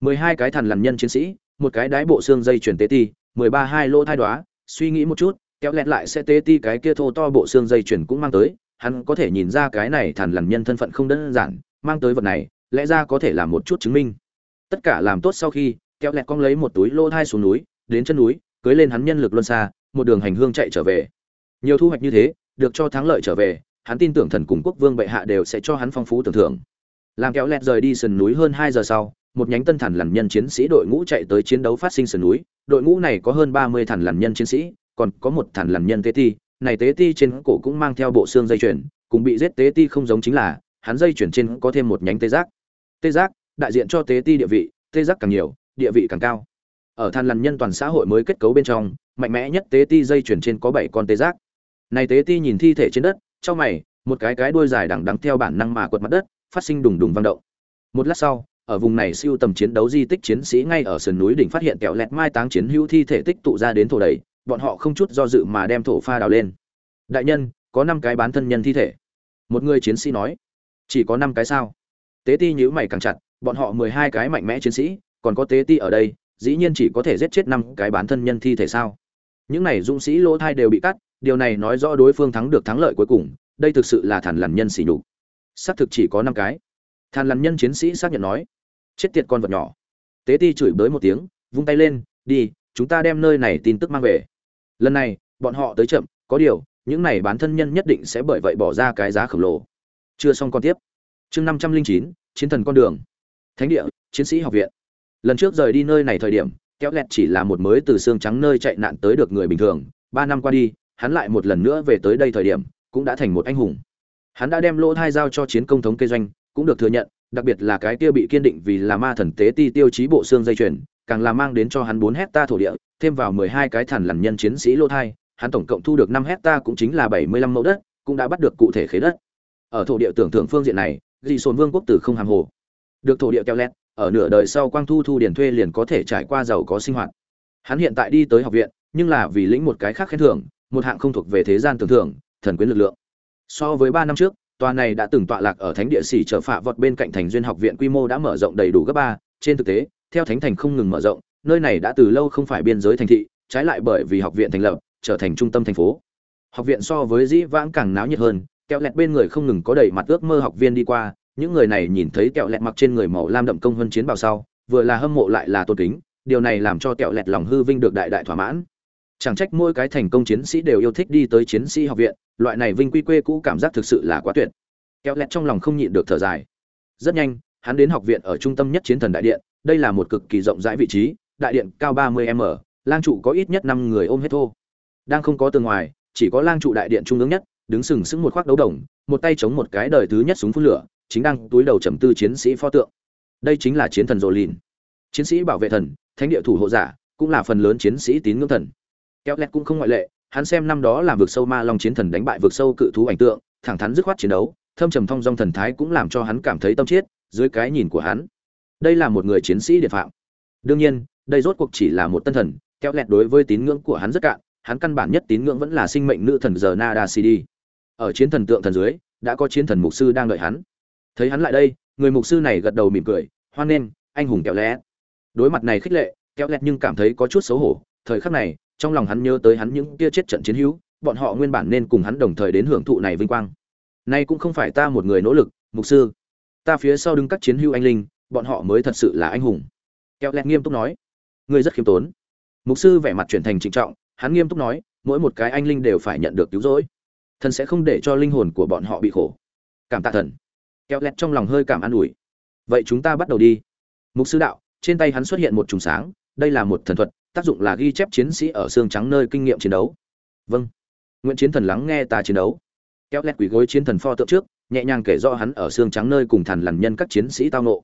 Mười hai cái thằn lằn nhân chiến sĩ, một cái đái bộ xương dây chuyển tế ti, mười ba hai lỗ thai đoá suy nghĩ một chút, kéo lẹt lại sẽ tế ti cái kia thô to bộ xương dây chuyển cũng mang tới, hắn có thể nhìn ra cái này thằn lằn nhân thân phận không đơn giản mang tới vật này, lẽ ra có thể làm một chút chứng minh. Tất cả làm tốt sau khi, kéo lẹt cong lấy một túi lô thai xuống núi, đến chân núi, cưới lên hắn nhân lực luân xa, một đường hành hương chạy trở về. Nhiều thu hoạch như thế, được cho thắng lợi trở về, hắn tin tưởng thần cùng quốc vương bệ hạ đều sẽ cho hắn phong phú tưởng thưởng. Làm kéo lẹt rời đi sườn núi hơn hai giờ sau, một nhánh tân thần lằn nhân chiến sĩ đội ngũ chạy tới chiến đấu phát sinh sườn núi. Đội ngũ này có hơn ba mươi thần lằn nhân chiến sĩ, còn có một thần lằn nhân tế ti. Này tế ti trên cổ cũng mang theo bộ xương dây chuyền, cùng bị giết tế ti không giống chính là hắn dây chuyển trên có thêm một nhánh tê giác. Tê giác, đại diện cho tế ti địa vị, tê giác càng nhiều, địa vị càng cao. Ở than lằn nhân toàn xã hội mới kết cấu bên trong, mạnh mẽ nhất tế ti dây chuyển trên có bảy con tê giác. Này tế ti nhìn thi thể trên đất, trong mày, một cái cái đuôi dài đằng đắng theo bản năng mà quật mặt đất, phát sinh đùng đùng vang động. Một lát sau, ở vùng này siêu tầm chiến đấu di tích chiến sĩ ngay ở sườn núi đỉnh phát hiện kẹo lẹt mai táng chiến hữu thi thể tích tụ ra đến thổ đầy, bọn họ không chút do dự mà đem thổ pha đào lên. Đại nhân, có năm cái bán thân nhân thi thể. Một người chiến sĩ nói chỉ có năm cái sao. Tế ti nhữ mày càng chặt, bọn họ mười hai cái mạnh mẽ chiến sĩ, còn có tế ti ở đây, dĩ nhiên chỉ có thể giết chết năm cái bán thân nhân thi thể sao. Những này dũng sĩ lỗ thai đều bị cắt, điều này nói rõ đối phương thắng được thắng lợi cuối cùng, đây thực sự là thản lằn nhân xỉ nhục. Xác thực chỉ có năm cái. Thản lằn nhân chiến sĩ xác nhận nói, chết tiệt con vật nhỏ. Tế ti chửi bới một tiếng, vung tay lên, đi, chúng ta đem nơi này tin tức mang về. Lần này, bọn họ tới chậm, có điều, những này bán thân nhân nhất định sẽ bởi vậy bỏ ra cái giá khổng lồ chưa xong còn tiếp. Chương năm trăm linh chín, chiến thần con đường. Thánh địa, chiến sĩ học viện. Lần trước rời đi nơi này thời điểm, kéo lẹt chỉ là một mới từ xương trắng nơi chạy nạn tới được người bình thường. Ba năm qua đi, hắn lại một lần nữa về tới đây thời điểm, cũng đã thành một anh hùng. Hắn đã đem lỗ thai giao cho chiến công thống kê doanh, cũng được thừa nhận, đặc biệt là cái kia bị kiên định vì là ma thần tế ti tiêu chí bộ xương dây chuyền, càng là mang đến cho hắn bốn hecta thổ địa, thêm vào mười hai cái thần lằn nhân chiến sĩ lô thai, hắn tổng cộng thu được năm hecta cũng chính là bảy mươi lăm mẫu đất, cũng đã bắt được cụ thể khế đất ở thổ địa tưởng thưởng phương diện này, dị sồn vương quốc tử không hàng hồ. Được thổ địa keo lét, ở nửa đời sau quang thu thu điền thuê liền có thể trải qua giàu có sinh hoạt. Hắn hiện tại đi tới học viện, nhưng là vì lĩnh một cái khác khen thưởng, một hạng không thuộc về thế gian tưởng thưởng, thần quyến lực lượng. So với ba năm trước, tòa này đã từng tọa lạc ở thánh địa xỉ trở phạ vọt bên cạnh thành duyên học viện quy mô đã mở rộng đầy đủ gấp ba. Trên thực tế, theo thánh thành không ngừng mở rộng, nơi này đã từ lâu không phải biên giới thành thị, trái lại bởi vì học viện thành lập, trở thành trung tâm thành phố. Học viện so với dĩ vãng càng náo nhiệt hơn kẹo lẹt bên người không ngừng có đầy mặt ước mơ học viên đi qua, những người này nhìn thấy kẹo lẹt mặc trên người màu lam đậm công hơn chiến bào sau, vừa là hâm mộ lại là tôn kính, điều này làm cho kẹo lẹt lòng hư vinh được đại đại thỏa mãn. Chẳng trách mỗi cái thành công chiến sĩ đều yêu thích đi tới chiến sĩ học viện, loại này vinh quy quê cũ cảm giác thực sự là quá tuyệt. Kẹo lẹt trong lòng không nhịn được thở dài. Rất nhanh, hắn đến học viện ở trung tâm nhất chiến thần đại điện, đây là một cực kỳ rộng rãi vị trí, đại điện cao 30 m, lang trụ có ít nhất năm người ôm hết thô. Đang không có tường ngoài, chỉ có lang trụ đại điện trung ương nhất đứng sừng sững một khoác đấu đồng, một tay chống một cái đời thứ nhất súng phun lửa, chính đang túi đầu trầm tư chiến sĩ pho tượng. Đây chính là chiến thần rồ lìn chiến sĩ bảo vệ thần, thánh địa thủ hộ giả, cũng là phần lớn chiến sĩ tín ngưỡng thần. Kéo lẹt cũng không ngoại lệ, hắn xem năm đó làm vực sâu ma long chiến thần đánh bại vực sâu cự thú ảnh tượng, thẳng thắn dứt khoát chiến đấu, thâm trầm thong dong thần thái cũng làm cho hắn cảm thấy tâm chết dưới cái nhìn của hắn. Đây là một người chiến sĩ địa phạm. Đương nhiên, đây rốt cuộc chỉ là một tân thần, kéo lẹt đối với tín ngưỡng của hắn rất cạn, hắn căn bản nhất tín ngưỡng vẫn là sinh mệnh nữ thần giờ nada cd ở chiến thần tượng thần dưới, đã có chiến thần mục sư đang đợi hắn. Thấy hắn lại đây, người mục sư này gật đầu mỉm cười, hoan nghênh anh hùng kẹo lẽ đối mặt này khích lệ, kẹo lẹt nhưng cảm thấy có chút xấu hổ. Thời khắc này, trong lòng hắn nhớ tới hắn những kia chết trận chiến hữu, bọn họ nguyên bản nên cùng hắn đồng thời đến hưởng thụ này vinh quang. Nay cũng không phải ta một người nỗ lực, mục sư. Ta phía sau đứng các chiến hữu anh linh, bọn họ mới thật sự là anh hùng. Kẹo lẹt nghiêm túc nói. Ngươi rất khiêm tốn. Mục sư vẻ mặt chuyển thành trịnh trọng, hắn nghiêm túc nói, mỗi một cái anh linh đều phải nhận được cứu rỗi thần sẽ không để cho linh hồn của bọn họ bị khổ. Cảm tạ thần. Kéo lẹt trong lòng hơi cảm an ủi. Vậy chúng ta bắt đầu đi. Mục sư đạo, trên tay hắn xuất hiện một trùng sáng, đây là một thần thuật, tác dụng là ghi chép chiến sĩ ở xương trắng nơi kinh nghiệm chiến đấu. Vâng. Nguyễn chiến thần lắng nghe ta chiến đấu. Kéo lẹt quỷ gối chiến thần pho tượng trước, nhẹ nhàng kể rõ hắn ở xương trắng nơi cùng thần lằn nhân các chiến sĩ tao nộ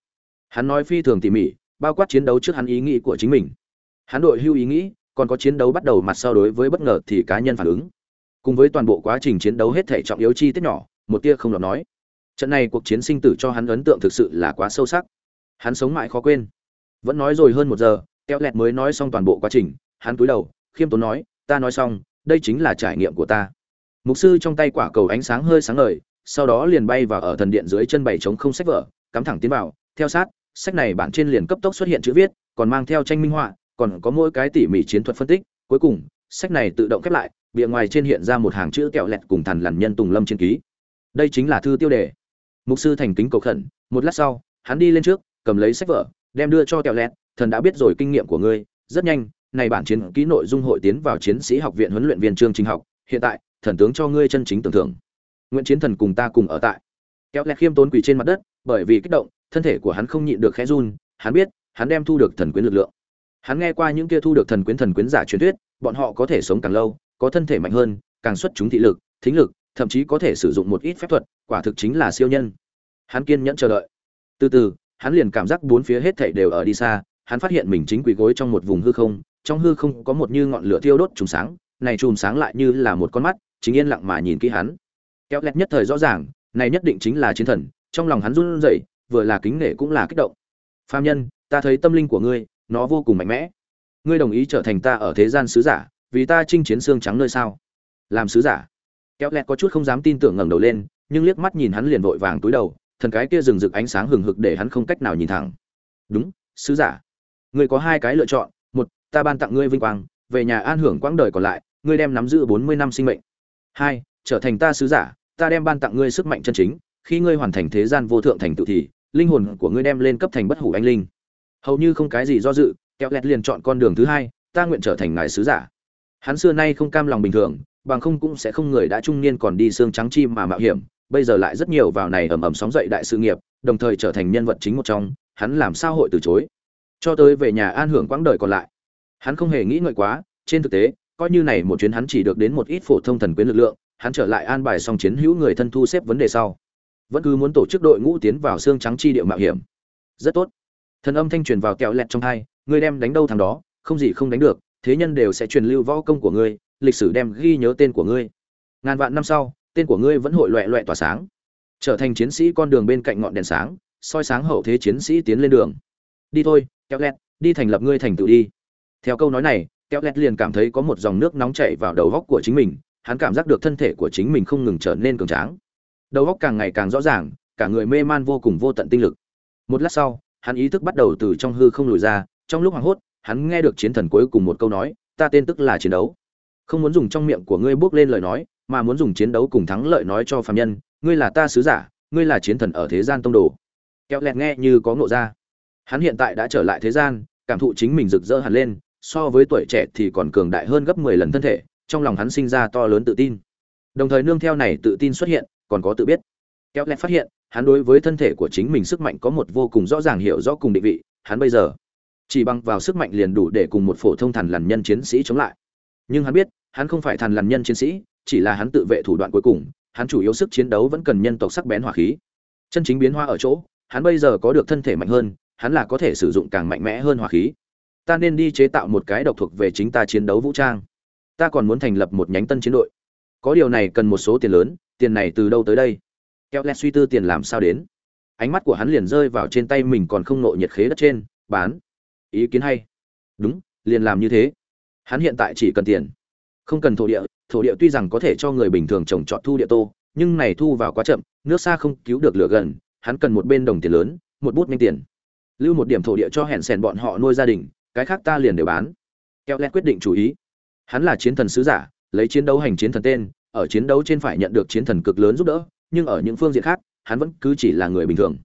hắn nói phi thường tỉ mỉ, bao quát chiến đấu trước hắn ý nghĩ của chính mình. Hắn đội hưu ý nghĩ, còn có chiến đấu bắt đầu mặt sau đối với bất ngờ thì cá nhân phản ứng cùng với toàn bộ quá trình chiến đấu hết thể trọng yếu chi tiết nhỏ, một tia không lọt nói. Trận này cuộc chiến sinh tử cho hắn ấn tượng thực sự là quá sâu sắc. Hắn sống mãi khó quên. Vẫn nói rồi hơn một giờ, keo lẹt mới nói xong toàn bộ quá trình, hắn cúi đầu, khiêm tốn nói, ta nói xong, đây chính là trải nghiệm của ta. Mục sư trong tay quả cầu ánh sáng hơi sáng ngời, sau đó liền bay vào ở thần điện dưới chân bảy trống không sách vở, cắm thẳng tiến vào, theo sát, sách này bản trên liền cấp tốc xuất hiện chữ viết, còn mang theo tranh minh họa, còn có mỗi cái tỉ mỉ chiến thuật phân tích, cuối cùng, sách này tự động khép lại bìa ngoài trên hiện ra một hàng chữ kẹo lẹt cùng thần lằn nhân tùng lâm trên ký. Đây chính là thư tiêu đề. Mục sư thành kính cầu khẩn, một lát sau, hắn đi lên trước, cầm lấy sách vở, đem đưa cho kẹo lẹt, thần đã biết rồi kinh nghiệm của ngươi, rất nhanh, này bản chiến ký nội dung hội tiến vào chiến sĩ học viện huấn luyện viên chương trình học, hiện tại, thần tướng cho ngươi chân chính tưởng thưởng. Nguyễn chiến thần cùng ta cùng ở tại. Kéo lẹt khiêm tốn quỳ trên mặt đất, bởi vì kích động, thân thể của hắn không nhịn được khẽ run, hắn biết, hắn đem thu được thần quyến lực lượng. Hắn nghe qua những kia thu được thần quyến thần quyến giả truyền thuyết, bọn họ có thể sống càng lâu có thân thể mạnh hơn, càng xuất chúng thị lực, thính lực, thậm chí có thể sử dụng một ít phép thuật, quả thực chính là siêu nhân. Hắn kiên nhẫn chờ đợi. Từ từ, hắn liền cảm giác bốn phía hết thảy đều ở đi xa, hắn phát hiện mình chính quỳ gối trong một vùng hư không, trong hư không có một như ngọn lửa thiêu đốt trùng sáng, này chùm sáng lại như là một con mắt, chính yên lặng mà nhìn kỹ hắn. Kéo lẹt nhất thời rõ ràng, này nhất định chính là chiến thần, trong lòng hắn run rẩy, vừa là kính nể cũng là kích động. Phàm nhân, ta thấy tâm linh của ngươi, nó vô cùng mạnh mẽ. Ngươi đồng ý trở thành ta ở thế gian sứ giả vì ta chinh chiến xương trắng nơi sao? Làm sứ giả. Kéo lẹt có chút không dám tin tưởng ngẩng đầu lên, nhưng liếc mắt nhìn hắn liền vội vàng túi đầu, thần cái kia rừng rực ánh sáng hừng hực để hắn không cách nào nhìn thẳng. Đúng, sứ giả. Ngươi có hai cái lựa chọn, một, ta ban tặng ngươi vinh quang, về nhà an hưởng quãng đời còn lại, ngươi đem nắm giữ bốn mươi năm sinh mệnh. Hai, trở thành ta sứ giả, ta đem ban tặng ngươi sức mạnh chân chính, khi ngươi hoàn thành thế gian vô thượng thành tự thì, linh hồn của ngươi đem lên cấp thành bất hủ anh linh. Hầu như không cái gì do dự, kéo lẹt liền chọn con đường thứ hai, ta nguyện trở thành ngài sứ giả hắn xưa nay không cam lòng bình thường, bằng không cũng sẽ không người đã trung niên còn đi xương trắng chi mà mạo hiểm, bây giờ lại rất nhiều vào này ầm ầm sóng dậy đại sự nghiệp, đồng thời trở thành nhân vật chính một trong, hắn làm sao hội từ chối? Cho tới về nhà an hưởng quãng đời còn lại. Hắn không hề nghĩ ngợi quá, trên thực tế, coi như này một chuyến hắn chỉ được đến một ít phổ thông thần quyến lực lượng, hắn trở lại an bài xong chiến hữu người thân thu xếp vấn đề sau. Vẫn cứ muốn tổ chức đội ngũ tiến vào xương trắng chi địa mạo hiểm. Rất tốt. Thần âm thanh truyền vào kẹo lẹt trong hai ngươi đem đánh đâu thằng đó, không gì không đánh được thế nhân đều sẽ truyền lưu võ công của ngươi, lịch sử đem ghi nhớ tên của ngươi. Ngàn vạn năm sau, tên của ngươi vẫn hội loẹ loẹ tỏa sáng, trở thành chiến sĩ con đường bên cạnh ngọn đèn sáng, soi sáng hậu thế chiến sĩ tiến lên đường. Đi thôi kéo lẹt, đi thành lập ngươi thành tựu đi. Theo câu nói này kéo lẹt liền cảm thấy có một dòng nước nóng chảy vào đầu góc của chính mình, hắn cảm giác được thân thể của chính mình không ngừng trở nên cường tráng. Đầu góc càng ngày càng rõ ràng, cả người mê man vô cùng vô tận tinh lực. Một lát sau, hắn ý thức bắt đầu từ trong hư không lùi ra, trong lúc hoảng hốt hắn nghe được chiến thần cuối cùng một câu nói, ta tên tức là chiến đấu. Không muốn dùng trong miệng của ngươi bước lên lời nói, mà muốn dùng chiến đấu cùng thắng lợi nói cho phạm nhân, ngươi là ta sứ giả, ngươi là chiến thần ở thế gian tông đồ. Kéo lẹt nghe như có ngộ ra. Hắn hiện tại đã trở lại thế gian, cảm thụ chính mình rực rỡ hẳn lên, so với tuổi trẻ thì còn cường đại hơn gấp mười lần thân thể, trong lòng hắn sinh ra to lớn tự tin. Đồng thời nương theo này tự tin xuất hiện, còn có tự biết. Kéo lẹt phát hiện, hắn đối với thân thể của chính mình sức mạnh có một vô cùng rõ ràng hiểu rõ cùng định vị, hắn bây giờ chỉ bằng vào sức mạnh liền đủ để cùng một phổ thông thần lằn nhân chiến sĩ chống lại. Nhưng hắn biết, hắn không phải thần lằn nhân chiến sĩ, chỉ là hắn tự vệ thủ đoạn cuối cùng, hắn chủ yếu sức chiến đấu vẫn cần nhân tộc sắc bén hỏa khí. Chân chính biến hóa ở chỗ, hắn bây giờ có được thân thể mạnh hơn, hắn là có thể sử dụng càng mạnh mẽ hơn hỏa khí. Ta nên đi chế tạo một cái độc thuộc về chính ta chiến đấu vũ trang. Ta còn muốn thành lập một nhánh tân chiến đội. Có điều này cần một số tiền lớn, tiền này từ đâu tới đây? Kéo lẹt suy tư tiền làm sao đến. Ánh mắt của hắn liền rơi vào trên tay mình còn không nộ nhiệt khế đất trên, bán ý kiến hay. Đúng, liền làm như thế. Hắn hiện tại chỉ cần tiền. Không cần thổ địa thổ địa tuy rằng có thể cho người bình thường trồng trọt thu địa tô, nhưng này thu vào quá chậm, nước xa không cứu được lửa gần, hắn cần một bên đồng tiền lớn, một bút nhanh tiền. Lưu một điểm thổ địa cho hẹn sèn bọn họ nuôi gia đình, cái khác ta liền đều bán. Keo lét quyết định chủ ý. Hắn là chiến thần sứ giả, lấy chiến đấu hành chiến thần tên, ở chiến đấu trên phải nhận được chiến thần cực lớn giúp đỡ, nhưng ở những phương diện khác, hắn vẫn cứ chỉ là người bình thường.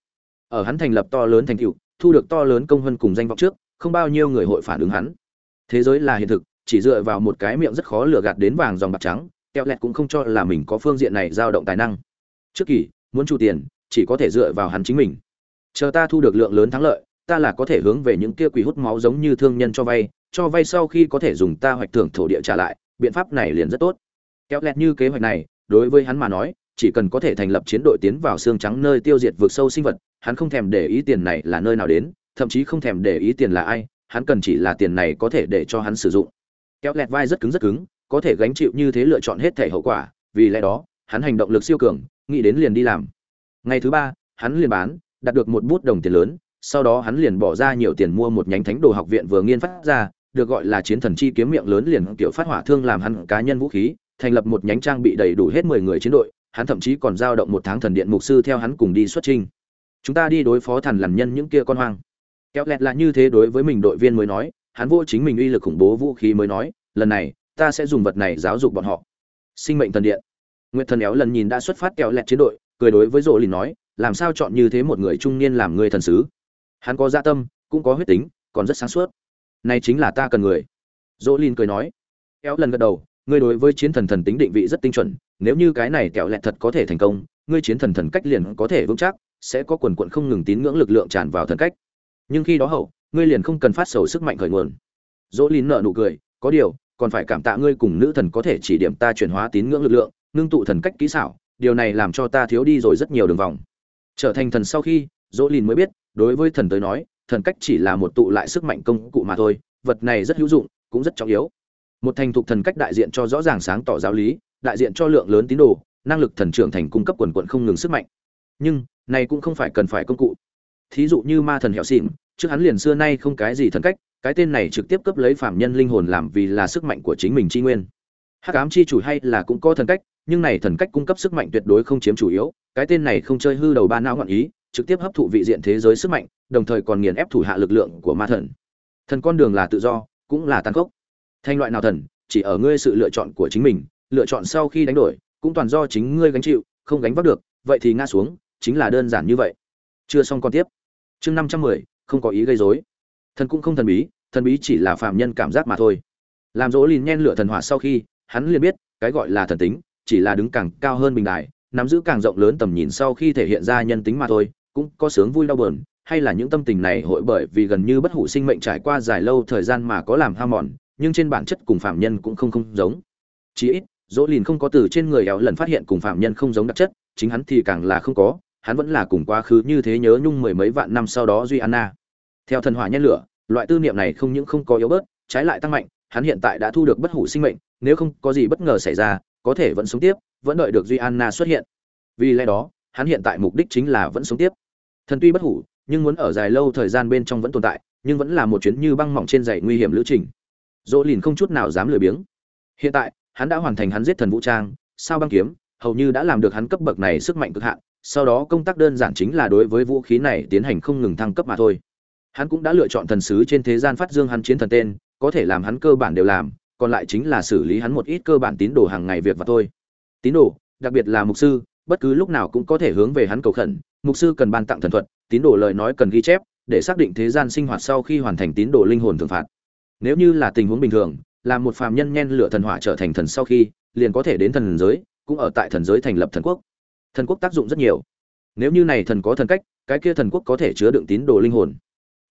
Ở hắn thành lập to lớn thành tựu, thu được to lớn công hơn cùng danh vọng trước không bao nhiêu người hội phản ứng hắn. Thế giới là hiện thực, chỉ dựa vào một cái miệng rất khó lừa gạt đến vàng dòng bạc trắng, Kẹo lẹt cũng không cho là mình có phương diện này dao động tài năng. Trước kỳ, muốn chu tiền, chỉ có thể dựa vào hắn chính mình. Chờ ta thu được lượng lớn thắng lợi, ta là có thể hướng về những kia quỷ hút máu giống như thương nhân cho vay cho vay sau khi có thể dùng ta hoạch thưởng thổ địa trả lại, biện pháp này liền rất tốt. Kéo lẹt như kế hoạch này, đối với hắn mà nói, chỉ cần có thể thành lập chiến đội tiến vào xương trắng nơi tiêu diệt vượt sâu sinh vật, hắn không thèm để ý tiền này là nơi nào đến thậm chí không thèm để ý tiền là ai, hắn cần chỉ là tiền này có thể để cho hắn sử dụng. Kéo lẹt vai rất cứng rất cứng, có thể gánh chịu như thế lựa chọn hết thể hậu quả, vì lẽ đó, hắn hành động lực siêu cường, nghĩ đến liền đi làm. Ngày thứ ba, hắn liền bán, đạt được một bút đồng tiền lớn, sau đó hắn liền bỏ ra nhiều tiền mua một nhánh thánh đồ học viện vừa nghiên phát ra, được gọi là chiến thần chi kiếm miệng lớn liền kiểu phát hỏa thương làm hắn cá nhân vũ khí, thành lập một nhánh trang bị đầy đủ hết mười người chiến đội, hắn thậm chí còn giao động một tháng thần điện mục sư theo hắn cùng đi xuất trình chúng ta đi đối phó thần lằn nhân những kia con hoang kéo lẹt là như thế đối với mình đội viên mới nói, hắn vô chính mình uy lực khủng bố vũ khí mới nói, lần này, ta sẽ dùng vật này giáo dục bọn họ. Sinh mệnh thần điện. Nguyệt thần éo lần nhìn đã xuất phát kéo lẹt chiến đội, cười đối với rộ lìn nói, làm sao chọn như thế một người trung niên làm người thần sứ? Hắn có gia tâm, cũng có huyết tính, còn rất sáng suốt. Này chính là ta cần người. Dỗ lin cười nói. Kéo lần gật đầu, ngươi đối với chiến thần thần tính định vị rất tinh chuẩn, nếu như cái này kẹo lẹt thật có thể thành công, ngươi chiến thần thần cách liền có thể vững chắc, sẽ có quần quận không ngừng tín ngưỡng lực lượng tràn vào thần cách nhưng khi đó hậu, ngươi liền không cần phát sầu sức mạnh khởi nguồn. Dỗ lin nợ nụ cười, có điều, còn phải cảm tạ ngươi cùng nữ thần có thể chỉ điểm ta chuyển hóa tín ngưỡng lực lượng ngưng tụ thần cách kỹ xảo, điều này làm cho ta thiếu đi rồi rất nhiều đường vòng. Trở thành thần sau khi, dỗ lin mới biết, đối với thần tới nói, thần cách chỉ là một tụ lại sức mạnh công cụ mà thôi, vật này rất hữu dụng, cũng rất trọng yếu. Một thành thục thần cách đại diện cho rõ ràng sáng tỏ giáo lý, đại diện cho lượng lớn tín đồ, năng lực thần trưởng thành cung cấp quần quận không ngừng sức mạnh. Nhưng, này cũng không phải cần phải công cụ. Thí dụ như ma thần hẹo xỉn trước hắn liền xưa nay không cái gì thần cách, cái tên này trực tiếp cấp lấy phạm nhân linh hồn làm vì là sức mạnh của chính mình tri nguyên. Hắc ám chi chủ hay là cũng có thần cách, nhưng này thần cách cung cấp sức mạnh tuyệt đối không chiếm chủ yếu, cái tên này không chơi hư đầu ba não ngọn ý, trực tiếp hấp thụ vị diện thế giới sức mạnh, đồng thời còn nghiền ép thủ hạ lực lượng của ma thần. Thần con đường là tự do, cũng là tàn khốc. Thanh loại nào thần, chỉ ở ngươi sự lựa chọn của chính mình, lựa chọn sau khi đánh đổi, cũng toàn do chính ngươi gánh chịu, không gánh vác được, vậy thì ngã xuống, chính là đơn giản như vậy. Chưa xong con tiếp. Chương năm trăm mười không có ý gây rối. Thần cũng không thần bí thần bí chỉ là phạm nhân cảm giác mà thôi. Làm dỗ lìn nhen lửa thần hỏa sau khi, hắn liền biết, cái gọi là thần tính, chỉ là đứng càng cao hơn bình đại, nắm giữ càng rộng lớn tầm nhìn sau khi thể hiện ra nhân tính mà thôi, cũng có sướng vui đau buồn, hay là những tâm tình này hội bởi vì gần như bất hủ sinh mệnh trải qua dài lâu thời gian mà có làm ham mòn, nhưng trên bản chất cùng phạm nhân cũng không không giống. Chí ít, dỗ lìn không có từ trên người éo lần phát hiện cùng phạm nhân không giống đặc chất, chính hắn thì càng là không có, hắn vẫn là cùng quá khứ như thế nhớ nhung mười mấy vạn năm sau đó duy anna theo thần hỏa nhen lửa, loại tư niệm này không những không có yếu bớt, trái lại tăng mạnh, hắn hiện tại đã thu được bất hủ sinh mệnh, nếu không có gì bất ngờ xảy ra, có thể vẫn sống tiếp, vẫn đợi được duy anna xuất hiện. Vì lẽ đó, hắn hiện tại mục đích chính là vẫn sống tiếp. Thần tuy bất hủ, nhưng muốn ở dài lâu thời gian bên trong vẫn tồn tại, nhưng vẫn là một chuyến như băng mỏng trên dày nguy hiểm lữ trình. Dỗ lìn không chút nào dám lười biếng. Hiện tại, hắn đã hoàn thành hắn giết thần vũ trang, sao băng kiếm, hầu như đã làm được hắn cấp bậc này sức mạnh cực hạn, sau đó công tác đơn giản chính là đối với vũ khí này tiến hành không ngừng thăng cấp mà thôi hắn cũng đã lựa chọn thần sứ trên thế gian phát dương hắn chiến thần tên, có thể làm hắn cơ bản đều làm, còn lại chính là xử lý hắn một ít cơ bản tín đồ hàng ngày việc và thôi. Tín đồ, đặc biệt là mục sư, bất cứ lúc nào cũng có thể hướng về hắn cầu khẩn, mục sư cần ban tặng thần thuật, tín đồ lời nói cần ghi chép, để xác định thế gian sinh hoạt sau khi hoàn thành tín đồ linh hồn thường phạt. Nếu như là tình huống bình thường, là một phàm nhân nhen lửa thần hỏa trở thành thần sau khi, liền có thể đến thần giới, cũng ở tại thần giới thành lập thần quốc. Thần quốc tác dụng rất nhiều. Nếu như này thần có thần cách, cái kia thần quốc có thể chứa đựng tín đồ linh hồn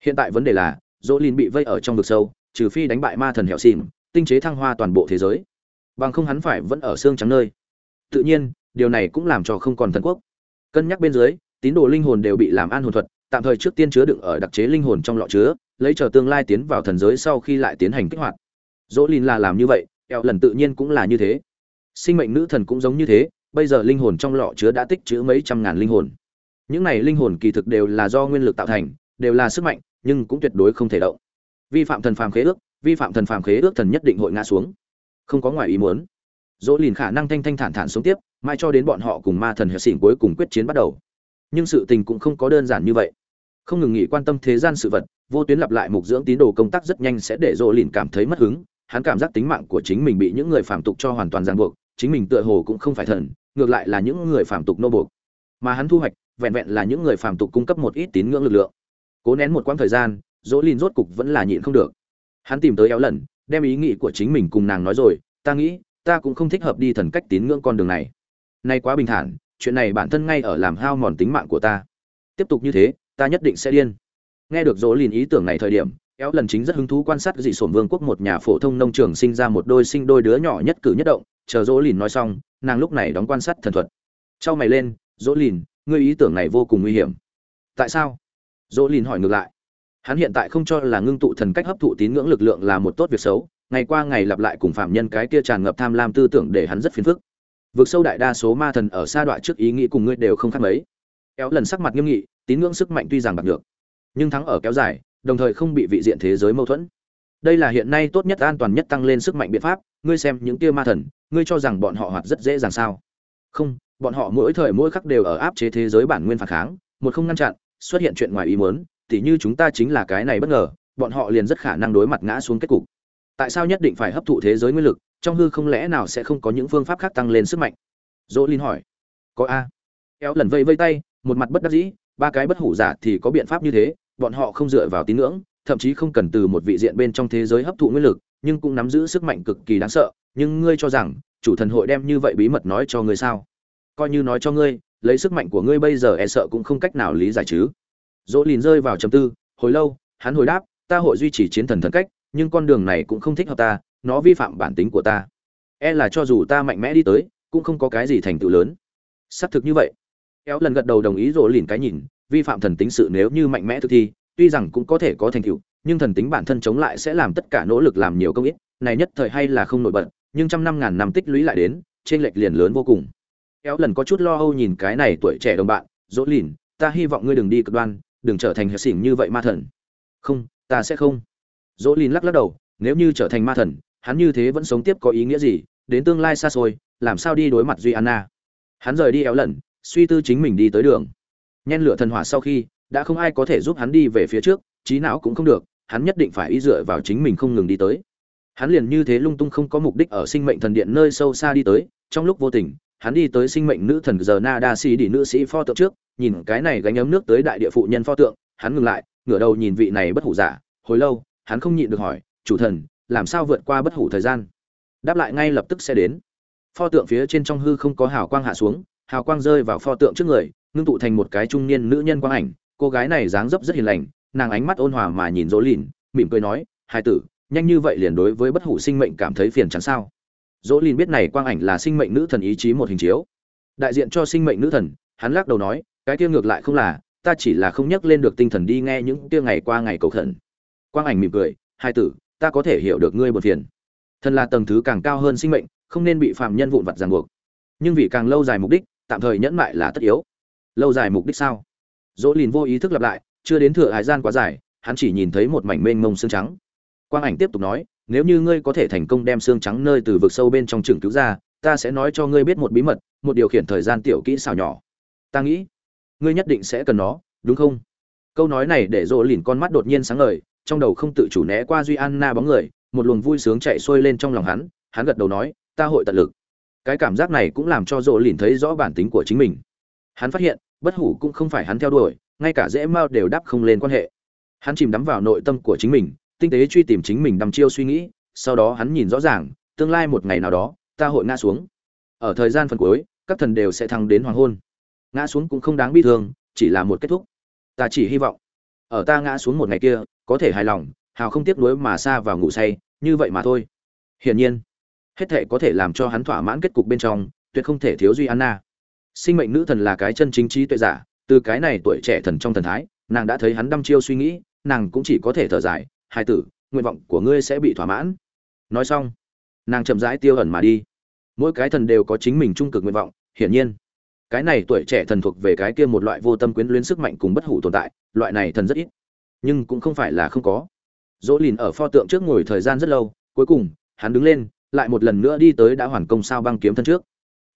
hiện tại vấn đề là, dỗ lìn bị vây ở trong vực sâu, trừ phi đánh bại ma thần hẹo xìm tinh chế thăng hoa toàn bộ thế giới. Bằng không hắn phải vẫn ở xương trắng nơi. Tự nhiên, điều này cũng làm cho không còn thần quốc. Cân nhắc bên dưới, tín đồ linh hồn đều bị làm an hồn thuật, tạm thời trước tiên chứa đựng ở đặc chế linh hồn trong lọ chứa, lấy chờ tương lai tiến vào thần giới sau khi lại tiến hành kích hoạt. Dỗ lìn là làm như vậy, eo lần tự nhiên cũng là như thế. Sinh mệnh nữ thần cũng giống như thế, bây giờ linh hồn trong lọ chứa đã tích chứa mấy trăm ngàn linh hồn. Những này linh hồn kỳ thực đều là do nguyên lực tạo thành, đều là sức mạnh nhưng cũng tuyệt đối không thể động. Vi phạm thần phàm khế ước, vi phạm thần phàm khế ước thần nhất định hội ngã xuống. Không có ngoài ý muốn. Dỗ lìn khả năng thanh thanh thản thản sống tiếp, mai cho đến bọn họ cùng ma thần hệ xỉn cuối cùng quyết chiến bắt đầu. Nhưng sự tình cũng không có đơn giản như vậy. Không ngừng nghỉ quan tâm thế gian sự vật, vô tuyến lặp lại mục dưỡng tín đồ công tác rất nhanh sẽ để dỗ lìn cảm thấy mất hứng. Hắn cảm giác tính mạng của chính mình bị những người phạm tục cho hoàn toàn ràng buộc, chính mình tựa hồ cũng không phải thần, ngược lại là những người phạm tục nô buộc. Mà hắn thu hoạch, vẹn vẹn là những người phạm tục cung cấp một ít tín ngưỡng lực lượng cố nén một quãng thời gian, dỗ lìn rốt cục vẫn là nhịn không được. Hắn tìm tới éo lần đem ý nghĩ của chính mình cùng nàng nói rồi, ta nghĩ, ta cũng không thích hợp đi thần cách tín ngưỡng con đường này. Nay quá bình thản, chuyện này bản thân ngay ở làm hao mòn tính mạng của ta. Tiếp tục như thế, ta nhất định sẽ điên. Nghe được dỗ lìn ý tưởng này thời điểm éo lần chính rất hứng thú quan sát dị sổn vương quốc một nhà phổ thông nông trường sinh ra một đôi sinh đôi đứa nhỏ nhất cử nhất động, chờ dỗ lìn nói xong, nàng lúc này đóng quan sát thần thuật. Trao mày lên, dỗ lìn ngươi ý tưởng này vô cùng nguy hiểm. Tại sao? Dỗ lìn hỏi ngược lại. Hắn hiện tại không cho là ngưng tụ thần cách hấp thụ tín ngưỡng lực lượng là một tốt việc xấu, ngày qua ngày lặp lại cùng phạm nhân cái kia tràn ngập tham lam tư tưởng để hắn rất phiền phức. Vượt sâu đại đa số ma thần ở sa đoạn trước ý nghĩ cùng ngươi đều không khác mấy. Kéo lần sắc mặt nghiêm nghị, tín ngưỡng sức mạnh tuy rằng bạc được nhưng thắng ở kéo dài, đồng thời không bị vị diện thế giới mâu thuẫn. Đây là hiện nay tốt nhất an toàn nhất tăng lên sức mạnh biện pháp, ngươi xem những kia ma thần, ngươi cho rằng bọn họ hoạt rất dễ dàng sao? Không, bọn họ mỗi thời mỗi khắc đều ở áp chế thế giới bản nguyên phản kháng, một không ngăn chặn xuất hiện chuyện ngoài ý muốn, tỉ như chúng ta chính là cái này bất ngờ, bọn họ liền rất khả năng đối mặt ngã xuống kết cục. Tại sao nhất định phải hấp thụ thế giới nguyên lực, trong hư không lẽ nào sẽ không có những phương pháp khác tăng lên sức mạnh? Dỗ linh hỏi. Có a. Kéo lần vây vây tay, một mặt bất đắc dĩ, ba cái bất hủ giả thì có biện pháp như thế, bọn họ không dựa vào tín ngưỡng, thậm chí không cần từ một vị diện bên trong thế giới hấp thụ nguyên lực, nhưng cũng nắm giữ sức mạnh cực kỳ đáng sợ, nhưng ngươi cho rằng, chủ thần hội đem như vậy bí mật nói cho ngươi sao? Coi như nói cho ngươi lấy sức mạnh của ngươi bây giờ e sợ cũng không cách nào lý giải chứ. Dỗ lìn rơi vào trầm tư, hồi lâu, hắn hồi đáp, ta hội duy trì chiến thần thần cách, nhưng con đường này cũng không thích hợp ta, nó vi phạm bản tính của ta. E là cho dù ta mạnh mẽ đi tới, cũng không có cái gì thành tựu lớn. Xác thực như vậy. Éo lần gật đầu đồng ý dỗ lìn cái nhìn, vi phạm thần tính sự nếu như mạnh mẽ thực thi, tuy rằng cũng có thể có thành tựu, nhưng thần tính bản thân chống lại sẽ làm tất cả nỗ lực làm nhiều công ít, này nhất thời hay là không nổi bật, nhưng trăm năm ngàn năm tích lũy lại đến trên lệch liền lớn vô cùng éo lần có chút lo âu nhìn cái này tuổi trẻ đồng bạn, dỗ lìn, ta hy vọng ngươi đừng đi cực đoan, đừng trở thành hệ xỉn như vậy ma thần. Không, ta sẽ không. Dỗ lìn lắc lắc đầu, nếu như trở thành ma thần, hắn như thế vẫn sống tiếp có ý nghĩa gì? Đến tương lai xa xôi, làm sao đi đối mặt duy anna? Hắn rời đi éo lần, suy tư chính mình đi tới đường. Nhen lửa thần hỏa sau khi, đã không ai có thể giúp hắn đi về phía trước trí não cũng không được, hắn nhất định phải y dựa vào chính mình không ngừng đi tới. Hắn liền như thế lung tung không có mục đích ở sinh mệnh thần điện nơi sâu xa đi tới, trong lúc vô tình hắn đi tới sinh mệnh nữ thần giờ na đa sĩ đi nữ sĩ pho tượng trước, nhìn cái này gánh ấm nước tới đại địa phụ nhân pho tượng, hắn ngừng lại, ngửa đầu nhìn vị này bất hủ giả, hồi lâu, hắn không nhịn được hỏi, chủ thần, làm sao vượt qua bất hủ thời gian? Đáp lại ngay lập tức sẽ đến. Pho tượng phía trên trong hư không có hào quang hạ xuống, hào quang rơi vào pho tượng trước người, ngưng tụ thành một cái trung niên nữ nhân quang ảnh. Cô gái này dáng dấp rất hiền lành, nàng ánh mắt ôn hòa mà nhìn dỗ lìn, mỉm cười nói hai tử, nhanh như vậy liền đối với bất hủ sinh mệnh cảm thấy phiền chán sao? Dỗ lìn biết này quang ảnh là sinh mệnh nữ thần ý chí một hình chiếu. Đại diện cho sinh mệnh nữ thần, hắn lắc đầu nói, cái kia ngược lại không là, ta chỉ là không nhắc lên được tinh thần đi nghe những kia ngày qua ngày cầu khẩn. Quang ảnh mỉm cười, hai tử, ta có thể hiểu được ngươi buồn phiền. Thần là tầng thứ càng cao hơn sinh mệnh, không nên bị phạm nhân vụn vặt ràng buộc. Nhưng vì càng lâu dài mục đích, tạm thời nhẫn mại là tất yếu. Lâu dài mục đích sao? Dỗ lìn vô ý thức lặp lại, chưa đến thừa hải gian quá dài, hắn chỉ nhìn thấy một mảnh mênh mông xương trắng. Quang ảnh tiếp tục nói nếu như ngươi có thể thành công đem xương trắng nơi từ vực sâu bên trong trường cứu ra, ta sẽ nói cho ngươi biết một bí mật, một điều khiển thời gian tiểu kỹ xảo nhỏ. Ta nghĩ, ngươi nhất định sẽ cần nó, đúng không? Câu nói này để rộ lìn con mắt đột nhiên sáng ngời, trong đầu không tự chủ né qua duy anna bóng người, một luồng vui sướng chạy xuôi lên trong lòng hắn hắn gật đầu nói, ta hội tận lực. Cái cảm giác này cũng làm cho rộ lìn thấy rõ bản tính của chính mình. Hắn phát hiện, bất hủ cũng không phải hắn theo đuổi, ngay cả dễ mao đều đáp không lên quan hệ. Hắn chìm đắm vào nội tâm của chính mình tinh tế truy tìm chính mình đăm chiêu suy nghĩ, sau đó hắn nhìn rõ ràng, tương lai một ngày nào đó, ta hội ngã xuống. Ở thời gian phần cuối, các thần đều sẽ thăng đến hoàng hôn. Ngã xuống cũng không đáng bi thương, chỉ là một kết thúc. Ta chỉ hy vọng, ở ta ngã xuống một ngày kia, có thể hài lòng, hào không tiếc nuối mà xa vào ngủ say, như vậy mà thôi. Hiển nhiên, hết thể có thể làm cho hắn thỏa mãn kết cục bên trong, tuyệt không thể thiếu duy anna. Sinh mệnh nữ thần là cái chân chính trí tuệ giả, từ cái này tuổi trẻ thần trong thần thái, nàng đã thấy hắn đăm chiêu suy nghĩ, nàng cũng chỉ có thể thở dài hai tử, nguyện vọng của ngươi sẽ bị thỏa mãn. Nói xong, nàng chậm rãi tiêu ẩn mà đi. Mỗi cái thần đều có chính mình trung cực nguyện vọng, hiển nhiên, cái này tuổi trẻ thần thuộc về cái kia một loại vô tâm quyến luyến sức mạnh cùng bất hủ tồn tại, loại này thần rất ít, nhưng cũng không phải là không có. Dỗ lìn ở pho tượng trước ngồi thời gian rất lâu, cuối cùng, hắn đứng lên, lại một lần nữa đi tới đã hoàn công sao băng kiếm thân trước.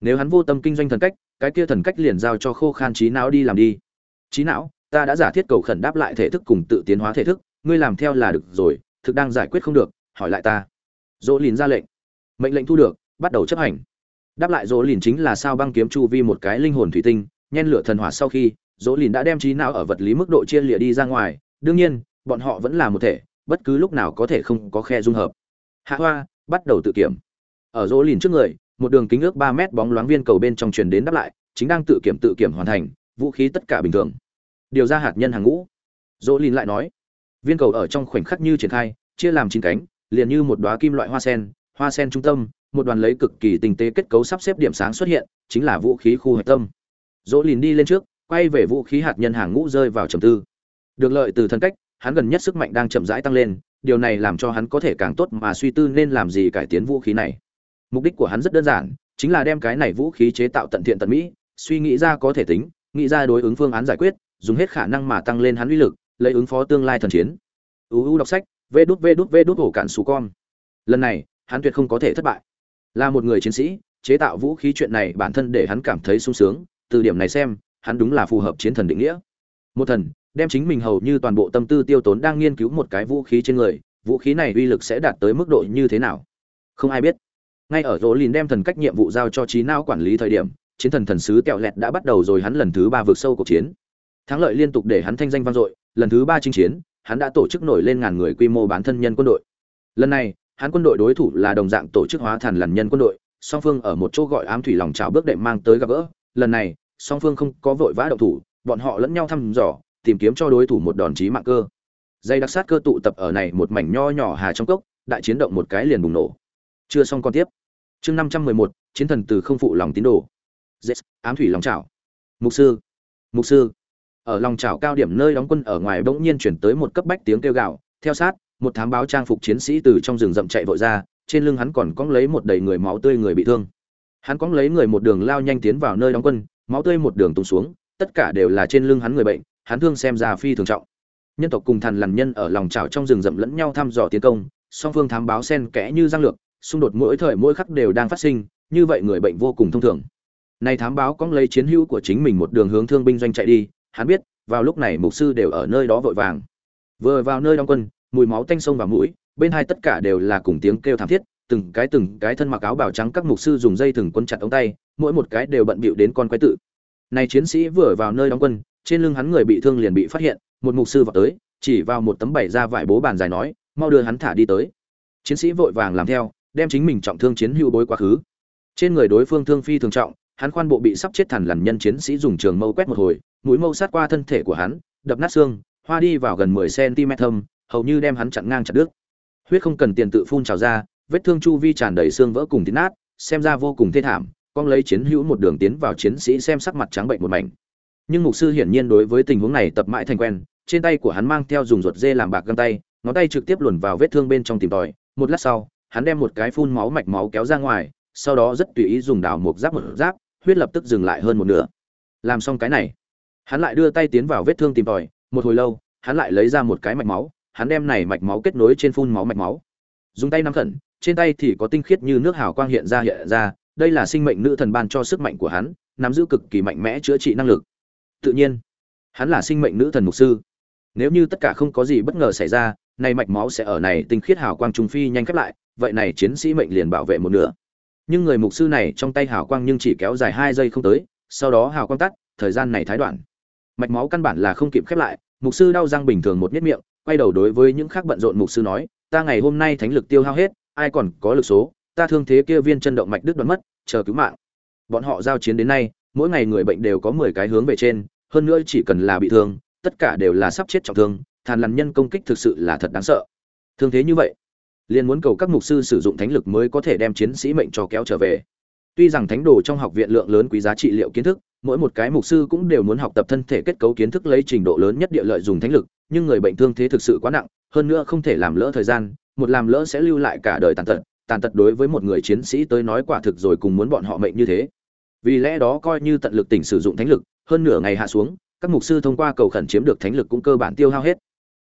Nếu hắn vô tâm kinh doanh thần cách, cái kia thần cách liền giao cho khô khan trí não đi làm đi. Trí não, ta đã giả thiết cầu khẩn đáp lại thể thức cùng tự tiến hóa thể thức ngươi làm theo là được rồi, thực đang giải quyết không được, hỏi lại ta. Dỗ lìn ra lệnh. Mệnh lệnh thu được, bắt đầu chấp hành. Đáp lại dỗ lìn chính là sao băng kiếm chu vi một cái linh hồn thủy tinh, nhen lửa thần hỏa sau khi, dỗ lìn đã đem trí não ở vật lý mức độ chia lịa đi ra ngoài. Đương nhiên, bọn họ vẫn là một thể, bất cứ lúc nào có thể không có khe dung hợp. Hạ hoa, bắt đầu tự kiểm. Ở dỗ lìn trước người, một đường kính ước ba mét bóng loáng viên cầu bên trong truyền đến đáp lại, chính đang tự kiểm tự kiểm hoàn thành, vũ khí tất cả bình thường. Điều ra hạt nhân hàng ngũ. Dỗ lìn lại nói viên cầu ở trong khoảnh khắc như triển khai, chia làm chín cánh, liền như một đóa kim loại hoa sen hoa sen trung tâm, một đoàn lấy cực kỳ tinh tế kết cấu sắp xếp điểm sáng xuất hiện, chính là vũ khí khu hạch tâm. Dỗ lìn đi lên trước, quay về vũ khí hạt nhân hàng ngũ rơi vào trầm tư. Được lợi từ thân cách, hắn gần nhất sức mạnh đang chậm rãi tăng lên, điều này làm cho hắn có thể càng tốt mà suy tư nên làm gì cải tiến vũ khí này. Mục đích của hắn rất đơn giản, chính là đem cái này vũ khí chế tạo tận thiện tận mỹ, suy nghĩ ra có thể tính, nghĩ ra đối ứng phương án giải quyết, dùng hết khả năng mà tăng lên hắn uy lực lấy ứng phó tương lai thần chiến. Uu đọc sách, vê đút vê đút vê đút hổ cạn xù con. Lần này, hắn tuyệt không có thể thất bại. Là một người chiến sĩ, chế tạo vũ khí chuyện này bản thân để hắn cảm thấy sung sướng, từ điểm này xem, hắn đúng là phù hợp chiến thần định nghĩa. Một thần, đem chính mình hầu như toàn bộ tâm tư tiêu tốn đang nghiên cứu một cái vũ khí trên người, vũ khí này uy lực sẽ đạt tới mức độ như thế nào? Không ai biết. Ngay ở rỗ lìn đem thần cách nhiệm vụ giao cho trí não quản lý thời điểm, chiến thần thần sứ kẹo lẹt đã bắt đầu rồi hắn lần thứ ba vượt sâu cuộc chiến. Thắng lợi liên tục để hắn thanh danh vang dội lần thứ ba chinh chiến hắn đã tổ chức nổi lên ngàn người quy mô bán thân nhân quân đội. Lần này hắn quân đội đối thủ là đồng dạng tổ chức hóa thần lần nhân quân đội song phương ở một chỗ gọi ám thủy lòng trào bước đệm mang tới gặp gỡ. Lần này song phương không có vội vã động thủ bọn họ lẫn nhau thăm dò tìm kiếm cho đối thủ một đòn chí mạng cơ. Dây đặc sát cơ tụ tập ở này một mảnh nho nhỏ hà trong cốc đại chiến động một cái liền bùng nổ. Chưa xong con tiếp. Chương năm trăm mười một chiến thần từ không phụ lòng tín đồ. Yes, ám thủy lòng trào mục sư. Mục sư ở lòng trào cao điểm nơi đóng quân ở ngoài bỗng nhiên chuyển tới một cấp bách tiếng kêu gào. Theo sát, một thám báo trang phục chiến sĩ từ trong rừng rậm chạy vội ra, trên lưng hắn còn cóng lấy một đầy người máu tươi người bị thương. Hắn cóng lấy người một đường lao nhanh tiến vào nơi đóng quân, máu tươi một đường tung xuống, tất cả đều là trên lưng hắn người bệnh, hắn thương xem ra phi thường trọng. Nhân tộc cùng thần lằn nhân ở lòng trào trong rừng rậm lẫn nhau thăm dò tiến công, song phương thám báo sen kẽ như giang lược, xung đột mỗi thời mỗi khắc đều đang phát sinh, như vậy người bệnh vô cùng thông thường. Nay thám báo cóng lấy chiến hữu của chính mình một đường hướng thương binh doanh chạy đi hắn biết, vào lúc này mục sư đều ở nơi đó vội vàng. Vừa vào nơi đóng quân, mùi máu tanh sông và mũi, bên hai tất cả đều là cùng tiếng kêu thảm thiết, từng cái từng cái thân mặc áo bào trắng các mục sư dùng dây thừng quân chặt ống tay, mỗi một cái đều bận bịu đến con quái tự. Này chiến sĩ vừa vào nơi đóng quân, trên lưng hắn người bị thương liền bị phát hiện, một mục sư vào tới, chỉ vào một tấm bảy ra vải bố bàn dài nói, mau đưa hắn thả đi tới. Chiến sĩ vội vàng làm theo, đem chính mình trọng thương chiến hữu bối quá khứ. Trên người đối phương thương phi thường trọng hắn khoan bộ bị sắp chết thằn lằn nhân chiến sĩ dùng trường mâu quét một hồi, mũi mâu sát qua thân thể của hắn, đập nát xương, hoa đi vào gần 10 cm thâm, hầu như đem hắn chặn ngang chặt đứt. Huyết không cần tiền tự phun trào ra, vết thương chu vi tràn đầy xương vỡ cùng tiến nát, xem ra vô cùng thê thảm, con lấy chiến hữu một đường tiến vào chiến sĩ xem sắc mặt trắng bệnh một mảnh. Nhưng mục sư hiển nhiên đối với tình huống này tập mãi thành quen, trên tay của hắn mang theo dùng ruột dê làm bạc găng tay, ngón tay trực tiếp luồn vào vết thương bên trong tìm tòi, một lát sau, hắn đem một cái phun máu mạch máu kéo ra ngoài, sau đó rất tùy ý dùng đào một giáp một giáp huyết lập tức dừng lại hơn một nửa. Làm xong cái này, hắn lại đưa tay tiến vào vết thương tìm tòi, một hồi lâu, hắn lại lấy ra một cái mạch máu, hắn đem này mạch máu kết nối trên phun máu mạch máu. Dùng tay nắm khẩn, trên tay thì có tinh khiết như nước hào quang hiện ra hiện ra, đây là sinh mệnh nữ thần ban cho sức mạnh của hắn, nắm giữ cực kỳ mạnh mẽ chữa trị năng lực. Tự nhiên, hắn là sinh mệnh nữ thần mục sư. Nếu như tất cả không có gì bất ngờ xảy ra, này mạch máu sẽ ở này tinh khiết hào quang trung phi nhanh khép lại, vậy này chiến sĩ mệnh liền bảo vệ một nửa nhưng người mục sư này trong tay hào quang nhưng chỉ kéo dài hai giây không tới, sau đó hào quang tắt, thời gian này thái đoạn. Mạch máu căn bản là không kịp khép lại, mục sư đau răng bình thường một miết miệng, quay đầu đối với những khác bận rộn mục sư nói, ta ngày hôm nay thánh lực tiêu hao hết, ai còn có lực số, ta thương thế kia viên chân động mạch đứt đoạn mất, chờ cứu mạng. Bọn họ giao chiến đến nay, mỗi ngày người bệnh đều có mười cái hướng về trên, hơn nữa chỉ cần là bị thương, tất cả đều là sắp chết trọng thương, thàn lằn nhân công kích thực sự là thật đáng sợ. Thương thế như vậy liền muốn cầu các mục sư sử dụng thánh lực mới có thể đem chiến sĩ mệnh cho kéo trở về. Tuy rằng thánh đồ trong học viện lượng lớn quý giá trị liệu kiến thức, mỗi một cái mục sư cũng đều muốn học tập thân thể kết cấu kiến thức lấy trình độ lớn nhất địa lợi dùng thánh lực, nhưng người bệnh thương thế thực sự quá nặng, hơn nữa không thể làm lỡ thời gian, một làm lỡ sẽ lưu lại cả đời tàn tật tàn tật đối với một người chiến sĩ tới nói quả thực rồi cùng muốn bọn họ mệnh như thế. Vì lẽ đó coi như tận lực tỉnh sử dụng thánh lực, hơn nửa ngày hạ xuống, các mục sư thông qua cầu khẩn chiếm được thánh lực cũng cơ bản tiêu hao hết.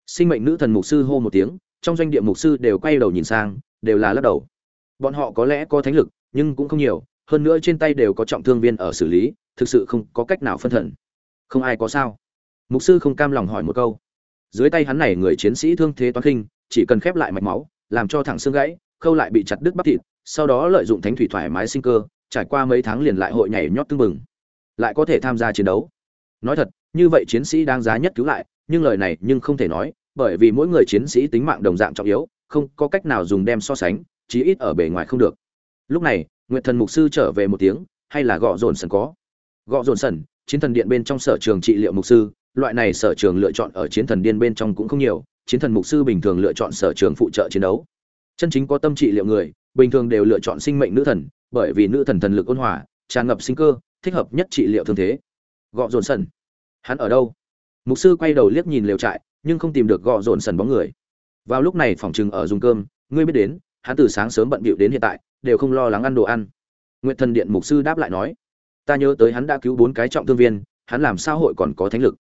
Sinh mệnh nữ thần mục sư hô một tiếng trong doanh địa mục sư đều quay đầu nhìn sang, đều là lắc đầu. Bọn họ có lẽ có thánh lực, nhưng cũng không nhiều, hơn nữa trên tay đều có trọng thương viên ở xử lý, thực sự không có cách nào phân thần. Không ai có sao. Mục sư không cam lòng hỏi một câu. Dưới tay hắn này người chiến sĩ thương thế toán khinh, chỉ cần khép lại mạch máu, làm cho thẳng xương gãy, khâu lại bị chặt đứt bắp thịt, sau đó lợi dụng thánh thủy thoải mái sinh cơ, trải qua mấy tháng liền lại hội nhảy nhót tương mừng lại có thể tham gia chiến đấu. Nói thật, như vậy chiến sĩ đáng giá nhất cứu lại, nhưng lời này nhưng không thể nói bởi vì mỗi người chiến sĩ tính mạng đồng dạng trọng yếu, không có cách nào dùng đem so sánh, chí ít ở bề ngoài không được. Lúc này, nguyệt thần mục sư trở về một tiếng, hay là gọ dồn sần có? Gọ dồn sần, chiến thần điện bên trong sở trường trị liệu mục sư, loại này sở trường lựa chọn ở chiến thần điện bên trong cũng không nhiều, chiến thần mục sư bình thường lựa chọn sở trường phụ trợ chiến đấu. Chân chính có tâm trị liệu người, bình thường đều lựa chọn sinh mệnh nữ thần, bởi vì nữ thần thần lực ôn hòa, tràn ngập sinh cơ, thích hợp nhất trị liệu thương thế. Gọ dồn sần, hắn ở đâu? Mục sư quay đầu liếc nhìn lều trại, nhưng không tìm được gọ dồn sần bóng người. Vào lúc này phòng chừng ở dùng cơm, ngươi biết đến, hắn từ sáng sớm bận bịu đến hiện tại, đều không lo lắng ăn đồ ăn. Nguyện thần điện mục sư đáp lại nói, ta nhớ tới hắn đã cứu bốn cái trọng thương viên, hắn làm sao hội còn có thánh lực?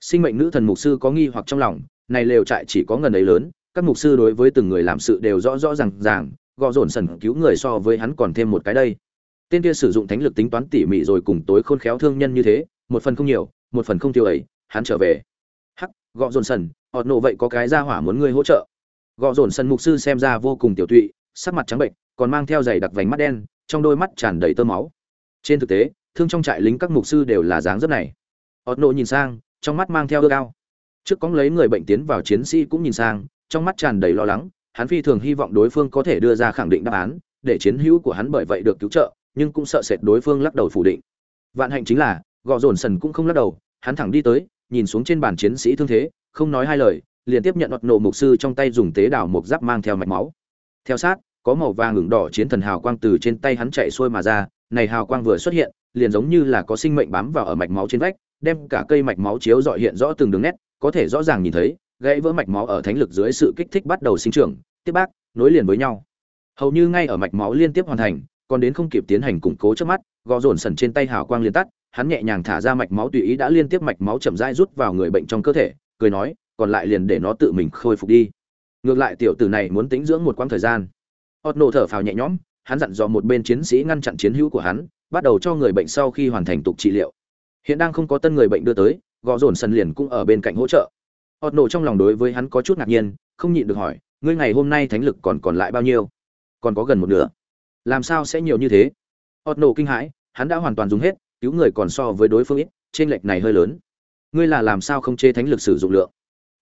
Sinh mệnh nữ thần mục sư có nghi hoặc trong lòng, này lều trại chỉ có ngần ấy lớn, các mục sư đối với từng người làm sự đều rõ rõ ràng ràng, gọ dồn sần cứu người so với hắn còn thêm một cái đây. Tên kia sử dụng thánh lực tính toán tỉ mỉ rồi cùng tối khôn khéo thương nhân như thế, một phần không nhiều, một phần không tiêu ấy hắn trở về. Hắc, gọ dồn sần họ nộ vậy có cái ra hỏa muốn ngươi hỗ trợ. Gọ dồn sần mục sư xem ra vô cùng tiểu tụy, sắc mặt trắng bệnh, còn mang theo giày đặc vành mắt đen, trong đôi mắt tràn đầy tơ máu. Trên thực tế, thương trong trại lính các mục sư đều là dáng dấp này. Họ nộ nhìn sang, trong mắt mang theo ước ao. Trước cóng lấy người bệnh tiến vào chiến sĩ cũng nhìn sang, trong mắt tràn đầy lo lắng, hắn phi thường hy vọng đối phương có thể đưa ra khẳng định đáp án, để chiến hữu của hắn bởi vậy được cứu trợ, nhưng cũng sợ sệt đối phương lắc đầu phủ định. Vạn hạnh chính là gò dồn sần cũng không lắc đầu, hắn thẳng đi tới nhìn xuống trên bàn chiến sĩ thương thế, không nói hai lời, liền tiếp nhận ọt nổ mục sư trong tay dùng tế đào mục giáp mang theo mạch máu. Theo sát, có màu vàng ngừng đỏ chiến thần hào quang từ trên tay hắn chạy xuôi mà ra, này hào quang vừa xuất hiện, liền giống như là có sinh mệnh bám vào ở mạch máu trên vách, đem cả cây mạch máu chiếu dọi hiện rõ từng đường nét, có thể rõ ràng nhìn thấy, gãy vỡ mạch máu ở thánh lực dưới sự kích thích bắt đầu sinh trưởng, tiếp bác, nối liền với nhau. Hầu như ngay ở mạch máu liên tiếp hoàn thành, còn đến không kịp tiến hành củng cố trước mắt, gò dồn sần trên tay hào quang liên tắt hắn nhẹ nhàng thả ra mạch máu tùy ý đã liên tiếp mạch máu chậm rãi rút vào người bệnh trong cơ thể, cười nói, còn lại liền để nó tự mình khôi phục đi. Ngược lại tiểu tử này muốn tĩnh dưỡng một quãng thời gian. Hot nổ thở phào nhẹ nhõm, hắn dặn dò một bên chiến sĩ ngăn chặn chiến hữu của hắn, bắt đầu cho người bệnh sau khi hoàn thành tục trị liệu. Hiện đang không có tân người bệnh đưa tới gò dồn sân liền cũng ở bên cạnh hỗ trợ. Hot nổ trong lòng đối với hắn có chút ngạc nhiên, không nhịn được hỏi, ngươi ngày hôm nay thánh lực còn còn lại bao nhiêu? Còn có gần một nửa. Làm sao sẽ nhiều như thế? Hot nổ kinh hãi, hắn đã hoàn toàn dùng hết cứu người còn so với đối phương ít trên lệch này hơi lớn. Ngươi là làm sao không chê thánh lực sử dụng lượng?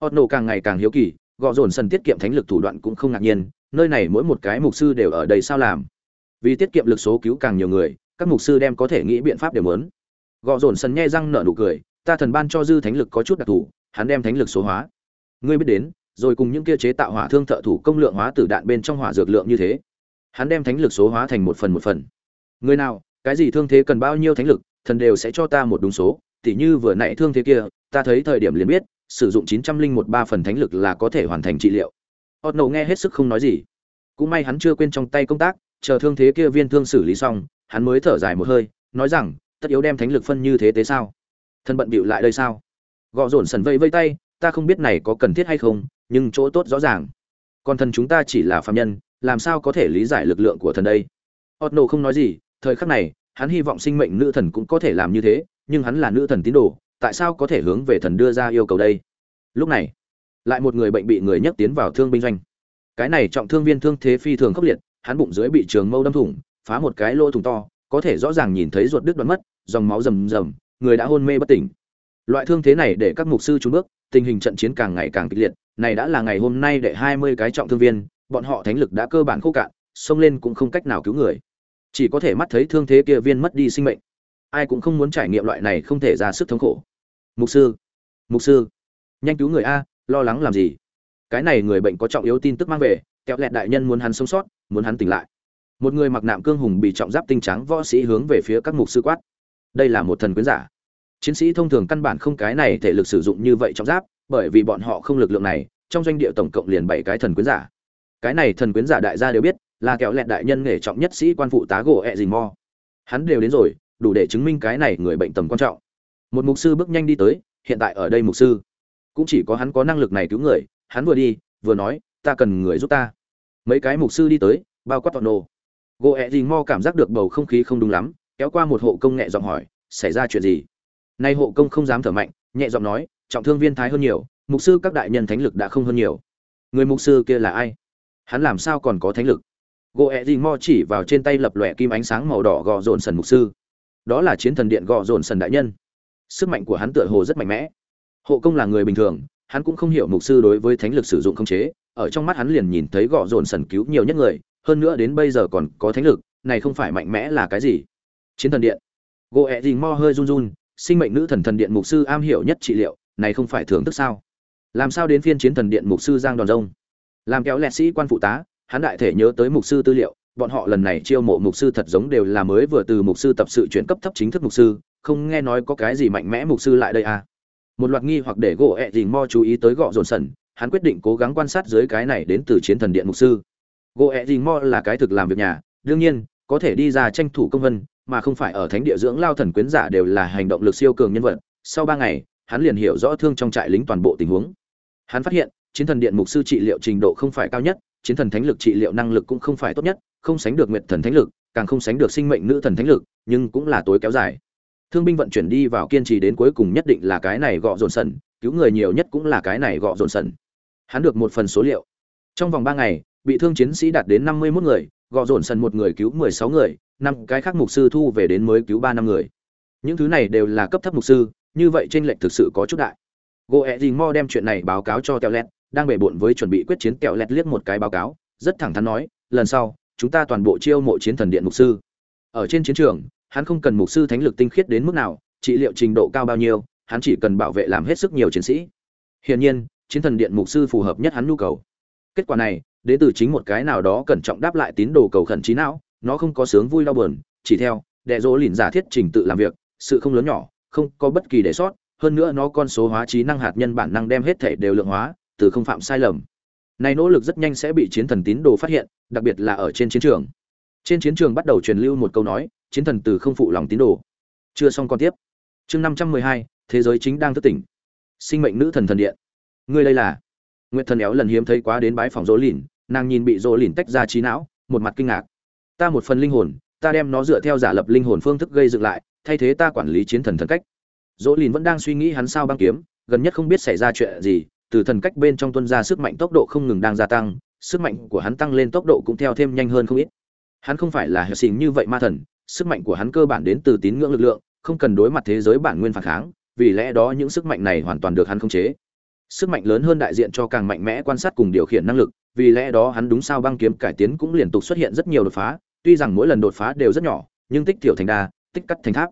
Hot nổ càng ngày càng hiếu kỳ, gọ dồn sần tiết kiệm thánh lực thủ đoạn cũng không ngạc nhiên, nơi này mỗi một cái mục sư đều ở đây sao làm? Vì tiết kiệm lực số cứu càng nhiều người, các mục sư đem có thể nghĩ biện pháp đều lớn gọ dồn sần nghe răng nở nụ cười, ta thần ban cho dư thánh lực có chút đặc thù, hắn đem thánh lực số hóa. Ngươi biết đến, rồi cùng những kia chế tạo hỏa thương thợ thủ công lượng hóa tử đạn bên trong hỏa dược lượng như thế. Hắn đem thánh lực số hóa thành một phần một phần. Người nào cái gì thương thế cần bao nhiêu thánh lực, thần đều sẽ cho ta một đúng số. Tỉ như vừa nãy thương thế kia, ta thấy thời điểm liền biết, sử dụng chín trăm linh một ba phần thánh lực là có thể hoàn thành trị liệu. Otno nghe hết sức không nói gì. Cũng may hắn chưa quên trong tay công tác, chờ thương thế kia viên thương xử lý xong, hắn mới thở dài một hơi, nói rằng, tất yếu đem thánh lực phân như thế tế sao? Thân bận bịu lại đây sao? Gọ dồn sần vây vây tay, ta không biết này có cần thiết hay không, nhưng chỗ tốt rõ ràng. Còn thần chúng ta chỉ là phạm nhân, làm sao có thể lý giải lực lượng của thần đây? Otno không nói gì thời khắc này, hắn hy vọng sinh mệnh nữ thần cũng có thể làm như thế, nhưng hắn là nữ thần tín đồ, tại sao có thể hướng về thần đưa ra yêu cầu đây? Lúc này, lại một người bệnh bị người nhấc tiến vào thương binh doanh. Cái này trọng thương viên thương thế phi thường khốc liệt, hắn bụng dưới bị trường mâu đâm thủng, phá một cái lỗ thủng to, có thể rõ ràng nhìn thấy ruột đứt đoạn mất, dòng máu rầm rầm, người đã hôn mê bất tỉnh. Loại thương thế này để các mục sư trúng bước, tình hình trận chiến càng ngày càng kịch liệt, này đã là ngày hôm nay để hai mươi cái trọng thương viên, bọn họ thánh lực đã cơ bản khô cạn, xông lên cũng không cách nào cứu người chỉ có thể mắt thấy thương thế kia viên mất đi sinh mệnh. Ai cũng không muốn trải nghiệm loại này không thể ra sức thống khổ. Mục sư mục sư, nhanh cứu người a, lo lắng làm gì? Cái này người bệnh có trọng yếu tin tức mang về, kẹo lẹt đại nhân muốn hắn sống sót, muốn hắn tỉnh lại. Một người mặc nạm cương hùng bị trọng giáp tinh trắng võ sĩ hướng về phía các mục sư quát. Đây là một thần quyến giả. Chiến sĩ thông thường căn bản không cái này thể lực sử dụng như vậy trọng giáp, bởi vì bọn họ không lực lượng này, trong doanh địa tổng cộng liền bảy cái thần quyến giả. Cái này thần quyến giả đại gia đều biết là kẹo lẹt đại nhân nghề trọng nhất sĩ quan phụ tá gỗ ẹ dình mo hắn đều đến rồi, đủ để chứng minh cái này người bệnh tầm quan trọng. Một mục sư bước nhanh đi tới, hiện tại ở đây mục sư. Cũng chỉ có hắn có năng lực này cứu người, hắn vừa đi, vừa nói, ta cần người giúp ta. Mấy cái mục sư đi tới, bao quát tọt nổ gỗ ẹ dình mo cảm giác được bầu không khí không đúng lắm, kéo qua một hộ công nhẹ giọng hỏi, xảy ra chuyện gì? Nay hộ công không dám thở mạnh, nhẹ giọng nói, trọng thương viên thái hơn nhiều, mục sư các đại nhân thánh lực đã không hơn nhiều. Người mục sư kia là ai? Hắn làm sao còn có thánh lực? Gỗ ẹ e dình mo chỉ vào trên tay lập lòe kim ánh sáng màu đỏ gò dồn sần mục sư. Đó là chiến thần điện gò dồn sần đại nhân. Sức mạnh của hắn tựa hồ rất mạnh mẽ. Hộ công là người bình thường, hắn cũng không hiểu mục sư đối với thánh lực sử dụng không chế. Ở trong mắt hắn liền nhìn thấy gò dồn sần cứu nhiều nhất người, hơn nữa đến bây giờ còn có thánh lực, này không phải mạnh mẽ là cái gì? Chiến thần điện. Gỗ ẹ e dình mo hơi run run, sinh mệnh nữ thần thần điện mục sư am hiểu nhất trị liệu, này không phải thưởng thức sao? Làm sao đến phiên chiến thần điện mục sư giang đòn rông? Làm kéo lẹ sĩ quan phụ tá hắn đại thể nhớ tới mục sư tư liệu, bọn họ lần này chiêu mộ mục sư thật giống đều là mới vừa từ mục sư tập sự chuyển cấp thấp chính thức mục sư, không nghe nói có cái gì mạnh mẽ mục sư lại đây à. Một loạt nghi hoặc để gỗ ẹ dình mo chú ý tới gọ dồn sần, hắn quyết định cố gắng quan sát dưới cái này đến từ chiến thần điện mục sư. Gỗ ẹ dình mo là cái thực làm việc nhà, đương nhiên, có thể đi ra tranh thủ công vân, mà không phải ở thánh địa dưỡng lao thần quyến giả đều là hành động lực siêu cường nhân vật. Sau ba ngày, hắn liền hiểu rõ thương trong trại lính toàn bộ tình huống. Hắn phát hiện, chiến thần điện mục sư trị liệu trình độ không phải cao nhất chiến thần thánh lực trị liệu năng lực cũng không phải tốt nhất, không sánh được nguyệt thần thánh lực, càng không sánh được sinh mệnh nữ thần thánh lực, nhưng cũng là tối kéo dài. Thương binh vận chuyển đi vào kiên trì đến cuối cùng nhất định là cái này gọ dồn sần, cứu người nhiều nhất cũng là cái này gọ dồn sần. Hắn được một phần số liệu. Trong vòng ba ngày, bị thương chiến sĩ đạt đến năm mươi 51 người, gọ dồn sần một người cứu mười sáu người, năm cái khác mục sư thu về đến mới cứu ba năm người. Những thứ này đều là cấp thấp mục sư, như vậy trên lệnh thực sự có chút đại. Gỗ ẹ dình mo đem chuyện này báo cáo cho kẹo lẹt đang bể bộn với chuẩn bị quyết chiến kẹo lẹt liếc một cái báo cáo, rất thẳng thắn nói, lần sau, chúng ta toàn bộ chiêu mộ chiến thần điện mục sư. Ở trên chiến trường, hắn không cần mục sư thánh lực tinh khiết đến mức nào, trị liệu trình độ cao bao nhiêu, hắn chỉ cần bảo vệ làm hết sức nhiều chiến sĩ. Hiển nhiên, chiến thần điện mục sư phù hợp nhất hắn nhu cầu. Kết quả này đến từ chính một cái nào đó cẩn trọng đáp lại tín đồ cầu khẩn trí não, nó không có sướng vui đau buồn, chỉ theo, đệ dỗ lìn giả thiết trình tự làm việc, sự không lớn nhỏ, không có bất kỳ để sót, hơn nữa nó con số hóa trí năng hạt nhân bản năng đem hết thể đều lượng hóa từ không phạm sai lầm. Này nỗ lực rất nhanh sẽ bị chiến thần tín đồ phát hiện, đặc biệt là ở trên chiến trường. Trên chiến trường bắt đầu truyền lưu một câu nói, chiến thần từ không phụ lòng tín đồ. Chưa xong còn tiếp. Chương năm trăm mười hai, thế giới chính đang thức tỉnh. Sinh mệnh nữ thần thần điện. Ngươi đây là? Nguyệt thần éo lần hiếm thấy quá đến bái phòng dỗ lìn, nàng nhìn bị dỗ lìn tách ra trí não, một mặt kinh ngạc. Ta một phần linh hồn, ta đem nó dựa theo giả lập linh hồn phương thức gây dựng lại, thay thế ta quản lý chiến thần thần cách. Dỗ lìn vẫn đang suy nghĩ hắn sao băng kiếm, gần nhất không biết xảy ra chuyện gì từ thần cách bên trong tuân ra sức mạnh tốc độ không ngừng đang gia tăng, sức mạnh của hắn tăng lên tốc độ cũng theo thêm nhanh hơn không ít. Hắn không phải là hệ xình như vậy ma thần, sức mạnh của hắn cơ bản đến từ tín ngưỡng lực lượng, không cần đối mặt thế giới bản nguyên phản kháng, vì lẽ đó những sức mạnh này hoàn toàn được hắn khống chế. Sức mạnh lớn hơn đại diện cho càng mạnh mẽ quan sát cùng điều khiển năng lực, vì lẽ đó hắn đúng sao băng kiếm cải tiến cũng liên tục xuất hiện rất nhiều đột phá, tuy rằng mỗi lần đột phá đều rất nhỏ, nhưng tích tiểu thành đa, tích cắt thành tháp.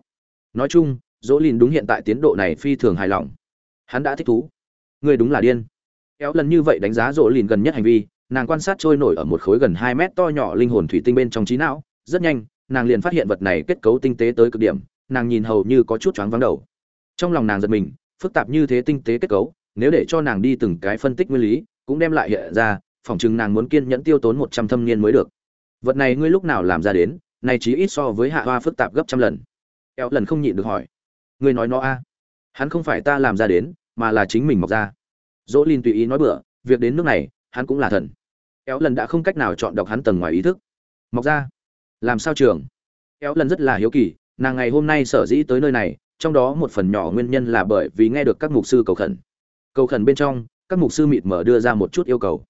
Nói chung, dỗ lìn đúng hiện tại tiến độ này phi thường hài lòng. Hắn đã thích thú. Ngươi đúng là điên. Kéo lần như vậy đánh giá dỗ lìn gần nhất hành vi, nàng quan sát trôi nổi ở một khối gần hai mét to nhỏ linh hồn thủy tinh bên trong trí não, rất nhanh, nàng liền phát hiện vật này kết cấu tinh tế tới cực điểm, nàng nhìn hầu như có chút choáng vắng đầu. Trong lòng nàng giật mình, phức tạp như thế tinh tế kết cấu, nếu để cho nàng đi từng cái phân tích nguyên lý, cũng đem lại hiện ra, phỏng chừng nàng muốn kiên nhẫn tiêu tốn một trăm thâm niên mới được. Vật này ngươi lúc nào làm ra đến, này chí ít so với hạ hoa phức tạp gấp trăm lần. Éo lần không nhịn được hỏi. Ngươi nói nó a? Hắn không phải ta làm ra đến mà là chính mình mọc ra. Dỗ lin tùy ý nói bừa, việc đến nước này, hắn cũng là thần. Éo lần đã không cách nào chọn đọc hắn tầng ngoài ý thức. Mọc ra. Làm sao trường? Éo lần rất là hiếu kỳ, nàng ngày hôm nay sở dĩ tới nơi này, trong đó một phần nhỏ nguyên nhân là bởi vì nghe được các mục sư cầu khẩn. Cầu khẩn bên trong, các mục sư mịt mở đưa ra một chút yêu cầu.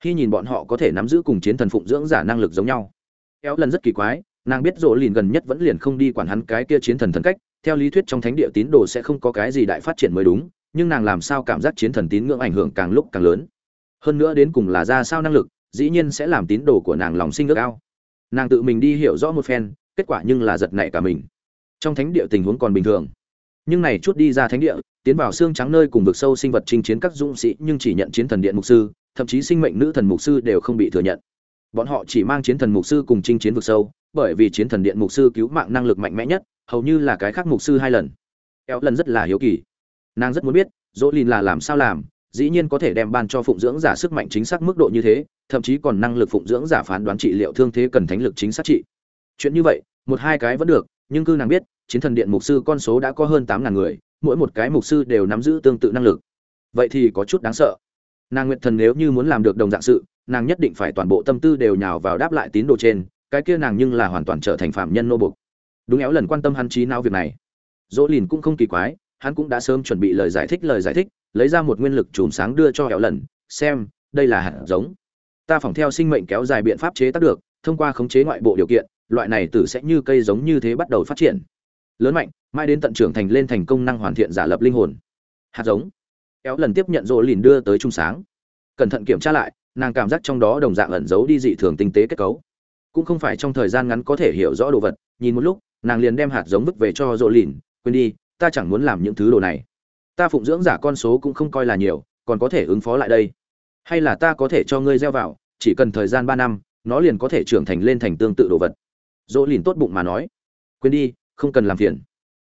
Khi nhìn bọn họ có thể nắm giữ cùng chiến thần phụng dưỡng giả năng lực giống nhau. Éo lần rất kỳ quái, nàng biết rỗ lìn gần nhất vẫn liền không đi quản hắn cái kia chiến thần thần cách, theo lý thuyết trong thánh địa tín đồ sẽ không có cái gì đại phát triển mới đúng nhưng nàng làm sao cảm giác chiến thần tín ngưỡng ảnh hưởng càng lúc càng lớn. Hơn nữa đến cùng là ra sao năng lực, dĩ nhiên sẽ làm tín đồ của nàng lòng sinh ước ao. Nàng tự mình đi hiểu rõ một phen, kết quả nhưng là giật nảy cả mình. Trong thánh địa tình huống còn bình thường. Nhưng này chút đi ra thánh địa, tiến vào xương trắng nơi cùng vực sâu sinh vật chinh chiến các dũng sĩ nhưng chỉ nhận chiến thần điện mục sư, thậm chí sinh mệnh nữ thần mục sư đều không bị thừa nhận. Bọn họ chỉ mang chiến thần mục sư cùng chinh chiến vực sâu, bởi vì chiến thần điện mục sư cứu mạng năng lực mạnh mẽ nhất, hầu như là cái khác mục sư hai lần. Eo lần rất là hiếu kỳ nàng rất muốn biết, dỗ lìn là làm sao làm, dĩ nhiên có thể đem ban cho phụng dưỡng giả sức mạnh chính xác mức độ như thế, thậm chí còn năng lực phụng dưỡng giả phán đoán trị liệu thương thế cần thánh lực chính xác trị. Chuyện như vậy, một hai cái vẫn được, nhưng cư nàng biết, chiến thần điện mục sư con số đã có hơn tám ngàn người, mỗi một cái mục sư đều nắm giữ tương tự năng lực. Vậy thì có chút đáng sợ. Nàng nguyện thần nếu như muốn làm được đồng dạng sự, nàng nhất định phải toàn bộ tâm tư đều nhào vào đáp lại tín đồ trên, cái kia nàng nhưng là hoàn toàn trở thành phạm nhân nô bục đúng éo lần quan tâm hắn trí não việc này. Dỗ lìn cũng không kỳ quái hắn cũng đã sớm chuẩn bị lời giải thích lời giải thích, lấy ra một nguyên lực chùm sáng đưa cho hẹo lần, xem, đây là hạt giống. Ta phỏng theo sinh mệnh kéo dài biện pháp chế tác được, thông qua khống chế ngoại bộ điều kiện, loại này tử sẽ như cây giống như thế bắt đầu phát triển. Lớn mạnh, mãi đến tận trưởng thành lên thành công năng hoàn thiện giả lập linh hồn. Hạt giống. Kéo lần tiếp nhận rỗ lìn đưa tới trung sáng. Cẩn thận kiểm tra lại, nàng cảm giác trong đó đồng dạng ẩn giấu đi dị thường tinh tế kết cấu. Cũng không phải trong thời gian ngắn có thể hiểu rõ đồ vật, nhìn một lúc, nàng liền đem hạt giống vứt về cho rỗ lìn, quên đi ta chẳng muốn làm những thứ đồ này. Ta phụng dưỡng giả con số cũng không coi là nhiều, còn có thể ứng phó lại đây. Hay là ta có thể cho ngươi gieo vào, chỉ cần thời gian ba năm, nó liền có thể trưởng thành lên thành tương tự đồ vật. Dỗ lìn tốt bụng mà nói. Quên đi, không cần làm phiền.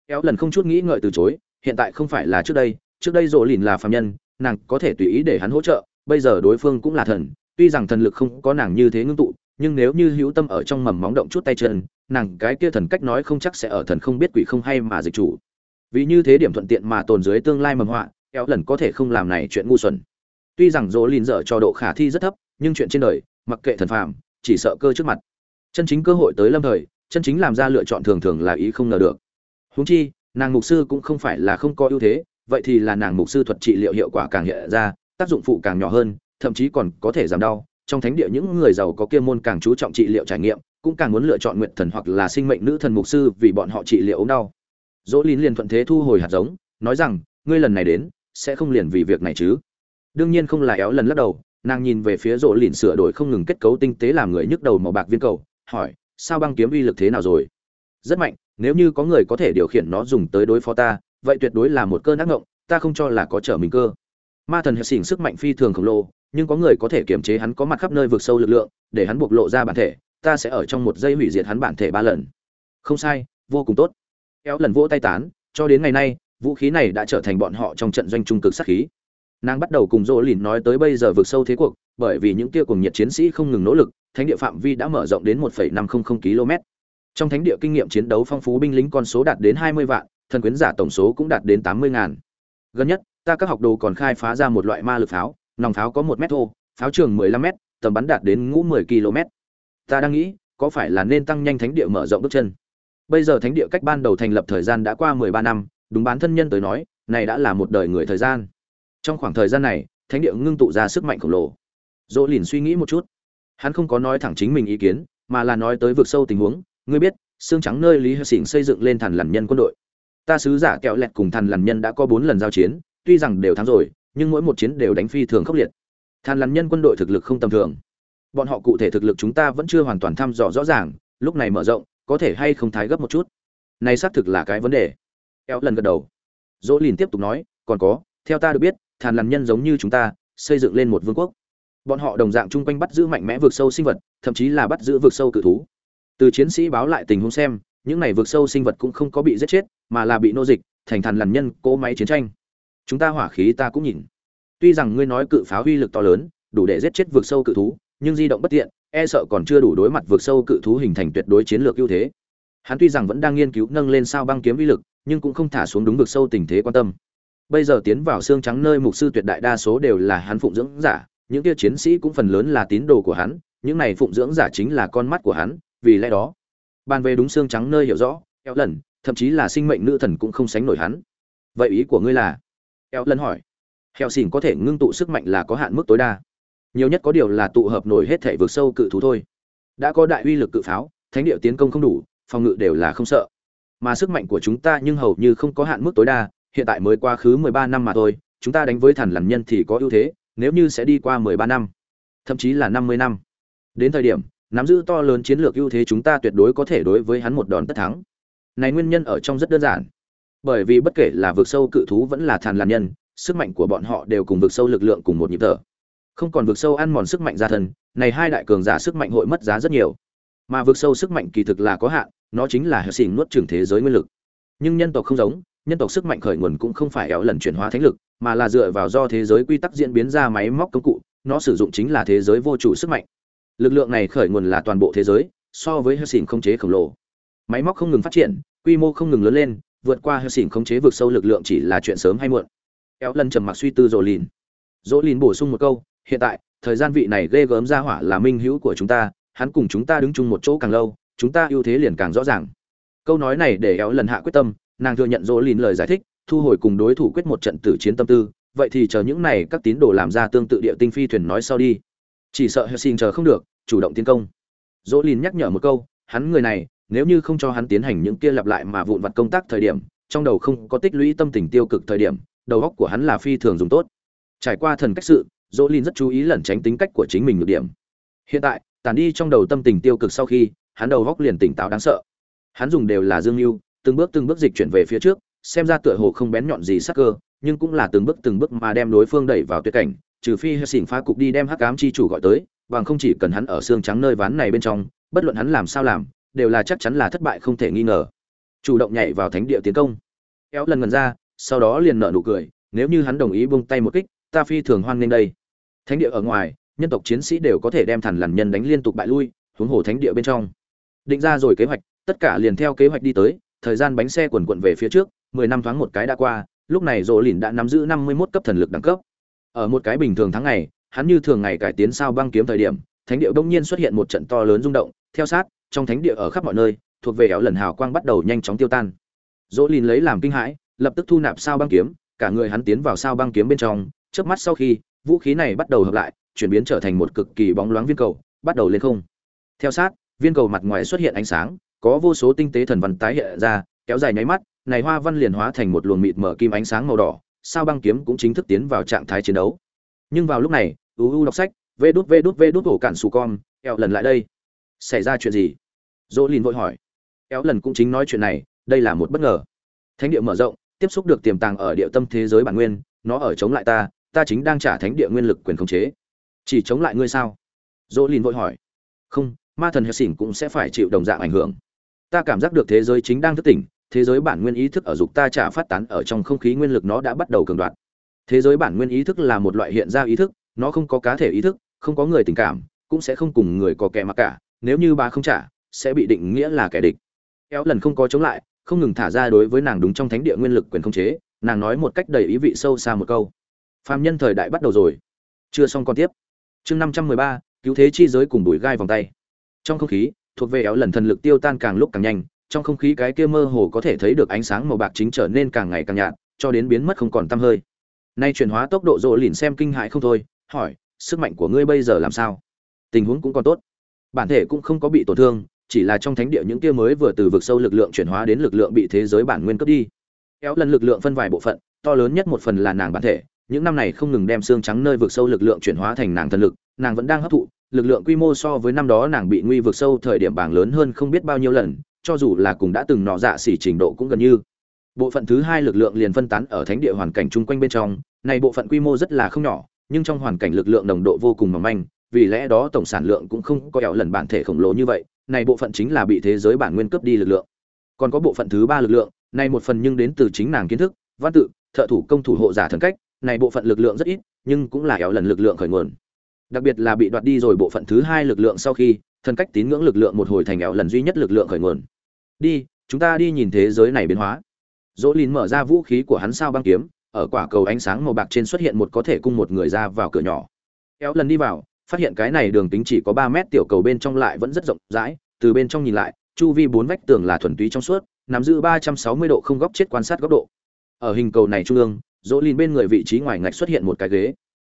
Éo lần không chút nghĩ ngợi từ chối, hiện tại không phải là trước đây trước đây dỗ lìn là phạm nhân, nàng có thể tùy ý để hắn hỗ trợ, bây giờ đối phương cũng là thần, tuy rằng thần lực không có nàng như thế ngưng tụ, nhưng nếu như hữu tâm ở trong mầm móng động chút tay chân, nàng cái kia thần cách nói không chắc sẽ ở thần không biết quỷ không hay mà dịch chủ vì như thế điểm thuận tiện mà tồn dưới tương lai mầm họa eo lần có thể không làm này chuyện ngu xuẩn. Tuy rằng dỗ lìn dở cho độ khả thi rất thấp, nhưng chuyện trên đời, mặc kệ thần phàm, chỉ sợ cơ trước mặt. Chân chính cơ hội tới lâm thời, chân chính làm ra lựa chọn thường thường là ý không ngờ được. Huống chi, nàng mục sư cũng không phải là không có ưu thế, vậy thì là nàng mục sư thuật trị liệu hiệu quả càng hiện ra, tác dụng phụ càng nhỏ hơn, thậm chí còn có thể giảm đau. Trong thánh địa những người giàu có kia môn càng chú trọng trị liệu trải nghiệm, cũng càng muốn lựa chọn nguyện thần hoặc là sinh mệnh nữ thần mục sư vì bọn họ trị liệu ốm đau dỗ lín liền thuận thế thu hồi hạt giống, nói rằng, ngươi lần này đến, sẽ không liền vì việc này chứ? Đương nhiên không là éo lần lắc đầu, nàng nhìn về phía rỗ lìn sửa đổi không ngừng kết cấu tinh tế làm người nhức đầu màu bạc viên cầu, hỏi, sao băng kiếm uy lực thế nào rồi? Rất mạnh, nếu như có người có thể điều khiển nó dùng tới đối phó ta, vậy tuyệt đối là một cơn ác ngộng, ta không cho là có trở mình cơ. Ma thần hệ xỉn sức mạnh phi thường khổng lồ, nhưng có người có thể kiềm chế hắn có mặt khắp nơi vượt sâu lực lượng, để hắn bộc lộ ra bản thể, ta sẽ ở trong một giây hủy diệt hắn bản thể ba lần. Không sai, vô cùng tốt kéo lần vỗ tay tán cho đến ngày nay vũ khí này đã trở thành bọn họ trong trận doanh trung cực sát khí. Nàng bắt đầu cùng dỗ lìn nói tới bây giờ vượt sâu thế cuộc bởi vì những tia cùng nhiệt chiến sĩ không ngừng nỗ lực thánh địa phạm vi đã mở rộng đến 1,500 km. Trong thánh địa kinh nghiệm chiến đấu phong phú binh lính con số đạt đến 20 vạn thần quyến giả tổng số cũng đạt đến 80 ngàn. Gần nhất ta các học đồ còn khai phá ra một loại ma lực pháo nòng pháo có một mét thô pháo trường 15 mét tầm bắn đạt đến ngũ 10 km. Ta đang nghĩ có phải là nên tăng nhanh thánh địa mở rộng bước chân? Bây giờ thánh địa cách ban đầu thành lập thời gian đã qua 13 năm, đúng bán thân nhân tới nói, này đã là một đời người thời gian. Trong khoảng thời gian này, thánh địa ngưng tụ ra sức mạnh khổng lồ. Dỗ lìn suy nghĩ một chút. Hắn không có nói thẳng chính mình ý kiến, mà là nói tới vực sâu tình huống. Ngươi biết, xương trắng nơi lý hờ xỉn xây dựng lên thần lằn nhân quân đội. Ta sứ giả kẹo lẹt cùng thần lằn nhân đã có bốn lần giao chiến, tuy rằng đều thắng rồi, nhưng mỗi một chiến đều đánh phi thường khốc liệt. Thần lằn nhân quân đội thực lực không tầm thường. Bọn họ cụ thể thực lực chúng ta vẫn chưa hoàn toàn thăm dò rõ ràng, lúc này mở rộng có thể hay không thái gấp một chút? Này xác thực là cái vấn đề. Eo lần gật đầu. Dỗ lìn tiếp tục nói, còn có, theo ta được biết, thàn lằn nhân giống như chúng ta, xây dựng lên một vương quốc. Bọn họ đồng dạng chung quanh bắt giữ mạnh mẽ vượt sâu sinh vật, thậm chí là bắt giữ vượt sâu cự thú. Từ chiến sĩ báo lại tình huống xem, những này vượt sâu sinh vật cũng không có bị giết chết, mà là bị nô dịch, thành thàn lằn nhân cỗ máy chiến tranh. Chúng ta hỏa khí ta cũng nhìn. Tuy rằng ngươi nói cự pháo uy lực to lớn, đủ để giết chết vượt sâu cự thú nhưng di động bất tiện e sợ còn chưa đủ đối mặt vượt sâu cự thú hình thành tuyệt đối chiến lược ưu thế. Hắn tuy rằng vẫn đang nghiên cứu nâng lên sao băng kiếm uy lực, nhưng cũng không thả xuống đúng vực sâu tình thế quan tâm. Bây giờ tiến vào xương trắng nơi mục sư tuyệt đại đa số đều là hắn phụng dưỡng giả, những kia chiến sĩ cũng phần lớn là tín đồ của hắn, những này phụng dưỡng giả chính là con mắt của hắn, vì lẽ đó, bàn về đúng xương trắng nơi hiểu rõ, eo lần, thậm chí là sinh mệnh nữ thần cũng không sánh nổi hắn. Vậy ý của ngươi là? Eo lần hỏi. Heo xỉn có thể ngưng tụ sức mạnh là có hạn mức tối đa nhiều nhất có điều là tụ hợp nổi hết thể vượt sâu cự thú thôi. Đã có đại uy lực cự pháo, thánh địa tiến công không đủ, phòng ngự đều là không sợ. Mà sức mạnh của chúng ta nhưng hầu như không có hạn mức tối đa, hiện tại mới qua khứ mười ba năm mà thôi, chúng ta đánh với thần lằn nhân thì có ưu thế, nếu như sẽ đi qua mười ba năm, thậm chí là năm mươi năm. Đến thời điểm, nắm giữ to lớn chiến lược ưu thế chúng ta tuyệt đối có thể đối với hắn một đòn tất thắng. Này nguyên nhân ở trong rất đơn giản. Bởi vì bất kể là vực sâu cự thú vẫn là thần lằn nhân, sức mạnh của bọn họ đều cùng vực sâu lực lượng cùng một nhịp thở không còn vượt sâu ăn mòn sức mạnh gia thân, này hai đại cường giả sức mạnh hội mất giá rất nhiều. Mà vượt sâu sức mạnh kỳ thực là có hạn, nó chính là hệ xỉn nuốt trưởng thế giới nguyên lực. Nhưng nhân tộc không giống, nhân tộc sức mạnh khởi nguồn cũng không phải éo lần chuyển hóa thánh lực, mà là dựa vào do thế giới quy tắc diễn biến ra máy móc công cụ, nó sử dụng chính là thế giới vô chủ sức mạnh. Lực lượng này khởi nguồn là toàn bộ thế giới, so với hệ xỉn không chế khổng lồ. Máy móc không ngừng phát triển, quy mô không ngừng lớn lên, vượt qua hệ xỉn không chế vượt sâu lực lượng chỉ là chuyện sớm hay muộn. Éo lần trầm mặc suy tư rồ lìn dỗ lìn bổ sung một câu hiện tại, thời gian vị này ghê gớm ra hỏa là minh hữu của chúng ta, hắn cùng chúng ta đứng chung một chỗ càng lâu, chúng ta ưu thế liền càng rõ ràng. Câu nói này để éo lần hạ quyết tâm, nàng thừa nhận dỗ lìn lời giải thích, thu hồi cùng đối thủ quyết một trận tử chiến tâm tư, vậy thì chờ những này các tín đồ làm ra tương tự địa tinh phi thuyền nói sau đi. Chỉ sợ hessing chờ không được, chủ động tiến công. Dỗ lìn nhắc nhở một câu, hắn người này, nếu như không cho hắn tiến hành những kia lặp lại mà vụn vặt công tác thời điểm, trong đầu không có tích lũy tâm tình tiêu cực thời điểm, đầu óc của hắn là phi thường dùng tốt. Trải qua thần cách sự dỗ lìn rất chú ý lẩn tránh tính cách của chính mình nhược điểm. Hiện tại tàn đi trong đầu tâm tình tiêu cực sau khi, hắn đầu góc liền tỉnh táo đáng sợ. Hắn dùng đều là dương mưu, từng bước từng bước dịch chuyển về phía trước, xem ra tựa hồ không bén nhọn gì sắc cơ, nhưng cũng là từng bước từng bước mà đem đối phương đẩy vào tuyệt cảnh, trừ phi hệ xỉn phá cục đi đem hắc ám chi chủ gọi tới, bằng không chỉ cần hắn ở xương trắng nơi ván này bên trong, bất luận hắn làm sao làm, đều là chắc chắn là thất bại không thể nghi ngờ. Chủ động nhảy vào thánh địa tiến công. Kéo lần ngần ra, sau đó liền nở nụ cười, nếu như hắn đồng ý buông tay một kích, ta phi thường hoan nghênh đây thánh địa ở ngoài, nhân tộc chiến sĩ đều có thể đem thần lằn nhân đánh liên tục bại lui, huống hồ thánh địa bên trong. Định ra rồi kế hoạch, tất cả liền theo kế hoạch đi tới, thời gian bánh xe quần quận về phía trước, mười năm thoáng một cái đã qua, lúc này rỗ lìn đã nắm giữ năm mươi mốt cấp thần lực đẳng cấp. Ở một cái bình thường tháng ngày, hắn như thường ngày cải tiến sao băng kiếm thời điểm, thánh địa bỗng nhiên xuất hiện một trận to lớn rung động, theo sát, trong thánh địa ở khắp mọi nơi, thuộc về éo lần hào quang bắt đầu nhanh chóng tiêu tan. Dỗ lìn lấy làm kinh hãi, lập tức thu nạp sao băng kiếm, cả người hắn tiến vào sao băng kiếm bên trong, chớp mắt sau khi vũ khí này bắt đầu hợp lại, chuyển biến trở thành một cực kỳ bóng loáng viên cầu, bắt đầu lên không. Theo sát, viên cầu mặt ngoài xuất hiện ánh sáng, có vô số tinh tế thần văn tái hiện ra, kéo dài nháy mắt, này hoa văn liền hóa thành một luồng mịt mở kim ánh sáng màu đỏ, sao băng kiếm cũng chính thức tiến vào trạng thái chiến đấu. Nhưng vào lúc này uu đọc sách, vê đút vê đút vê đút ổ cản xù con, eo lần lại đây. Xảy ra chuyện gì? Dỗ lìn vội hỏi. Eo lần cũng chính nói chuyện này, đây là một bất ngờ. Thánh địa mở rộng, tiếp xúc được tiềm tàng ở địa tâm thế giới bản nguyên, nó ở chống lại ta ta chính đang trả thánh địa nguyên lực quyền khống chế. Chỉ chống lại ngươi sao? Dỗ lìn vội hỏi. Không, ma thần hệ xỉn cũng sẽ phải chịu đồng dạng ảnh hưởng. Ta cảm giác được thế giới chính đang thức tỉnh, thế giới bản nguyên ý thức ở dục ta trả phát tán ở trong không khí nguyên lực nó đã bắt đầu cường đoạt. Thế giới bản nguyên ý thức là một loại hiện ra ý thức, nó không có cá thể ý thức, không có người tình cảm, cũng sẽ không cùng người có kẻ mặc cả, nếu như bà không trả, sẽ bị định nghĩa là kẻ địch. Kéo lần không có chống lại, không ngừng thả ra đối với nàng đúng trong thánh địa nguyên lực quyền không chế, nàng nói một cách đầy ý vị sâu xa một câu phàm nhân thời đại bắt đầu rồi. Chưa xong còn tiếp. Chương năm trăm mười ba, cứu thế chi giới cùng đùi gai vòng tay. Trong không khí, thuộc về éo lần thần lực tiêu tan càng lúc càng nhanh, trong không khí cái kia mơ hồ có thể thấy được ánh sáng màu bạc chính trở nên càng ngày càng nhạt, cho đến biến mất không còn tăm hơi. Nay chuyển hóa tốc độ rộ lìn xem kinh hại không thôi, hỏi, sức mạnh của ngươi bây giờ làm sao? Tình huống cũng còn tốt. Bản thể cũng không có bị tổn thương, chỉ là trong thánh địa những kia mới vừa từ vực sâu lực lượng chuyển hóa đến lực lượng bị thế giới bản nguyên cấp đi. Kéo lần lực lượng phân vài bộ phận, to lớn nhất một phần là nàng bản thể những năm này không ngừng đem xương trắng nơi vực sâu lực lượng chuyển hóa thành nàng thần lực, nàng vẫn đang hấp thụ, lực lượng quy mô so với năm đó nàng bị nguy vực sâu thời điểm bảng lớn hơn không biết bao nhiêu lần, cho dù là cùng đã từng nọ dạ xỉ trình độ cũng gần như. Bộ phận thứ hai lực lượng liền phân tán ở thánh địa hoàn cảnh chung quanh bên trong, này bộ phận quy mô rất là không nhỏ, nhưng trong hoàn cảnh lực lượng nồng độ vô cùng mỏng manh, vì lẽ đó tổng sản lượng cũng không có ẻo lần bản thể khổng lồ như vậy, này bộ phận chính là bị thế giới bản nguyên cướp đi lực lượng. Còn có bộ phận thứ ba lực lượng, này một phần nhưng đến từ chính nàng kiến thức, văn tự, thợ thủ công thủ hộ giả thần cách này bộ phận lực lượng rất ít, nhưng cũng là éo lần lực lượng khởi nguồn. Đặc biệt là bị đoạt đi rồi bộ phận thứ hai lực lượng sau khi, thần cách tín ngưỡng lực lượng một hồi thành éo lần duy nhất lực lượng khởi nguồn. Đi, chúng ta đi nhìn thế giới này biến hóa. Dỗ lìn mở ra vũ khí của hắn sao băng kiếm, ở quả cầu ánh sáng màu bạc trên xuất hiện một có thể cung một người ra vào cửa nhỏ. Éo lần đi vào, phát hiện cái này đường kính chỉ có ba mét, tiểu cầu bên trong lại vẫn rất rộng rãi, từ bên trong nhìn lại, chu vi bốn vách tường là thuần túy trong suốt, nắm giữ ba trăm sáu mươi độ không góc chết quan sát góc độ. Ở hình cầu này trung ương dỗ lìn bên người vị trí ngoài ngạch xuất hiện một cái ghế.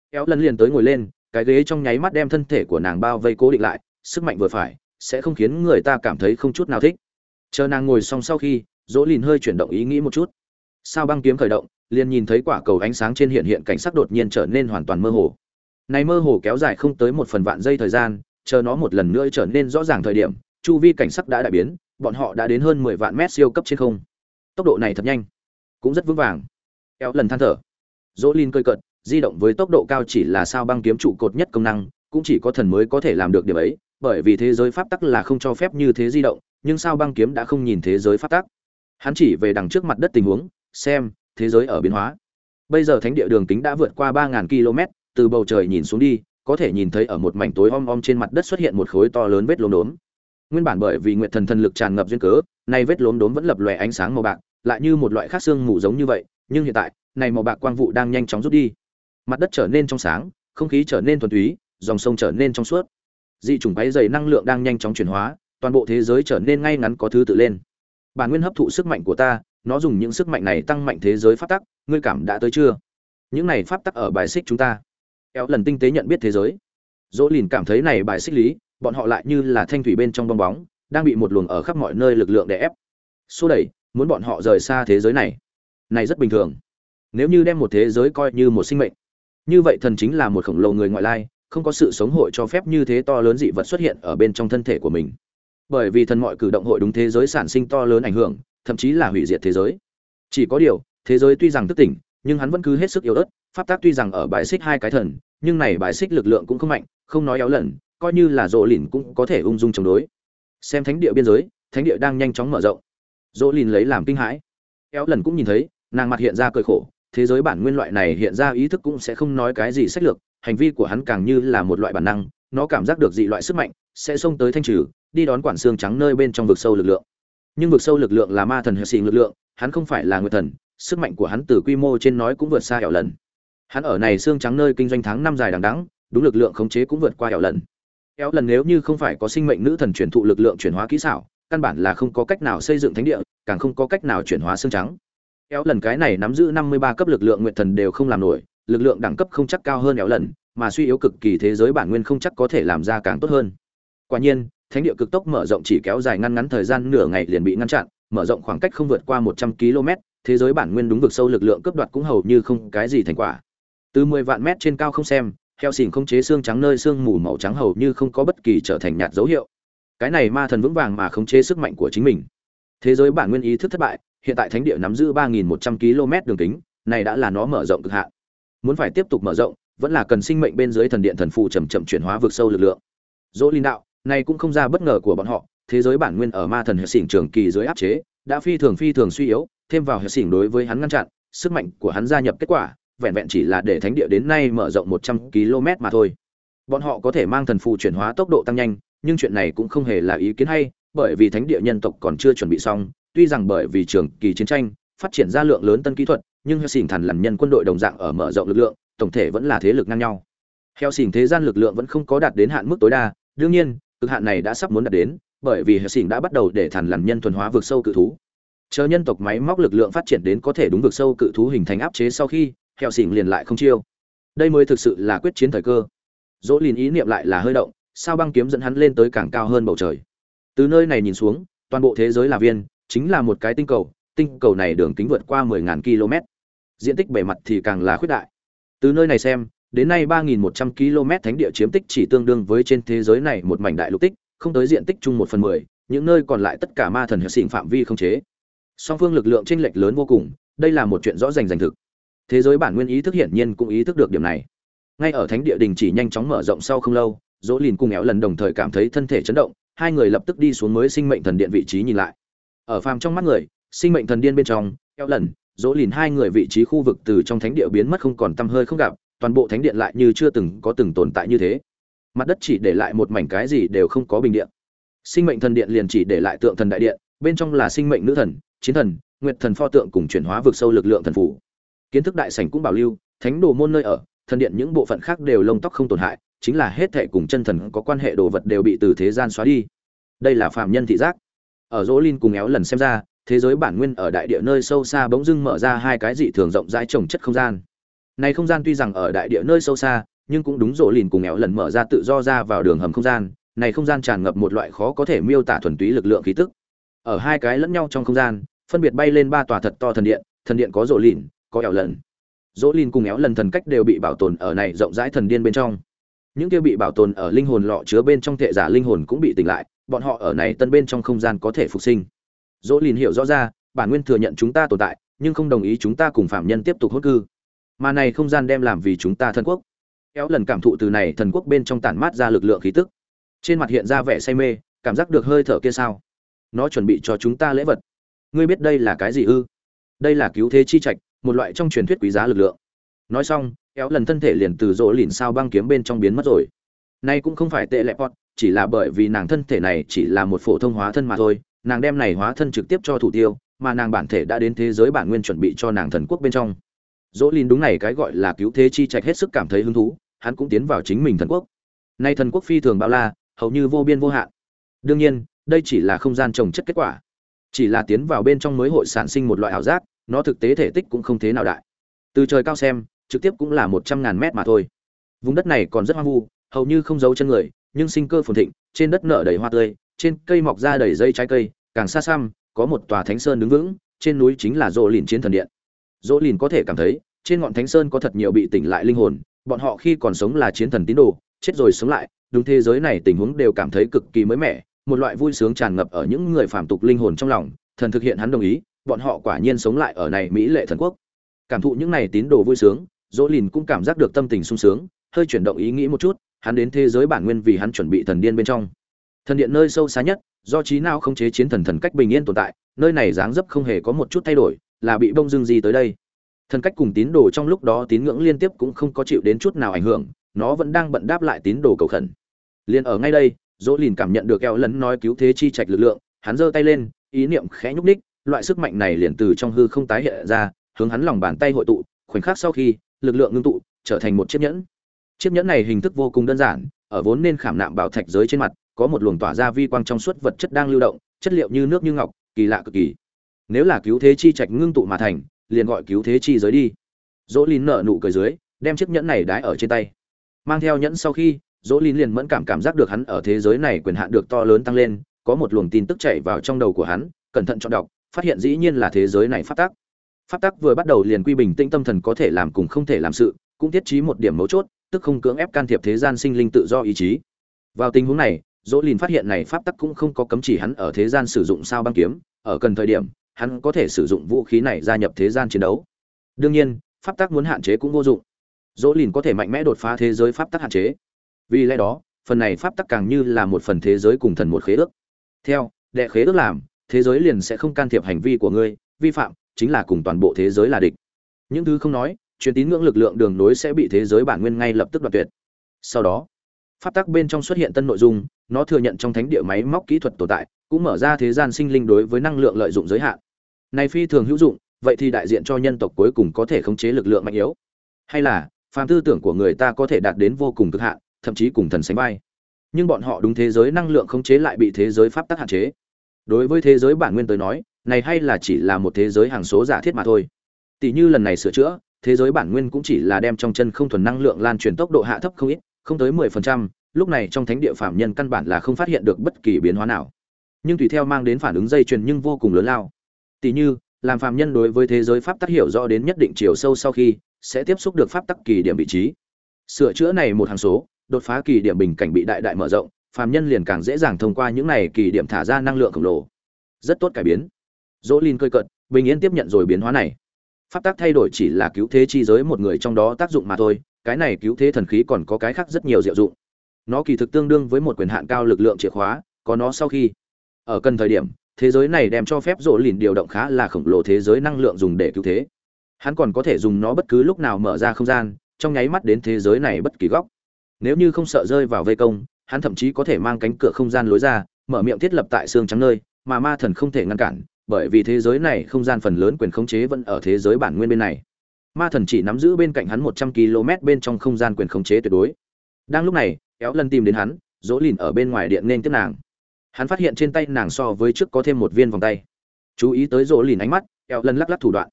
Éo lần liền tới ngồi lên, cái ghế trong nháy mắt đem thân thể của nàng bao vây cố định lại, sức mạnh vừa phải, sẽ không khiến người ta cảm thấy không chút nào thích. Chờ nàng ngồi xong sau khi, dỗ lìn hơi chuyển động ý nghĩ một chút. Sao băng kiếm khởi động, liền nhìn thấy quả cầu ánh sáng trên hiện hiện cảnh sắc đột nhiên trở nên hoàn toàn mơ hồ. Này mơ hồ kéo dài không tới một phần vạn giây thời gian, chờ nó một lần nữa trở nên rõ ràng thời điểm, chu vi cảnh sắc đã đại biến, bọn họ đã đến hơn mười vạn mét siêu cấp trên không. Tốc độ này thật nhanh, cũng rất vững vàng eo lần than thở. Dỗ lin cơi cận di động với tốc độ cao chỉ là sao băng kiếm trụ cột nhất công năng, cũng chỉ có thần mới có thể làm được điểm ấy, bởi vì thế giới pháp tắc là không cho phép như thế di động, nhưng sao băng kiếm đã không nhìn thế giới pháp tắc. Hắn chỉ về đằng trước mặt đất tình huống, xem, thế giới ở biến hóa. Bây giờ thánh địa đường kính đã vượt qua ba ngàn km, từ bầu trời nhìn xuống đi, có thể nhìn thấy ở một mảnh tối om om trên mặt đất xuất hiện một khối to lớn vết lốm đốm. Nguyên bản bởi vì nguyệt thần thần lực tràn ngập duyên cớ, nay vết lốm đốm vẫn lập lòe ánh sáng màu bạc, lại như một loại khác xương mù giống như vậy nhưng hiện tại, này màu bạc quang vụ đang nhanh chóng rút đi. Mặt đất trở nên trong sáng, không khí trở nên thuần túy, dòng sông trở nên trong suốt. Dị chủng váy dày năng lượng đang nhanh chóng chuyển hóa, toàn bộ thế giới trở nên ngay ngắn có thứ tự lên. Bản nguyên hấp thụ sức mạnh của ta, nó dùng những sức mạnh này tăng mạnh thế giới pháp tắc, ngươi cảm đã tới chưa? Những này pháp tắc ở bài xích chúng ta. Éo lần tinh tế nhận biết thế giới. Dỗ lìn cảm thấy này bài xích lý, bọn họ lại như là thanh thủy bên trong bong bóng, đang bị một luồng ở khắp mọi nơi lực lượng đè ép. Xô đẩy, muốn bọn họ rời xa thế giới này này rất bình thường. Nếu như đem một thế giới coi như một sinh mệnh, như vậy thần chính là một khổng lồ người ngoại lai, không có sự sống hội cho phép như thế to lớn dị vật xuất hiện ở bên trong thân thể của mình. Bởi vì thần mọi cử động hội đúng thế giới sản sinh to lớn ảnh hưởng, thậm chí là hủy diệt thế giới. Chỉ có điều, thế giới tuy rằng thức tỉnh, nhưng hắn vẫn cứ hết sức yếu ớt, pháp tác tuy rằng ở bài xích hai cái thần, nhưng này bài xích lực lượng cũng không mạnh, không nói éo lần, coi như là rộ lìn cũng có thể ung dung chống đối. Xem thánh địa biên giới, thánh địa đang nhanh chóng mở rộng. Rộ lìn lấy làm kinh hãi. Éo lần cũng nhìn thấy nàng mặt hiện ra cười khổ, thế giới bản nguyên loại này hiện ra ý thức cũng sẽ không nói cái gì sách lược, hành vi của hắn càng như là một loại bản năng, nó cảm giác được dị loại sức mạnh, sẽ xông tới thanh trừ, đi đón quản xương trắng nơi bên trong vực sâu lực lượng. Nhưng vực sâu lực lượng là ma thần hệ xì lực lượng, hắn không phải là người thần, sức mạnh của hắn từ quy mô trên nói cũng vượt xa hẻo lần hắn ở này xương trắng nơi kinh doanh tháng năm dài đằng đẵng, đúng lực lượng khống chế cũng vượt qua hẻo lần hẻo lần nếu như không phải có sinh mệnh nữ thần truyền thụ lực lượng chuyển hóa kỹ xảo, căn bản là không có cách nào xây dựng thánh địa, càng không có cách nào chuyển hóa xương trắng éo lần cái này nắm giữ năm mươi ba cấp lực lượng nguyện thần đều không làm nổi, lực lượng đẳng cấp không chắc cao hơn éo lần, mà suy yếu cực kỳ thế giới bản nguyên không chắc có thể làm ra càng tốt hơn. Quả nhiên, thánh địa cực tốc mở rộng chỉ kéo dài ngăn ngắn thời gian nửa ngày liền bị ngăn chặn, mở rộng khoảng cách không vượt qua một trăm km, thế giới bản nguyên đúng vực sâu lực lượng cấp đoạt cũng hầu như không cái gì thành quả. Từ mười vạn mét trên cao không xem, heo xỉn không chế xương trắng nơi xương mù màu trắng hầu như không có bất kỳ trở thành nhạt dấu hiệu. Cái này ma thần vững vàng mà khống chế sức mạnh của chính mình. Thế giới bản nguyên ý thức thất bại hiện tại thánh địa nắm giữ 3.100 km đường kính, này đã là nó mở rộng cực hạn. Muốn phải tiếp tục mở rộng, vẫn là cần sinh mệnh bên dưới thần điện thần phù chậm chậm chuyển hóa vượt sâu lực lượng. Dỗ Linh đạo, này cũng không ra bất ngờ của bọn họ, thế giới bản nguyên ở ma thần hệ xỉn trường kỳ dưới áp chế, đã phi thường phi thường suy yếu, thêm vào hệ xỉn đối với hắn ngăn chặn, sức mạnh của hắn gia nhập kết quả, vẹn vẹn chỉ là để thánh địa đến nay mở rộng 100 km mà thôi. Bọn họ có thể mang thần phù chuyển hóa tốc độ tăng nhanh, nhưng chuyện này cũng không hề là ý kiến hay, bởi vì thánh địa nhân tộc còn chưa chuẩn bị xong, tuy rằng bởi vì trường kỳ chiến tranh, phát triển ra lượng lớn tân kỹ thuật, nhưng heo xỉn thần làm nhân quân đội đồng dạng ở mở rộng lực lượng, tổng thể vẫn là thế lực ngang nhau. Heo xỉn thế gian lực lượng vẫn không có đạt đến hạn mức tối đa, đương nhiên, cực hạn này đã sắp muốn đạt đến, bởi vì heo xỉn đã bắt đầu để thần làm nhân thuần hóa vượt sâu cự thú. Chờ nhân tộc máy móc lực lượng phát triển đến có thể đúng vượt sâu cự thú hình thành áp chế sau khi, heo xỉn liền lại không chiêu. Đây mới thực sự là quyết chiến thời cơ. Dỗ liền ý niệm lại là hơi động, sao băng kiếm dẫn hắn lên tới càng cao hơn bầu trời. Từ nơi này nhìn xuống, toàn bộ thế giới là viên chính là một cái tinh cầu, tinh cầu này đường kính vượt qua 10000 km. Diện tích bề mặt thì càng là khuyết đại. Từ nơi này xem, đến nay 3100 km thánh địa chiếm tích chỉ tương đương với trên thế giới này một mảnh đại lục tích, không tới diện tích chung một phần 10, những nơi còn lại tất cả ma thần hệ xỉn phạm vi không chế. Song phương lực lượng chênh lệch lớn vô cùng, đây là một chuyện rõ ràng rành thực. Thế giới bản nguyên ý thức hiển nhiên cũng ý thức được điểm này. Ngay ở thánh địa đình chỉ nhanh chóng mở rộng sau không lâu, Dỗ Lìn cùng éo lần đồng thời cảm thấy thân thể chấn động, hai người lập tức đi xuống mới sinh mệnh thần điện vị trí nhìn lại ở phàm trong mắt người, sinh mệnh thần điên bên trong, eo lần, dỗ lìn hai người vị trí khu vực từ trong thánh địa biến mất không còn tăm hơi không gặp, toàn bộ thánh điện lại như chưa từng có từng tồn tại như thế. Mặt đất chỉ để lại một mảnh cái gì đều không có bình điện. Sinh mệnh thần điện liền chỉ để lại tượng thần đại điện, bên trong là sinh mệnh nữ thần, chiến thần, nguyệt thần pho tượng cùng chuyển hóa vực sâu lực lượng thần phủ. Kiến thức đại sảnh cũng bảo lưu, thánh đồ môn nơi ở, thần điện những bộ phận khác đều lông tóc không tổn hại, chính là hết thệ cùng chân thần có quan hệ đồ vật đều bị từ thế gian xóa đi. Đây là phạm nhân thị giác ở dỗ linh cùng éo lần xem ra, thế giới bản nguyên ở đại địa nơi sâu xa bỗng dưng mở ra hai cái dị thường rộng rãi trồng chất không gian. Này không gian tuy rằng ở đại địa nơi sâu xa, nhưng cũng đúng rỗ lìn cùng éo lần mở ra tự do ra vào đường hầm không gian. Này không gian tràn ngập một loại khó có thể miêu tả thuần túy lực lượng khí tức. Ở hai cái lẫn nhau trong không gian, phân biệt bay lên ba tòa thật to thần điện thần điện có rỗ lìn có éo lần. Rỗ lìn cùng éo lần thần cách đều bị bảo tồn ở này rộng rãi thần điên bên trong. Những kia bị bảo tồn ở linh hồn lọ chứa bên trong thệ giả linh hồn cũng bị tỉnh lại bọn họ ở này tân bên trong không gian có thể phục sinh. Dỗ lìn hiểu rõ ra, bản nguyên thừa nhận chúng ta tồn tại, nhưng không đồng ý chúng ta cùng phạm nhân tiếp tục hốt cư. Mà này không gian đem làm vì chúng ta thần quốc. Kéo lần cảm thụ từ này thần quốc bên trong tản mát ra lực lượng khí tức. Trên mặt hiện ra vẻ say mê, cảm giác được hơi thở kia sao? Nó chuẩn bị cho chúng ta lễ vật. Ngươi biết đây là cái gì ư? Đây là cứu thế chi trạch, một loại trong truyền thuyết quý giá lực lượng. Nói xong, kéo lần thân thể liền từ rỗ lìn sao băng kiếm bên trong biến mất rồi. Nay cũng không phải tệ lệ bọn chỉ là bởi vì nàng thân thể này chỉ là một phổ thông hóa thân mà thôi, nàng đem này hóa thân trực tiếp cho thủ tiêu, mà nàng bản thể đã đến thế giới bản nguyên chuẩn bị cho nàng thần quốc bên trong. Dỗ linh đúng này cái gọi là cứu thế chi trạch hết sức cảm thấy hứng thú, hắn cũng tiến vào chính mình thần quốc. Nay thần quốc phi thường bao la, hầu như vô biên vô hạn. Đương nhiên, đây chỉ là không gian trồng chất kết quả. Chỉ là tiến vào bên trong mới hội sản sinh một loại ảo giác, nó thực tế thể tích cũng không thế nào đại. Từ trời cao xem, trực tiếp cũng là một trăm ngàn mét mà thôi. Vùng đất này còn rất hoang vu, hầu như không giấu chân người nhưng sinh cơ phồn thịnh, trên đất nở đầy hoa tươi, trên cây mọc ra đầy dây trái cây, càng xa xăm, có một tòa thánh sơn đứng vững, trên núi chính là rỗ lìn chiến thần điện. Rỗ lìn có thể cảm thấy, trên ngọn thánh sơn có thật nhiều bị tỉnh lại linh hồn, bọn họ khi còn sống là chiến thần tín đồ, chết rồi sống lại, đúng thế giới này tình huống đều cảm thấy cực kỳ mới mẻ, một loại vui sướng tràn ngập ở những người phàm tục linh hồn trong lòng, thần thực hiện hắn đồng ý, bọn họ quả nhiên sống lại ở này mỹ lệ thần quốc. Cảm thụ những này tín đồ vui sướng, dỗ lìn cũng cảm giác được tâm tình sung sướng, hơi chuyển động ý nghĩ một chút hắn đến thế giới bản nguyên vì hắn chuẩn bị thần điên bên trong. Thần điện nơi sâu xa nhất, do trí nào không chế chiến thần thần cách bình yên tồn tại, nơi này dáng dấp không hề có một chút thay đổi, là bị bông dưng gì tới đây. Thần cách cùng tín đồ trong lúc đó tín ngưỡng liên tiếp cũng không có chịu đến chút nào ảnh hưởng, nó vẫn đang bận đáp lại tín đồ cầu khẩn. Liền ở ngay đây, dỗ lìn cảm nhận được eo lấn nói cứu thế chi trạch lực lượng, hắn giơ tay lên, ý niệm khẽ nhúc ních loại sức mạnh này liền từ trong hư không tái hiện ra, hướng hắn lòng bàn tay hội tụ, khoảnh khắc sau khi, lực lượng ngưng tụ, trở thành một chiếc nhẫn chiếc nhẫn này hình thức vô cùng đơn giản, ở vốn nên khảm nạm bảo thạch giới trên mặt, có một luồng tỏa ra vi quang trong suốt vật chất đang lưu động, chất liệu như nước như ngọc, kỳ lạ cực kỳ. Nếu là cứu thế chi trạch ngưng tụ mà thành, liền gọi cứu thế chi giới đi. Dỗ lìn nở nụ cười dưới, đem chiếc nhẫn này đái ở trên tay. Mang theo nhẫn sau khi, dỗ lìn liền mẫn cảm cảm giác được hắn ở thế giới này quyền hạn được to lớn tăng lên, có một luồng tin tức chạy vào trong đầu của hắn, cẩn thận chọn đọc, phát hiện dĩ nhiên là thế giới này phát tác pháp tắc vừa bắt đầu liền quy bình tĩnh tâm thần có thể làm cùng không thể làm sự, cũng tiết trí một điểm mấu chốt tức không cưỡng ép can thiệp thế gian sinh linh tự do ý chí. Vào tình huống này, dỗ lìn phát hiện này pháp tắc cũng không có cấm chỉ hắn ở thế gian sử dụng sao băng kiếm, ở cần thời điểm, hắn có thể sử dụng vũ khí này gia nhập thế gian chiến đấu. Đương nhiên, pháp tắc muốn hạn chế cũng vô dụng. Dỗ lìn có thể mạnh mẽ đột phá thế giới pháp tắc hạn chế. Vì lẽ đó, phần này pháp tắc càng như là một phần thế giới cùng thần một khế ước. Theo, đệ khế ước làm, thế giới liền sẽ không can thiệp hành vi của ngươi, vi phạm, chính là cùng toàn bộ thế giới là địch. Những thứ không nói truyền tín ngưỡng lực lượng đường nối sẽ bị thế giới bản nguyên ngay lập tức đoạt tuyệt. Sau đó, pháp tắc bên trong xuất hiện tân nội dung, nó thừa nhận trong thánh địa máy móc kỹ thuật tồn tại, cũng mở ra thế gian sinh linh đối với năng lượng lợi dụng giới hạn. Này phi thường hữu dụng, vậy thì đại diện cho nhân tộc cuối cùng có thể khống chế lực lượng mạnh yếu. Hay là, phàm tư tưởng của người ta có thể đạt đến vô cùng cực hạn, thậm chí cùng thần sánh vai. Nhưng bọn họ đúng thế giới năng lượng khống chế lại bị thế giới pháp tắc hạn chế. Đối với thế giới bản nguyên tới nói, này hay là chỉ là một thế giới hàng số giả thiết mà thôi. Tỷ như lần này sửa chữa thế giới bản nguyên cũng chỉ là đem trong chân không thuần năng lượng lan truyền tốc độ hạ thấp không ít, không tới mười phần trăm, lúc này trong thánh địa phạm nhân căn bản là không phát hiện được bất kỳ biến hóa nào. Nhưng tùy theo mang đến phản ứng dây chuyền nhưng vô cùng lớn lao. Tỷ như, làm phạm nhân đối với thế giới pháp tắc hiểu rõ đến nhất định chiều sâu sau khi, sẽ tiếp xúc được pháp tắc kỳ điểm vị trí. Sửa chữa này một hàng số, đột phá kỳ điểm bình cảnh bị đại đại mở rộng phàm nhân liền càng dễ dàng thông qua những này kỳ điểm thả ra năng lượng khổng lồ. Rất tốt cải biến. Dỗ lin cơi cận bình yên tiếp nhận rồi biến hóa này pháp tác thay đổi chỉ là cứu thế chi giới một người trong đó tác dụng mà thôi, cái này cứu thế thần khí còn có cái khác rất nhiều diệu dụng. Nó kỳ thực tương đương với một quyền hạn cao lực lượng chìa khóa, có nó sau khi. Ở cần thời điểm, thế giới này đem cho phép rỗ lìn điều động khá là khổng lồ thế giới năng lượng dùng để cứu thế. Hắn còn có thể dùng nó bất cứ lúc nào mở ra không gian, trong nháy mắt đến thế giới này bất kỳ góc. Nếu như không sợ rơi vào vây công, hắn thậm chí có thể mang cánh cửa không gian lối ra, mở miệng thiết lập tại xương trắng nơi, mà ma thần không thể ngăn cản bởi vì thế giới này không gian phần lớn quyền khống chế vẫn ở thế giới bản nguyên bên này. Ma thần chỉ nắm giữ bên cạnh hắn một trăm km bên trong không gian quyền khống chế tuyệt đối. Đang lúc này, kéo lần tìm đến hắn, dỗ lìn ở bên ngoài điện nên tiếp nàng. Hắn phát hiện trên tay nàng so với trước có thêm một viên vòng tay. Chú ý tới dỗ lìn ánh mắt, kéo lần lắc lắc thủ đoạn.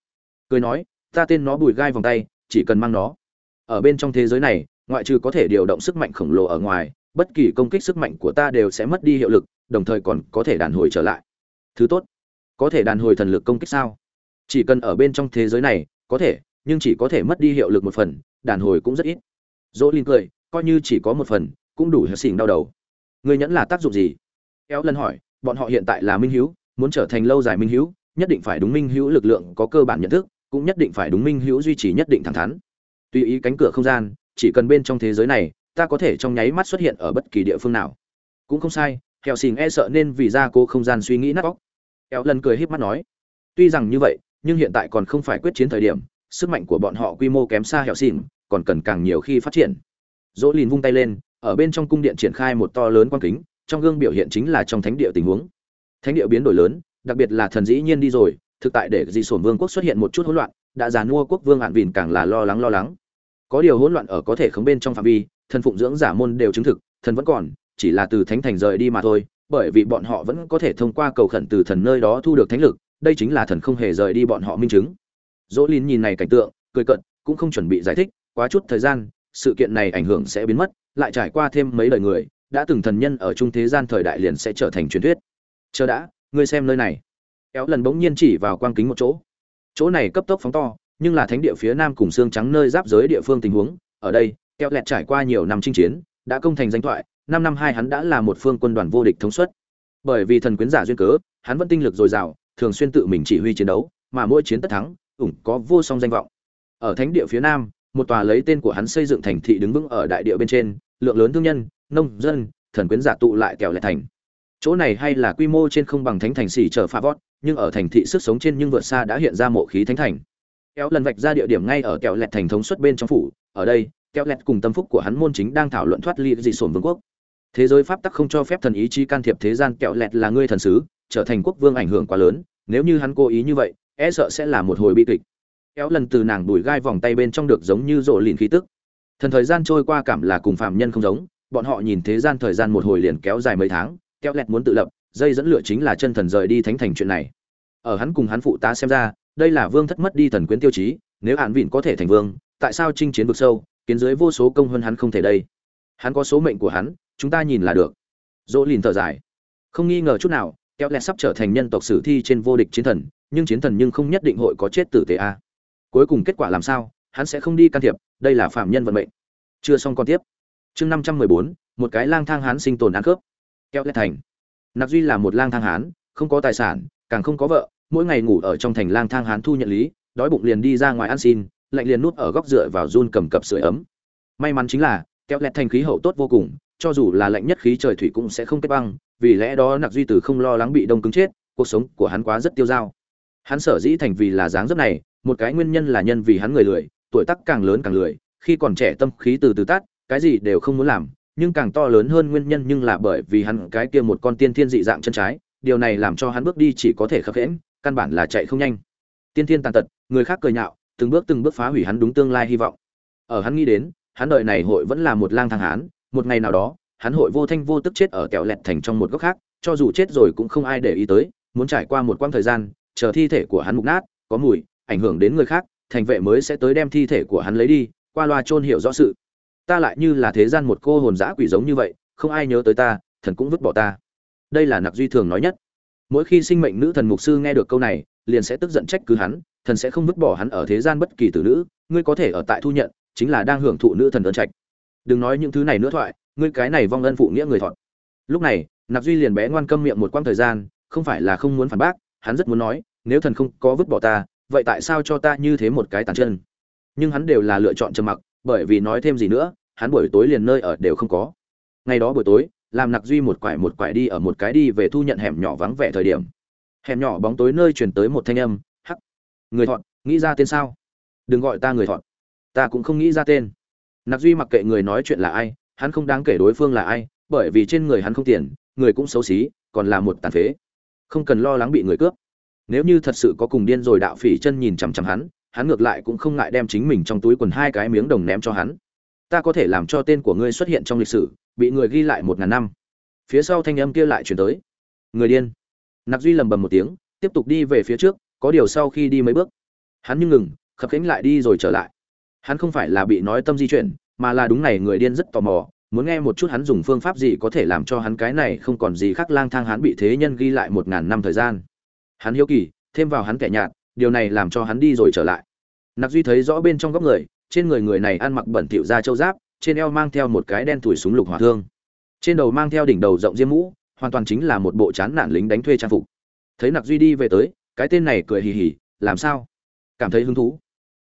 Cười nói, ta tên nó bùi gai vòng tay, chỉ cần mang nó. Ở bên trong thế giới này, ngoại trừ có thể điều động sức mạnh khổng lồ ở ngoài, bất kỳ công kích sức mạnh của ta đều sẽ mất đi hiệu lực, đồng thời còn có thể đàn hồi trở lại. Thứ tốt có thể đàn hồi thần lực công kích sao? Chỉ cần ở bên trong thế giới này, có thể, nhưng chỉ có thể mất đi hiệu lực một phần, đàn hồi cũng rất ít. Dỗ linh cười, coi như chỉ có một phần, cũng đủ hết xỉn đau đầu. Người nhẫn là tác dụng gì? Éo lần hỏi, bọn họ hiện tại là minh hữu, muốn trở thành lâu dài minh hữu, nhất định phải đúng minh hữu lực lượng có cơ bản nhận thức, cũng nhất định phải đúng minh hữu duy trì nhất định thẳng thắn. Tùy ý cánh cửa không gian, chỉ cần bên trong thế giới này, ta có thể trong nháy mắt xuất hiện ở bất kỳ địa phương nào. Cũng không sai hẹo xìn e sợ nên vì ra cô không gian suy nghĩ nát óc éo lần cười híp mắt nói tuy rằng như vậy nhưng hiện tại còn không phải quyết chiến thời điểm sức mạnh của bọn họ quy mô kém xa hẹo Xỉn, còn cần càng nhiều khi phát triển. Dỗ lìn vung tay lên ở bên trong cung điện triển khai một to lớn quan kính trong gương biểu hiện chính là trong thánh địa tình huống. Thánh địa biến đổi lớn đặc biệt là thần dĩ nhiên đi rồi thực tại để di sổn vương quốc xuất hiện một chút hỗn loạn đã già mua quốc vương hạn vìn càng là lo lắng lo lắng. Có điều hỗn loạn ở có thể khống bên trong phạm vi thần phụng dưỡng giả môn đều chứng thực thần vẫn còn chỉ là từ thánh thành rời đi mà thôi bởi vì bọn họ vẫn có thể thông qua cầu khẩn từ thần nơi đó thu được thánh lực, đây chính là thần không hề rời đi bọn họ minh chứng. Dỗ lin nhìn này cảnh tượng, cười cận cũng không chuẩn bị giải thích, quá chút thời gian, sự kiện này ảnh hưởng sẽ biến mất, lại trải qua thêm mấy đời người, đã từng thần nhân ở trung thế gian thời đại liền sẽ trở thành truyền thuyết. Chờ đã, ngươi xem nơi này. Kéo lần bỗng nhiên chỉ vào quang kính một chỗ. Chỗ này cấp tốc phóng to, nhưng là thánh địa phía nam cùng xương trắng nơi giáp giới địa phương tình huống, ở đây, kéo lẹt trải qua nhiều năm chinh chiến, đã công thành danh thoại năm năm hai hắn đã là một phương quân đoàn vô địch thống suất. Bởi vì thần quyến giả duyên cớ, hắn vẫn tinh lực dồi dào, thường xuyên tự mình chỉ huy chiến đấu, mà mỗi chiến tất thắng, ủng có vô song danh vọng. Ở thánh địa phía nam, một tòa lấy tên của hắn xây dựng thành thị đứng vững ở đại địa bên trên, lượng lớn thương nhân, nông dân, thần quyến giả tụ lại kèo lại thành. Chỗ này hay là quy mô trên không bằng thánh thành xỉ chờ pha vót, nhưng ở thành thị sức sống trên nhưng vượt xa đã hiện ra mộ khí thánh thành. Kéo lần vạch ra địa điểm ngay ở kẹo lẹt thành thống suất bên trong phủ, ở đây kẹo lẹt cùng tâm phúc của hắn môn chính đang thảo luận thoát ly dị sổn vương quốc thế giới pháp tắc không cho phép thần ý chí can thiệp thế gian kẹo lẹt là ngươi thần sứ, trở thành quốc vương ảnh hưởng quá lớn, nếu như hắn cố ý như vậy e sợ sẽ là một hồi bi kịch. Kéo lần từ nàng đùi gai vòng tay bên trong được giống như rộ lìn khí tức. Thần thời gian trôi qua cảm là cùng phạm nhân không giống, bọn họ nhìn thế gian thời gian một hồi liền kéo dài mấy tháng kéo lẹt muốn tự lập, dây dẫn lửa chính là chân thần rời đi thánh thành chuyện này. Ở hắn cùng hắn phụ tá xem ra, đây là vương thất mất đi thần quyến tiêu chí, nếu hạn vịn có thể thành vương, tại sao chinh chiến vực sâu, kiến dưới vô số công hơn hắn không thể đây? Hắn có số mệnh của hắn chúng ta nhìn là được. Dỗ lìn thở dài. Không nghi ngờ chút nào, kéo lẹt sắp trở thành nhân tộc sử thi trên vô địch chiến thần, nhưng chiến thần nhưng không nhất định hội có chết tử tế a. Cuối cùng kết quả làm sao, hắn sẽ không đi can thiệp, đây là phạm nhân vận mệnh. Chưa xong còn tiếp. Chương năm trăm mười bốn, một cái lang thang hán sinh tồn ăn cướp kéo lẹt thành. Nặc duy là một lang thang hán, không có tài sản, càng không có vợ, mỗi ngày ngủ ở trong thành lang thang hán thu nhận lý, đói bụng liền đi ra ngoài ăn xin, lạnh liền nuốt ở góc dựa vào run cầm cập sưởi ấm. May mắn chính là, kéo lẹt thành khí hậu tốt vô cùng cho dù là lạnh nhất khí trời thủy cũng sẽ không kết băng vì lẽ đó nặc duy từ không lo lắng bị đông cứng chết cuộc sống của hắn quá rất tiêu dao. Hắn sở dĩ thành vì là dáng dấp này một cái nguyên nhân là nhân vì hắn người lười tuổi tác càng lớn càng lười khi còn trẻ tâm khí từ từ tắt, cái gì đều không muốn làm nhưng càng to lớn hơn nguyên nhân nhưng là bởi vì hắn cái kia một con tiên thiên dị dạng chân trái điều này làm cho hắn bước đi chỉ có thể khập khẽm căn bản là chạy không nhanh. Tiên thiên tàn tật người khác cười nhạo từng bước từng bước phá hủy hắn đúng tương lai hy vọng. Ở hắn nghĩ đến hắn đợi này hội vẫn là một lang thang hán một ngày nào đó, hắn hội vô thanh vô tức chết ở kẹo lẹt thành trong một góc khác, cho dù chết rồi cũng không ai để ý tới, muốn trải qua một quãng thời gian, chờ thi thể của hắn mục nát, có mùi, ảnh hưởng đến người khác, thành vệ mới sẽ tới đem thi thể của hắn lấy đi, qua loa chôn hiểu rõ sự. Ta lại như là thế gian một cô hồn dã quỷ giống như vậy, không ai nhớ tới ta, thần cũng vứt bỏ ta. Đây là nặc duy thường nói nhất. Mỗi khi sinh mệnh nữ thần mục sư nghe được câu này, liền sẽ tức giận trách cứ hắn, thần sẽ không vứt bỏ hắn ở thế gian bất kỳ tử nữ, ngươi có thể ở tại thu nhận, chính là đang hưởng thụ nữ thần ơn trạch đừng nói những thứ này nữa thoại, ngươi cái này vong ân phụ nghĩa người thọt. Lúc này, nạp duy liền bé ngoan câm miệng một quãng thời gian, không phải là không muốn phản bác, hắn rất muốn nói, nếu thần không có vứt bỏ ta, vậy tại sao cho ta như thế một cái tàn chân? Nhưng hắn đều là lựa chọn trầm mặc, bởi vì nói thêm gì nữa, hắn buổi tối liền nơi ở đều không có. Ngày đó buổi tối, làm nặc duy một quải một quải đi ở một cái đi về thu nhận hẻm nhỏ vắng vẻ thời điểm. Hẻm nhỏ bóng tối nơi truyền tới một thanh âm, hắc, người thọn nghĩ ra tên sao? Đừng gọi ta người thọn ta cũng không nghĩ ra tên nặc duy mặc kệ người nói chuyện là ai, hắn không đáng kể đối phương là ai, bởi vì trên người hắn không tiền, người cũng xấu xí, còn là một tàn phế. Không cần lo lắng bị người cướp. Nếu như thật sự có cùng điên rồi đạo phỉ chân nhìn chằm chằm hắn hắn ngược lại cũng không ngại đem chính mình trong túi quần hai cái miếng đồng ném cho hắn. Ta có thể làm cho tên của ngươi xuất hiện trong lịch sử, bị người ghi lại một ngàn năm. Phía sau thanh âm kia lại chuyển tới. Người điên. Nặc duy lầm bầm một tiếng, tiếp tục đi về phía trước, có điều sau khi đi mấy bước, hắn như ngừng, khập khánh lại đi rồi trở lại hắn không phải là bị nói tâm di chuyển, mà là đúng này người điên rất tò mò, muốn nghe một chút hắn dùng phương pháp gì có thể làm cho hắn cái này không còn gì khác lang thang hắn bị thế nhân ghi lại một ngàn năm thời gian. Hắn hiếu kỳ, thêm vào hắn kẻ nhạt, điều này làm cho hắn đi rồi trở lại. Nặc duy thấy rõ bên trong góc người, trên người người này ăn mặc bẩn thỉu da châu giáp, trên eo mang theo một cái đen thủi súng lục hỏa thương. Trên đầu mang theo đỉnh đầu rộng diêm mũ, hoàn toàn chính là một bộ chán nản lính đánh thuê trang phục. Thấy nặc duy đi về tới, cái tên này cười hì hì, làm sao? Cảm thấy hứng thú?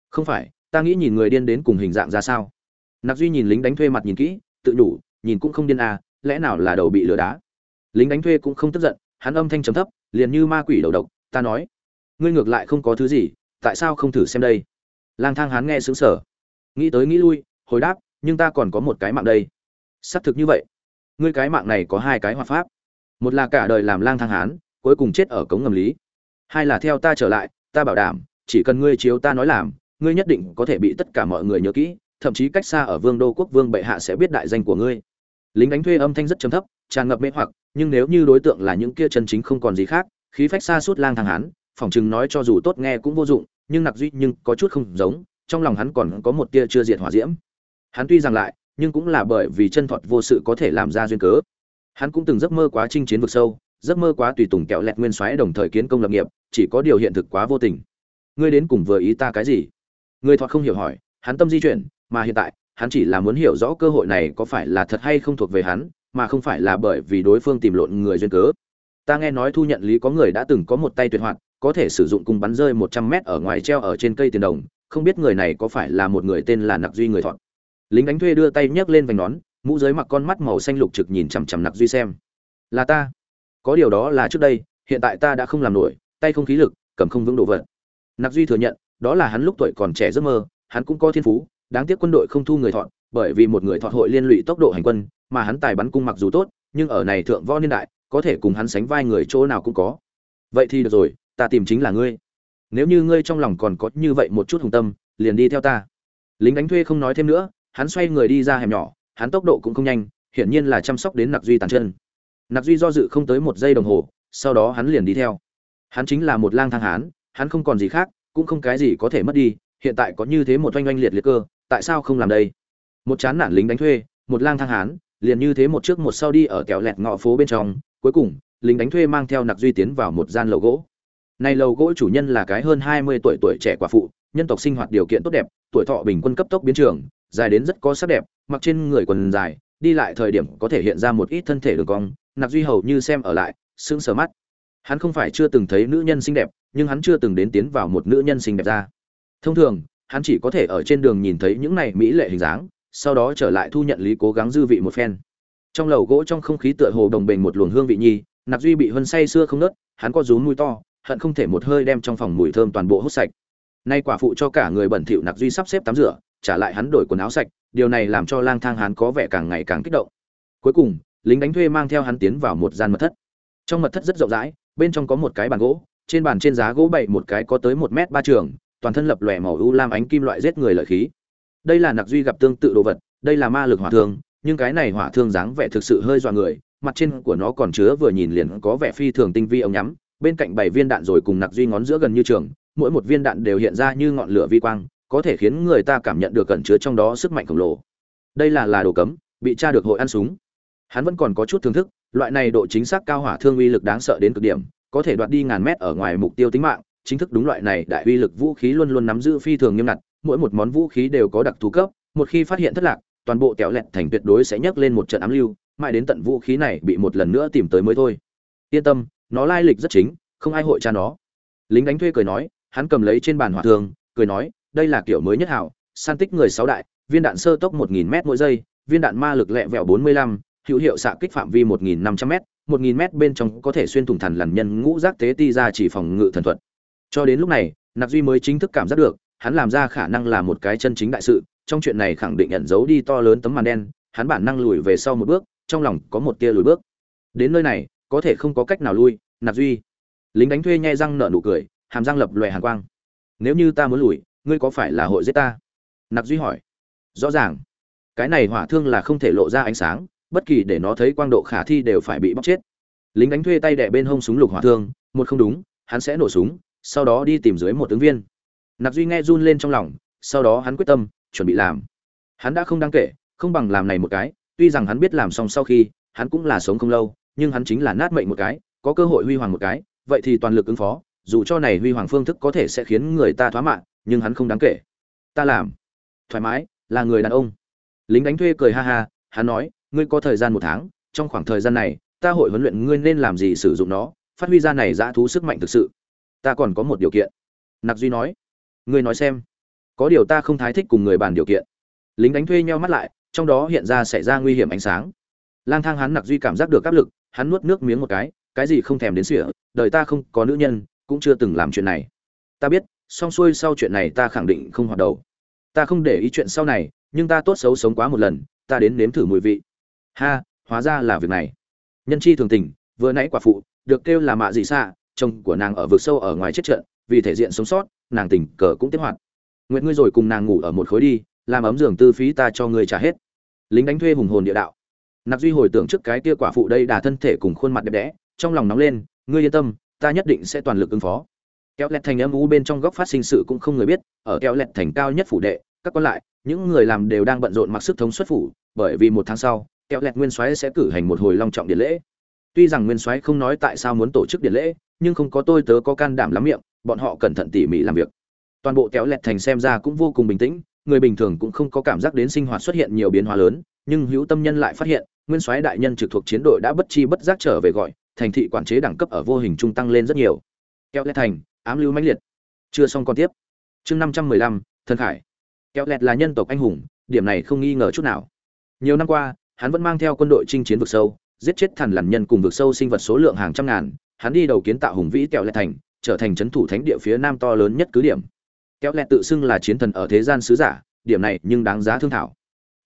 Không phải ta nghĩ nhìn người điên đến cùng hình dạng ra sao? Nặc duy nhìn lính đánh thuê mặt nhìn kỹ, tự nhủ nhìn cũng không điên à lẽ nào là đầu bị lừa đá? Lính đánh thuê cũng không tức giận, hắn âm thanh trầm thấp, liền như ma quỷ đầu độc, ta nói, ngươi ngược lại không có thứ gì, tại sao không thử xem đây? Lang thang hắn nghe xứng sở nghĩ tới nghĩ lui, hồi đáp, nhưng ta còn có một cái mạng đây. Xác thực như vậy. Ngươi cái mạng này có hai cái hoạt pháp. Một là cả đời làm lang thang hán, cuối cùng chết ở cống ngầm lý. Hai là theo ta trở lại, ta bảo đảm, chỉ cần ngươi chiếu ta nói làm ngươi nhất định có thể bị tất cả mọi người nhớ kỹ, thậm chí cách xa ở vương đô quốc vương bệ hạ sẽ biết đại danh của ngươi. Lính đánh thuê âm thanh rất trầm thấp, tràn ngập mê hoặc, nhưng nếu như đối tượng là những kia chân chính không còn gì khác, khí phách xa suốt lang thang hán phỏng chừng nói cho dù tốt nghe cũng vô dụng, nhưng nặc duy nhưng có chút không giống, trong lòng hắn còn có một tia chưa diệt hỏa diễm. Hắn tuy rằng lại, nhưng cũng là bởi vì chân thuật vô sự có thể làm ra duyên cớ. Hắn cũng từng giấc mơ quá chinh chiến vực sâu, giấc mơ quá tùy tùng kẹo lẹt nguyên soái đồng thời kiến công lập nghiệp, chỉ có điều hiện thực quá vô tình. Ngươi đến cùng vừa ý ta cái gì? Người thọ không hiểu hỏi, hắn tâm di chuyển, mà hiện tại, hắn chỉ là muốn hiểu rõ cơ hội này có phải là thật hay không thuộc về hắn, mà không phải là bởi vì đối phương tìm lộn người duyên cớ. Ta nghe nói thu nhận lý có người đã từng có một tay tuyệt hoạt, có thể sử dụng cung bắn rơi một trăm mét ở ngoài treo ở trên cây tiền đồng, không biết người này có phải là một người tên là nặc duy người thọ. Lính đánh thuê đưa tay nhấc lên vành nón, mũ dưới mặc con mắt màu xanh lục trực nhìn chằm chằm nặc duy xem. Là ta. Có điều đó là trước đây, hiện tại ta đã không làm nổi, tay không khí lực, cầm không vững đồ vật. Nặc duy thừa nhận đó là hắn lúc tuổi còn trẻ giấc mơ, hắn cũng có thiên phú, đáng tiếc quân đội không thu người thọn bởi vì một người thọn hội liên lụy tốc độ hành quân, mà hắn tài bắn cung mặc dù tốt, nhưng ở này thượng võ niên đại, có thể cùng hắn sánh vai người chỗ nào cũng có. Vậy thì được rồi, ta tìm chính là ngươi. Nếu như ngươi trong lòng còn có như vậy một chút hùng tâm, liền đi theo ta. Lính đánh thuê không nói thêm nữa, hắn xoay người đi ra hẻm nhỏ, hắn tốc độ cũng không nhanh, hiển nhiên là chăm sóc đến nặc duy tàn chân. Nặc duy do dự không tới một giây đồng hồ, sau đó hắn liền đi theo. Hắn chính là một lang thang hán, hắn không còn gì khác cũng không cái gì có thể mất đi, hiện tại có như thế một oanh oanh liệt liệt cơ, tại sao không làm đây? Một chán nản lính đánh thuê, một lang thang hán, liền như thế một trước một sau đi ở kẹo lẹt ngõ phố bên trong, cuối cùng, lính đánh thuê mang theo nặc duy tiến vào một gian lầu gỗ. Này lầu gỗ chủ nhân là cái hơn hai mươi tuổi tuổi trẻ quả phụ, nhân tộc sinh hoạt điều kiện tốt đẹp, tuổi thọ bình quân cấp tốc biến trường dài đến rất có sắc đẹp, mặc trên người quần dài, đi lại thời điểm có thể hiện ra một ít thân thể đường cong, nặc duy hầu như xem ở lại, sững sờ mắt hắn không phải chưa từng thấy nữ nhân xinh đẹp, nhưng hắn chưa từng đến tiến vào một nữ nhân xinh đẹp ra. Thông thường, hắn chỉ có thể ở trên đường nhìn thấy những này mỹ lệ hình dáng, sau đó trở lại thu nhận lý cố gắng dư vị một phen. Trong lầu gỗ trong không khí tựa hồ đồng bình một luồng hương vị nhi, nạp duy bị hân say xưa không nớt, hắn có rúm mũi to, hận không thể một hơi đem trong phòng mùi thơm toàn bộ hút sạch. Nay quả phụ cho cả người bẩn thỉu nạp duy sắp xếp tắm rửa, trả lại hắn đổi quần áo sạch, điều này làm cho lang thang hắn có vẻ càng ngày càng kích động. Cuối cùng, lính đánh thuê mang theo hắn tiến vào một gian mật thất. Trong mật thất rất rộng rãi bên trong có một cái bàn gỗ, trên bàn trên giá gỗ bày một cái có tới một mét ba trường, toàn thân lập lòe màu u lam ánh kim loại giết người lợi khí. Đây là nặc duy gặp tương tự đồ vật, đây là ma lực hỏa thương, nhưng cái này hỏa thương dáng vẻ thực sự hơi dọa người, mặt trên của nó còn chứa vừa nhìn liền có vẻ phi thường tinh vi ống nhắm, bên cạnh bảy viên đạn rồi cùng nặc duy ngón giữa gần như trường, mỗi một viên đạn đều hiện ra như ngọn lửa vi quang, có thể khiến người ta cảm nhận được cẩn chứa trong đó sức mạnh khổng lồ. Đây là là đồ cấm, bị tra được hội ăn súng. Hắn vẫn còn có chút thưởng thức loại này độ chính xác cao hỏa thương uy lực đáng sợ đến cực điểm, có thể đoạt đi ngàn mét ở ngoài mục tiêu tính mạng, chính thức đúng loại này đại uy lực vũ khí luôn luôn nắm giữ phi thường nghiêm ngặt, mỗi một món vũ khí đều có đặc thù cấp, một khi phát hiện thất lạc, toàn bộ kẹo lẹt thành tuyệt đối sẽ nhấc lên một trận ám lưu, mãi đến tận vũ khí này bị một lần nữa tìm tới mới thôi. Yên tâm, nó lai lịch rất chính, không ai hội tra nó. Lính đánh thuê cười nói, hắn cầm lấy trên bàn hỏa thương, cười nói, đây là kiểu mới nhất hảo san tích người sáu đại, viên đạn sơ tốc một nghìn m mỗi giây, viên đạn ma lực lẹ vẹo bốn mươi lăm hữu hiệu xạ kích phạm vi một nghìn năm trăm m mét bên trong có thể xuyên thủng thần lằn nhân ngũ giác tế ti ra chỉ phòng ngự thần thuật. Cho đến lúc này, nạp duy mới chính thức cảm giác được, hắn làm ra khả năng là một cái chân chính đại sự, trong chuyện này khẳng định ẩn giấu đi to lớn tấm màn đen, hắn bản năng lùi về sau một bước, trong lòng có một tia lùi bước. Đến nơi này, có thể không có cách nào lui, nạp duy. Lính đánh thuê nhai răng nở nụ cười, hàm răng lập lòe hàn quang. Nếu như ta muốn lùi, ngươi có phải là hội giết ta? Nạp duy hỏi. Rõ ràng. Cái này hỏa thương là không thể lộ ra ánh sáng bất kỳ để nó thấy quang độ khả thi đều phải bị bóc chết. Lính đánh thuê tay đẻ bên hông súng lục hỏa thương, một không đúng, hắn sẽ nổ súng, sau đó đi tìm dưới một tướng viên. Nạp duy nghe run lên trong lòng, sau đó hắn quyết tâm, chuẩn bị làm. Hắn đã không đáng kể, không bằng làm này một cái, tuy rằng hắn biết làm xong sau khi, hắn cũng là sống không lâu, nhưng hắn chính là nát mệnh một cái, có cơ hội huy hoàng một cái, vậy thì toàn lực ứng phó, dù cho này huy hoàng phương thức có thể sẽ khiến người ta thoá mạng nhưng hắn không đáng kể. Ta làm. Thoải mái, là người đàn ông. Lính đánh thuê cười ha ha, hắn nói ngươi có thời gian một tháng, trong khoảng thời gian này, ta hội huấn luyện ngươi nên làm gì sử dụng nó, phát huy ra này dã thú sức mạnh thực sự. Ta còn có một điều kiện. Nặc duy nói. Ngươi nói xem, có điều ta không thái thích cùng người bàn điều kiện. Lính đánh thuê nhau mắt lại, trong đó hiện ra xảy ra nguy hiểm ánh sáng. Lang thang hắn nặc duy cảm giác được áp lực, hắn nuốt nước miếng một cái cái gì không thèm đến sỉa, đời ta không có nữ nhân, cũng chưa từng làm chuyện này. Ta biết, xong xuôi sau chuyện này ta khẳng định không hoạt đầu. Ta không để ý chuyện sau này, nhưng ta tốt xấu sống quá một lần, ta đến nếm thử mùi vị ha, hóa ra là việc này. Nhân chi thường tình, vừa nãy quả phụ, được kêu là mạ dị xạ, chồng của nàng ở vực sâu ở ngoài chết trận, vì thể diện sống sót, nàng tình cờ cũng tiếp hoạt. Nguyện ngươi rồi cùng nàng ngủ ở một khối đi, làm ấm giường tư phí ta cho ngươi trả hết. Lính đánh thuê hùng hồn địa đạo. Nạp duy hồi tưởng trước cái kia quả phụ đây đà thân thể cùng khuôn mặt đẹp đẽ, trong lòng nóng lên, ngươi yên tâm, ta nhất định sẽ toàn lực ứng phó. Kéo lẹt thành âm u bên trong góc phát sinh sự cũng không người biết, ở kéo lẹt thành cao nhất phủ đệ, các còn lại, những người làm đều đang bận rộn mặc sức thống xuất phủ, bởi vì một tháng sau kéo lẹt nguyên soái sẽ cử hành một hồi long trọng điện lễ. Tuy rằng nguyên soái không nói tại sao muốn tổ chức điện lễ, nhưng không có tôi tớ có can đảm lắm miệng, bọn họ cẩn thận tỉ mỉ làm việc. Toàn bộ kéo lẹt thành xem ra cũng vô cùng bình tĩnh, người bình thường cũng không có cảm giác đến sinh hoạt xuất hiện nhiều biến hóa lớn, nhưng hữu tâm nhân lại phát hiện, nguyên soái đại nhân trực thuộc chiến đội đã bất chi bất giác trở về gọi, thành thị quản chế đẳng cấp ở vô hình trung tăng lên rất nhiều. Kéo lẹt thành, ám lưu mãnh liệt. Chưa xong còn tiếp. Chương năm trăm mười lăm thân khải. Kéo lẹt là nhân tộc anh hùng, điểm này không nghi ngờ chút nào. Nhiều năm qua hắn vẫn mang theo quân đội chinh chiến vực sâu, giết chết thần lằn nhân cùng vực sâu sinh vật số lượng hàng trăm ngàn, hắn đi đầu kiến tạo hùng vĩ kẹo lẹt thành, trở thành trấn thủ thánh địa phía nam to lớn nhất cứ điểm. Kéo lẹt tự xưng là chiến thần ở thế gian sứ giả, điểm này nhưng đáng giá thương thảo.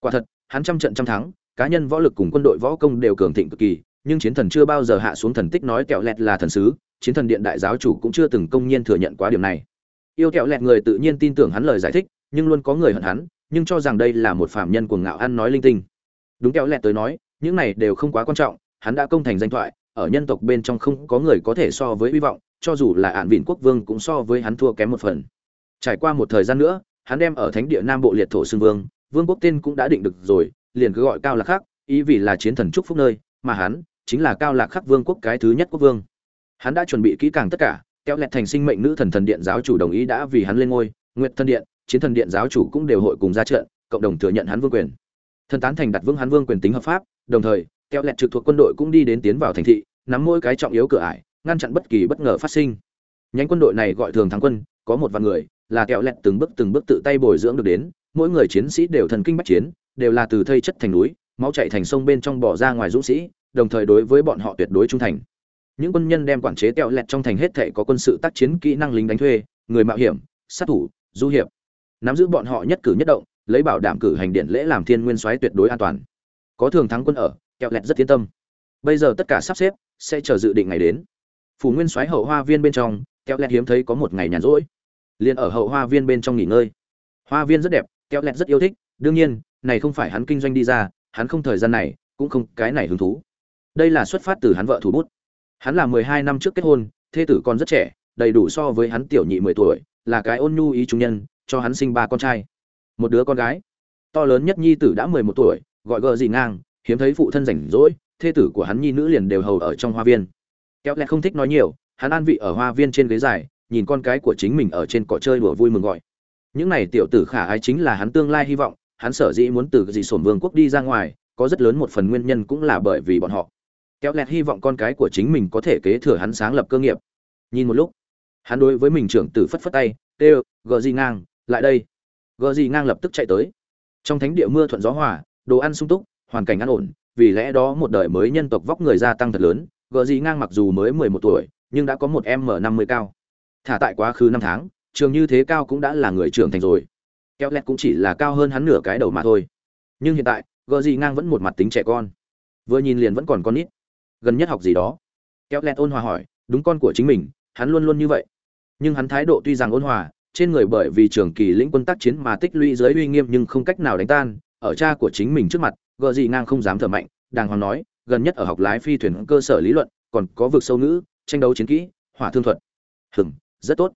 Quả thật, hắn trăm trận trăm thắng, cá nhân võ lực cùng quân đội võ công đều cường thịnh cực kỳ, nhưng chiến thần chưa bao giờ hạ xuống thần tích nói kẹo lẹt là thần sứ, chiến thần điện đại giáo chủ cũng chưa từng công nhiên thừa nhận quá điểm này. Yêu kẹo lẹt người tự nhiên tin tưởng hắn lời giải thích, nhưng luôn có người hận hắn, nhưng cho rằng đây là một phạm nhân cuồng ngạo ăn nói linh tinh đúng kéo lẹt tới nói, những này đều không quá quan trọng, hắn đã công thành danh thoại, ở nhân tộc bên trong không có người có thể so với hy vọng, cho dù là ạn vịn quốc vương cũng so với hắn thua kém một phần. Trải qua một thời gian nữa, hắn đem ở thánh địa nam bộ liệt thổ xưng vương vương quốc tên cũng đã định được rồi, liền cứ gọi cao lạc khắc ý vì là chiến thần trúc phúc nơi, mà hắn chính là cao lạc khắc vương quốc cái thứ nhất quốc vương. Hắn đã chuẩn bị kỹ càng tất cả kéo lẹt thành sinh mệnh nữ thần thần điện giáo chủ đồng ý đã vì hắn lên ngôi nguyện thần điện, chiến thần điện giáo chủ cũng đều hội cùng ra trận, cộng đồng thừa nhận hắn vương quyền thần tán thành đặt vương hán vương quyền tính hợp pháp, đồng thời, kẹo lẹt trực thuộc quân đội cũng đi đến tiến vào thành thị, nắm mỗi cái trọng yếu cửa ải, ngăn chặn bất kỳ bất ngờ phát sinh. Nhánh quân đội này gọi thường thắng quân, có một vạn người, là kẹo lẹt từng bước từng bước tự tay bồi dưỡng được đến, mỗi người chiến sĩ đều thần kinh bách chiến, đều là từ thây chất thành núi, máu chạy thành sông bên trong bỏ ra ngoài dũng sĩ, đồng thời đối với bọn họ tuyệt đối trung thành. Những quân nhân đem quản chế kẹo lẹt trong thành hết thể có quân sự tác chiến kỹ năng lính đánh thuê, người mạo hiểm, sát thủ, du hiệp. Nắm giữ bọn họ nhất cử nhất động lấy bảo đảm cử hành điện lễ làm thiên nguyên soái tuyệt đối an toàn. Có thường thắng quân ở, kẹo lẹt rất yên tâm. Bây giờ tất cả sắp xếp, sẽ chờ dự định ngày đến. Phủ nguyên soái hậu hoa viên bên trong, kẹo lẹt hiếm thấy có một ngày nhàn rỗi. Liền ở hậu hoa viên bên trong nghỉ ngơi. Hoa viên rất đẹp, kẹo lẹt rất yêu thích. Đương nhiên, này không phải hắn kinh doanh đi ra, hắn không thời gian này, cũng không cái này hứng thú. Đây là xuất phát từ hắn vợ thủ bút. Hắn là mười hai năm trước kết hôn, thê tử còn rất trẻ, đầy đủ so với hắn tiểu nhị mười tuổi, là cái ôn nhu ý trung nhân, cho hắn sinh ba con trai một đứa con gái. To lớn nhất nhi tử đã mười một tuổi, gọi gờ gì ngang, hiếm thấy phụ thân rảnh rỗi, thê tử của hắn nhi nữ liền đều hầu ở trong hoa viên. Kéo lẹ không thích nói nhiều, hắn an vị ở hoa viên trên ghế dài, nhìn con cái của chính mình ở trên cỏ chơi đùa vui mừng gọi. Những này tiểu tử khả ái chính là hắn tương lai hy vọng, hắn sở dĩ muốn từ dị sổn vương quốc đi ra ngoài, có rất lớn một phần nguyên nhân cũng là bởi vì bọn họ. Kéo lẹt hy vọng con cái của chính mình có thể kế thừa hắn sáng lập cơ nghiệp. Nhìn một lúc, hắn đối với mình trưởng tử phất phất tay tê gờ gì ngang, lại đây gờ gì ngang lập tức chạy tới. Trong thánh địa mưa thuận gió hòa, đồ ăn sung túc, hoàn cảnh ăn ổn, vì lẽ đó một đời mới nhân tộc vóc người gia tăng thật lớn, gờ gì ngang mặc dù mới mười một tuổi, nhưng đã có một m năm mươi cao. Thả tại quá khứ năm tháng, trường như thế cao cũng đã là người trưởng thành rồi. Kéo lẹt cũng chỉ là cao hơn hắn nửa cái đầu mà thôi. Nhưng hiện tại, gờ gì ngang vẫn một mặt tính trẻ con. Vừa nhìn liền vẫn còn con nít. Gần nhất học gì đó. Kéo lẹt ôn hòa hỏi, đúng con của chính mình, hắn luôn luôn như vậy. Nhưng hắn thái độ tuy rằng ôn hòa trên người bởi vì trường kỳ lĩnh quân tác chiến mà tích lũy giới uy nghiêm nhưng không cách nào đánh tan, ở cha của chính mình trước mặt gợ gì ngang không dám thở mạnh, đàng hoàng nói, gần nhất ở học lái phi thuyền cơ sở lý luận, còn có vực sâu ngữ, tranh đấu chiến kỹ, hỏa thương thuật. Hừng rất tốt.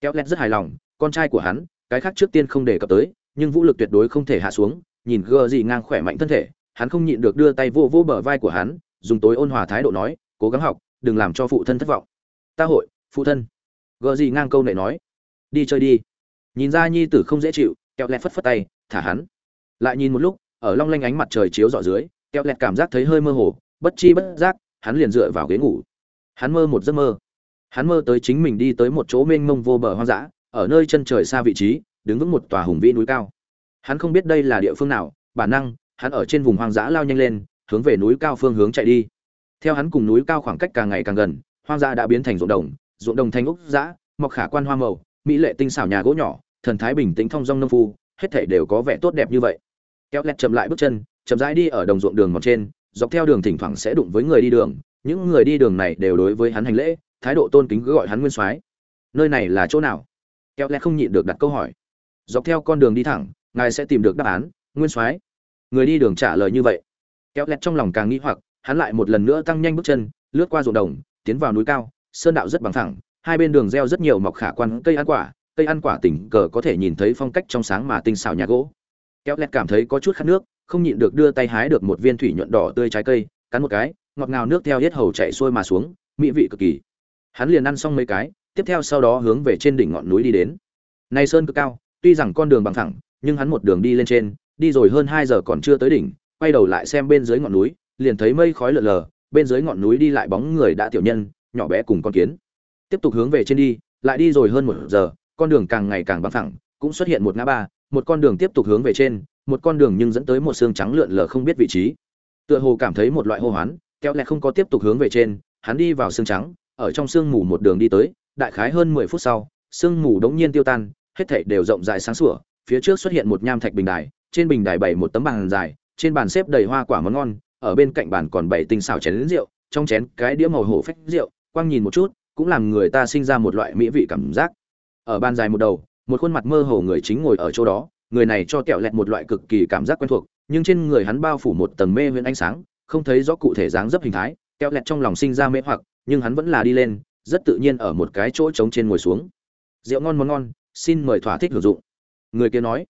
Kéo lét rất hài lòng, con trai của hắn, cái khác trước tiên không đề cập tới, nhưng vũ lực tuyệt đối không thể hạ xuống, nhìn gờ gì ngang khỏe mạnh thân thể, hắn không nhịn được đưa tay vô vô bờ vai của hắn, dùng tối ôn hòa thái độ nói, cố gắng học, đừng làm cho phụ thân thất vọng. Ta hội, phụ thân. Gờ gì ngang câu này nói đi chơi đi. Nhìn ra nhi tử không dễ chịu, kẹo lẹt phất phất tay, thả hắn. Lại nhìn một lúc, ở long lanh ánh mặt trời chiếu dọ dưới, kẹo lẹt cảm giác thấy hơi mơ hồ, bất chi bất giác, hắn liền dựa vào ghế ngủ. Hắn mơ một giấc mơ. Hắn mơ tới chính mình đi tới một chỗ mênh mông vô bờ hoang dã, ở nơi chân trời xa vị trí, đứng vững một tòa hùng vĩ núi cao. Hắn không biết đây là địa phương nào, bản năng, hắn ở trên vùng hoang dã lao nhanh lên, hướng về núi cao phương hướng chạy đi. Theo hắn cùng núi cao khoảng cách càng ngày càng gần, hoang dã đã biến thành ruộng đồng ruộng đồng thành úc dã, mọc khả quan hoa màu mỹ lệ tinh xảo nhà gỗ nhỏ, thần thái bình tĩnh thong dong nông phu, hết thảy đều có vẻ tốt đẹp như vậy. Kéo lẹt chậm lại bước chân, chậm rãi đi ở đồng ruộng đường mòn trên, dọc theo đường thỉnh thoảng sẽ đụng với người đi đường, những người đi đường này đều đối với hắn hành lễ, thái độ tôn kính cứ gọi hắn nguyên soái. Nơi này là chỗ nào? Kéo lẹt không nhịn được đặt câu hỏi. Dọc theo con đường đi thẳng, ngài sẽ tìm được đáp án, nguyên soái. Người đi đường trả lời như vậy. Kéo lẹt trong lòng càng nghĩ hoặc, hắn lại một lần nữa tăng nhanh bước chân, lướt qua ruộng đồng, tiến vào núi cao, sơn đạo rất bằng thẳng hai bên đường gieo rất nhiều mọc khả quan cây ăn quả, cây ăn quả tỉnh cờ có thể nhìn thấy phong cách trong sáng mà tinh xảo nhà gỗ. Kéo lẹt cảm thấy có chút khát nước, không nhịn được đưa tay hái được một viên thủy nhuận đỏ tươi trái cây, cắn một cái, ngọt ngào nước theo hết hầu chạy xuôi mà xuống, mỹ vị cực kỳ. Hắn liền ăn xong mấy cái, tiếp theo sau đó hướng về trên đỉnh ngọn núi đi đến. Này sơn cực cao, tuy rằng con đường bằng thẳng, nhưng hắn một đường đi lên trên, đi rồi hơn hai giờ còn chưa tới đỉnh, quay đầu lại xem bên dưới ngọn núi, liền thấy mây khói lờ lờ, bên dưới ngọn núi đi lại bóng người đã tiểu nhân, nhỏ bé cùng con kiến tiếp tục hướng về trên đi, lại đi rồi hơn một giờ, con đường càng ngày càng băng thẳng, cũng xuất hiện một ngã ba, một con đường tiếp tục hướng về trên, một con đường nhưng dẫn tới một xương trắng lượn lờ không biết vị trí. Tựa hồ cảm thấy một loại hô hoán kéo lại không có tiếp tục hướng về trên, hắn đi vào xương trắng, ở trong sương mù một đường đi tới, đại khái hơn mười phút sau sương mù đống nhiên tiêu tan, hết thảy đều rộng rãi sáng sủa, phía trước xuất hiện một nham thạch bình đài, trên bình đài bày một tấm bàn dài, trên bàn xếp đầy hoa quả món ngon, ở bên cạnh bàn còn bày tinh xào chén rượu, trong chén cái đĩa màu hổ phách rượu, quang nhìn một chút cũng làm người ta sinh ra một loại mỹ vị cảm giác. Ở ban dài một đầu, một khuôn mặt mơ hồ người chính ngồi ở chỗ đó, người này cho kẹo lẹt một loại cực kỳ cảm giác quen thuộc, nhưng trên người hắn bao phủ một tầng mê huyễn ánh sáng, không thấy rõ cụ thể dáng dấp hình thái, kẹo lẹt trong lòng sinh ra mê hoặc, nhưng hắn vẫn là đi lên, rất tự nhiên ở một cái chỗ trống trên ngồi xuống. Rượu ngon món ngon, xin mời thỏa thích hưởng dụng. Người kia nói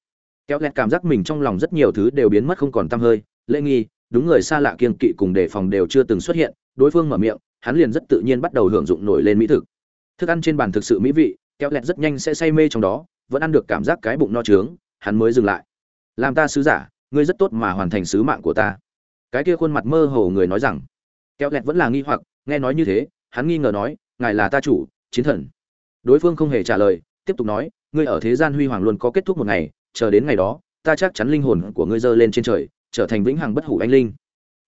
kéo lẹt cảm giác mình trong lòng rất nhiều thứ đều biến mất không còn t hơi, lễ nghi, đúng người xa lạ kiên kỵ cùng đề phòng đều chưa từng xuất hiện đối phương mở miệng, hắn liền rất tự nhiên bắt đầu hưởng dụng nổi lên mỹ thực. Thức ăn trên bàn thực sự mỹ vị, kéo lẹt rất nhanh sẽ say mê trong đó, vẫn ăn được cảm giác cái bụng no trướng, hắn mới dừng lại. Làm ta sứ giả, ngươi rất tốt mà hoàn thành sứ mạng của ta. Cái kia khuôn mặt mơ hồ người nói rằng. Kéo lẹt vẫn là nghi hoặc, nghe nói như thế, hắn nghi ngờ nói, ngài là ta chủ, chiến thần. Đối phương không hề trả lời, tiếp tục nói, ngươi ở thế gian huy hoàng luôn có kết thúc một ngày, chờ đến ngày đó, ta chắc chắn linh hồn của ngươi dơ lên trên trời, trở thành vĩnh hằng bất hủ anh linh.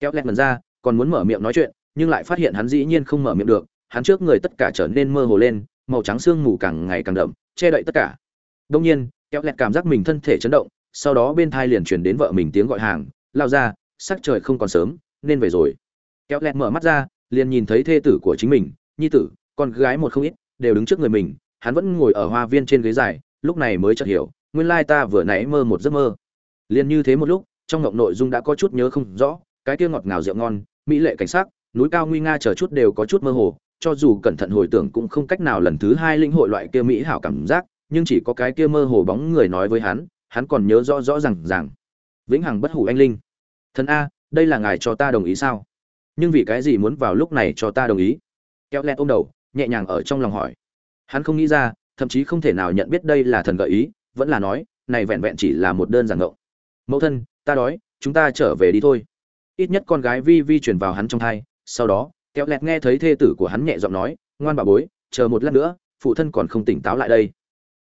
Kéo lẹt mần ra, còn muốn mở miệng nói chuyện nhưng lại phát hiện hắn dĩ nhiên không mở miệng được, hắn trước người tất cả trở nên mơ hồ lên, màu trắng xương mù càng ngày càng đậm, che đậy tất cả. Đông nhiên, kéo lẹt cảm giác mình thân thể chấn động, sau đó bên thai liền chuyển đến vợ mình tiếng gọi hàng lao ra sắc trời không còn sớm, nên về rồi. Kéo lẹt mở mắt ra, liền nhìn thấy thê tử của chính mình, nhi tử, con gái một không ít, đều đứng trước người mình, hắn vẫn ngồi ở hoa viên trên ghế dài, lúc này mới chợt hiểu, nguyên lai ta vừa nãy mơ một giấc mơ. Liền như thế một lúc, trong ngộng nội dung đã có chút nhớ không rõ, cái kia ngọt ngào rượu ngon, mỹ lệ cảnh sắc núi cao nguy nga chờ chút đều có chút mơ hồ, cho dù cẩn thận hồi tưởng cũng không cách nào lần thứ hai linh hội loại kia mỹ hảo cảm giác, nhưng chỉ có cái kia mơ hồ bóng người nói với hắn hắn còn nhớ rõ rõ rằng rằng vĩnh hằng bất hủ anh linh. Thần a, đây là ngài cho ta đồng ý sao? Nhưng vì cái gì muốn vào lúc này cho ta đồng ý? Kéo lẹt ôm đầu, nhẹ nhàng ở trong lòng hỏi. Hắn không nghĩ ra, thậm chí không thể nào nhận biết đây là thần gợi ý, vẫn là nói, này vẹn vẹn chỉ là một đơn giản ngộng. Mẫu thân, ta đói, chúng ta trở về đi thôi. Ít nhất con gái vi vi chuyển vào hắn trong thai sau đó, kéo lẹt nghe thấy thê tử của hắn nhẹ giọng nói, ngoan bà bối, chờ một lát nữa, phụ thân còn không tỉnh táo lại đây.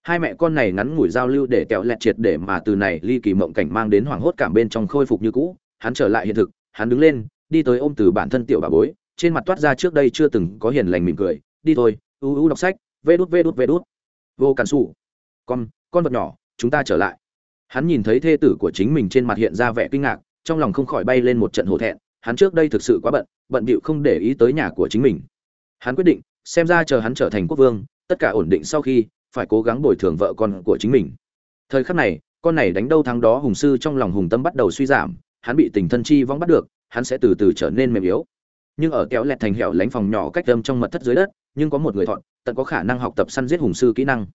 Hai mẹ con này ngắn ngủi giao lưu để kéo lẹt triệt để mà từ này ly kỳ mộng cảnh mang đến hoảng hốt cảm bên trong khôi phục như cũ. Hắn trở lại hiện thực, hắn đứng lên, đi tới ôm từ bản thân tiểu bà bối, trên mặt toát ra trước đây chưa từng có hiền lành mỉm cười, đi thôi, u u đọc sách, vê đút vê đút vê đút. Vô cản xù. Con con vật nhỏ, chúng ta trở lại. Hắn nhìn thấy thê tử của chính mình trên mặt hiện ra vẻ kinh ngạc, trong lòng không khỏi bay lên một trận hổ thẹn hắn trước đây thực sự quá bận bận bịu không để ý tới nhà của chính mình. Hắn quyết định, xem ra chờ hắn trở thành quốc vương, tất cả ổn định sau khi, phải cố gắng bồi thường vợ con của chính mình. Thời khắc này, con này đánh đâu thắng đó hùng sư trong lòng hùng tâm bắt đầu suy giảm, hắn bị tình thân chi vong bắt được, hắn sẽ từ từ trở nên mềm yếu. Nhưng ở kéo lẹt thành hẻo lánh phòng nhỏ cách âm trong mật thất dưới đất, nhưng có một người thọn tận có khả năng học tập săn giết hùng sư kỹ năng.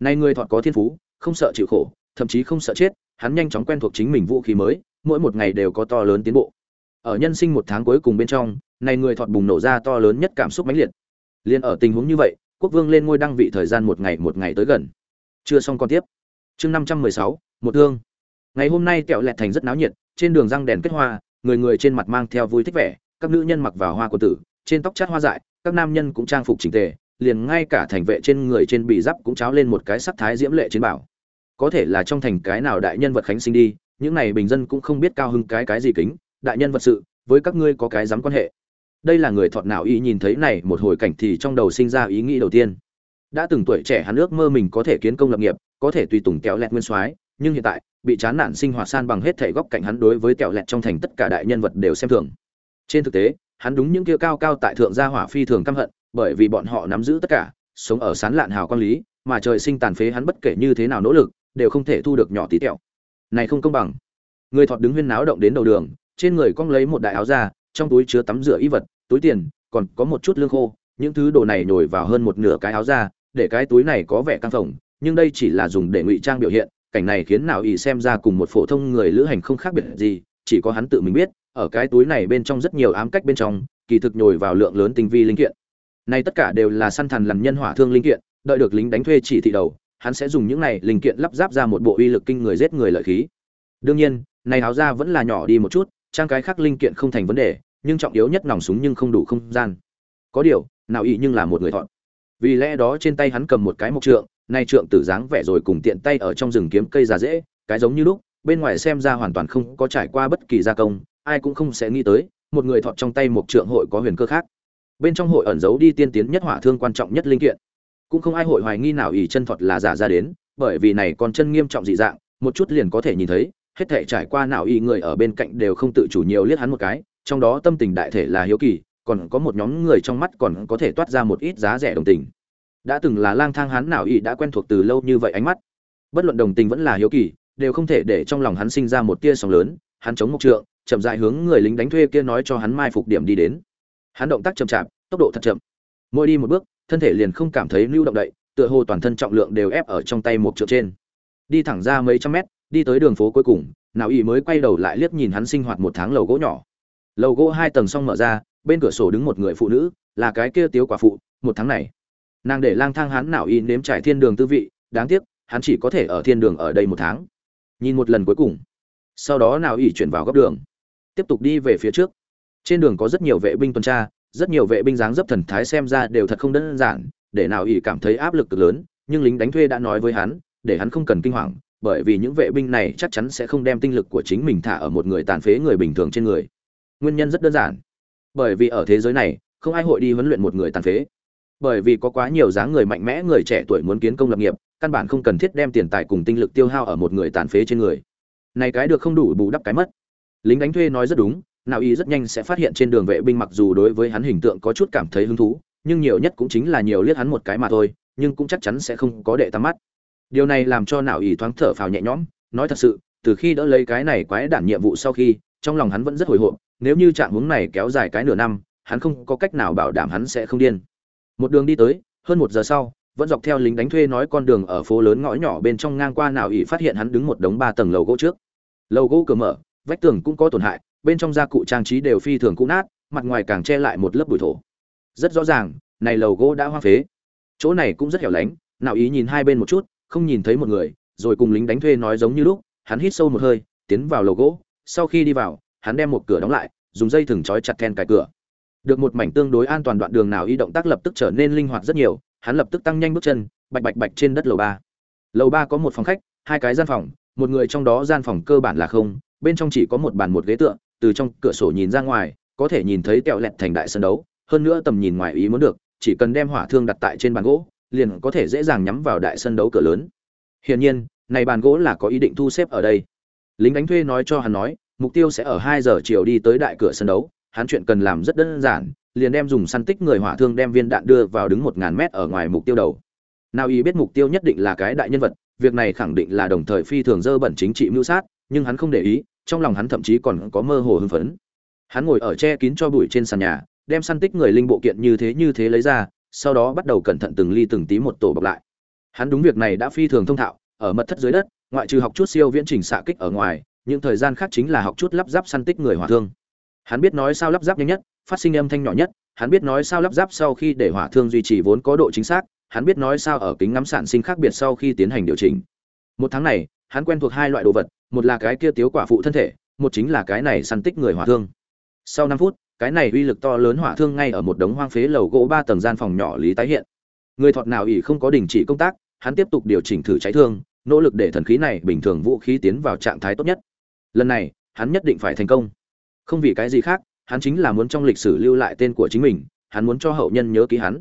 Nay người thọn có thiên phú, không sợ chịu khổ, thậm chí không sợ chết, hắn nhanh chóng quen thuộc chính mình vũ khí mới, mỗi một ngày đều có to lớn tiến bộ ở nhân sinh một tháng cuối cùng bên trong, này người thọt bùng nổ ra to lớn nhất cảm xúc mãnh liệt. Liền ở tình huống như vậy, quốc vương lên ngôi đăng vị thời gian một ngày một ngày tới gần. Chưa xong còn tiếp. Chương năm trăm mười sáu, một thương. Ngày hôm nay kẹo lẹt thành rất náo nhiệt, trên đường răng đèn kết hoa, người người trên mặt mang theo vui thích vẻ, các nữ nhân mặc vào hoa của tử, trên tóc chát hoa dại, các nam nhân cũng trang phục chỉnh tề, liền ngay cả thành vệ trên người trên bị giáp cũng cháo lên một cái sắc thái diễm lệ chiến bảo. Có thể là trong thành cái nào đại nhân vật khánh sinh đi, những này bình dân cũng không biết cao hưng cái cái gì kính đại nhân vật sự, với các ngươi có cái dám quan hệ. Đây là người thọt nào y nhìn thấy này, một hồi cảnh thì trong đầu sinh ra ý nghĩ đầu tiên. Đã từng tuổi trẻ hắn ước mơ mình có thể kiến công lập nghiệp, có thể tùy tùng kéo lẹt nguyên soái, nhưng hiện tại, bị chán nản sinh hoạt san bằng hết thể góc cạnh hắn đối với kẹo lẹt trong thành tất cả đại nhân vật đều xem thường. Trên thực tế, hắn đúng những kia cao cao tại thượng gia hỏa phi thường căm hận, bởi vì bọn họ nắm giữ tất cả, sống ở sán lạn hào quang lý, mà trời sinh tàn phế hắn bất kể như thế nào nỗ lực, đều không thể thu được nhỏ tí tẹo. Này không công bằng. Người thọt đứng huyên náo động đến đầu đường trên người cong lấy một đại áo da, trong túi chứa tắm rửa y vật túi tiền còn có một chút lương khô những thứ đồ này nhồi vào hơn một nửa cái áo da, để cái túi này có vẻ căng phồng nhưng đây chỉ là dùng để ngụy trang biểu hiện cảnh này khiến nào ý xem ra cùng một phổ thông người lữ hành không khác biệt gì chỉ có hắn tự mình biết ở cái túi này bên trong rất nhiều ám cách bên trong kỳ thực nhồi vào lượng lớn tinh vi linh kiện. Này tất cả đều là săn thần làm nhân hỏa thương linh kiện đợi được lính đánh thuê chỉ thị đầu hắn sẽ dùng những này linh kiện lắp ráp ra một bộ uy lực kinh người giết người lợi khí. Đương nhiên này áo ra vẫn là nhỏ đi một chút trang cái khác linh kiện không thành vấn đề, nhưng trọng yếu nhất nòng súng nhưng không đủ không gian. Có điều, nào ý nhưng là một người thọn. Vì lẽ đó trên tay hắn cầm một cái mộc trượng, nay trượng tử dáng vẻ rồi cùng tiện tay ở trong rừng kiếm cây già dễ, cái giống như lúc, bên ngoài xem ra hoàn toàn không có trải qua bất kỳ gia công, ai cũng không sẽ nghĩ tới, một người thọt trong tay mộc trượng hội có huyền cơ khác. Bên trong hội ẩn giấu đi tiên tiến nhất hỏa thương quan trọng nhất linh kiện. Cũng không ai hội hoài nghi nào ỷ chân thọt là giả ra đến, bởi vì này còn chân nghiêm trọng dị dạng, một chút liền có thể nhìn thấy hết thể trải qua nào y người ở bên cạnh đều không tự chủ nhiều liếc hắn một cái, trong đó tâm tình đại thể là hiếu kỳ, còn có một nhóm người trong mắt còn có thể toát ra một ít giá rẻ đồng tình. Đã từng là lang thang hắn nào y đã quen thuộc từ lâu như vậy ánh mắt. Bất luận đồng tình vẫn là hiếu kỳ, đều không thể để trong lòng hắn sinh ra một tia sóng lớn, hắn chống mộc trượng, chậm dại hướng người lính đánh thuê kia nói cho hắn mai phục điểm đi đến. Hắn động tác chậm chạp, tốc độ thật chậm. Mỗi đi một bước, thân thể liền không cảm thấy lưu động đậy, tựa hồ toàn thân trọng lượng đều ép ở trong tay một trượng trên. Đi thẳng ra mấy trăm mét đi tới đường phố cuối cùng, nào ý mới quay đầu lại liếc nhìn hắn sinh hoạt một tháng lầu gỗ nhỏ. Lầu gỗ hai tầng xong mở ra, bên cửa sổ đứng một người phụ nữ, là cái kia tiếu quả phụ, một tháng này. Nàng để lang thang hắn nào y nếm trải thiên đường tư vị, đáng tiếc, hắn chỉ có thể ở thiên đường ở đây một tháng. Nhìn một lần cuối cùng. Sau đó nào y chuyển vào góc đường. Tiếp tục đi về phía trước. Trên đường có rất nhiều vệ binh tuần tra, rất nhiều vệ binh dáng dấp thần thái xem ra đều thật không đơn giản, để nào ý cảm thấy áp lực cực lớn, nhưng lính đánh thuê đã nói với hắn, để hắn không cần kinh hoàng bởi vì những vệ binh này chắc chắn sẽ không đem tinh lực của chính mình thả ở một người tàn phế người bình thường trên người. Nguyên nhân rất đơn giản. Bởi vì ở thế giới này, không ai hội đi huấn luyện một người tàn phế. Bởi vì có quá nhiều dáng người mạnh mẽ người trẻ tuổi muốn kiến công lập nghiệp, căn bản không cần thiết đem tiền tài cùng tinh lực tiêu hao ở một người tàn phế trên người. Này cái được không đủ bù đắp cái mất. Lính đánh thuê nói rất đúng, nào y rất nhanh sẽ phát hiện trên đường vệ binh mặc dù đối với hắn hình tượng có chút cảm thấy hứng thú, nhưng nhiều nhất cũng chính là nhiều liếc hắn một cái mà thôi, nhưng cũng chắc chắn sẽ không có đệ tắm mắt điều này làm cho nào y thoáng thở phào nhẹ nhõm, nói thật sự, từ khi đỡ lấy cái này quái đản nhiệm vụ sau khi, trong lòng hắn vẫn rất hồi hộp, nếu như trạng hướng này kéo dài cái nửa năm, hắn không có cách nào bảo đảm hắn sẽ không điên. Một đường đi tới, hơn một giờ sau, vẫn dọc theo lính đánh thuê nói con đường ở phố lớn ngõ nhỏ bên trong ngang qua nào ỷ phát hiện hắn đứng một đống ba tầng lầu gỗ trước. Lầu gỗ cửa mở, vách tường cũng có tổn hại, bên trong gia cụ trang trí đều phi thường cũ nát, mặt ngoài càng che lại một lớp bụi thổ. Rất rõ ràng, này lầu gỗ đã hoang phế. Chỗ này cũng rất hẻo lánh nào ý nhìn hai bên một chút không nhìn thấy một người, rồi cùng lính đánh thuê nói giống như lúc, hắn hít sâu một hơi, tiến vào lầu gỗ, sau khi đi vào, hắn đem một cửa đóng lại, dùng dây thừng trói chặt then cài cửa. Được một mảnh tương đối an toàn đoạn đường nào y động tác lập tức trở nên linh hoạt rất nhiều, hắn lập tức tăng nhanh bước chân, bạch bạch bạch trên đất lầu ba. Lầu ba có một phòng khách, hai cái gian phòng, một người trong đó gian phòng cơ bản là không, bên trong chỉ có một bàn một ghế tựa, từ trong cửa sổ nhìn ra ngoài, có thể nhìn thấy kẹo lẹt thành đại sân đấu, hơn nữa tầm nhìn ngoài ý muốn được, chỉ cần đem hỏa thương đặt tại trên bàn gỗ liền có thể dễ dàng nhắm vào đại sân đấu cửa lớn. Hiển nhiên, này bàn gỗ là có ý định thu xếp ở đây. Lính đánh thuê nói cho hắn nói, mục tiêu sẽ ở hai giờ chiều đi tới đại cửa sân đấu. Hắn chuyện cần làm rất đơn giản, liền đem dùng săn tích người hỏa thương đem viên đạn đưa vào đứng một ngàn mét ở ngoài mục tiêu đầu. Nào ý biết mục tiêu nhất định là cái đại nhân vật, việc này khẳng định là đồng thời phi thường dơ bẩn chính trị mưu sát, nhưng hắn không để ý, trong lòng hắn thậm chí còn có mơ hồ hưng phấn. Hắn ngồi ở che kín cho bụi trên sàn nhà, đem săn tích người linh bộ kiện như thế như thế lấy ra sau đó bắt đầu cẩn thận từng ly từng tí một tổ bọc lại. Hắn đúng việc này đã phi thường thông thạo, ở mật thất dưới đất, ngoại trừ học chút siêu viễn trình xạ kích ở ngoài, những thời gian khác chính là học chút lắp ráp săn tích người hỏa thương. Hắn biết nói sao lắp ráp nhanh nhất, phát sinh âm thanh nhỏ nhất, hắn biết nói sao lắp ráp sau khi để hỏa thương duy trì vốn có độ chính xác, hắn biết nói sao ở kính ngắm sản sinh khác biệt sau khi tiến hành điều chỉnh. Một tháng này, hắn quen thuộc hai loại đồ vật, một là cái kia tiếu quả phụ thân thể, một chính là cái này săn tích người hỏa thương. Sau năm phút cái này uy lực to lớn hỏa thương ngay ở một đống hoang phế lầu gỗ ba tầng gian phòng nhỏ lý tái hiện. Người thọt nào ỉ không có đình chỉ công tác, hắn tiếp tục điều chỉnh thử cháy thương, nỗ lực để thần khí này bình thường vũ khí tiến vào trạng thái tốt nhất. Lần này, hắn nhất định phải thành công. Không vì cái gì khác, hắn chính là muốn trong lịch sử lưu lại tên của chính mình, hắn muốn cho hậu nhân nhớ ký hắn.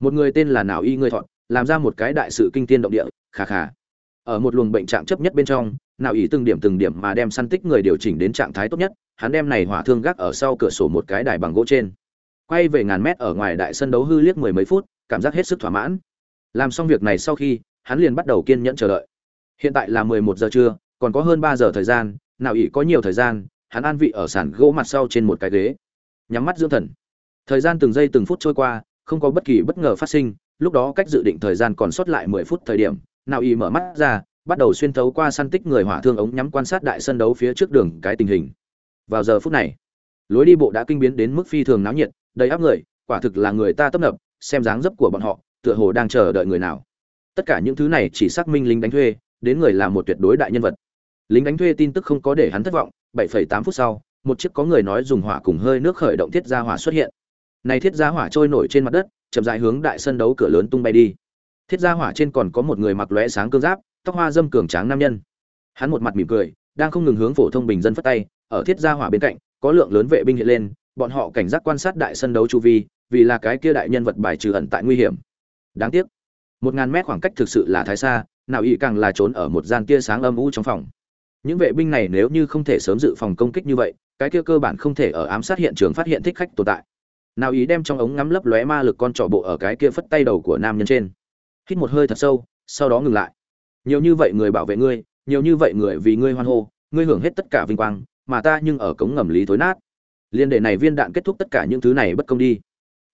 Một người tên là nào y người thọt, làm ra một cái đại sự kinh tiên động địa, khà khà. Ở một luồng bệnh trạng chấp nhất bên trong, nào ý từng điểm từng điểm mà đem săn tích người điều chỉnh đến trạng thái tốt nhất hắn đem này hỏa thương gác ở sau cửa sổ một cái đài bằng gỗ trên. Quay về ngàn mét ở ngoài đại sân đấu hư liếc mười mấy phút, cảm giác hết sức thỏa mãn. Làm xong việc này sau khi, hắn liền bắt đầu kiên nhẫn chờ đợi. Hiện tại là mười một giờ trưa, còn có hơn ba giờ thời gian, nào ỷ có nhiều thời gian, hắn an vị ở sàn gỗ mặt sau trên một cái ghế. Nhắm mắt dưỡng thần. Thời gian từng giây từng phút trôi qua, không có bất kỳ bất ngờ phát sinh, lúc đó cách dự định thời gian còn sót lại mười phút thời điểm, nào ỷ mở mắt ra, bắt đầu xuyên thấu qua săn tích người hỏa thương ống nhắm quan sát đại sân đấu phía trước đường cái tình hình vào giờ phút này lối đi bộ đã kinh biến đến mức phi thường náo nhiệt đầy áp người quả thực là người ta tấp nập xem dáng dấp của bọn họ tựa hồ đang chờ đợi người nào. Tất cả những thứ này chỉ xác minh lính đánh thuê đến người là một tuyệt đối đại nhân vật. Lính đánh thuê tin tức không có để hắn thất vọng 7,8 phút sau một chiếc có người nói dùng hỏa cùng hơi nước khởi động thiết gia hỏa xuất hiện. Này thiết gia hỏa trôi nổi trên mặt đất chậm rãi hướng đại sân đấu cửa lớn tung bay đi. Thiết gia hỏa trên còn có một người mặc lóe sáng cương giáp tóc hoa dâm cường tráng nam nhân. Hắn một mặt mỉm cười đang không ngừng hướng phổ thông bình dân phất tay ở thiết gia hỏa bên cạnh, có lượng lớn vệ binh hiện lên, bọn họ cảnh giác quan sát đại sân đấu chu vi, vì là cái kia đại nhân vật bài trừ ẩn tại nguy hiểm. Đáng tiếc, một ngàn mét khoảng cách thực sự là thái xa, nào ý càng là trốn ở một gian tia sáng âm u trong phòng. Những vệ binh này nếu như không thể sớm dự phòng công kích như vậy, cái kia cơ bản không thể ở ám sát hiện trường phát hiện thích khách tồn tại. Nào ý đem trong ống ngắm lấp lóe ma lực con trỏ bộ ở cái kia phất tay đầu của nam nhân trên. Hít một hơi thật sâu, sau đó ngừng lại. Nhiều như vậy người bảo vệ ngươi, nhiều như vậy người vì ngươi hoan hô, ngươi hưởng hết tất cả vinh quang mà ta nhưng ở cống ngầm lý thối nát. Liên đệ này viên đạn kết thúc tất cả những thứ này bất công đi.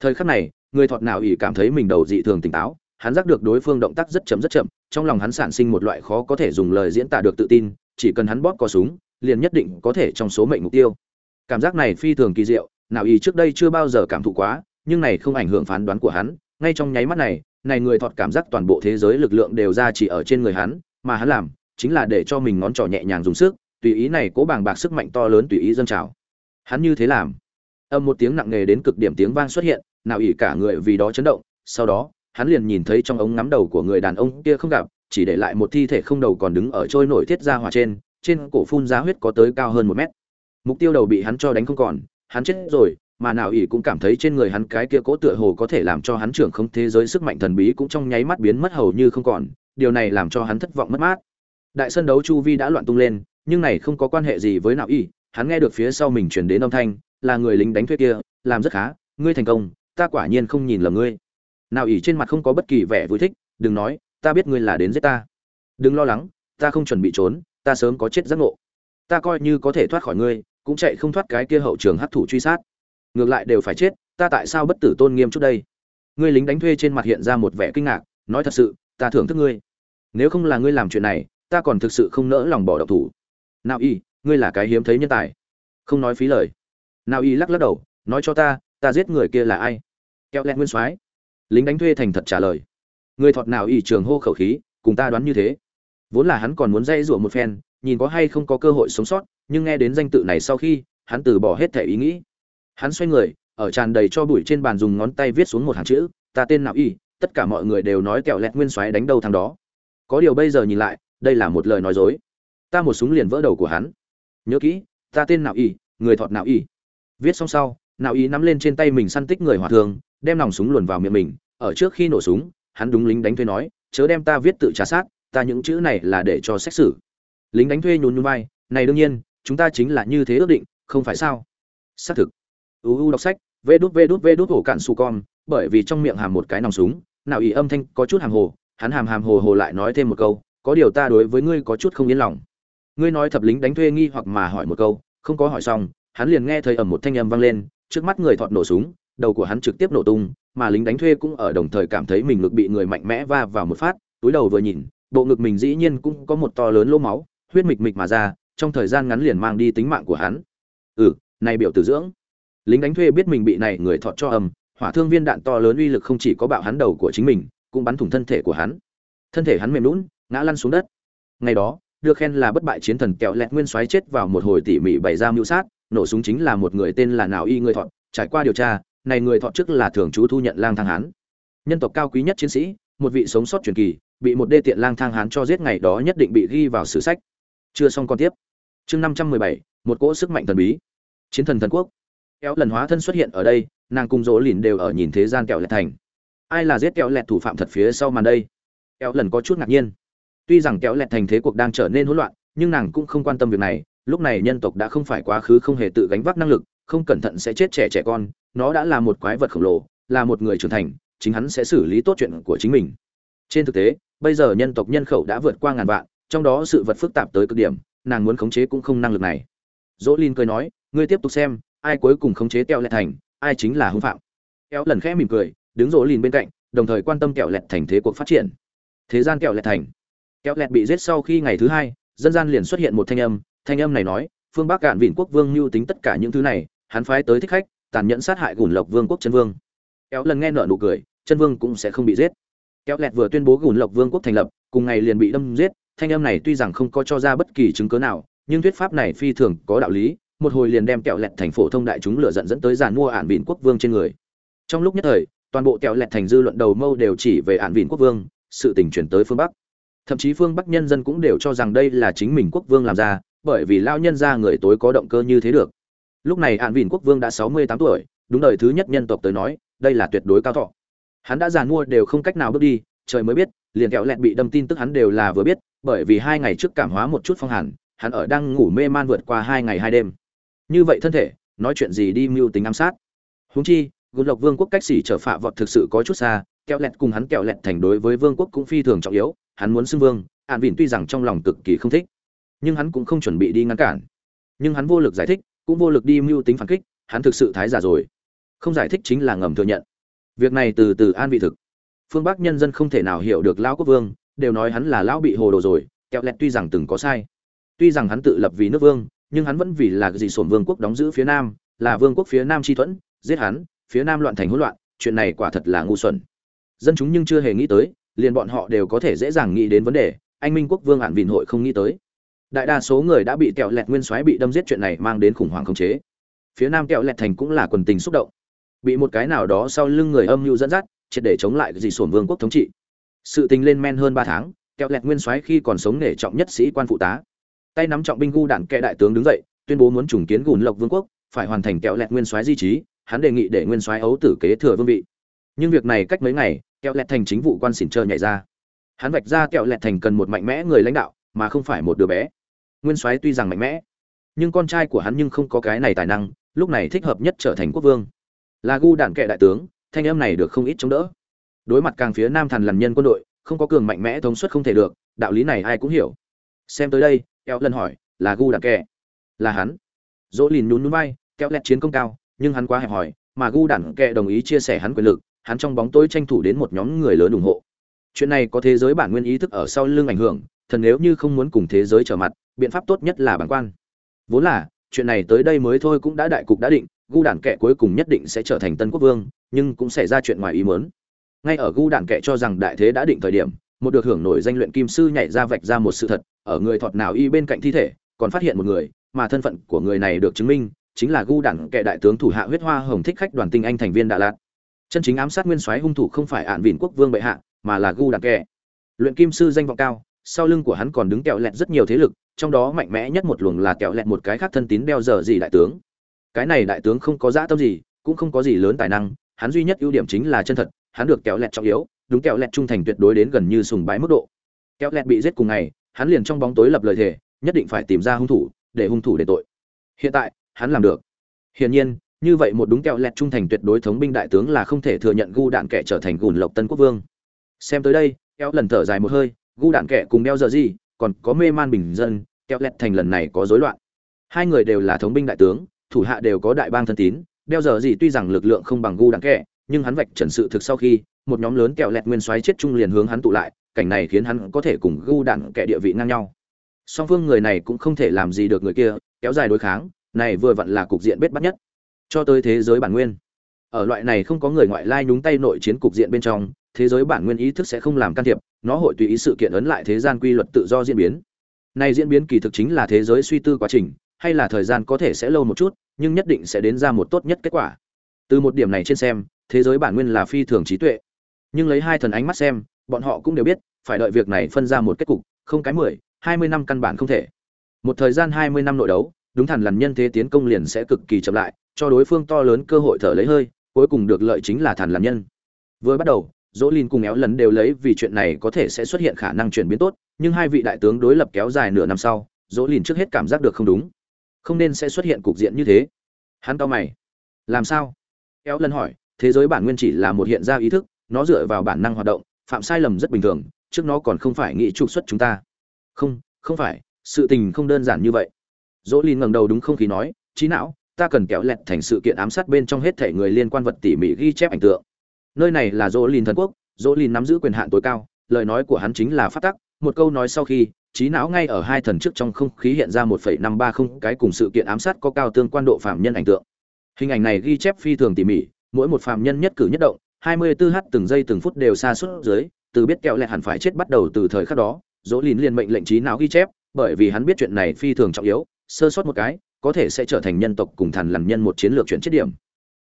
Thời khắc này, người thọt nào ỉ cảm thấy mình đầu dị thường tỉnh táo, hắn giác được đối phương động tác rất chậm rất chậm, trong lòng hắn sản sinh một loại khó có thể dùng lời diễn tả được tự tin, chỉ cần hắn bóp có súng, liền nhất định có thể trong số mệnh mục tiêu. Cảm giác này phi thường kỳ diệu, nào ý trước đây chưa bao giờ cảm thụ quá, nhưng này không ảnh hưởng phán đoán của hắn, ngay trong nháy mắt này này người thọt cảm giác toàn bộ thế giới lực lượng đều ra chỉ ở trên người hắn, mà hắn làm chính là để cho mình ngón trỏ nhẹ nhàng dùng sức tùy ý này cố bàng bạc sức mạnh to lớn tùy ý dâng trào. Hắn như thế làm. Âm một tiếng nặng nề đến cực điểm tiếng vang xuất hiện, nào ỉ cả người vì đó chấn động, sau đó, hắn liền nhìn thấy trong ống ngắm đầu của người đàn ông kia không gặp, chỉ để lại một thi thể không đầu còn đứng ở trôi nổi thiết ra hỏa trên trên cổ phun ra huyết có tới cao hơn một mét. Mục tiêu đầu bị hắn cho đánh không còn, hắn chết rồi, mà nào ỉ cũng cảm thấy trên người hắn cái kia cố tựa hồ có thể làm cho hắn trưởng không thế giới sức mạnh thần bí cũng trong nháy mắt biến mất hầu như không còn, điều này làm cho hắn thất vọng mất mát. Đại sân đấu chu vi đã loạn tung lên nhưng này không có quan hệ gì với nào y. Hắn nghe được phía sau mình truyền đến âm thanh, là người lính đánh thuê kia, làm rất khá, ngươi thành công, ta quả nhiên không nhìn lầm ngươi. Nào ỉ trên mặt không có bất kỳ vẻ vui thích, đừng nói, ta biết ngươi là đến giết ta. Đừng lo lắng, ta không chuẩn bị trốn, ta sớm có chết giác ngộ. Ta coi như có thể thoát khỏi ngươi, cũng chạy không thoát cái kia hậu trường hấp thụ truy sát. Ngược lại đều phải chết, ta tại sao bất tử tôn nghiêm chút đây? Ngươi lính đánh thuê trên mặt hiện ra một vẻ kinh ngạc, nói thật sự, ta thưởng thức ngươi. Nếu không là ngươi làm chuyện này, ta còn thực sự không nỡ lòng bỏ độc thủ nào y, ngươi là cái hiếm thấy nhân tài. Không nói phí lời. Nào y lắc lắc đầu, nói cho ta ta giết người kia là ai? Kẹo lẹt nguyên soái. Lính đánh thuê thành thật trả lời. Người thọt nào y trường hô khẩu khí, cùng ta đoán như thế. Vốn là hắn còn muốn dây rủa một phen, nhìn có hay không có cơ hội sống sót, nhưng nghe đến danh tự này sau khi, hắn từ bỏ hết thể ý nghĩ. Hắn xoay người, ở tràn đầy cho bụi trên bàn dùng ngón tay viết xuống một hàng chữ, ta tên nào y, tất cả mọi người đều nói kẹo lẹt nguyên soái đánh đầu thằng đó. Có điều bây giờ nhìn lại, đây là một lời nói dối ta một súng liền vỡ đầu của hắn. Nhớ kỹ, ta tên nào y, người thọt nào y. Viết xong sau nào y nắm lên trên tay mình săn tích người hòa thường, đem nòng súng luồn vào miệng mình. Ở trước khi nổ súng, hắn đúng lính đánh thuê nói, chớ đem ta viết tự trả sát, ta những chữ này là để cho xét xử. Lính đánh thuê nhún nhún vai, này đương nhiên, chúng ta chính là như thế ước định, không phải sao? Xác thực. Uu đọc sách, vê đút vê đút vê đút hổ cạn su con bởi vì trong miệng hàm một cái nòng súng nào ý âm thanh có chút hàm hồ, hắn hàm hàm hồ hồ lại nói thêm một câu, có điều ta đối với ngươi có chút không yên lòng ngươi nói thập lính đánh thuê nghi hoặc mà hỏi một câu, không có hỏi xong, hắn liền nghe thấy ầm một thanh âm vang lên, trước mắt người thọt nổ súng, đầu của hắn trực tiếp nổ tung, mà lính đánh thuê cũng ở đồng thời cảm thấy mình ngực bị người mạnh mẽ va vào một phát, túi đầu vừa nhìn, bộ ngực mình dĩ nhiên cũng có một to lớn lỗ máu, huyết mịch mịch mà ra, trong thời gian ngắn liền mang đi tính mạng của hắn. Ừ này biểu tử dưỡng. Lính đánh thuê biết mình bị này người thọt cho ầm, hỏa thương viên đạn to lớn uy lực không chỉ có bạo hắn đầu của chính mình, cũng bắn thủng thân thể của hắn. Thân thể hắn mềm lún, ngã lăn xuống đất. Ngày đó được khen là bất bại chiến thần kẹo lẹt nguyên xoáy chết vào một hồi tỉ mỉ bày ra mưu sát, nổ súng chính là một người tên là nào y người thọ, trải qua điều tra, này người thọ trước là thường trú thu nhận lang thang hán. Nhân tộc cao quý nhất chiến sĩ, một vị sống sót truyền kỳ, bị một đê tiện lang thang hán cho giết ngày đó nhất định bị ghi vào sử sách. Chưa xong con tiếp. Chương năm trăm mười bảy, một cỗ sức mạnh thần bí. Chiến thần thần quốc. Kéo lần hóa thân xuất hiện ở đây, nàng cùng dỗ lìn đều ở nhìn thế gian kẹo lẹt thành. Ai là giết kẹo lẹt thủ phạm thật phía sau màn đây? Kéo lần có chút ngạc nhiên tuy rằng kéo lẹt thành thế cuộc đang trở nên hỗn loạn, nhưng nàng cũng không quan tâm việc này. Lúc này nhân tộc đã không phải quá khứ không hề tự gánh vác năng lực, không cẩn thận sẽ chết trẻ trẻ con. Nó đã là một quái vật khổng lồ, là một người trưởng thành, chính hắn sẽ xử lý tốt chuyện của chính mình. Trên thực tế, bây giờ nhân tộc nhân khẩu đã vượt qua ngàn vạn, trong đó sự vật phức tạp tới cực điểm, nàng muốn khống chế cũng không năng lực này. Dỗ linh cười nói, ngươi tiếp tục xem, ai cuối cùng khống chế kẹo lẹt thành, ai chính là hung phạm. Kéo lần khẽ mỉm cười, đứng dỗ Linh bên cạnh, đồng thời quan tâm kẹo lẹt thành thế cuộc phát triển. Thế gian kẹo lẹt thành. Kéo lẹt bị giết sau khi ngày thứ hai, dân gian liền xuất hiện một thanh âm. Thanh âm này nói, phương bắc cạn vịn quốc vương mưu tính tất cả những thứ này, hắn phái tới thích khách, tàn nhẫn sát hại gùn lộc vương quốc chân vương. Kéo lần nghe nợ nụ cười, chân vương cũng sẽ không bị giết. Kéo lẹt vừa tuyên bố gùn lộc vương quốc thành lập, cùng ngày liền bị đâm giết. Thanh âm này tuy rằng không có cho ra bất kỳ chứng cớ nào, nhưng thuyết pháp này phi thường có đạo lý. Một hồi liền đem kẹo lẹt thành phổ thông đại chúng lựa dẫn dẫn tới giàn mua ản vịn quốc vương trên người. Trong lúc nhất thời, toàn bộ kẹo lẹt thành dư luận đầu mâu đều chỉ về ản vịn quốc vương, sự tình chuyển tới phương bắc thậm chí phương bắc nhân dân cũng đều cho rằng đây là chính mình quốc vương làm ra, bởi vì lao nhân ra người tối có động cơ như thế được. Lúc này hạn vìn quốc vương đã sáu mươi tám tuổi, đúng đời thứ nhất nhân tộc tới nói, đây là tuyệt đối cao thọ. Hắn đã giàn mua đều không cách nào bước đi, trời mới biết, liền kẹo lẹt bị đâm tin tức hắn đều là vừa biết, bởi vì hai ngày trước cảm hóa một chút phong hàn, hắn ở đang ngủ mê man vượt qua hai ngày hai đêm. Như vậy thân thể, nói chuyện gì đi mưu tính ám sát. Húng chi gột lộc vương quốc cách xỉ trở phạ vọt thực sự có chút xa kẹo lẹt cùng hắn kẹo lẹt thành đối với vương quốc cũng phi thường trọng yếu, hắn muốn xưng vương, an vịn tuy rằng trong lòng cực kỳ không thích, nhưng hắn cũng không chuẩn bị đi ngăn cản. Nhưng hắn vô lực giải thích, cũng vô lực đi mưu tính phản kích, hắn thực sự thái giả rồi. Không giải thích chính là ngầm thừa nhận. Việc này từ từ an vị thực. Phương bắc nhân dân không thể nào hiểu được lão quốc vương, đều nói hắn là lão bị hồ đồ rồi, kẹo lẹt tuy rằng từng có sai. Tuy rằng hắn tự lập vì nước vương, nhưng hắn vẫn vì là gì sổn vương quốc đóng giữ phía nam, là vương quốc phía nam chi thuẫn, giết hắn, phía nam loạn thành hỗn loạn, chuyện này quả thật là ngu xuẩn dân chúng nhưng chưa hề nghĩ tới, liền bọn họ đều có thể dễ dàng nghĩ đến vấn đề, anh minh quốc vương hạn vìn hội không nghĩ tới. Đại đa số người đã bị kẹo lẹt nguyên soái bị đâm giết chuyện này mang đến khủng hoảng khống chế. Phía nam kẹo lẹt thành cũng là quần tình xúc động. Bị một cái nào đó sau lưng người âm mưu dẫn dắt, triệt để chống lại dị sổn vương quốc thống trị. Sự tình lên men hơn ba tháng kẹo lẹt nguyên soái khi còn sống nể trọng nhất sĩ quan phụ tá. Tay nắm trọng binh gu đạn kệ đại tướng đứng dậy, tuyên bố muốn trùng kiến gùn lộc vương quốc, phải hoàn thành kẹo lẹt nguyên soái di trí, hắn đề nghị để nguyên soái ấu tử kế thừa vương vị nhưng việc này cách mấy ngày, kẹo lẹt thành chính vụ quan xỉn trơ nhảy ra. Hắn vạch ra kẹo lẹt thành cần một mạnh mẽ người lãnh đạo, mà không phải một đứa bé. Nguyên soái tuy rằng mạnh mẽ, nhưng con trai của hắn nhưng không có cái này tài năng, lúc này thích hợp nhất trở thành quốc vương. Là gu đạn kệ đại tướng, thanh em này được không ít chống đỡ. Đối mặt càng phía nam thần làm nhân quân đội, không có cường mạnh mẽ thống suất không thể được, đạo lý này ai cũng hiểu. Xem tới đây, kẹo lần hỏi, là gu đạn kệ là hắn. Dỗ lìn nhún nhún vai, kẹo lẹt chiến công cao, nhưng hắn quá hẹp hòi, mà gu đạn kệ đồng ý chia sẻ hắn quyền lực hắn trong bóng tối tranh thủ đến một nhóm người lớn ủng hộ. Chuyện này có thế giới bản nguyên ý thức ở sau lưng ảnh hưởng, thần nếu như không muốn cùng thế giới trở mặt, biện pháp tốt nhất là bản quan. Vốn là, chuyện này tới đây mới thôi cũng đã đại cục đã định, gu đản kệ cuối cùng nhất định sẽ trở thành tân quốc vương, nhưng cũng xảy ra chuyện ngoài ý muốn. Ngay ở gu đản kệ cho rằng đại thế đã định thời điểm, một được hưởng nổi danh luyện kim sư nhảy ra vạch ra một sự thật, ở người thọt nào y bên cạnh thi thể, còn phát hiện một người, mà thân phận của người này được chứng minh, chính là gu đản kệ đại tướng thủ hạ huyết hoa hồng thích khách đoàn tinh anh thành viên đà lạt chân chính ám sát nguyên soái hung thủ không phải ạn vịn quốc vương bệ hạ, mà là gu đản kệ luyện kim sư danh vọng cao, sau lưng của hắn còn đứng kẹo lẹt rất nhiều thế lực, trong đó mạnh mẽ nhất một luồng là kẹo lẹt một cái khác thân tín đeo giờ gì đại tướng. Cái này đại tướng không có dã tâm gì, cũng không có gì lớn tài năng, hắn duy nhất ưu điểm chính là chân thật, hắn được kẹo lẹt trọng yếu, đúng kẹo lẹt trung thành tuyệt đối đến gần như sùng bái mức độ. Kẹo lẹt bị giết cùng ngày, hắn liền trong bóng tối lập lời thề, nhất định phải tìm ra hung thủ, để hung thủ để tội. Hiện tại, hắn làm được. Hiển nhiên như vậy một đúng kẹo lẹt trung thành tuyệt đối thống binh đại tướng là không thể thừa nhận gu đạn kẻ trở thành gùn lộc tân quốc vương. Xem tới đây, kẹo lần thở dài một hơi, gu đạn kẻ cùng đeo giờ gì, còn có mê man bình dân, kẹo lẹt thành lần này có rối loạn. Hai người đều là thống binh đại tướng, thủ hạ đều có đại bang thân tín, đeo giờ gì tuy rằng lực lượng không bằng gu đạn kẻ, nhưng hắn vạch trần sự thực sau khi, một nhóm lớn kẹo lẹt nguyên xoáy chết chung liền hướng hắn tụ lại, cảnh này khiến hắn có thể cùng gu đạn kẻ địa vị ngang nhau. Song phương người này cũng không thể làm gì được người kia, kéo dài đối kháng, này vừa vặn là cục diện bết bắt nhất cho tới thế giới bản nguyên. Ở loại này không có người ngoại lai nhúng tay nội chiến cục diện bên trong, thế giới bản nguyên ý thức sẽ không làm can thiệp, nó hội tùy ý sự kiện ấn lại thế gian quy luật tự do diễn biến. Nay diễn biến kỳ thực chính là thế giới suy tư quá trình, hay là thời gian có thể sẽ lâu một chút, nhưng nhất định sẽ đến ra một tốt nhất kết quả. Từ một điểm này trên xem, thế giới bản nguyên là phi thường trí tuệ. Nhưng lấy hai thần ánh mắt xem, bọn họ cũng đều biết, phải đợi việc này phân ra một kết cục, không cái mười, hai mươi năm căn bản không thể. Một thời gian hai mươi năm nội đấu, đúng thẳng lằn nhân thế tiến công liền sẽ cực kỳ chậm lại cho đối phương to lớn cơ hội thở lấy hơi, cuối cùng được lợi chính là thần làm nhân. Vừa bắt đầu dỗ lin cùng éo lần đều lấy vì chuyện này có thể sẽ xuất hiện khả năng chuyển biến tốt, nhưng hai vị đại tướng đối lập kéo dài nửa năm sau dỗ lin trước hết cảm giác được không đúng. Không nên sẽ xuất hiện cục diện như thế. Hắn cao mày. Làm sao? Éo lần hỏi, thế giới bản nguyên chỉ là một hiện ra ý thức, nó dựa vào bản năng hoạt động, phạm sai lầm rất bình thường, trước nó còn không phải nghĩ trục xuất chúng ta. Không không phải, sự tình không đơn giản như vậy. Dỗ lin ngẩng đầu đúng không khí nói trí não ta cần kéo lẹt thành sự kiện ám sát bên trong hết thể người liên quan vật tỉ mỉ ghi chép ảnh tượng. Nơi này là dỗ lin thần quốc dỗ lin nắm giữ quyền hạn tối cao, lời nói của hắn chính là phát tắc, một câu nói sau khi, trí não ngay ở hai thần trước trong không khí hiện ra một phẩy năm ba không, cái cùng sự kiện ám sát có cao tương quan độ phạm nhân ảnh tượng. Hình ảnh này ghi chép phi thường tỉ mỉ, mỗi một phạm nhân nhất cử nhất động, hai mươi 24 h từng giây từng phút đều xa suốt dưới, từ biết kẹo lẹt hẳn phải chết bắt đầu từ thời khắc đó dỗ lìn liền mệnh lệnh trí não ghi chép, bởi vì hắn biết chuyện này phi thường trọng yếu, sơ sót một cái có thể sẽ trở thành nhân tộc cùng thần làm nhân một chiến lược chuyển chết điểm.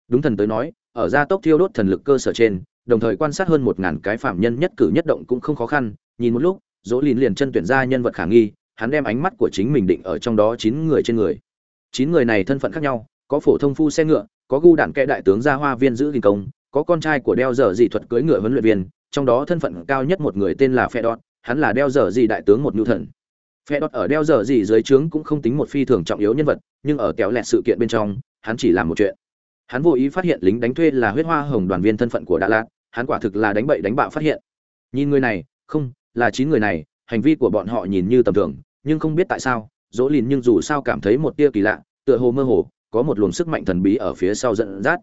Đúng thần tới nói, ở gia tốc thiêu đốt thần lực cơ sở trên, đồng thời quan sát hơn một ngàn cái phạm nhân nhất cử nhất động cũng không khó khăn, nhìn một lúc, dỗ lìn liền chân tuyển ra nhân vật khả nghi, hắn đem ánh mắt của chính mình định ở trong đó chín người trên người. Chín người này thân phận khác nhau, có phổ thông phu xe ngựa, có gu đạn kẻ đại tướng gia hoa viên giữ gìn công, có con trai của đeo dở dị thuật cưỡi ngựa huấn luyện viên, trong đó thân phận cao nhất một người tên là phe đọt, hắn là đeo dở dị đại tướng một nhu thần phe đọt ở đeo giờ gì dưới trướng cũng không tính một phi thường trọng yếu nhân vật, nhưng ở kéo lẹt sự kiện bên trong, hắn chỉ làm một chuyện. Hắn vô ý phát hiện lính đánh thuê là huyết hoa hồng đoàn viên thân phận của đà lạt, hắn quả thực là đánh bậy đánh bạo phát hiện. Nhìn người này, không, là chín người này, hành vi của bọn họ nhìn như tầm thường, nhưng không biết tại sao, dỗ lìn nhưng dù sao cảm thấy một tia kỳ lạ, tựa hồ mơ hồ, có một luồng sức mạnh thần bí ở phía sau dẫn dắt.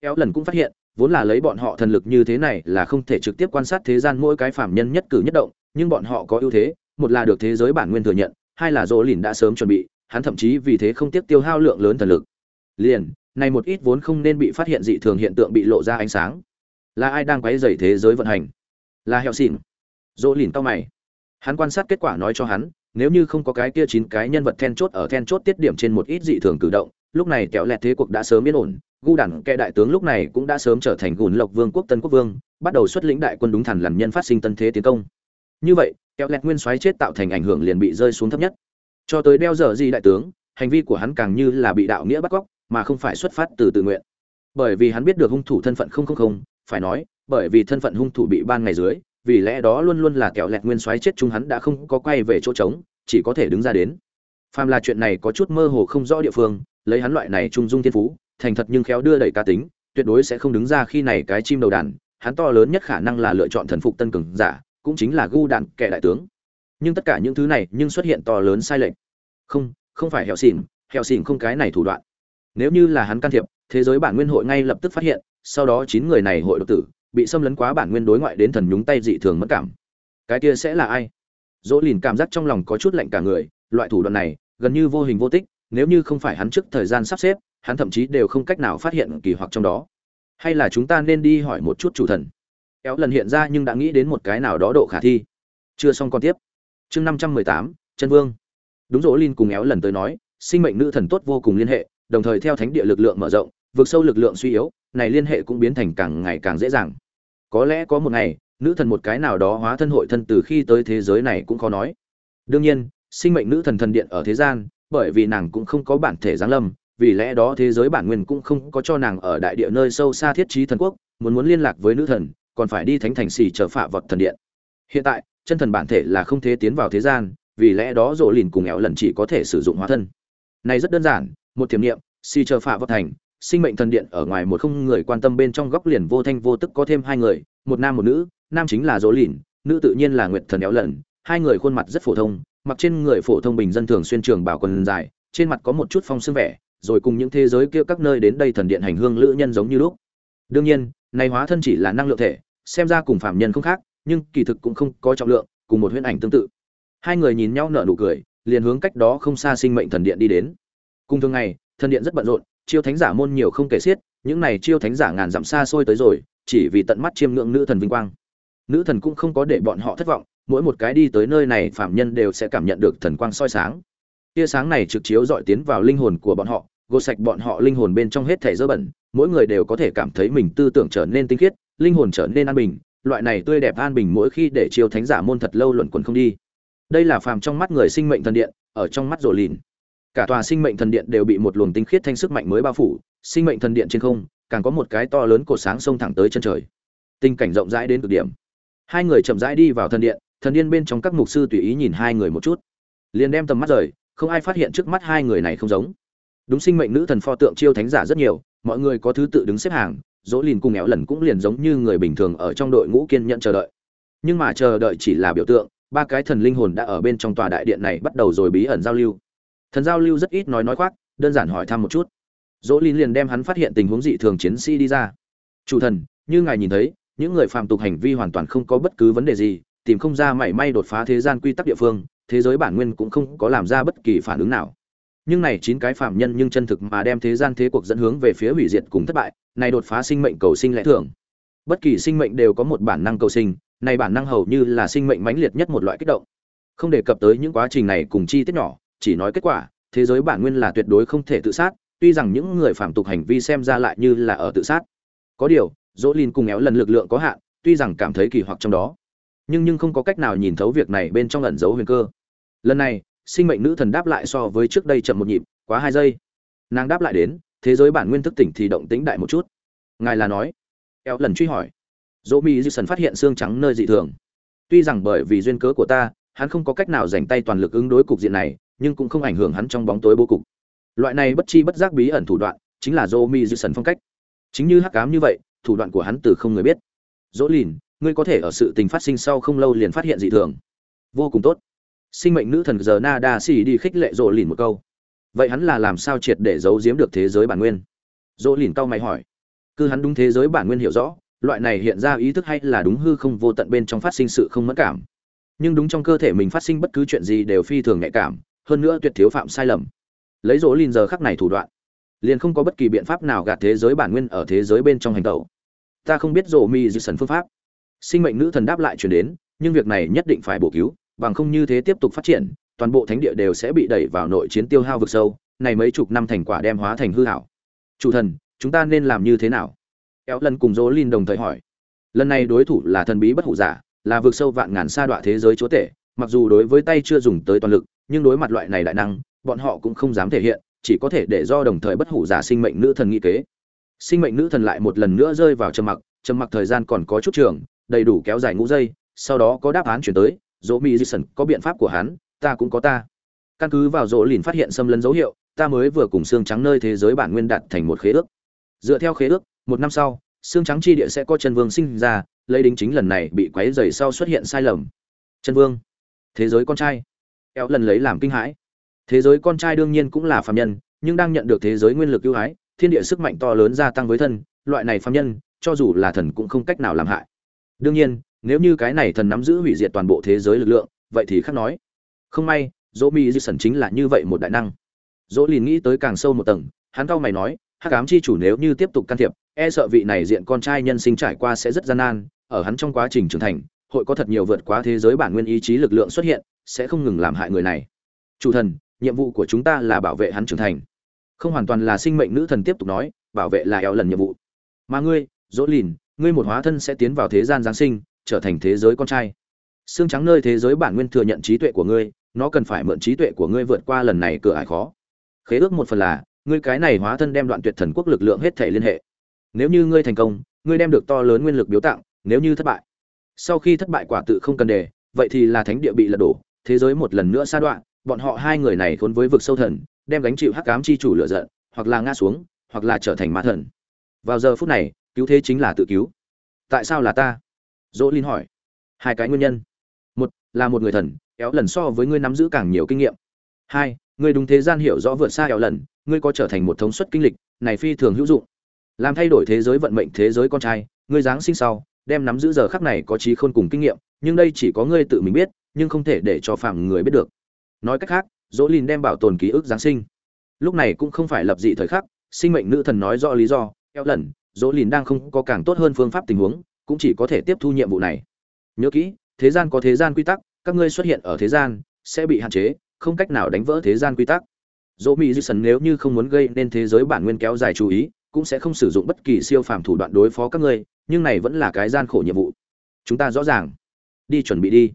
Kéo lần cũng phát hiện, vốn là lấy bọn họ thần lực như thế này là không thể trực tiếp quan sát thế gian mỗi cái phạm nhân nhất cử nhất động, nhưng bọn họ có ưu thế một là được thế giới bản nguyên thừa nhận, hai là dỗ lìn đã sớm chuẩn bị, hắn thậm chí vì thế không tiếc tiêu hao lượng lớn thần lực. Liền, này một ít vốn không nên bị phát hiện dị thường hiện tượng bị lộ ra ánh sáng. Là ai đang quấy rầy thế giới vận hành? Là heo xỉn. Dỗ lìn to mày. Hắn quan sát kết quả nói cho hắn, nếu như không có cái kia chín cái nhân vật then chốt ở then chốt tiết điểm trên một ít dị thường cử động, lúc này kéo lẹt thế cuộc đã sớm yên ổn, gu đẳng kẻ đại tướng lúc này cũng đã sớm trở thành gùn lộc vương quốc tân quốc vương, bắt đầu xuất lĩnh đại quân đúng thẳng làm nhân phát sinh tân thế tiến công. Như vậy kéo lẹt nguyên xoáy chết tạo thành ảnh hưởng liền bị rơi xuống thấp nhất. Cho tới đeo giờ gì đại tướng, hành vi của hắn càng như là bị đạo nghĩa bắt cóc, mà không phải xuất phát từ tự nguyện. Bởi vì hắn biết được hung thủ thân phận không không không, phải nói, bởi vì thân phận hung thủ bị ban ngày dưới, vì lẽ đó luôn luôn là kẹo lẹt nguyên xoáy chết chúng hắn đã không có quay về chỗ trống, chỉ có thể đứng ra đến. Phàm là chuyện này có chút mơ hồ không rõ địa phương, lấy hắn loại này trung dung thiên phú, thành thật nhưng khéo đưa đẩy cá tính, tuyệt đối sẽ không đứng ra khi này cái chim đầu đàn, hắn to lớn nhất khả năng là lựa chọn thần phục tân cường giả cũng chính là gu đạn kẻ đại tướng. Nhưng tất cả những thứ này nhưng xuất hiện to lớn sai lệch. Không không phải hẹo xỉn hẹo xỉn không cái này thủ đoạn. Nếu như là hắn can thiệp, thế giới bản nguyên hội ngay lập tức phát hiện, sau đó chín người này hội độc tử, bị xâm lấn quá bản nguyên đối ngoại đến thần nhúng tay dị thường mất cảm. Cái kia sẽ là ai? Dỗ lìn cảm giác trong lòng có chút lạnh cả người, loại thủ đoạn này, gần như vô hình vô tích, nếu như không phải hắn trước thời gian sắp xếp, hắn thậm chí đều không cách nào phát hiện kỳ hoặc trong đó. Hay là chúng ta nên đi hỏi một chút chủ thần? Kéo lần hiện ra nhưng đã nghĩ đến một cái nào đó độ khả thi. Chưa xong còn tiếp. Chương năm trăm mười tám, chân vương. Đúng dỗ linh cùng éo lần tới nói, sinh mệnh nữ thần tốt vô cùng liên hệ, đồng thời theo thánh địa lực lượng mở rộng, vượt sâu lực lượng suy yếu, này liên hệ cũng biến thành càng ngày càng dễ dàng. Có lẽ có một ngày, nữ thần một cái nào đó hóa thân hội thân từ khi tới thế giới này cũng khó nói. Đương nhiên, sinh mệnh nữ thần thần điện ở thế gian, bởi vì nàng cũng không có bản thể giáng lâm, vì lẽ đó thế giới bản nguyên cũng không có cho nàng ở đại địa nơi sâu xa thiết trí thần quốc, muốn muốn liên lạc với nữ thần còn phải đi thánh thành xì chờ phạ vọt thần điện. Hiện tại, chân thần bản thể là không thể tiến vào thế gian, vì lẽ đó rộ lìn cùng éo lần chỉ có thể sử dụng hóa thân. Này rất đơn giản, một thiểm niệm, xì chờ phạ vọt thành, sinh mệnh thần điện ở ngoài một không người quan tâm bên trong góc liền vô thanh vô tức có thêm hai người, một nam một nữ, nam chính là rỗ lìn, nữ tự nhiên là nguyệt thần éo lần, hai người khuôn mặt rất phổ thông, mặc trên người phổ thông bình dân thường xuyên trường bảo quần dài, trên mặt có một chút phong sương vẻ, rồi cùng những thế giới kia các nơi đến đây thần điện hành hương lữ nhân giống như lúc. Đương nhiên, này hóa thân chỉ là năng lượng thể xem ra cùng phạm nhân không khác, nhưng kỳ thực cũng không có trọng lượng, cùng một huyễn ảnh tương tự. Hai người nhìn nhau nở nụ cười, liền hướng cách đó không xa sinh mệnh thần điện đi đến. Cùng thường ngày, thần điện rất bận rộn, chiêu thánh giả môn nhiều không kể xiết, những này chiêu thánh giả ngàn dặm xa xôi tới rồi, chỉ vì tận mắt chiêm ngưỡng nữ thần vinh quang. Nữ thần cũng không có để bọn họ thất vọng, mỗi một cái đi tới nơi này phạm nhân đều sẽ cảm nhận được thần quang soi sáng. Tia sáng này trực chiếu dọi tiến vào linh hồn của bọn họ, gột sạch bọn họ linh hồn bên trong hết thể dơ bẩn, mỗi người đều có thể cảm thấy mình tư tưởng trở nên tinh khiết linh hồn trở nên an bình, loại này tươi đẹp an bình mỗi khi để chiêu thánh giả môn thật lâu luẩn quẩn không đi. Đây là phàm trong mắt người sinh mệnh thần điện, ở trong mắt rồ lìn. Cả tòa sinh mệnh thần điện đều bị một luồng tinh khiết thanh sức mạnh mới bao phủ, sinh mệnh thần điện trên không, càng có một cái to lớn cột sáng sông thẳng tới chân trời. Tình cảnh rộng rãi đến cực điểm. Hai người chậm rãi đi vào thần điện thần điện bên trong các mục sư tùy ý nhìn hai người một chút. Liền đem tầm mắt rời, không ai phát hiện trước mắt hai người này không giống. Đúng sinh mệnh nữ thần pho tượng chiêu thánh giả rất nhiều, mọi người có thứ tự đứng xếp hàng dỗ lìn cùng éo lần cũng liền giống như người bình thường ở trong đội ngũ kiên nhận chờ đợi. Nhưng mà chờ đợi chỉ là biểu tượng, ba cái thần linh hồn đã ở bên trong tòa đại điện này bắt đầu rồi bí ẩn giao lưu. Thần giao lưu rất ít nói nói khoác, đơn giản hỏi thăm một chút. Dỗ lìn liền đem hắn phát hiện tình huống dị thường chiến sĩ đi ra. Chủ thần, như ngài nhìn thấy, những người phạm tục hành vi hoàn toàn không có bất cứ vấn đề gì, tìm không ra mảy may đột phá thế gian quy tắc địa phương, thế giới bản nguyên cũng không có làm ra bất kỳ phản ứng nào nhưng này chín cái phạm nhân nhưng chân thực mà đem thế gian thế cuộc dẫn hướng về phía hủy diệt cùng thất bại, này đột phá sinh mệnh cầu sinh lẽ thường. Bất kỳ sinh mệnh đều có một bản năng cầu sinh, này bản năng hầu như là sinh mệnh mãnh liệt nhất một loại kích động. Không đề cập tới những quá trình này cùng chi tiết nhỏ, chỉ nói kết quả, thế giới bản nguyên là tuyệt đối không thể tự sát, tuy rằng những người phạm tục hành vi xem ra lại như là ở tự sát. Có điều, dỗ lin cùng éo lần lực lượng có hạn, tuy rằng cảm thấy kỳ hoặc trong đó, nhưng nhưng không có cách nào nhìn thấu việc này bên trong ẩn giấu huyền cơ. Lần này sinh mệnh nữ thần đáp lại so với trước đây chậm một nhịp, quá hai giây. Nàng đáp lại đến, thế giới bản nguyên thức tỉnh thì động tĩnh đại một chút. Ngài là nói? Eo lần truy hỏi. Dỗ mỹ dư sần phát hiện xương trắng nơi dị thường. Tuy rằng bởi vì duyên cớ của ta, hắn không có cách nào dành tay toàn lực ứng đối cục diện này, nhưng cũng không ảnh hưởng hắn trong bóng tối bố cục. Loại này bất chi bất giác bí ẩn thủ đoạn, chính là dỗ mỹ dư sần phong cách. Chính như hắc cám như vậy, thủ đoạn của hắn từ không người biết. Dỗ lìn, ngươi có thể ở sự tình phát sinh sau không lâu liền phát hiện dị thường. Vô cùng tốt sinh mệnh nữ thần giờ na đa xỉ đi khích lệ rộ lìn một câu. Vậy hắn là làm sao triệt để giấu giếm được thế giới bản nguyên? Rộ lìn cau mày hỏi. Cứ hắn đúng thế giới bản nguyên hiểu rõ, loại này hiện ra ý thức hay là đúng hư không vô tận bên trong phát sinh sự không mất cảm. Nhưng đúng trong cơ thể mình phát sinh bất cứ chuyện gì đều phi thường nhạy cảm, hơn nữa tuyệt thiếu phạm sai lầm. Lấy rỗ lìn giờ khắc này thủ đoạn, liền không có bất kỳ biện pháp nào gạt thế giới bản nguyên ở thế giới bên trong hành tẩu. Ta không biết rỗ mi di sần phương pháp. Sinh mệnh nữ thần đáp lại chuyển đến, nhưng việc này nhất định phải bổ cứu bằng không như thế tiếp tục phát triển, toàn bộ thánh địa đều sẽ bị đẩy vào nội chiến tiêu hao vực sâu, này mấy chục năm thành quả đem hóa thành hư ảo. Chủ thần, chúng ta nên làm như thế nào? Kéo lần cùng Jolin Linh đồng thời hỏi. Lần này đối thủ là thần bí bất hủ giả, là vực sâu vạn ngàn sa đọa thế giới chúa tể, mặc dù đối với tay chưa dùng tới toàn lực, nhưng đối mặt loại này đại năng, bọn họ cũng không dám thể hiện, chỉ có thể để do đồng thời bất hủ giả sinh mệnh nữ thần nghĩ kế. Sinh mệnh nữ thần lại một lần nữa rơi vào trầm mặc, trầm mặc thời gian còn có chút trường, đầy đủ kéo dài ngũ giây, sau đó có đáp án chuyển tới, dỗ mỹ di sần có biện pháp của hắn, ta cũng có ta. Căn cứ vào dỗ lìn phát hiện xâm lấn dấu hiệu, ta mới vừa cùng xương trắng nơi thế giới bản nguyên đạt thành một khế ước. Dựa theo khế ước, một năm sau xương trắng chi địa sẽ có chân vương sinh ra, lấy đính chính lần này bị quấy dày sau xuất hiện sai lầm. Chân vương, thế giới con trai. Éo lần lấy làm kinh hãi. Thế giới con trai đương nhiên cũng là phạm nhân, nhưng đang nhận được thế giới nguyên lực ưu ái, thiên địa sức mạnh to lớn gia tăng với thân, loại này phạm nhân, cho dù là thần cũng không cách nào làm hại. Đương nhiên nếu như cái này thần nắm giữ hủy diệt toàn bộ thế giới lực lượng, vậy thì khác nói. Không may dỗ mỹ di sẩn chính là như vậy một đại năng. Dỗ liền nghĩ tới càng sâu một tầng, hắn cau mày nói, hắc ám chi chủ nếu như tiếp tục can thiệp e sợ vị này diện con trai nhân sinh trải qua sẽ rất gian nan, ở hắn trong quá trình trưởng thành, hội có thật nhiều vượt quá thế giới bản nguyên ý chí lực lượng xuất hiện, sẽ không ngừng làm hại người này. Chủ thần, nhiệm vụ của chúng ta là bảo vệ hắn trưởng thành. Không hoàn toàn là sinh mệnh nữ thần tiếp tục nói, bảo vệ là eo lần nhiệm vụ. Mà ngươi dỗ lìn ngươi một hóa thân sẽ tiến vào thế gian giáng sinh trở thành thế giới con trai. Xương trắng nơi thế giới bản nguyên thừa nhận trí tuệ của ngươi, nó cần phải mượn trí tuệ của ngươi vượt qua lần này cửa ải khó. Khế ước một phần là, ngươi cái này hóa thân đem đoạn tuyệt thần quốc lực lượng hết thể liên hệ. Nếu như ngươi thành công, ngươi đem được to lớn nguyên lực biếu tặng, nếu như thất bại. Sau khi thất bại quả tự không cần đề, vậy thì là thánh địa bị lật đổ, thế giới một lần nữa sa đoạn bọn họ hai người này khốn với vực sâu thần, đem gánh chịu hắc ám chi chủ lựa giận, hoặc là ngã xuống, hoặc là trở thành ma thần. Vào giờ phút này, cứu thế chính là tự cứu. Tại sao là ta? Dỗ linh hỏi. Hai cái nguyên nhân. Một, là một người thần, éo lần so với ngươi nắm giữ càng nhiều kinh nghiệm. Hai, ngươi đúng thế gian hiểu rõ vượt xa éo lần, ngươi có trở thành một thống suất kinh lịch, này phi thường hữu dụng. Làm thay đổi thế giới vận mệnh thế giới con trai, ngươi giáng sinh sau, đem nắm giữ giờ khắc này có trí khôn cùng kinh nghiệm, nhưng đây chỉ có ngươi tự mình biết, nhưng không thể để cho phạm người biết được. Nói cách khác, dỗ lìn đem bảo tồn ký ức giáng sinh. Lúc này cũng không phải lập dị thời khắc, sinh mệnh nữ thần nói rõ lý do eo lần, dỗ lìn đang không có càng tốt hơn phương pháp tình huống cũng chỉ có thể tiếp thu nhiệm vụ này. Nhớ kỹ, thế gian có thế gian quy tắc, các ngươi xuất hiện ở thế gian, sẽ bị hạn chế, không cách nào đánh vỡ thế gian quy tắc. Dỗ mỹ dư sần nếu như không muốn gây nên thế giới bản nguyên kéo dài chú ý, cũng sẽ không sử dụng bất kỳ siêu phàm thủ đoạn đối phó các ngươi, nhưng này vẫn là cái gian khổ nhiệm vụ. Chúng ta rõ ràng. Đi chuẩn bị đi.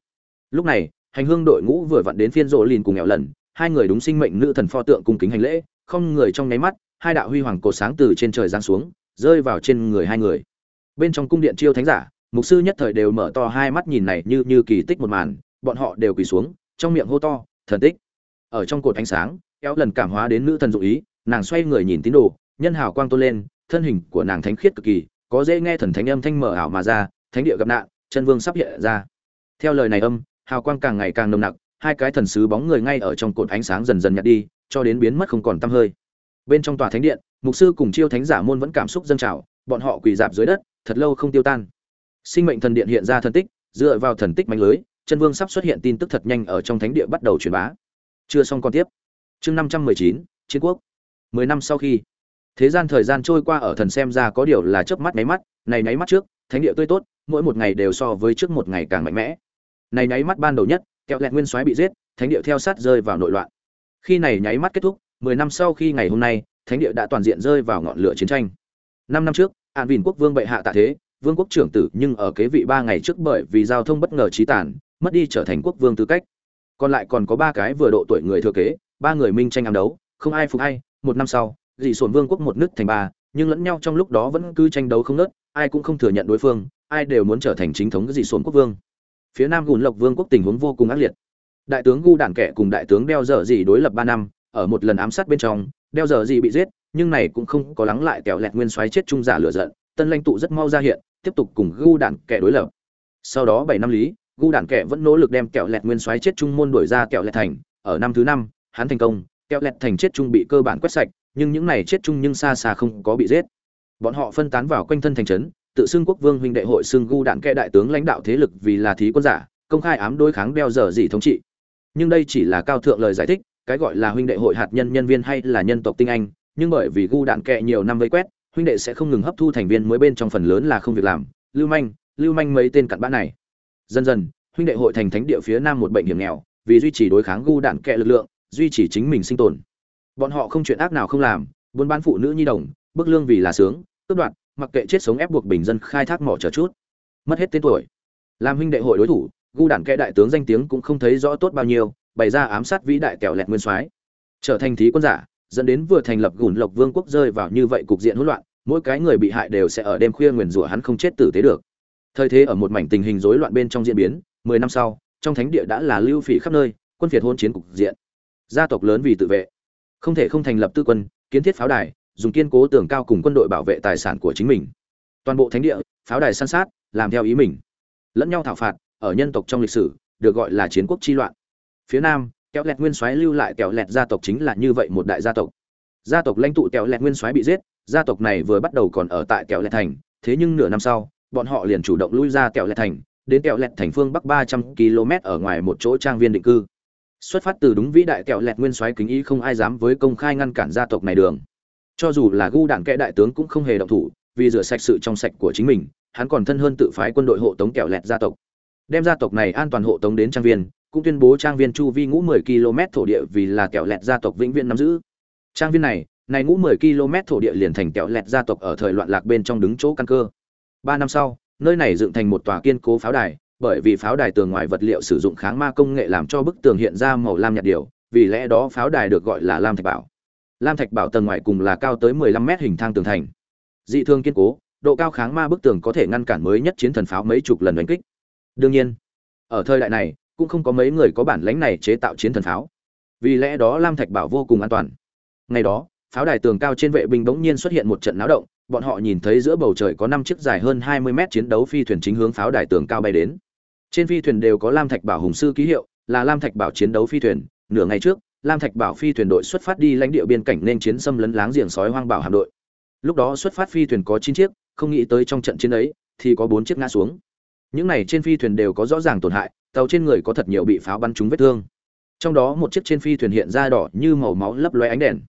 Lúc này, hành hương đội ngũ vừa vặn đến phiên rộ lìn cùng nghèo lần, hai người đúng sinh mệnh nữ thần pho tượng cùng kính hành lễ, không người trong nháy mắt, hai đạo huy hoàng cột sáng từ trên trời giáng xuống, rơi vào trên người hai người bên trong cung điện chiêu thánh giả, mục sư nhất thời đều mở to hai mắt nhìn này như như kỳ tích một màn, bọn họ đều quỳ xuống, trong miệng hô to, thần tích. Ở trong cột ánh sáng, kéo lần cảm hóa đến nữ thần dụ ý, nàng xoay người nhìn tín đồ, nhân hào quang tôn lên, thân hình của nàng thánh khiết cực kỳ, có dễ nghe thần thánh âm thanh mở ảo mà ra, thánh địa gặp nạn, chân vương sắp hiện ra. Theo lời này âm, hào quang càng ngày càng nồng nặc, hai cái thần sứ bóng người ngay ở trong cột ánh sáng dần dần nhạt đi, cho đến biến mất không còn tăm hơi. Bên trong tòa thánh điện, mục sư cùng chiêu thánh giả môn vẫn cảm xúc dâng trào bọn họ quỳ dạp dưới đất, thật lâu không tiêu tan. Sinh mệnh thần điện hiện ra thần tích, dựa vào thần tích mạnh lưới, chân vương sắp xuất hiện tin tức thật nhanh ở trong thánh địa bắt đầu truyền bá. Chưa xong còn tiếp. Chương năm trăm mười chín, chiến quốc. Mười năm sau khi, thế gian thời gian trôi qua ở thần xem ra có điều là chớp mắt nháy mắt, này nháy mắt trước, thánh địa tươi tốt, mỗi một ngày đều so với trước một ngày càng mạnh mẽ. Này nháy mắt ban đầu nhất, kẹo lẹt nguyên soái bị giết, thánh địa theo sát rơi vào nội loạn. Khi này nháy mắt kết thúc, mười năm sau khi ngày hôm nay, thánh địa đã toàn diện rơi vào ngọn lửa chiến tranh. Năm năm trước an vìn quốc vương bệ hạ tạ thế, vương quốc trưởng tử nhưng ở kế vị ba ngày trước bởi vì giao thông bất ngờ trí tàn, mất đi trở thành quốc vương tư cách. Còn lại còn có ba cái vừa độ tuổi người thừa kế, ba người minh tranh ám đấu, không ai phục ai, một năm sau dị sổn vương quốc một nước thành ba, nhưng lẫn nhau trong lúc đó vẫn cứ tranh đấu không nớt ai cũng không thừa nhận đối phương, ai đều muốn trở thành chính thống dị sổn quốc vương. Phía nam gùn lộc vương quốc tình huống vô cùng ác liệt. Đại tướng gu đản kẻ cùng đại tướng đeo dở dị đối lập ba năm ở một lần ám sát bên trong, đeo giờ gì bị giết, nhưng này cũng không có lắng lại kẹo lẹt nguyên xoáy chết trung giả lửa giận, tân lãnh tụ rất mau ra hiện, tiếp tục cùng gu đản kẻ đối lập. Sau đó bảy năm lý, gu đản kẻ vẫn nỗ lực đem kẹo lẹt nguyên xoáy chết trung môn đuổi ra kẹo lẹt thành, ở năm thứ năm, hắn thành công, kẹo lẹt thành chết trung bị cơ bản quét sạch, nhưng những này chết trung nhưng xa xa không có bị giết. Bọn họ phân tán vào quanh thân thành trấn, tự xưng quốc vương huynh đệ hội xưng gu đạn Kẻ đại tướng lãnh đạo thế lực vì là thí quân giả, công khai ám đối kháng đeo giờ gì thống trị. Nhưng đây chỉ là cao thượng lời giải thích cái gọi là huynh đệ hội hạt nhân nhân viên hay là nhân tộc tinh anh, nhưng bởi vì gu đạn kẹ nhiều năm vây quét, huynh đệ sẽ không ngừng hấp thu thành viên mới bên trong phần lớn là không việc làm. Lưu manh lưu manh mấy tên cặn bã này. Dần dần, huynh đệ hội thành thánh địa phía nam một bệnh hiểm nghèo, vì duy trì đối kháng gu đạn kẹ lực lượng, duy trì chính mình sinh tồn. Bọn họ không chuyện ác nào không làm, buôn bán phụ nữ nhi đồng bức lương vì là sướng, cướp đoạt, mặc kệ chết sống ép buộc bình dân khai thác mỏ chờ chút. Mất hết tên tuổi. Làm huynh đệ hội đối thủ, gu đản kẽ đại tướng danh tiếng cũng không thấy rõ tốt bao nhiêu bày ra ám sát vĩ đại kẹo lẹt nguyên soái. Trở thành thí quân giả, dẫn đến vừa thành lập gùn lộc vương quốc rơi vào như vậy cục diện hỗn loạn, mỗi cái người bị hại đều sẽ ở đêm khuya nguyền rủa hắn không chết tử tế được. Thời thế ở một mảnh tình hình rối loạn bên trong diễn biến, mười năm sau, trong thánh địa đã là lưu phỉ khắp nơi, quân phiệt hôn chiến cục diện. Gia tộc lớn vì tự vệ. Không thể không thành lập tư quân, kiến thiết pháo đài, dùng kiên cố tường cao cùng quân đội bảo vệ tài sản của chính mình. Toàn bộ thánh địa, pháo đài săn sát, làm theo ý mình. Lẫn nhau thảo phạt, ở nhân tộc trong lịch sử, được gọi là chiến quốc chi loạn phía nam kéo lẹt nguyên soái lưu lại kéo lẹt gia tộc chính là như vậy một đại gia tộc. Gia tộc lãnh tụ kéo lẹt nguyên soái bị giết, gia tộc này vừa bắt đầu còn ở tại kéo lẹt thành, thế nhưng nửa năm sau, bọn họ liền chủ động lui ra kéo lẹt thành, đến kéo lẹt thành phương bắc ba trăm km ở ngoài một chỗ trang viên định cư. Xuất phát từ đúng vĩ đại kéo lẹt nguyên soái kính ý không ai dám với công khai ngăn cản gia tộc này đường. Cho dù là gu đạn kẽ đại tướng cũng không hề động thủ, vì rửa sạch sự trong sạch của chính mình, hắn còn thân hơn tự phái quân đội hộ tống kẹo lẹt gia tộc. Đem gia tộc này an toàn hộ tống đến trang viên cũng tuyên bố trang viên chu vi ngũ 10 km thổ địa vì là kẹo lẹt gia tộc vĩnh viễn nắm giữ. Trang viên này này ngũ 10 km thổ địa liền thành kẹo lẹt gia tộc ở thời loạn lạc bên trong đứng chỗ căn cơ. Ba năm sau, nơi này dựng thành một tòa kiên cố pháo đài, bởi vì pháo đài tường ngoài vật liệu sử dụng kháng ma công nghệ làm cho bức tường hiện ra màu lam nhạt điều vì lẽ đó pháo đài được gọi là lam thạch bảo. Lam thạch bảo tầng ngoài cùng là cao tới 15 mét hình thang tường thành. Dị thương kiên cố, độ cao kháng ma bức tường có thể ngăn cản mới nhất chiến thần pháo mấy chục lần đánh kích. Đương nhiên, ở thời đại này cũng không có mấy người có bản lãnh này chế tạo chiến thần pháo. Vì lẽ đó lam thạch bảo vô cùng an toàn. Ngày đó, pháo đài tường cao trên vệ binh bỗng nhiên xuất hiện một trận náo động, bọn họ nhìn thấy giữa bầu trời có năm chiếc dài hơn 20 mét chiến đấu phi thuyền chính hướng pháo đài tường cao bay đến. Trên phi thuyền đều có lam thạch bảo hùng sư ký hiệu, là lam thạch bảo chiến đấu phi thuyền. Nửa ngày trước, lam thạch bảo phi thuyền đội xuất phát đi lãnh địa biên cảnh nên chiến xâm lấn láng giềng sói hoang bảo hạm đội. Lúc đó xuất phát phi thuyền có chín chiếc, không nghĩ tới trong trận chiến ấy, thì có bốn chiếc ngã xuống. Những này trên phi thuyền đều có rõ ràng tổn hại tàu trên người có thật nhiều bị pháo bắn trúng vết thương. Trong đó một chiếc trên phi thuyền hiện ra đỏ như màu máu lấp loe ánh đèn.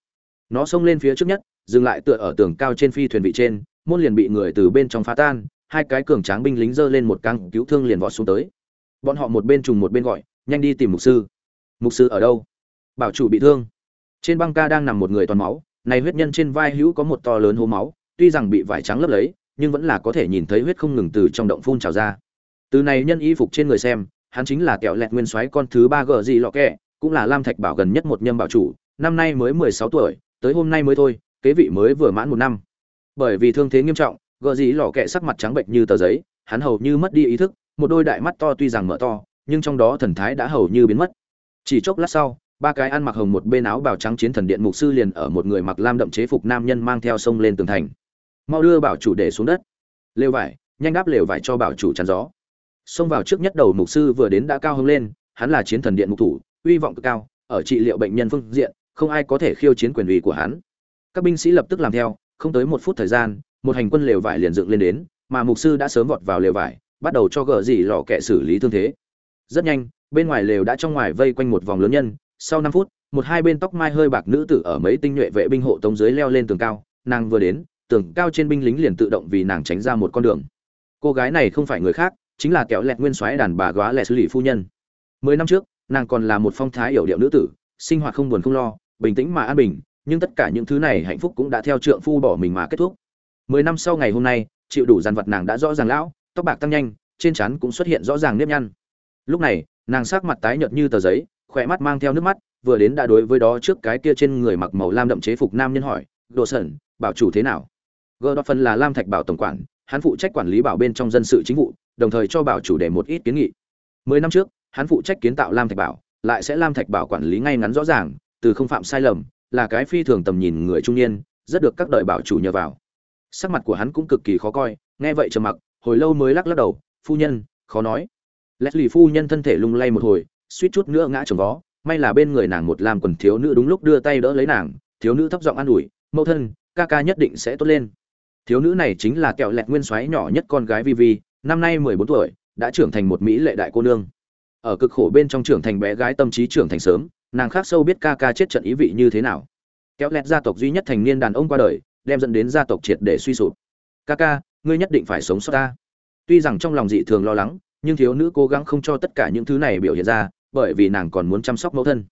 Nó xông lên phía trước nhất, dừng lại tựa ở tường cao trên phi thuyền vị trên, môn liền bị người từ bên trong phá tan, hai cái cường tráng binh lính giơ lên một căng cứu thương liền vọt xuống tới. Bọn họ một bên trùng một bên gọi, nhanh đi tìm mục sư. Mục sư ở đâu? Bảo chủ bị thương. Trên băng ca đang nằm một người toàn máu, này huyết nhân trên vai hữu có một to lớn hố máu, tuy rằng bị vải trắng lấp lấy, nhưng vẫn là có thể nhìn thấy huyết không ngừng từ trong động phun trào ra. Từ này nhân y phục trên người xem hắn chính là kẹo lẹt nguyên soái con thứ ba gờ gì lọ kẹ, cũng là lam thạch bảo gần nhất một nhâm bảo chủ, năm nay mới mười sáu tuổi, tới hôm nay mới thôi, kế vị mới vừa mãn một năm. Bởi vì thương thế nghiêm trọng, gờ gì lọ kẹ sắc mặt trắng bệnh như tờ giấy, hắn hầu như mất đi ý thức, một đôi đại mắt to tuy rằng mở to, nhưng trong đó thần thái đã hầu như biến mất. Chỉ chốc lát sau, ba cái ăn mặc hồng một bên áo bào trắng chiến thần điện mục sư liền ở một người mặc lam đậm chế phục nam nhân mang theo sông lên tường thành. Mau đưa bảo chủ để xuống đất. Lều vải, nhanh đáp lều vải cho bảo chủ chắn gió xông vào trước nhất đầu mục sư vừa đến đã cao hứng lên, hắn là chiến thần điện mục thủ, uy vọng cực cao, ở trị liệu bệnh nhân phương diện, không ai có thể khiêu chiến quyền uy của hắn. Các binh sĩ lập tức làm theo, không tới một phút thời gian, một hành quân lều vải liền dựng lên đến, mà mục sư đã sớm vọt vào lều vải, bắt đầu cho gờ gì lò kẹ xử lý thương thế. Rất nhanh, bên ngoài lều đã trong ngoài vây quanh một vòng lớn nhân, sau năm phút, một hai bên tóc mai hơi bạc nữ tử ở mấy tinh nhuệ vệ binh hộ tống dưới leo lên tường cao, nàng vừa đến, tường cao trên binh lính liền tự động vì nàng tránh ra một con đường. Cô gái này không phải người khác chính là kẹo lẹt nguyên soái đàn bà góa lẹt xử lý phu nhân. Mười năm trước, nàng còn là một phong thái yểu điệu nữ tử, sinh hoạt không buồn không lo, bình tĩnh mà an bình, nhưng tất cả những thứ này hạnh phúc cũng đã theo trượng phu bỏ mình mà kết thúc. Mười năm sau ngày hôm nay, chịu đủ dàn vật nàng đã rõ ràng lão, tóc bạc tăng nhanh, trên trán cũng xuất hiện rõ ràng nếp nhăn. Lúc này, nàng sắc mặt tái nhợt như tờ giấy, khỏe mắt mang theo nước mắt, vừa đến đã đối với đó trước cái kia trên người mặc màu lam đậm chế phục nam nhân hỏi, đồ sẩn, bảo chủ thế nào? Gờ đọc phần là lam thạch bảo tổng quản, hắn phụ trách quản lý bảo bên trong dân sự chính vụ đồng thời cho bảo chủ để một ít kiến nghị. Mười năm trước, hắn phụ trách kiến tạo lam thạch bảo, lại sẽ lam thạch bảo quản lý ngay ngắn rõ ràng, từ không phạm sai lầm, là cái phi thường tầm nhìn người trung niên, rất được các đời bảo chủ nhờ vào. Sắc mặt của hắn cũng cực kỳ khó coi, nghe vậy trầm mặc, hồi lâu mới lắc lắc đầu, phu nhân, khó nói. Leslie phu nhân thân thể lung lay một hồi, suýt chút nữa ngã chồng vó, may là bên người nàng một làm quần thiếu nữ đúng lúc đưa tay đỡ lấy nàng, thiếu nữ thấp giọng an ủi, mẫu thân, ca ca nhất định sẽ tốt lên. Thiếu nữ này chính là kẹo lẹt nguyên soái nhỏ nhất con gái vi vi năm nay mười bốn tuổi, đã trưởng thành một mỹ lệ đại cô nương. Ở cực khổ bên trong trưởng thành bé gái tâm trí trưởng thành sớm, nàng khác sâu biết ca ca chết trận ý vị như thế nào. Kéo lẹt gia tộc duy nhất thành niên đàn ông qua đời, đem dẫn đến gia tộc triệt để suy sụp. Ca ca, ngươi nhất định phải sống sót ta. Tuy rằng trong lòng dị thường lo lắng, nhưng thiếu nữ cố gắng không cho tất cả những thứ này biểu hiện ra, bởi vì nàng còn muốn chăm sóc mẫu thân.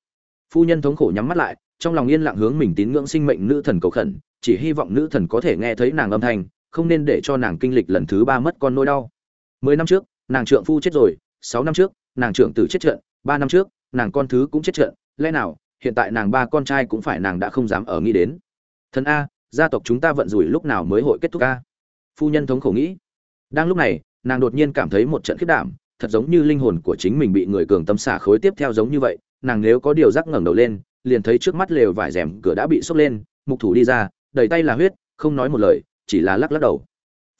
Phu nhân thống khổ nhắm mắt lại, trong lòng yên lặng hướng mình tín ngưỡng sinh mệnh nữ thần cầu khẩn, chỉ hy vọng nữ thần có thể nghe thấy nàng âm thanh, không nên để cho nàng kinh lịch lần thứ ba mất con nỗi đau mười năm trước, nàng trượng phu chết rồi, sáu năm trước, nàng trưởng tử chết trận, ba năm trước, nàng con thứ cũng chết trận. Lẽ nào, hiện tại nàng ba con trai cũng phải nàng đã không dám ở nghĩ đến? Thần a, gia tộc chúng ta vận rủi lúc nào mới hội kết thúc a? Phu nhân thống khổ nghĩ. Đang lúc này, nàng đột nhiên cảm thấy một trận khiết đảm, thật giống như linh hồn của chính mình bị người cường tâm xả khối tiếp theo giống như vậy. Nàng nếu có điều rắc ngẩng đầu lên, liền thấy trước mắt lều vải rèm cửa đã bị sốc lên, mục thủ đi ra, đầy tay là huyết, không nói một lời, chỉ là lắc lắc đầu.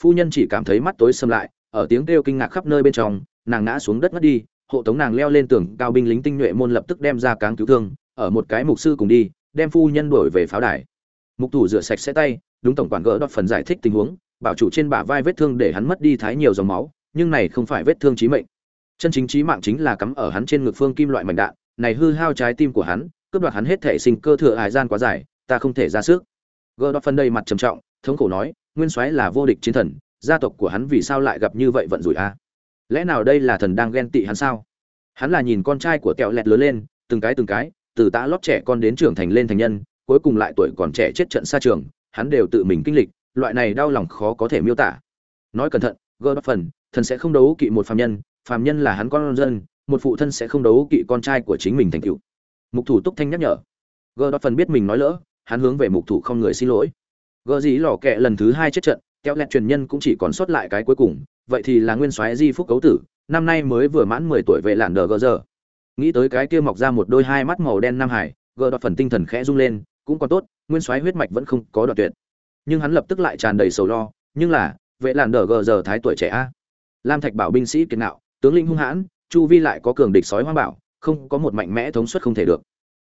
Phu nhân chỉ cảm thấy mắt tối xâm lại ở tiếng kêu kinh ngạc khắp nơi bên trong, nàng ngã xuống đất ngất đi, hộ tống nàng leo lên tường, cao binh lính tinh nhuệ môn lập tức đem ra cáng cứu thương, ở một cái mục sư cùng đi, đem phu nhân đuổi về pháo đài. Mục thủ rửa sạch sẽ tay, đúng tổng quản gỡ đọt phần giải thích tình huống, bảo chủ trên bả vai vết thương để hắn mất đi thái nhiều dòng máu, nhưng này không phải vết thương chí mệnh. Chân chính chí mạng chính là cắm ở hắn trên ngực phương kim loại mảnh đạn, này hư hao trái tim của hắn, cướp đoạt hắn hết thể sinh cơ thừa hải gian quá dài, ta không thể ra sức. Gỡ đọt phần đầy mặt trầm trọng, thống khổ nói, nguyên soái là vô địch chiến thần gia tộc của hắn vì sao lại gặp như vậy vận rủi a? Lẽ nào đây là thần đang ghen tị hắn sao? Hắn là nhìn con trai của kẹo lẹt lớn lên, từng cái từng cái, từ tã lót trẻ con đến trưởng thành lên thành nhân, cuối cùng lại tuổi còn trẻ chết trận xa trường, hắn đều tự mình kinh lịch, loại này đau lòng khó có thể miêu tả. Nói cẩn thận gơ bất phần, thần sẽ không đấu kỵ một phàm nhân phàm nhân là hắn con dân, một phụ thân sẽ không đấu kỵ con trai của chính mình thành cựu mục thủ túc thanh nhắc nhở. Gơ đ phần biết mình nói lỡ, hắn hướng về mục thủ không người xin lỗi. Gơ dĩ lò kẹ lần thứ hai chết trận kéo lẹt truyền nhân cũng chỉ còn sót lại cái cuối cùng, vậy thì là nguyên soái di phúc cấu tử, năm nay mới vừa mãn mười tuổi vệ làn đờ gờ giờ. Nghĩ tới cái kia mọc ra một đôi hai mắt màu đen nam hải, gờ đoạt phần tinh thần khẽ rung lên, cũng còn tốt, nguyên soái huyết mạch vẫn không có đoạn tuyệt. Nhưng hắn lập tức lại tràn đầy sầu lo, nhưng là vệ làn đờ gờ giờ thái tuổi trẻ a? Lam thạch bảo binh sĩ kiệt nạo tướng lĩnh hung hãn, chu vi lại có cường địch sói hoang bảo không có một mạnh mẽ thống suất không thể được.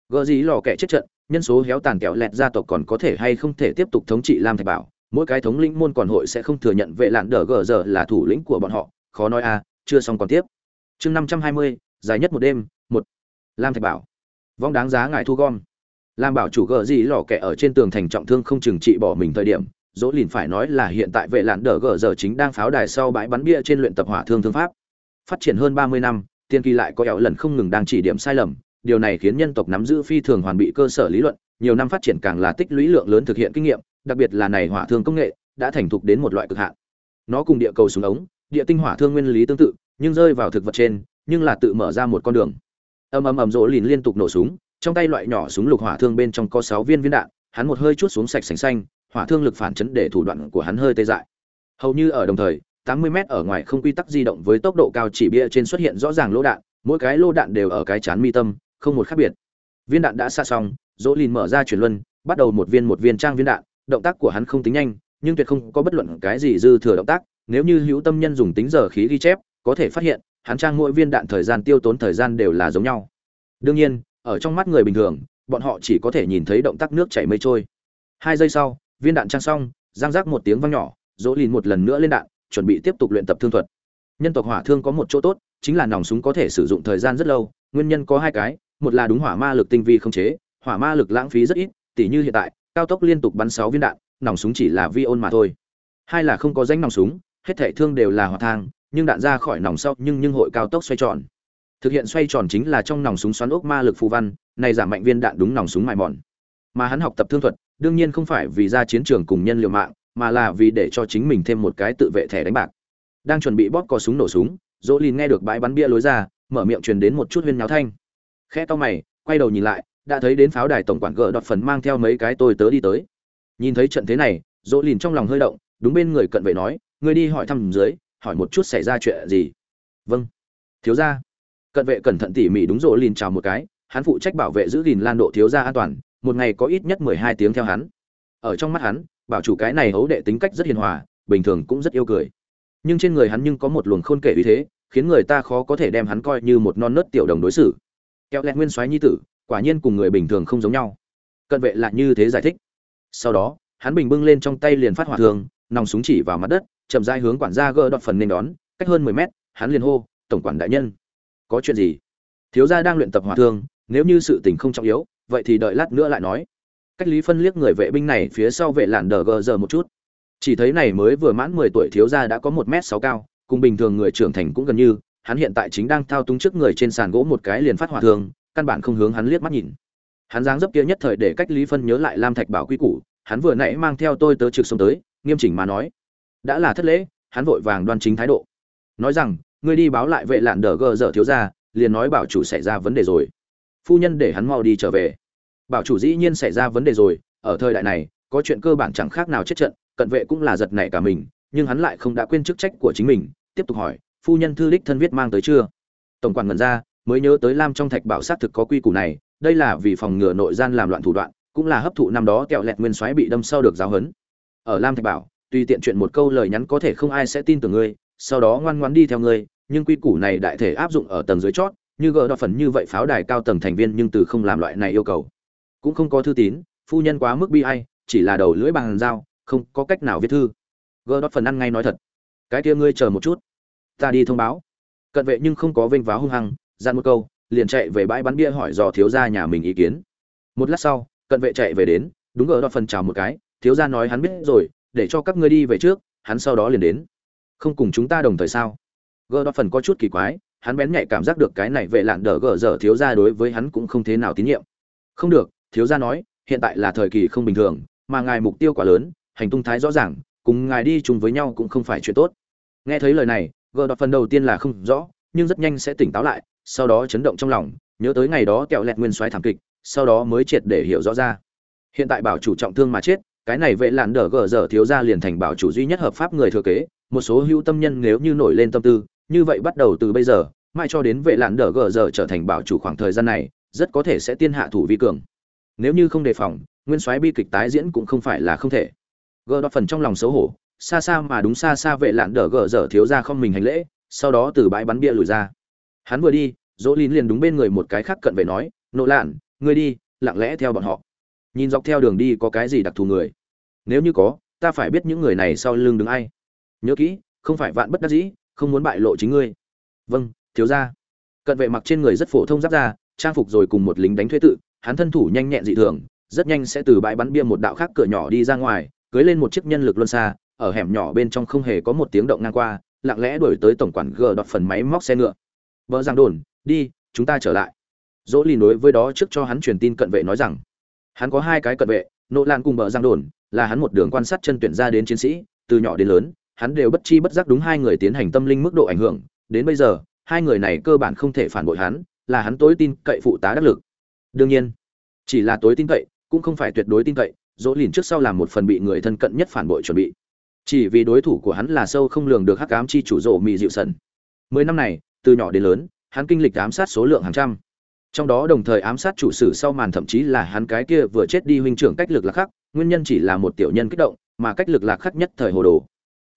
Gờ gì lò kẻ chết trận, nhân số héo tàn kẹo lẹt gia tộc còn có thể hay không thể tiếp tục thống trị lam thạch bảo? Mỗi cái thống lĩnh môn còn hội sẽ không thừa nhận vệ lạn đờ gờ giờ là thủ lĩnh của bọn họ. Khó nói à chưa xong còn tiếp. Chương năm trăm hai mươi, dài nhất một đêm, một. Lam thạch bảo. Vong đáng giá ngài thu gom. Lam bảo chủ gờ gì lò kẻ ở trên tường thành trọng thương không chừng trị bỏ mình thời điểm, dỗ lìn phải nói là hiện tại vệ lạn đờ gờ giờ chính đang pháo đài sau bãi bắn bia trên luyện tập hỏa thương thương pháp. Phát triển hơn ba mươi năm, tiên kỳ lại có ẻo lần không ngừng đang chỉ điểm sai lầm, điều này khiến nhân tộc nắm giữ phi thường hoàn bị cơ sở lý luận, nhiều năm phát triển càng là tích lũy lượng lớn thực hiện kinh nghiệm đặc biệt là này hỏa thương công nghệ, đã thành thục đến một loại cực hạn. Nó cùng địa cầu súng ống, địa tinh hỏa thương nguyên lý tương tự, nhưng rơi vào thực vật trên, nhưng là tự mở ra một con đường. Ầm ầm ầm, rỗ lìn liên tục nổ súng, trong tay loại nhỏ súng lục hỏa thương bên trong có sáu viên viên đạn, hắn một hơi chút xuống sạch sành xanh, hỏa thương lực phản chấn để thủ đoạn của hắn hơi tê dại. Hầu như ở đồng thời 80 mét ở ngoài không quy tắc di động với tốc độ cao chỉ bia trên xuất hiện rõ ràng lỗ đạn, mỗi cái lỗ đạn đều ở cái chán mi tâm, không một khác biệt. Viên đạn đã xa xong, rỗ lìn mở ra chuyển luân, bắt đầu một viên một viên trang viên đạn động tác của hắn không tính nhanh, nhưng tuyệt không có bất luận cái gì dư thừa động tác. Nếu như hữu tâm nhân dùng tính giờ khí ghi chép, có thể phát hiện, hắn trang mỗi viên đạn thời gian tiêu tốn thời gian đều là giống nhau. Đương nhiên, ở trong mắt người bình thường, bọn họ chỉ có thể nhìn thấy động tác nước chảy mây trôi. Hai giây sau, viên đạn trang xong giang rác một tiếng vang nhỏ, dỗ lìn một lần nữa lên đạn, chuẩn bị tiếp tục luyện tập thương thuật. Nhân tộc hỏa thương có một chỗ tốt, chính là nòng súng có thể sử dụng thời gian rất lâu, nguyên nhân có hai cái, một là đúng hỏa ma lực tinh vi không chế, hỏa ma lực lãng phí rất ít, tỉ như hiện tại cao tốc liên tục bắn sáu viên đạn, nòng súng chỉ là vi ôn mà thôi. Hai là không có danh nòng súng, hết thể thương đều là hỏa thang, nhưng đạn ra khỏi nòng sau nhưng nhưng hội cao tốc xoay tròn. Thực hiện xoay tròn chính là trong nòng súng xoắn ốc ma lực phù văn, này giảm mạnh viên đạn đúng nòng súng mài mòn. Mà hắn học tập thương thuật, đương nhiên không phải vì ra chiến trường cùng nhân liều mạng, mà là vì để cho chính mình thêm một cái tự vệ thẻ đánh bạc. Đang chuẩn bị bóp cò súng nổ súng dỗ lìn nghe được bãi bắn bia lối ra, mở miệng truyền đến một chút huyên nháo thanh. Khe to mày, quay đầu nhìn lại đã thấy đến pháo đài tổng quản gỡ đọt phần mang theo mấy cái tôi tớ đi tới. Nhìn thấy trận thế này, dỗ lìn trong lòng hơi động, đúng bên người cận vệ nói người đi hỏi thăm dưới, hỏi một chút xảy ra chuyện gì? Vâng. Thiếu gia. Cận vệ cẩn thận tỉ mỉ đúng dỗ lìn chào một cái, hắn phụ trách bảo vệ giữ gìn lan độ thiếu gia an toàn, một ngày có ít nhất mười hai tiếng theo hắn. Ở trong mắt hắn, bảo chủ cái này hấu đệ tính cách rất hiền hòa, bình thường cũng rất yêu cười. Nhưng trên người hắn nhưng có một luồng khôn kể uy thế, khiến người ta khó có thể đem hắn coi như một non nớt tiểu đồng đối xử. Kẹo lẹt nguyên soái nhi tử quả nhiên cùng người bình thường không giống nhau. Cận vệ lại như thế giải thích. Sau đó, hắn bình bưng lên trong tay liền phát hỏa thường, nòng súng chỉ vào mặt đất, chậm rãi hướng quản gia gỡ đọt phần nên đón, cách hơn mười mét, hắn liền hô, tổng quản đại nhân, có chuyện gì? Thiếu gia đang luyện tập hỏa thương nếu như sự tình không trọng yếu, vậy thì đợi lát nữa lại nói. Cách lý phân liếc người vệ binh này phía sau vệ làn đờ gờ giờ một chút. Chỉ thấy này mới vừa mãn mười tuổi thiếu gia đã có một m sáu cao, cùng bình thường người trưởng thành cũng gần như, hắn hiện tại chính đang thao túng trước người trên sàn gỗ một cái liền phát hỏa thương căn bản không hướng hắn liếc mắt nhìn. Hắn dáng dấp kia nhất thời để cách lý phân nhớ lại lam thạch bảo quy củ, hắn vừa nãy mang theo tôi tớ trực sông tới, nghiêm chỉnh mà nói, đã là thất lễ. Hắn vội vàng đoan chính thái độ. Nói rằng, ngươi đi báo lại vệ lạn đờ gờ dở thiếu gia, liền nói bảo chủ xảy ra vấn đề rồi. Phu nhân để hắn mau đi trở về. Bảo chủ dĩ nhiên xảy ra vấn đề rồi, ở thời đại này, có chuyện cơ bản chẳng khác nào chết trận, cận vệ cũng là giật nảy cả mình, nhưng hắn lại không đã quên chức trách của chính mình. Tiếp tục hỏi, phu nhân thư đích thân viết mang tới chưa? Tổng quản ngẩn ra mới nhớ tới lam trong thạch bảo sát thực có quy củ này, đây là vì phòng ngừa nội gian làm loạn thủ đoạn, cũng là hấp thụ năm đó kẹo lẹt nguyên soái bị đâm sau được giáo huấn. Ở lam thạch bảo, tùy tiện chuyện một câu lời nhắn có thể không ai sẽ tin tưởng ngươi, sau đó ngoan ngoãn đi theo ngươi, nhưng quy củ này đại thể áp dụng ở tầng dưới chót, như gỡ đo phần như vậy pháo đài cao tầng thành viên nhưng từ không làm loại này yêu cầu. Cũng không có thư tín, phu nhân quá mức bi ai, chỉ là đầu lưỡi bằng dao, không có cách nào viết thư. Gỡ đo phần ăn ngay nói thật. Cái kia ngươi chờ một chút, ta đi thông báo. Cận vệ nhưng không có vênh váo hung hăng gian một câu, liền chạy về bãi bắn bia hỏi dò thiếu gia nhà mình ý kiến. Một lát sau, cận vệ chạy về đến, đúng gỡ đo phần chào một cái, thiếu gia nói hắn biết rồi, để cho các ngươi đi về trước, hắn sau đó liền đến. Không cùng chúng ta đồng thời sao? Gỡ đo phần có chút kỳ quái, hắn bén nhạy cảm giác được cái này vệ lạn đỡ gỡ dở thiếu gia đối với hắn cũng không thế nào tín nhiệm. Không được, thiếu gia nói, hiện tại là thời kỳ không bình thường, mà ngài mục tiêu quá lớn, hành tung thái rõ ràng, cùng ngài đi chung với nhau cũng không phải chuyện tốt. Nghe thấy lời này, gờ đọt phần đầu tiên là không rõ, nhưng rất nhanh sẽ tỉnh táo lại sau đó chấn động trong lòng, nhớ tới ngày đó kẹo lẹt nguyên soái thảm kịch, sau đó mới triệt để hiểu rõ ra. Hiện tại bảo chủ trọng thương mà chết, cái này vệ lạn đờ gờ dở thiếu ra liền thành bảo chủ duy nhất hợp pháp người thừa kế, một số hữu tâm nhân nếu như nổi lên tâm tư, như vậy bắt đầu từ bây giờ, mãi cho đến vệ lạn đờ gờ dở trở thành bảo chủ khoảng thời gian này, rất có thể sẽ tiên hạ thủ vi cường. Nếu như không đề phòng, nguyên soái bi kịch tái diễn cũng không phải là không thể. Gờ đọt phần trong lòng xấu hổ, xa xa mà đúng xa xa vệ lạn đờ gờ dở thiếu ra không mình hành lễ, sau đó từ bãi bắn bia lùi ra hắn vừa đi dỗ lín liền đúng bên người một cái khác cận vệ nói, nộ lạn, ngươi đi, lặng lẽ theo bọn họ. Nhìn dọc theo đường đi có cái gì đặc thù người? Nếu như có, ta phải biết những người này sau lưng đứng ai. Nhớ kỹ, không phải vạn bất đắc dĩ, không muốn bại lộ chính ngươi. Vâng thiếu ra cận vệ mặc trên người rất phổ thông giáp ra trang phục rồi cùng một lính đánh thuê tự, hắn thân thủ nhanh nhẹn dị thường, rất nhanh sẽ từ bãi bắn bia một đạo khác cửa nhỏ đi ra ngoài, cưới lên một chiếc nhân lực luân xa, ở hẻm nhỏ bên trong không hề có một tiếng động ngang qua, lặng lẽ đuổi tới tổng quản gờ đọt phần máy móc xe ngựa vợ giang đồn, đi, chúng ta trở lại. Dỗ lì đối với đó trước cho hắn truyền tin cận vệ nói rằng, hắn có hai cái cận vệ, nộ lan cùng bờ giang đồn, là hắn một đường quan sát chân tuyển ra đến chiến sĩ, từ nhỏ đến lớn, hắn đều bất chi bất giác đúng hai người tiến hành tâm linh mức độ ảnh hưởng. Đến bây giờ, hai người này cơ bản không thể phản bội hắn, là hắn tối tin cậy phụ tá đắc lực. Đương nhiên, chỉ là tối tin cậy, cũng không phải tuyệt đối tin cậy, dỗ lìn trước sau làm một phần bị người thân cận nhất phản bội chuẩn bị. Chỉ vì đối thủ của hắn là sâu không lường được hắc ám chi chủ rộ mị dịu sần mười năm này từ nhỏ đến lớn, hắn kinh lịch ám sát số lượng hàng trăm. Trong đó đồng thời ám sát chủ sử sau màn thậm chí là hắn cái kia vừa chết đi huynh trưởng cách lực lạc khắc, nguyên nhân chỉ là một tiểu nhân kích động, mà cách lực lạc khắc nhất thời hồ đồ.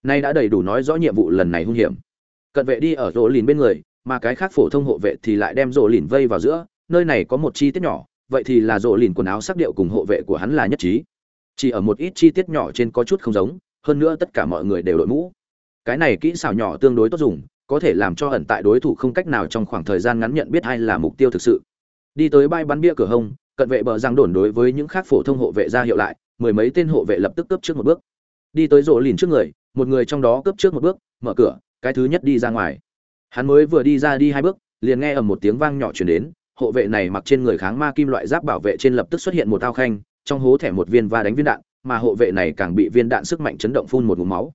Nay đã đầy đủ nói rõ nhiệm vụ lần này hung hiểm. Cận vệ đi ở rỗ lìn bên người, mà cái khác phổ thông hộ vệ thì lại đem rỗ lìn vây vào giữa, nơi này có một chi tiết nhỏ, vậy thì là rỗ lìn quần áo sắc điệu cùng hộ vệ của hắn là nhất trí. Chỉ ở một ít chi tiết nhỏ trên có chút không giống, hơn nữa tất cả mọi người đều đội mũ. Cái này kỹ xảo nhỏ tương đối tốt dùng có thể làm cho ẩn tại đối thủ không cách nào trong khoảng thời gian ngắn nhận biết ai là mục tiêu thực sự. Đi tới bay bắn bia cửa hông, cận vệ bờ giang đồn đối với những khác phổ thông hộ vệ ra hiệu lại, mười mấy tên hộ vệ lập tức cướp trước một bước. Đi tới rỗ lìn trước người, một người trong đó cướp trước một bước, mở cửa, cái thứ nhất đi ra ngoài. Hắn mới vừa đi ra đi hai bước, liền nghe ở một tiếng vang nhỏ chuyển đến, hộ vệ này mặc trên người kháng ma kim loại giáp bảo vệ trên lập tức xuất hiện một ao khanh, trong hố thẻ một viên va đánh viên đạn, mà hộ vệ này càng bị viên đạn sức mạnh chấn động phun một ngụm máu.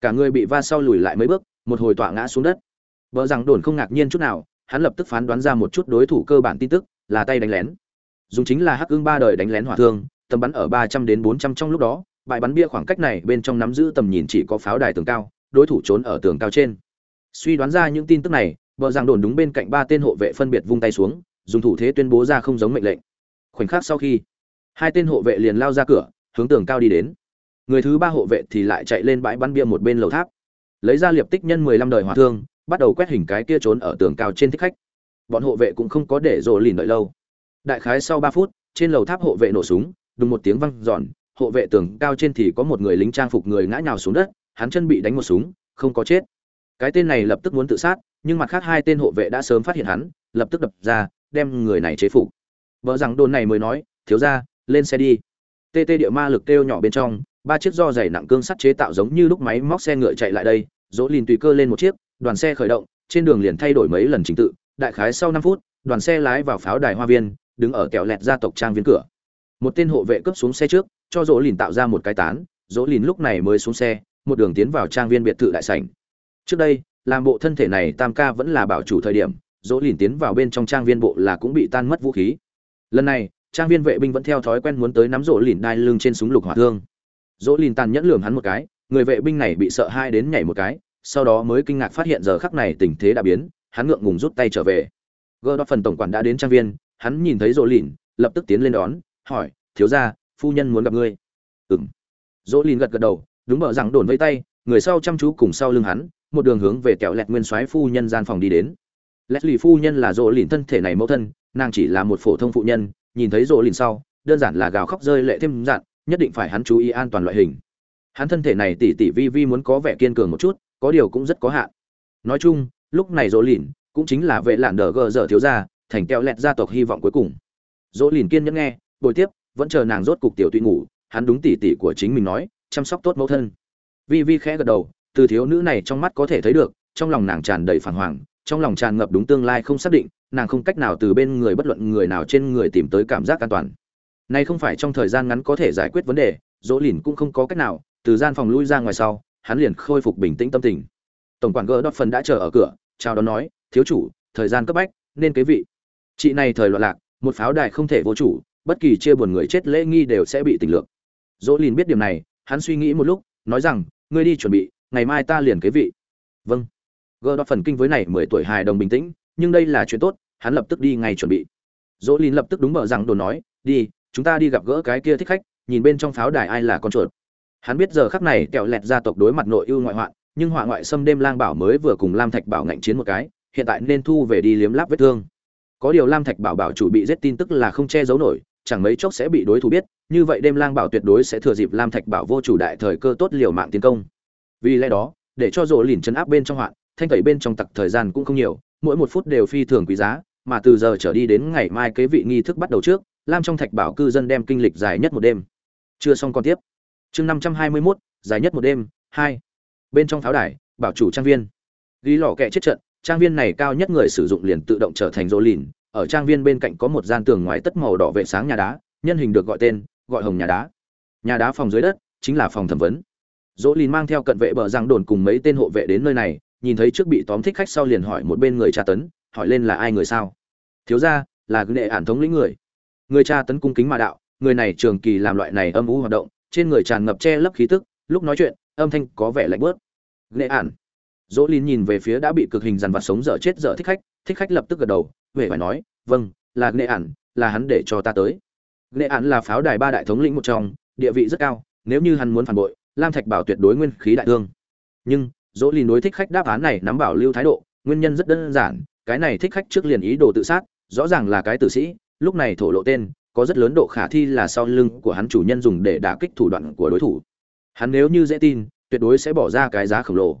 Cả người bị va sau lùi lại mấy bước một hồi tọa ngã xuống đất. Vợ rằng đồn không ngạc nhiên chút nào, hắn lập tức phán đoán ra một chút đối thủ cơ bản tin tức, là tay đánh lén. Dùng chính là hắc ương ba đời đánh lén hỏa thương, tầm bắn ở ba trăm đến bốn trăm trong lúc đó, bãi bắn bia khoảng cách này bên trong nắm giữ tầm nhìn chỉ có pháo đài tường cao, đối thủ trốn ở tường cao trên. Suy đoán ra những tin tức này vợ rằng đồn đúng bên cạnh ba tên hộ vệ phân biệt vung tay xuống, dùng thủ thế tuyên bố ra không giống mệnh lệnh. Khoảnh khắc sau khi, hai tên hộ vệ liền lao ra cửa, hướng tường cao đi đến. Người thứ ba hộ vệ thì lại chạy lên bãi bắn bia một bên lầu tháp lấy ra liệp tích nhân mười lăm đời hỏa thương, bắt đầu quét hình cái kia trốn ở tường cao trên thích khách. Bọn hộ vệ cũng không có để rồ lìn đợi lâu. Đại khái sau ba phút, trên lầu tháp hộ vệ nổ súng đùng một tiếng văng giòn hộ vệ tường cao trên thì có một người lính trang phục người ngã nhào xuống đất, hắn chân bị đánh một súng, không có chết. Cái tên này lập tức muốn tự sát, nhưng mặt khác hai tên hộ vệ đã sớm phát hiện hắn, lập tức đập ra, đem người này chế phục. Vợ rằng đồn này mới nói, thiếu ra lên xe đi. Tê tê địa ma lực kêu nhỏ bên trong ba chiếc do dày nặng cương sắt chế tạo giống như lúc máy móc xe ngựa chạy lại đây, dỗ lìn tùy cơ lên một chiếc, đoàn xe khởi động, trên đường liền thay đổi mấy lần trình tự, đại khái sau năm phút, đoàn xe lái vào pháo đài hoa viên, đứng ở kẹo lẹt gia tộc trang viên cửa. Một tên hộ vệ cướp xuống xe trước, cho dỗ lìn tạo ra một cái tán, dỗ lìn lúc này mới xuống xe, một đường tiến vào trang viên biệt thự đại sảnh. Trước đây, làm bộ thân thể này tam ca vẫn là bảo chủ thời điểm, dỗ lìn tiến vào bên trong trang viên bộ là cũng bị tan mất vũ khí. Lần này, trang viên vệ binh vẫn theo thói quen muốn tới nắm rổ lìn đai lưng trên súng lục hỏa thương dỗ lìn tàn nhẫn lường hắn một cái, người vệ binh này bị sợ hai đến nhảy một cái, sau đó mới kinh ngạc phát hiện giờ khắc này tình thế đã biến, hắn ngượng ngùng rút tay trở về. Gờ đó phần tổng quản đã đến trang viên, hắn nhìn thấy Dỗ lìn lập tức tiến lên đón, hỏi, thiếu gia, phu nhân muốn gặp ngươi. Ừng dỗ lìn gật gật đầu, đúng mở rằng đồn vây tay, người sau chăm chú cùng sau lưng hắn, một đường hướng về kẹo lẹt nguyên soái phu nhân gian phòng đi đến. Lì phu nhân là Dỗ lìn thân thể này mẫu thân, nàng chỉ là một phổ thông phụ nhân, nhìn thấy Dỗ lìn sau, đơn giản là gào khóc rơi lệ thêm dặn nhất định phải hắn chú ý an toàn loại hình. Hắn thân thể này tỉ tỉ vi vi muốn có vẻ kiên cường một chút, có điều cũng rất có hạn. Nói chung, lúc này Dỗ lìn cũng chính là vệ lạn đờ gờ dở thiếu gia, thành kẹo lẹt gia tộc hy vọng cuối cùng. Dỗ lìn kiên nhẫn nghe bồi tiếp, vẫn chờ nàng rốt cục tiểu tuy ngủ, hắn đúng tỉ tỉ của chính mình nói, chăm sóc tốt mẫu thân. Vi vi khẽ gật đầu, từ thiếu nữ này trong mắt có thể thấy được, trong lòng nàng tràn đầy phản hoàng, trong lòng tràn ngập đúng tương lai không xác định, nàng không cách nào từ bên người bất luận người nào trên người tìm tới cảm giác an toàn nay không phải trong thời gian ngắn có thể giải quyết vấn đề, dỗ lìn cũng không có cách nào, từ gian phòng lui ra ngoài sau, hắn liền khôi phục bình tĩnh tâm tình. Tổng quản gỡ đọt phần đã chờ ở cửa, chào đón nói, thiếu chủ, thời gian cấp bách, nên kế vị. Chị này thời loạn lạc, một pháo đài không thể vô chủ, bất kỳ chia buồn người chết lễ nghi đều sẽ bị tình lược. Dỗ lìn biết điểm này, hắn suy nghĩ một lúc, nói rằng, ngươi đi chuẩn bị, ngày mai ta liền kế vị. Vâng. Gỡ đọt phần kinh với này mười tuổi hài đồng bình tĩnh, nhưng đây là chuyện tốt, hắn lập tức đi ngay chuẩn bị. Dỗ lìn lập tức đúng mở rằng đồ nói, đi chúng ta đi gặp gỡ cái kia thích khách, nhìn bên trong pháo đài ai là con chuột. Hắn biết giờ khắc này kẹo lẹt gia tộc đối mặt nội ưu ngoại hoạn, nhưng họa ngoại xâm đêm lang bảo mới vừa cùng lam thạch bảo ngạnh chiến một cái, hiện tại nên thu về đi liếm láp vết thương. Có điều lam thạch bảo bảo chủ bị giết tin tức là không che giấu nổi, chẳng mấy chốc sẽ bị đối thủ biết, như vậy đêm lang bảo tuyệt đối sẽ thừa dịp lam thạch bảo vô chủ đại thời cơ tốt liều mạng tiến công. Vì lẽ đó, để cho rộ lìn chấn áp bên trong hoạn, thanh tẩy bên trong tặc thời gian cũng không nhiều, mỗi một phút đều phi thường quý giá, mà từ giờ trở đi đến ngày mai kế vị nghi thức bắt đầu trước lam trong thạch bảo cư dân đem kinh lịch dài nhất một đêm. Chưa xong còn tiếp. Chương năm trăm hai mươi mốt, dài nhất một đêm, hai. Bên trong pháo đài, bảo chủ trang viên. Ghi lò kẹ chết trận, trang viên này cao nhất người sử dụng liền tự động trở thành rô lìn. Ở trang viên bên cạnh có một gian tường ngoài tất màu đỏ vệ sáng nhà đá, nhân hình được gọi tên, gọi hồng nhà đá. Nhà đá phòng dưới đất chính là phòng thẩm vấn. Dỗ lìn mang theo cận vệ bờ giang đồn cùng mấy tên hộ vệ đến nơi này, nhìn thấy trước bị tóm thích khách sau liền hỏi một bên người tra tấn, hỏi lên là ai người sao? Thiếu ra là nghệ ản thống lĩnh người người cha tấn cung kính mà đạo, người này trường kỳ làm loại này âm u hoạt động, trên người tràn ngập che lấp khí tức, lúc nói chuyện, âm thanh có vẻ lạnh bớt nghệ ản dỗ Linh nhìn về phía đã bị cực hình dằn vặt sống dở chết dở thích khách thích khách lập tức gật đầu huệ phải nói vâng là nghệ ản là hắn để cho ta tới. Nghệ ản là pháo đài ba đại thống lĩnh một trong, địa vị rất cao, nếu như hắn muốn phản bội, lam thạch bảo tuyệt đối nguyên khí đại thương. Nhưng, dỗ lìn đối thích khách đáp án này nắm bảo lưu thái độ, nguyên nhân rất đơn giản, cái này thích khách trước liền ý đồ tự sát, rõ ràng là cái tử sĩ lúc này thổ lộ tên, có rất lớn độ khả thi là sau lưng của hắn chủ nhân dùng để đả kích thủ đoạn của đối thủ. Hắn nếu như dễ tin, tuyệt đối sẽ bỏ ra cái giá khổng lồ.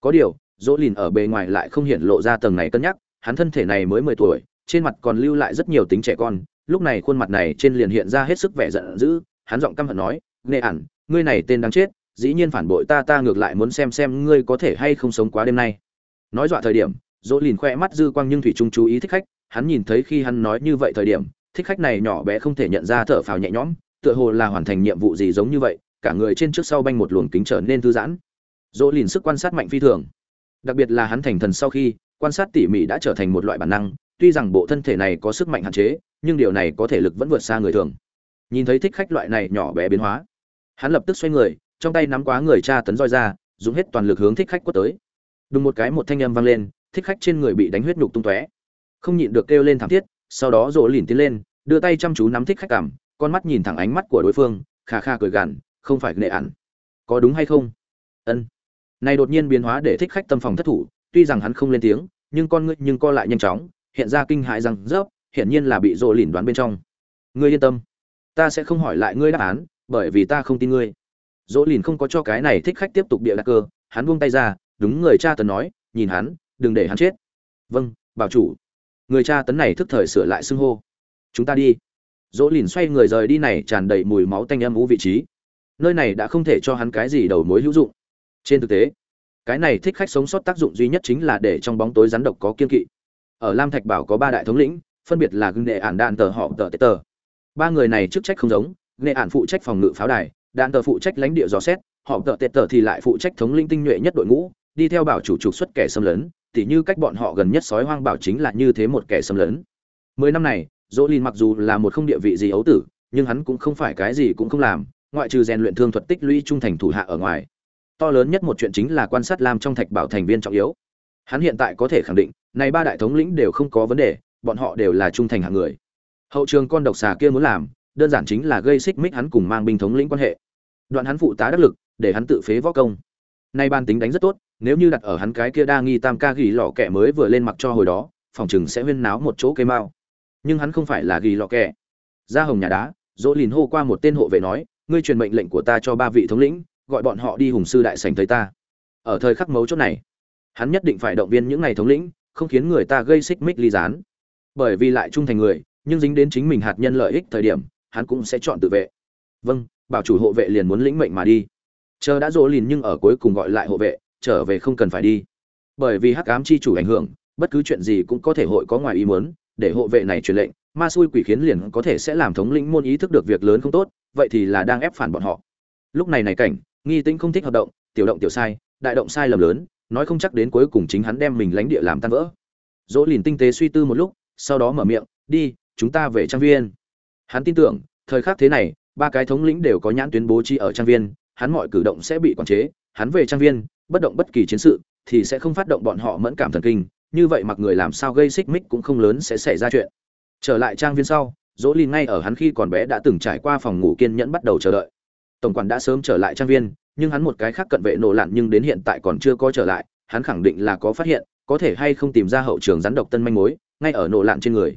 Có điều, dỗ lìn ở bề ngoài lại không hiện lộ ra tầng này cân nhắc, hắn thân thể này mới mười tuổi, trên mặt còn lưu lại rất nhiều tính trẻ con, lúc này khuôn mặt này trên liền hiện ra hết sức vẻ giận dữ, hắn giọng căm hận nói nệ ản ngươi này tên đáng chết, dĩ nhiên phản bội ta ta ngược lại muốn xem xem ngươi có thể hay không sống quá đêm nay. Nói dọa thời điểm, dỗ lìn khoe mắt dư quang nhưng thủy trung chú ý thích khách hắn nhìn thấy khi hắn nói như vậy thời điểm, thích khách này nhỏ bé không thể nhận ra thở phào nhẹ nhõm, tựa hồ là hoàn thành nhiệm vụ gì giống như vậy, cả người trên trước sau banh một luồng kính trở nên thư giãn. Dỗ lìn sức quan sát mạnh phi thường. Đặc biệt là hắn thành thần sau khi, quan sát tỉ mỉ đã trở thành một loại bản năng, tuy rằng bộ thân thể này có sức mạnh hạn chế, nhưng điều này có thể lực vẫn vượt xa người thường. Nhìn thấy thích khách loại này nhỏ bé biến hóa, hắn lập tức xoay người, trong tay nắm quá người cha tấn roi ra, dùng hết toàn lực hướng thích khách quất tới. Đùng một cái một thanh âm vang lên, thích khách trên người bị đánh huyết nhục tung tóe không nhịn được kêu lên thảm thiết, sau đó rộ lìn tiến lên, đưa tay chăm chú nắm thích khách cảm, con mắt nhìn thẳng ánh mắt của đối phương, kha kha cười gằn, không phải nệ ản. Có đúng hay không? Ân. Này đột nhiên biến hóa để thích khách tâm phòng thất thủ, tuy rằng hắn không lên tiếng, nhưng con ngươi nhưng co lại nhanh chóng, hiện ra kinh hãi rằng rớp, hiển nhiên là bị rộ lìn đoán bên trong. Ngươi yên tâm, ta sẽ không hỏi lại ngươi đáp án, bởi vì ta không tin ngươi. Dỗ lìn không có cho cái này thích khách tiếp tục bịa đặt cơ, hắn buông tay ra, đúng người cha tần nói, nhìn hắn, đừng để hắn chết. Vâng bảo chủ người cha tấn này thức thời sửa lại xưng hô. Chúng ta đi. Dỗ lìn xoay người rời đi này tràn đầy mùi máu tanh âm ú vị trí. Nơi này đã không thể cho hắn cái gì đầu mối hữu dụng. Trên thực tế, cái này thích khách sống sót tác dụng duy nhất chính là để trong bóng tối rắn độc có kiên kỵ. Ở lam thạch bảo có ba đại thống lĩnh, phân biệt là gưng đệ ản, đạn tờ họ, tờ tê tờ. Ba người này chức trách không giống nghệ ản phụ trách phòng ngự pháo đài, đạn tờ phụ trách lãnh địa dò xét, họ, tờ tê tờ thì lại phụ trách thống linh tinh nhuệ nhất đội ngũ, đi theo bảo chủ trục xuất kẻ xâm lấn tỉ như cách bọn họ gần nhất sói hoang bảo chính là như thế một kẻ xâm lấn. Mười năm này, dỗ lin mặc dù là một không địa vị gì ấu tử, nhưng hắn cũng không phải cái gì cũng không làm, ngoại trừ rèn luyện thương thuật tích lũy trung thành thủ hạ ở ngoài. To lớn nhất một chuyện chính là quan sát lam trong thạch bảo thành viên trọng yếu. Hắn hiện tại có thể khẳng định, này ba đại thống lĩnh đều không có vấn đề, bọn họ đều là trung thành hạng người. Hậu trường con độc xà kia muốn làm, đơn giản chính là gây xích mích hắn cùng mang binh thống lĩnh quan hệ. Đoạn hắn phụ tá đắc lực, để hắn tự phế võ công. Nay ban tính đánh rất tốt nếu như đặt ở hắn cái kia đa nghi tam ca ghi lọ kẻ mới vừa lên mặc cho hồi đó, phòng chừng sẽ huyên náo một chỗ cây mao nhưng hắn không phải là ghi lọ kẻ ra hồng nhà đá, dỗ lìn hô qua một tên hộ vệ nói, ngươi truyền mệnh lệnh của ta cho ba vị thống lĩnh, gọi bọn họ đi hùng sư đại sành thấy ta. Ở thời khắc mấu chốt này, hắn nhất định phải động viên những ngày thống lĩnh, không khiến người ta gây xích mích ly gián. Bởi vì lại trung thành người, nhưng dính đến chính mình hạt nhân lợi ích thời điểm, hắn cũng sẽ chọn tự vệ. Vâng bảo chủ hộ vệ liền muốn lĩnh mệnh mà đi. Chờ đã dỗ lìn nhưng ở cuối cùng gọi lại hộ vệ trở về không cần phải đi. Bởi vì hắc ám chi chủ ảnh hưởng, bất cứ chuyện gì cũng có thể hội có ngoài ý muốn, để hộ vệ này truyền lệnh, ma xui quỷ khiến liền có thể sẽ làm thống lĩnh môn ý thức được việc lớn không tốt, vậy thì là đang ép phản bọn họ. Lúc này này cảnh, nghi tĩnh không thích hoạt động, tiểu động tiểu sai, đại động sai lầm lớn, nói không chắc đến cuối cùng chính hắn đem mình lánh địa làm tan vỡ. Dỗ lìn tinh tế suy tư một lúc, sau đó mở miệng, đi, chúng ta về trang viên. Hắn tin tưởng, thời khắc thế này, ba cái thống lĩnh đều có nhãn tuyến bố trí ở trang viên, hắn mọi cử động sẽ bị quản chế, hắn về trang viên bất động bất kỳ chiến sự, thì sẽ không phát động bọn họ mẫn cảm thần kinh, như vậy mặc người làm sao gây xích mích cũng không lớn sẽ xảy ra chuyện. Trở lại trang viên sau, dỗ lìn ngay ở hắn khi còn bé đã từng trải qua phòng ngủ kiên nhẫn bắt đầu chờ đợi. Tổng quản đã sớm trở lại trang viên, nhưng hắn một cái khác cận vệ nổ lặn nhưng đến hiện tại còn chưa có trở lại, hắn khẳng định là có phát hiện, có thể hay không tìm ra hậu trường rắn độc tân manh mối, ngay ở nổ lặn trên người.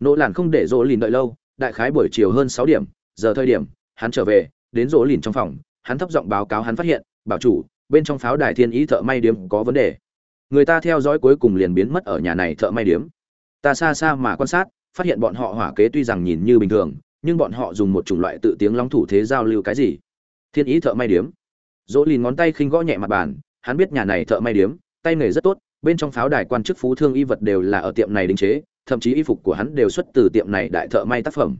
Nổ lặn không để dỗ lìn đợi lâu, đại khái buổi chiều hơn sáu điểm, giờ thời điểm, hắn trở về, đến dỗ lìn trong phòng, hắn thấp giọng báo cáo hắn phát hiện, bảo chủ bên trong pháo đài thiên ý thợ may điếm có vấn đề. Người ta theo dõi cuối cùng liền biến mất ở nhà này thợ may điếm. Ta xa xa mà quan sát, phát hiện bọn họ hỏa kế tuy rằng nhìn như bình thường, nhưng bọn họ dùng một chủng loại tự tiếng lóng thủ thế giao lưu cái gì? Thiên ý thợ may điếm. Dỗ lìn ngón tay khinh gõ nhẹ mặt bàn, hắn biết nhà này thợ may điếm, tay nghề rất tốt, bên trong pháo đài quan chức phú thương y vật đều là ở tiệm này đình chế, thậm chí y phục của hắn đều xuất từ tiệm này đại thợ may tác phẩm.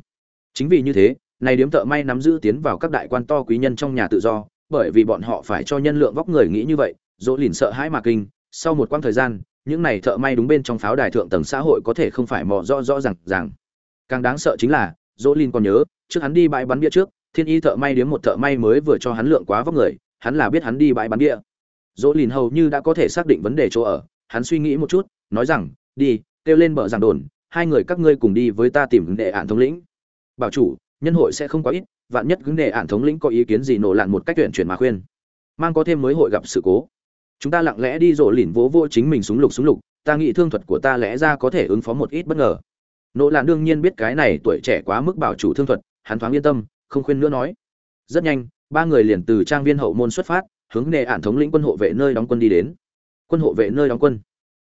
Chính vì như thế, này điếm thợ may nắm giữ tiến vào các đại quan to quý nhân trong nhà tự do bởi vì bọn họ phải cho nhân lượng vóc người nghĩ như vậy, dỗ lìn sợ hãi mà kinh. Sau một quãng thời gian, những này thợ may đúng bên trong pháo đài thượng tầng xã hội có thể không phải mò rõ rõ rằng rằng. càng đáng sợ chính là, dỗ lìn còn nhớ, trước hắn đi bãi bắn bia trước, thiên y thợ may điếm một thợ may mới vừa cho hắn lượng quá vóc người, hắn là biết hắn đi bãi bắn bia. Dỗ lìn hầu như đã có thể xác định vấn đề chỗ ở, hắn suy nghĩ một chút, nói rằng, đi, kêu lên bờ giảng đồn, hai người các ngươi cùng đi với ta tìm đệ ạn thống lĩnh. Bảo chủ nhân hội sẽ không quá ít, vạn nhất cứ đề ạn thống lĩnh có ý kiến gì nổ lạn một cách tuyển chuyển mà khuyên. Mang có thêm mới hội gặp sự cố. Chúng ta lặng lẽ đi rộ lìn vỗ vô chính mình súng lục súng lục, ta nghĩ thương thuật của ta lẽ ra có thể ứng phó một ít bất ngờ. Nỗ lạn đương nhiên biết cái này tuổi trẻ quá mức bảo chủ thương thuật, hắn thoáng yên tâm, không khuyên nữa nói. Rất nhanh, ba người liền từ trang viên hậu môn xuất phát, hướng nề ản thống lĩnh quân hộ vệ nơi đóng quân đi đến. Quân hộ vệ nơi đóng quân.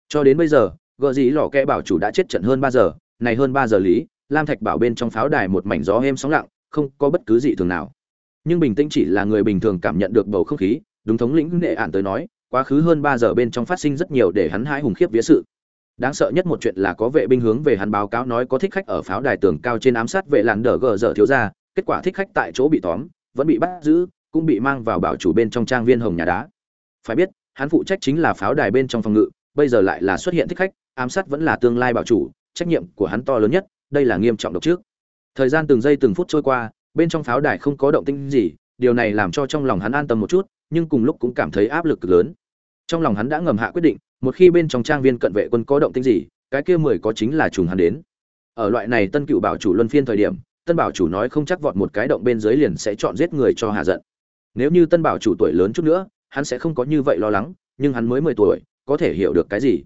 Cho đến bây giờ, gợ dĩ lò kẽ bảo chủ đã chết trận hơn ba giờ, này hơn ba giờ lý lam thạch bảo bên trong pháo đài một mảnh gió êm sóng lặng, không có bất cứ gì thường nào. Nhưng bình tĩnh chỉ là người bình thường cảm nhận được bầu không khí, đúng thống lĩnh nghệ ản tới nói, quá khứ hơn ba giờ bên trong phát sinh rất nhiều để hắn hãi hùng khiếp vía sự. Đáng sợ nhất một chuyện là có vệ binh hướng về hắn báo cáo nói có thích khách ở pháo đài tường cao trên ám sát vệ làn đờ gờ dở thiếu ra kết quả thích khách tại chỗ bị tóm, vẫn bị bắt giữ, cũng bị mang vào bảo chủ bên trong trang viên hồng nhà đá. Phải biết, hắn phụ trách chính là pháo đài bên trong phòng ngự, bây giờ lại là xuất hiện thích khách, ám sát vẫn là tương lai bảo chủ, trách nhiệm của hắn to lớn nhất đây là nghiêm trọng độc trước. Thời gian từng giây từng phút trôi qua, bên trong pháo đài không có động tĩnh gì, điều này làm cho trong lòng hắn an tâm một chút, nhưng cùng lúc cũng cảm thấy áp lực cực lớn. Trong lòng hắn đã ngầm hạ quyết định, một khi bên trong trang viên cận vệ quân có động tĩnh gì, cái kia mười có chính là trùng hắn đến. Ở loại này tân cựu bảo chủ luân phiên thời điểm, tân bảo chủ nói không chắc vọt một cái động bên dưới liền sẽ chọn giết người cho hạ giận. Nếu như tân bảo chủ tuổi lớn chút nữa, hắn sẽ không có như vậy lo lắng, nhưng hắn mới mười tuổi, có thể hiểu được cái gì?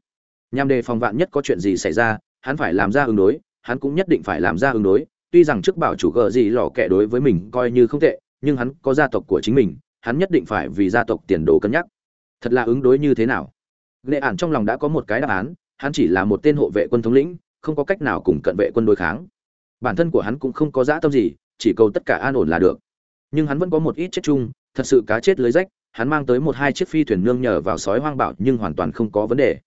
Nhằm đề phòng vạn nhất có chuyện gì xảy ra, hắn phải làm ra ứng đối hắn cũng nhất định phải làm ra ứng đối, tuy rằng trước bảo chủ gờ gì lò kẻ đối với mình coi như không tệ, nhưng hắn có gia tộc của chính mình, hắn nhất định phải vì gia tộc tiền đồ cân nhắc. Thật là ứng đối như thế nào? Nghệ ản trong lòng đã có một cái đáp án, hắn chỉ là một tên hộ vệ quân thống lĩnh, không có cách nào cùng cận vệ quân đối kháng. Bản thân của hắn cũng không có dã tâm gì, chỉ cầu tất cả an ổn là được. Nhưng hắn vẫn có một ít chết chung, thật sự cá chết lưới rách, hắn mang tới một hai chiếc phi thuyền nương nhờ vào sói hoang bảo nhưng hoàn toàn không có vấn đề.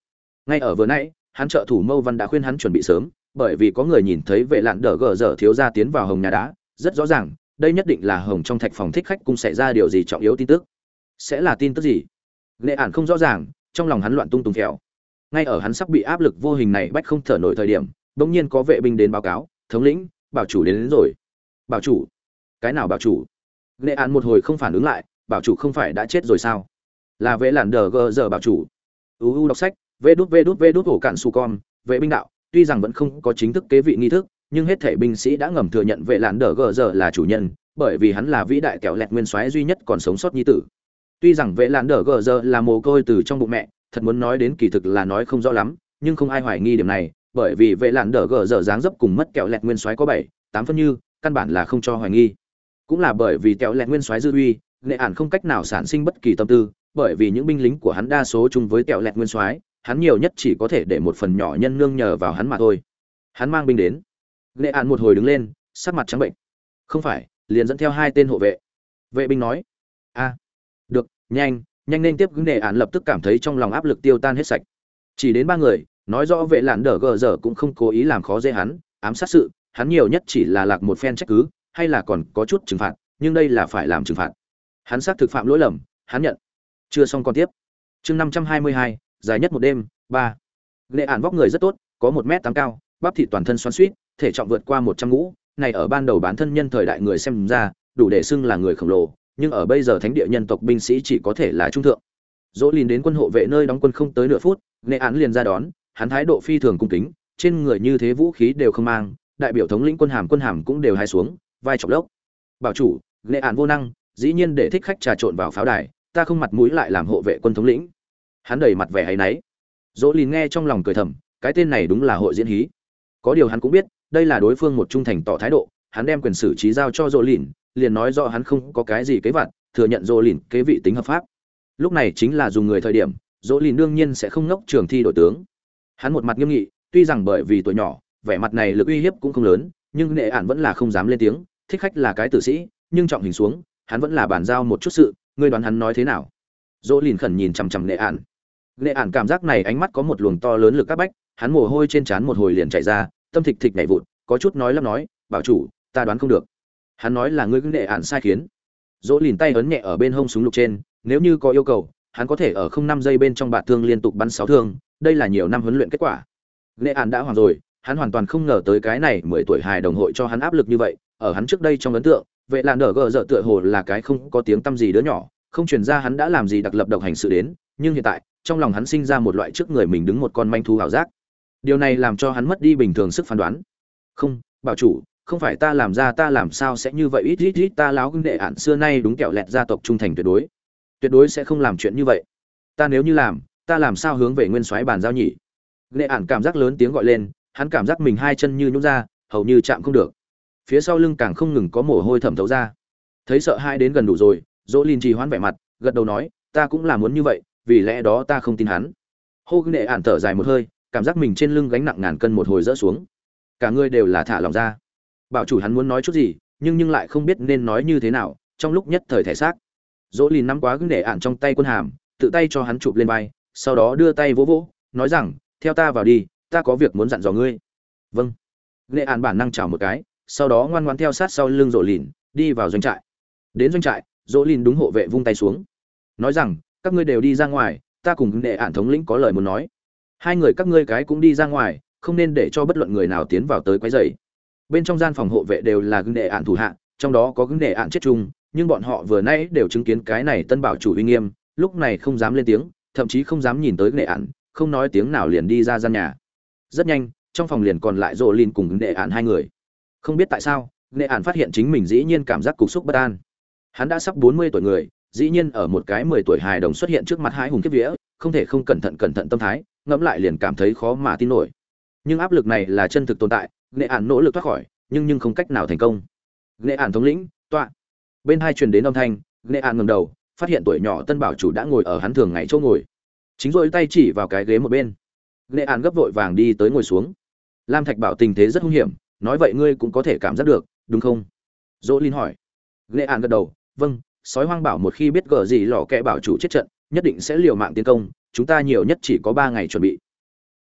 Ngay ở vừa nãy, hắn trợ thủ mâu văn đã khuyên hắn chuẩn bị sớm bởi vì có người nhìn thấy vệ lạn đỡ gờ dở thiếu gia tiến vào hồng nhà đá rất rõ ràng đây nhất định là hồng trong thạch phòng thích khách cũng xảy ra điều gì trọng yếu tin tức. Sẽ là tin tức gì? Lệ ản không rõ ràng trong lòng hắn loạn tung tùng kẹo ngay ở hắn sắp bị áp lực vô hình này bách không thở nổi thời điểm bỗng nhiên có vệ binh đến báo cáo thống lĩnh bảo chủ đến, đến rồi. Bảo chủ? Cái nào bảo chủ? Lệ ản một hồi không phản ứng lại bảo chủ không phải đã chết rồi sao? Là vệ lạn đờ gờ giờ bảo chủ. Uu đọc sách vê đút vê đút vê đút ổ cạn su con vệ binh đạo tuy rằng vẫn không có chính thức kế vị nghi thức, nhưng hết thể binh sĩ đã ngầm thừa nhận vệ lạn đờ gờ giờ là chủ nhân, bởi vì hắn là vĩ đại kẹo lẹt nguyên soái duy nhất còn sống sót nhi tử. Tuy rằng vệ lạn đờ gờ giờ là mồ côi từ trong bụng mẹ, thật muốn nói đến kỳ thực là nói không rõ lắm, nhưng không ai hoài nghi điểm này, bởi vì vệ lạn đờ gờ giờ dáng dấp cùng mất kẹo lẹt nguyên soái có bảy, tám phân như, căn bản là không cho hoài nghi. Cũng là bởi vì kẹo lẹt nguyên soái dư uy, nghệ ản không cách nào sản sinh bất kỳ tâm tư, bởi vì những binh lính của hắn đa số chung với kẹo lẹt nguyên soái hắn nhiều nhất chỉ có thể để một phần nhỏ nhân nương nhờ vào hắn mà thôi. Hắn mang binh đến. Nghệ ạn một hồi đứng lên, sắc mặt trắng bệnh. Không phải, liền dẫn theo hai tên hộ vệ. Vệ binh nói, a, được, nhanh nhanh nên tiếp. Ứng nghệ ạn lập tức cảm thấy trong lòng áp lực tiêu tan hết sạch. Chỉ đến ba người, nói rõ vệ lạn đờ gờ giờ cũng không cố ý làm khó dễ hắn, ám sát sự, hắn nhiều nhất chỉ là lạc một phen trách cứ, hay là còn có chút trừng phạt, nhưng đây là phải làm trừng phạt. Hắn xác thực phạm lỗi lầm, hắn nhận. Chưa xong còn tiếp. Chương năm trăm hai mươi hai dài nhất một đêm, ba. Nghệ ạn vóc người rất tốt, có một m tám cao, bắp thịt toàn thân xoắn suýt thể trọng vượt qua một trăm ngũ. Này ở ban đầu bán thân nhân thời đại người xem ra, đủ để xưng là người khổng lồ, nhưng ở bây giờ thánh địa nhân tộc binh sĩ chỉ có thể là trung thượng. Dỗ lìn đến quân hộ vệ nơi đóng quân không tới nửa phút nghệ án liền ra đón, hắn thái độ phi thường cung kính, trên người như thế vũ khí đều không mang, đại biểu thống lĩnh quân hàm quân hàm cũng đều hai xuống, vai chọc lốc. Bảo chủ nghệ án vô năng, dĩ nhiên để thích khách trà trộn vào pháo đài, ta không mặt mũi lại làm hộ vệ quân thống lĩnh hắn đầy mặt vẻ hay náy. Dỗ lìn nghe trong lòng cười thầm, cái tên này đúng là hội diễn hí. Có điều hắn cũng biết, đây là đối phương một trung thành tỏ thái độ, hắn đem quyền xử trí giao cho dỗ lìn, liền nói rõ hắn không có cái gì kế vặt, thừa nhận dỗ lìn kế vị tính hợp pháp. Lúc này chính là dùng người thời điểm, dỗ lìn đương nhiên sẽ không ngốc trường thi đội tướng. Hắn một mặt nghiêm nghị, tuy rằng bởi vì tuổi nhỏ, vẻ mặt này lực uy hiếp cũng không lớn, nhưng nệ ản vẫn là không dám lên tiếng, thích khách là cái tử sĩ, nhưng trọng hình xuống, hắn vẫn là bàn giao một chút sự, ngươi đoán hắn nói thế nào? Dỗ lìn khẩn nhìn chằm chằm nệ ản lệ ản cảm giác này ánh mắt có một luồng to lớn lực các bách, hắn mồ hôi trên trán một hồi liền chảy ra, tâm thịch thịch nhảy vụt, có chút nói lắp nói, bảo chủ, ta đoán không được. Hắn nói là ngươi nệ ản sai khiến. Dỗ lìn tay ấn nhẹ ở bên hông súng lục trên, nếu như có yêu cầu, hắn có thể ở không năm giây bên trong bạt thương liên tục bắn sáu thương, đây là nhiều năm huấn luyện kết quả. Lệ ản đã hoàn rồi, hắn hoàn toàn không ngờ tới cái này mười tuổi hài đồng hội cho hắn áp lực như vậy, ở hắn trước đây trong ấn tượng, vệ làn đỡ gờ dở tựa hồ là cái không có tiếng tăm gì đứa nhỏ, không truyền ra hắn đã làm gì đặc lập độc hành sự đến, nhưng hiện tại trong lòng hắn sinh ra một loại trước người mình đứng một con manh thú ảo giác. Điều này làm cho hắn mất đi bình thường sức phán đoán. Không, bảo chủ, không phải ta làm ra, ta làm sao sẽ như vậy? Ít ít ít, ta láo gương đệ ạn xưa nay đúng kẹo lẹt gia tộc trung thành tuyệt đối. Tuyệt đối sẽ không làm chuyện như vậy. Ta nếu như làm, ta làm sao hướng về nguyên soái bàn giao nhỉ? Nghệ ản cảm giác lớn tiếng gọi lên, hắn cảm giác mình hai chân như nhún ra, hầu như chạm không được. Phía sau lưng càng không ngừng có mồ hôi thẩm thấu ra. Thấy sợ hai đến gần đủ rồi, dỗ lin trì hoãn vẻ mặt, gật đầu nói, ta cũng là muốn như vậy vì lẽ đó ta không tin hắn. Hô nghệ ản thở dài một hơi, cảm giác mình trên lưng gánh nặng ngàn cân một hồi rỡ xuống. Cả người đều là thả lòng ra. Bảo chủ hắn muốn nói chút gì, nhưng nhưng lại không biết nên nói như thế nào, trong lúc nhất thời thể xác. Dỗ lìn nắm quá gương nghệ ản trong tay quân hàm, tự tay cho hắn chụp lên vai, sau đó đưa tay vỗ vỗ, nói rằng, theo ta vào đi, ta có việc muốn dặn dò ngươi. Vâng. Nghệ ản bản năng chào một cái, sau đó ngoan ngoan theo sát sau lưng dỗ lìn, đi vào doanh trại. Đến doanh trại, dỗ lìn đúng hộ vệ vung tay xuống, nói rằng các ngươi đều đi ra ngoài, ta cùng đệ ản thống lĩnh có lời muốn nói. Hai người các ngươi cái cũng đi ra ngoài, không nên để cho bất luận người nào tiến vào tới quấy rầy. Bên trong gian phòng hộ vệ đều là gương đệ ạn thủ hạ, trong đó có gương đệ ạn chết chung, nhưng bọn họ vừa nãy đều chứng kiến cái này tân bảo chủ uy nghiêm, lúc này không dám lên tiếng, thậm chí không dám nhìn tới gương đệ ạn không nói tiếng nào liền đi ra gian nhà. Rất nhanh, trong phòng liền còn lại rộ lin cùng gương đệ ạn hai người. Không biết tại sao gương đệ ạn phát hiện chính mình dĩ nhiên cảm giác cục xúc bất an. Hắn đã sắp bốn mươi tuổi người dĩ nhiên ở một cái mười tuổi hài đồng xuất hiện trước mặt hai hùng kiếp vía, không thể không cẩn thận cẩn thận tâm thái, ngẫm lại liền cảm thấy khó mà tin nổi. Nhưng áp lực này là chân thực tồn tại, nghệ ản nỗ lực thoát khỏi, nhưng nhưng không cách nào thành công. Nghệ ản thống lĩnh tọa bên hai truyền đến âm thanh, nghệ ản ngẩng đầu, phát hiện tuổi nhỏ tân bảo chủ đã ngồi ở hắn thường ngày chỗ ngồi. Chính rồi tay chỉ vào cái ghế một bên. Nghệ ản gấp vội vàng đi tới ngồi xuống. Lam thạch bảo tình thế rất hung hiểm, nói vậy ngươi cũng có thể cảm giác được, đúng không? Dỗ linh hỏi. Nghệ ản gật đầu vâng sói hoang bảo một khi biết gở gì lò kẽ bảo chủ chết trận, nhất định sẽ liều mạng tiến công, chúng ta nhiều nhất chỉ có ba ngày chuẩn bị.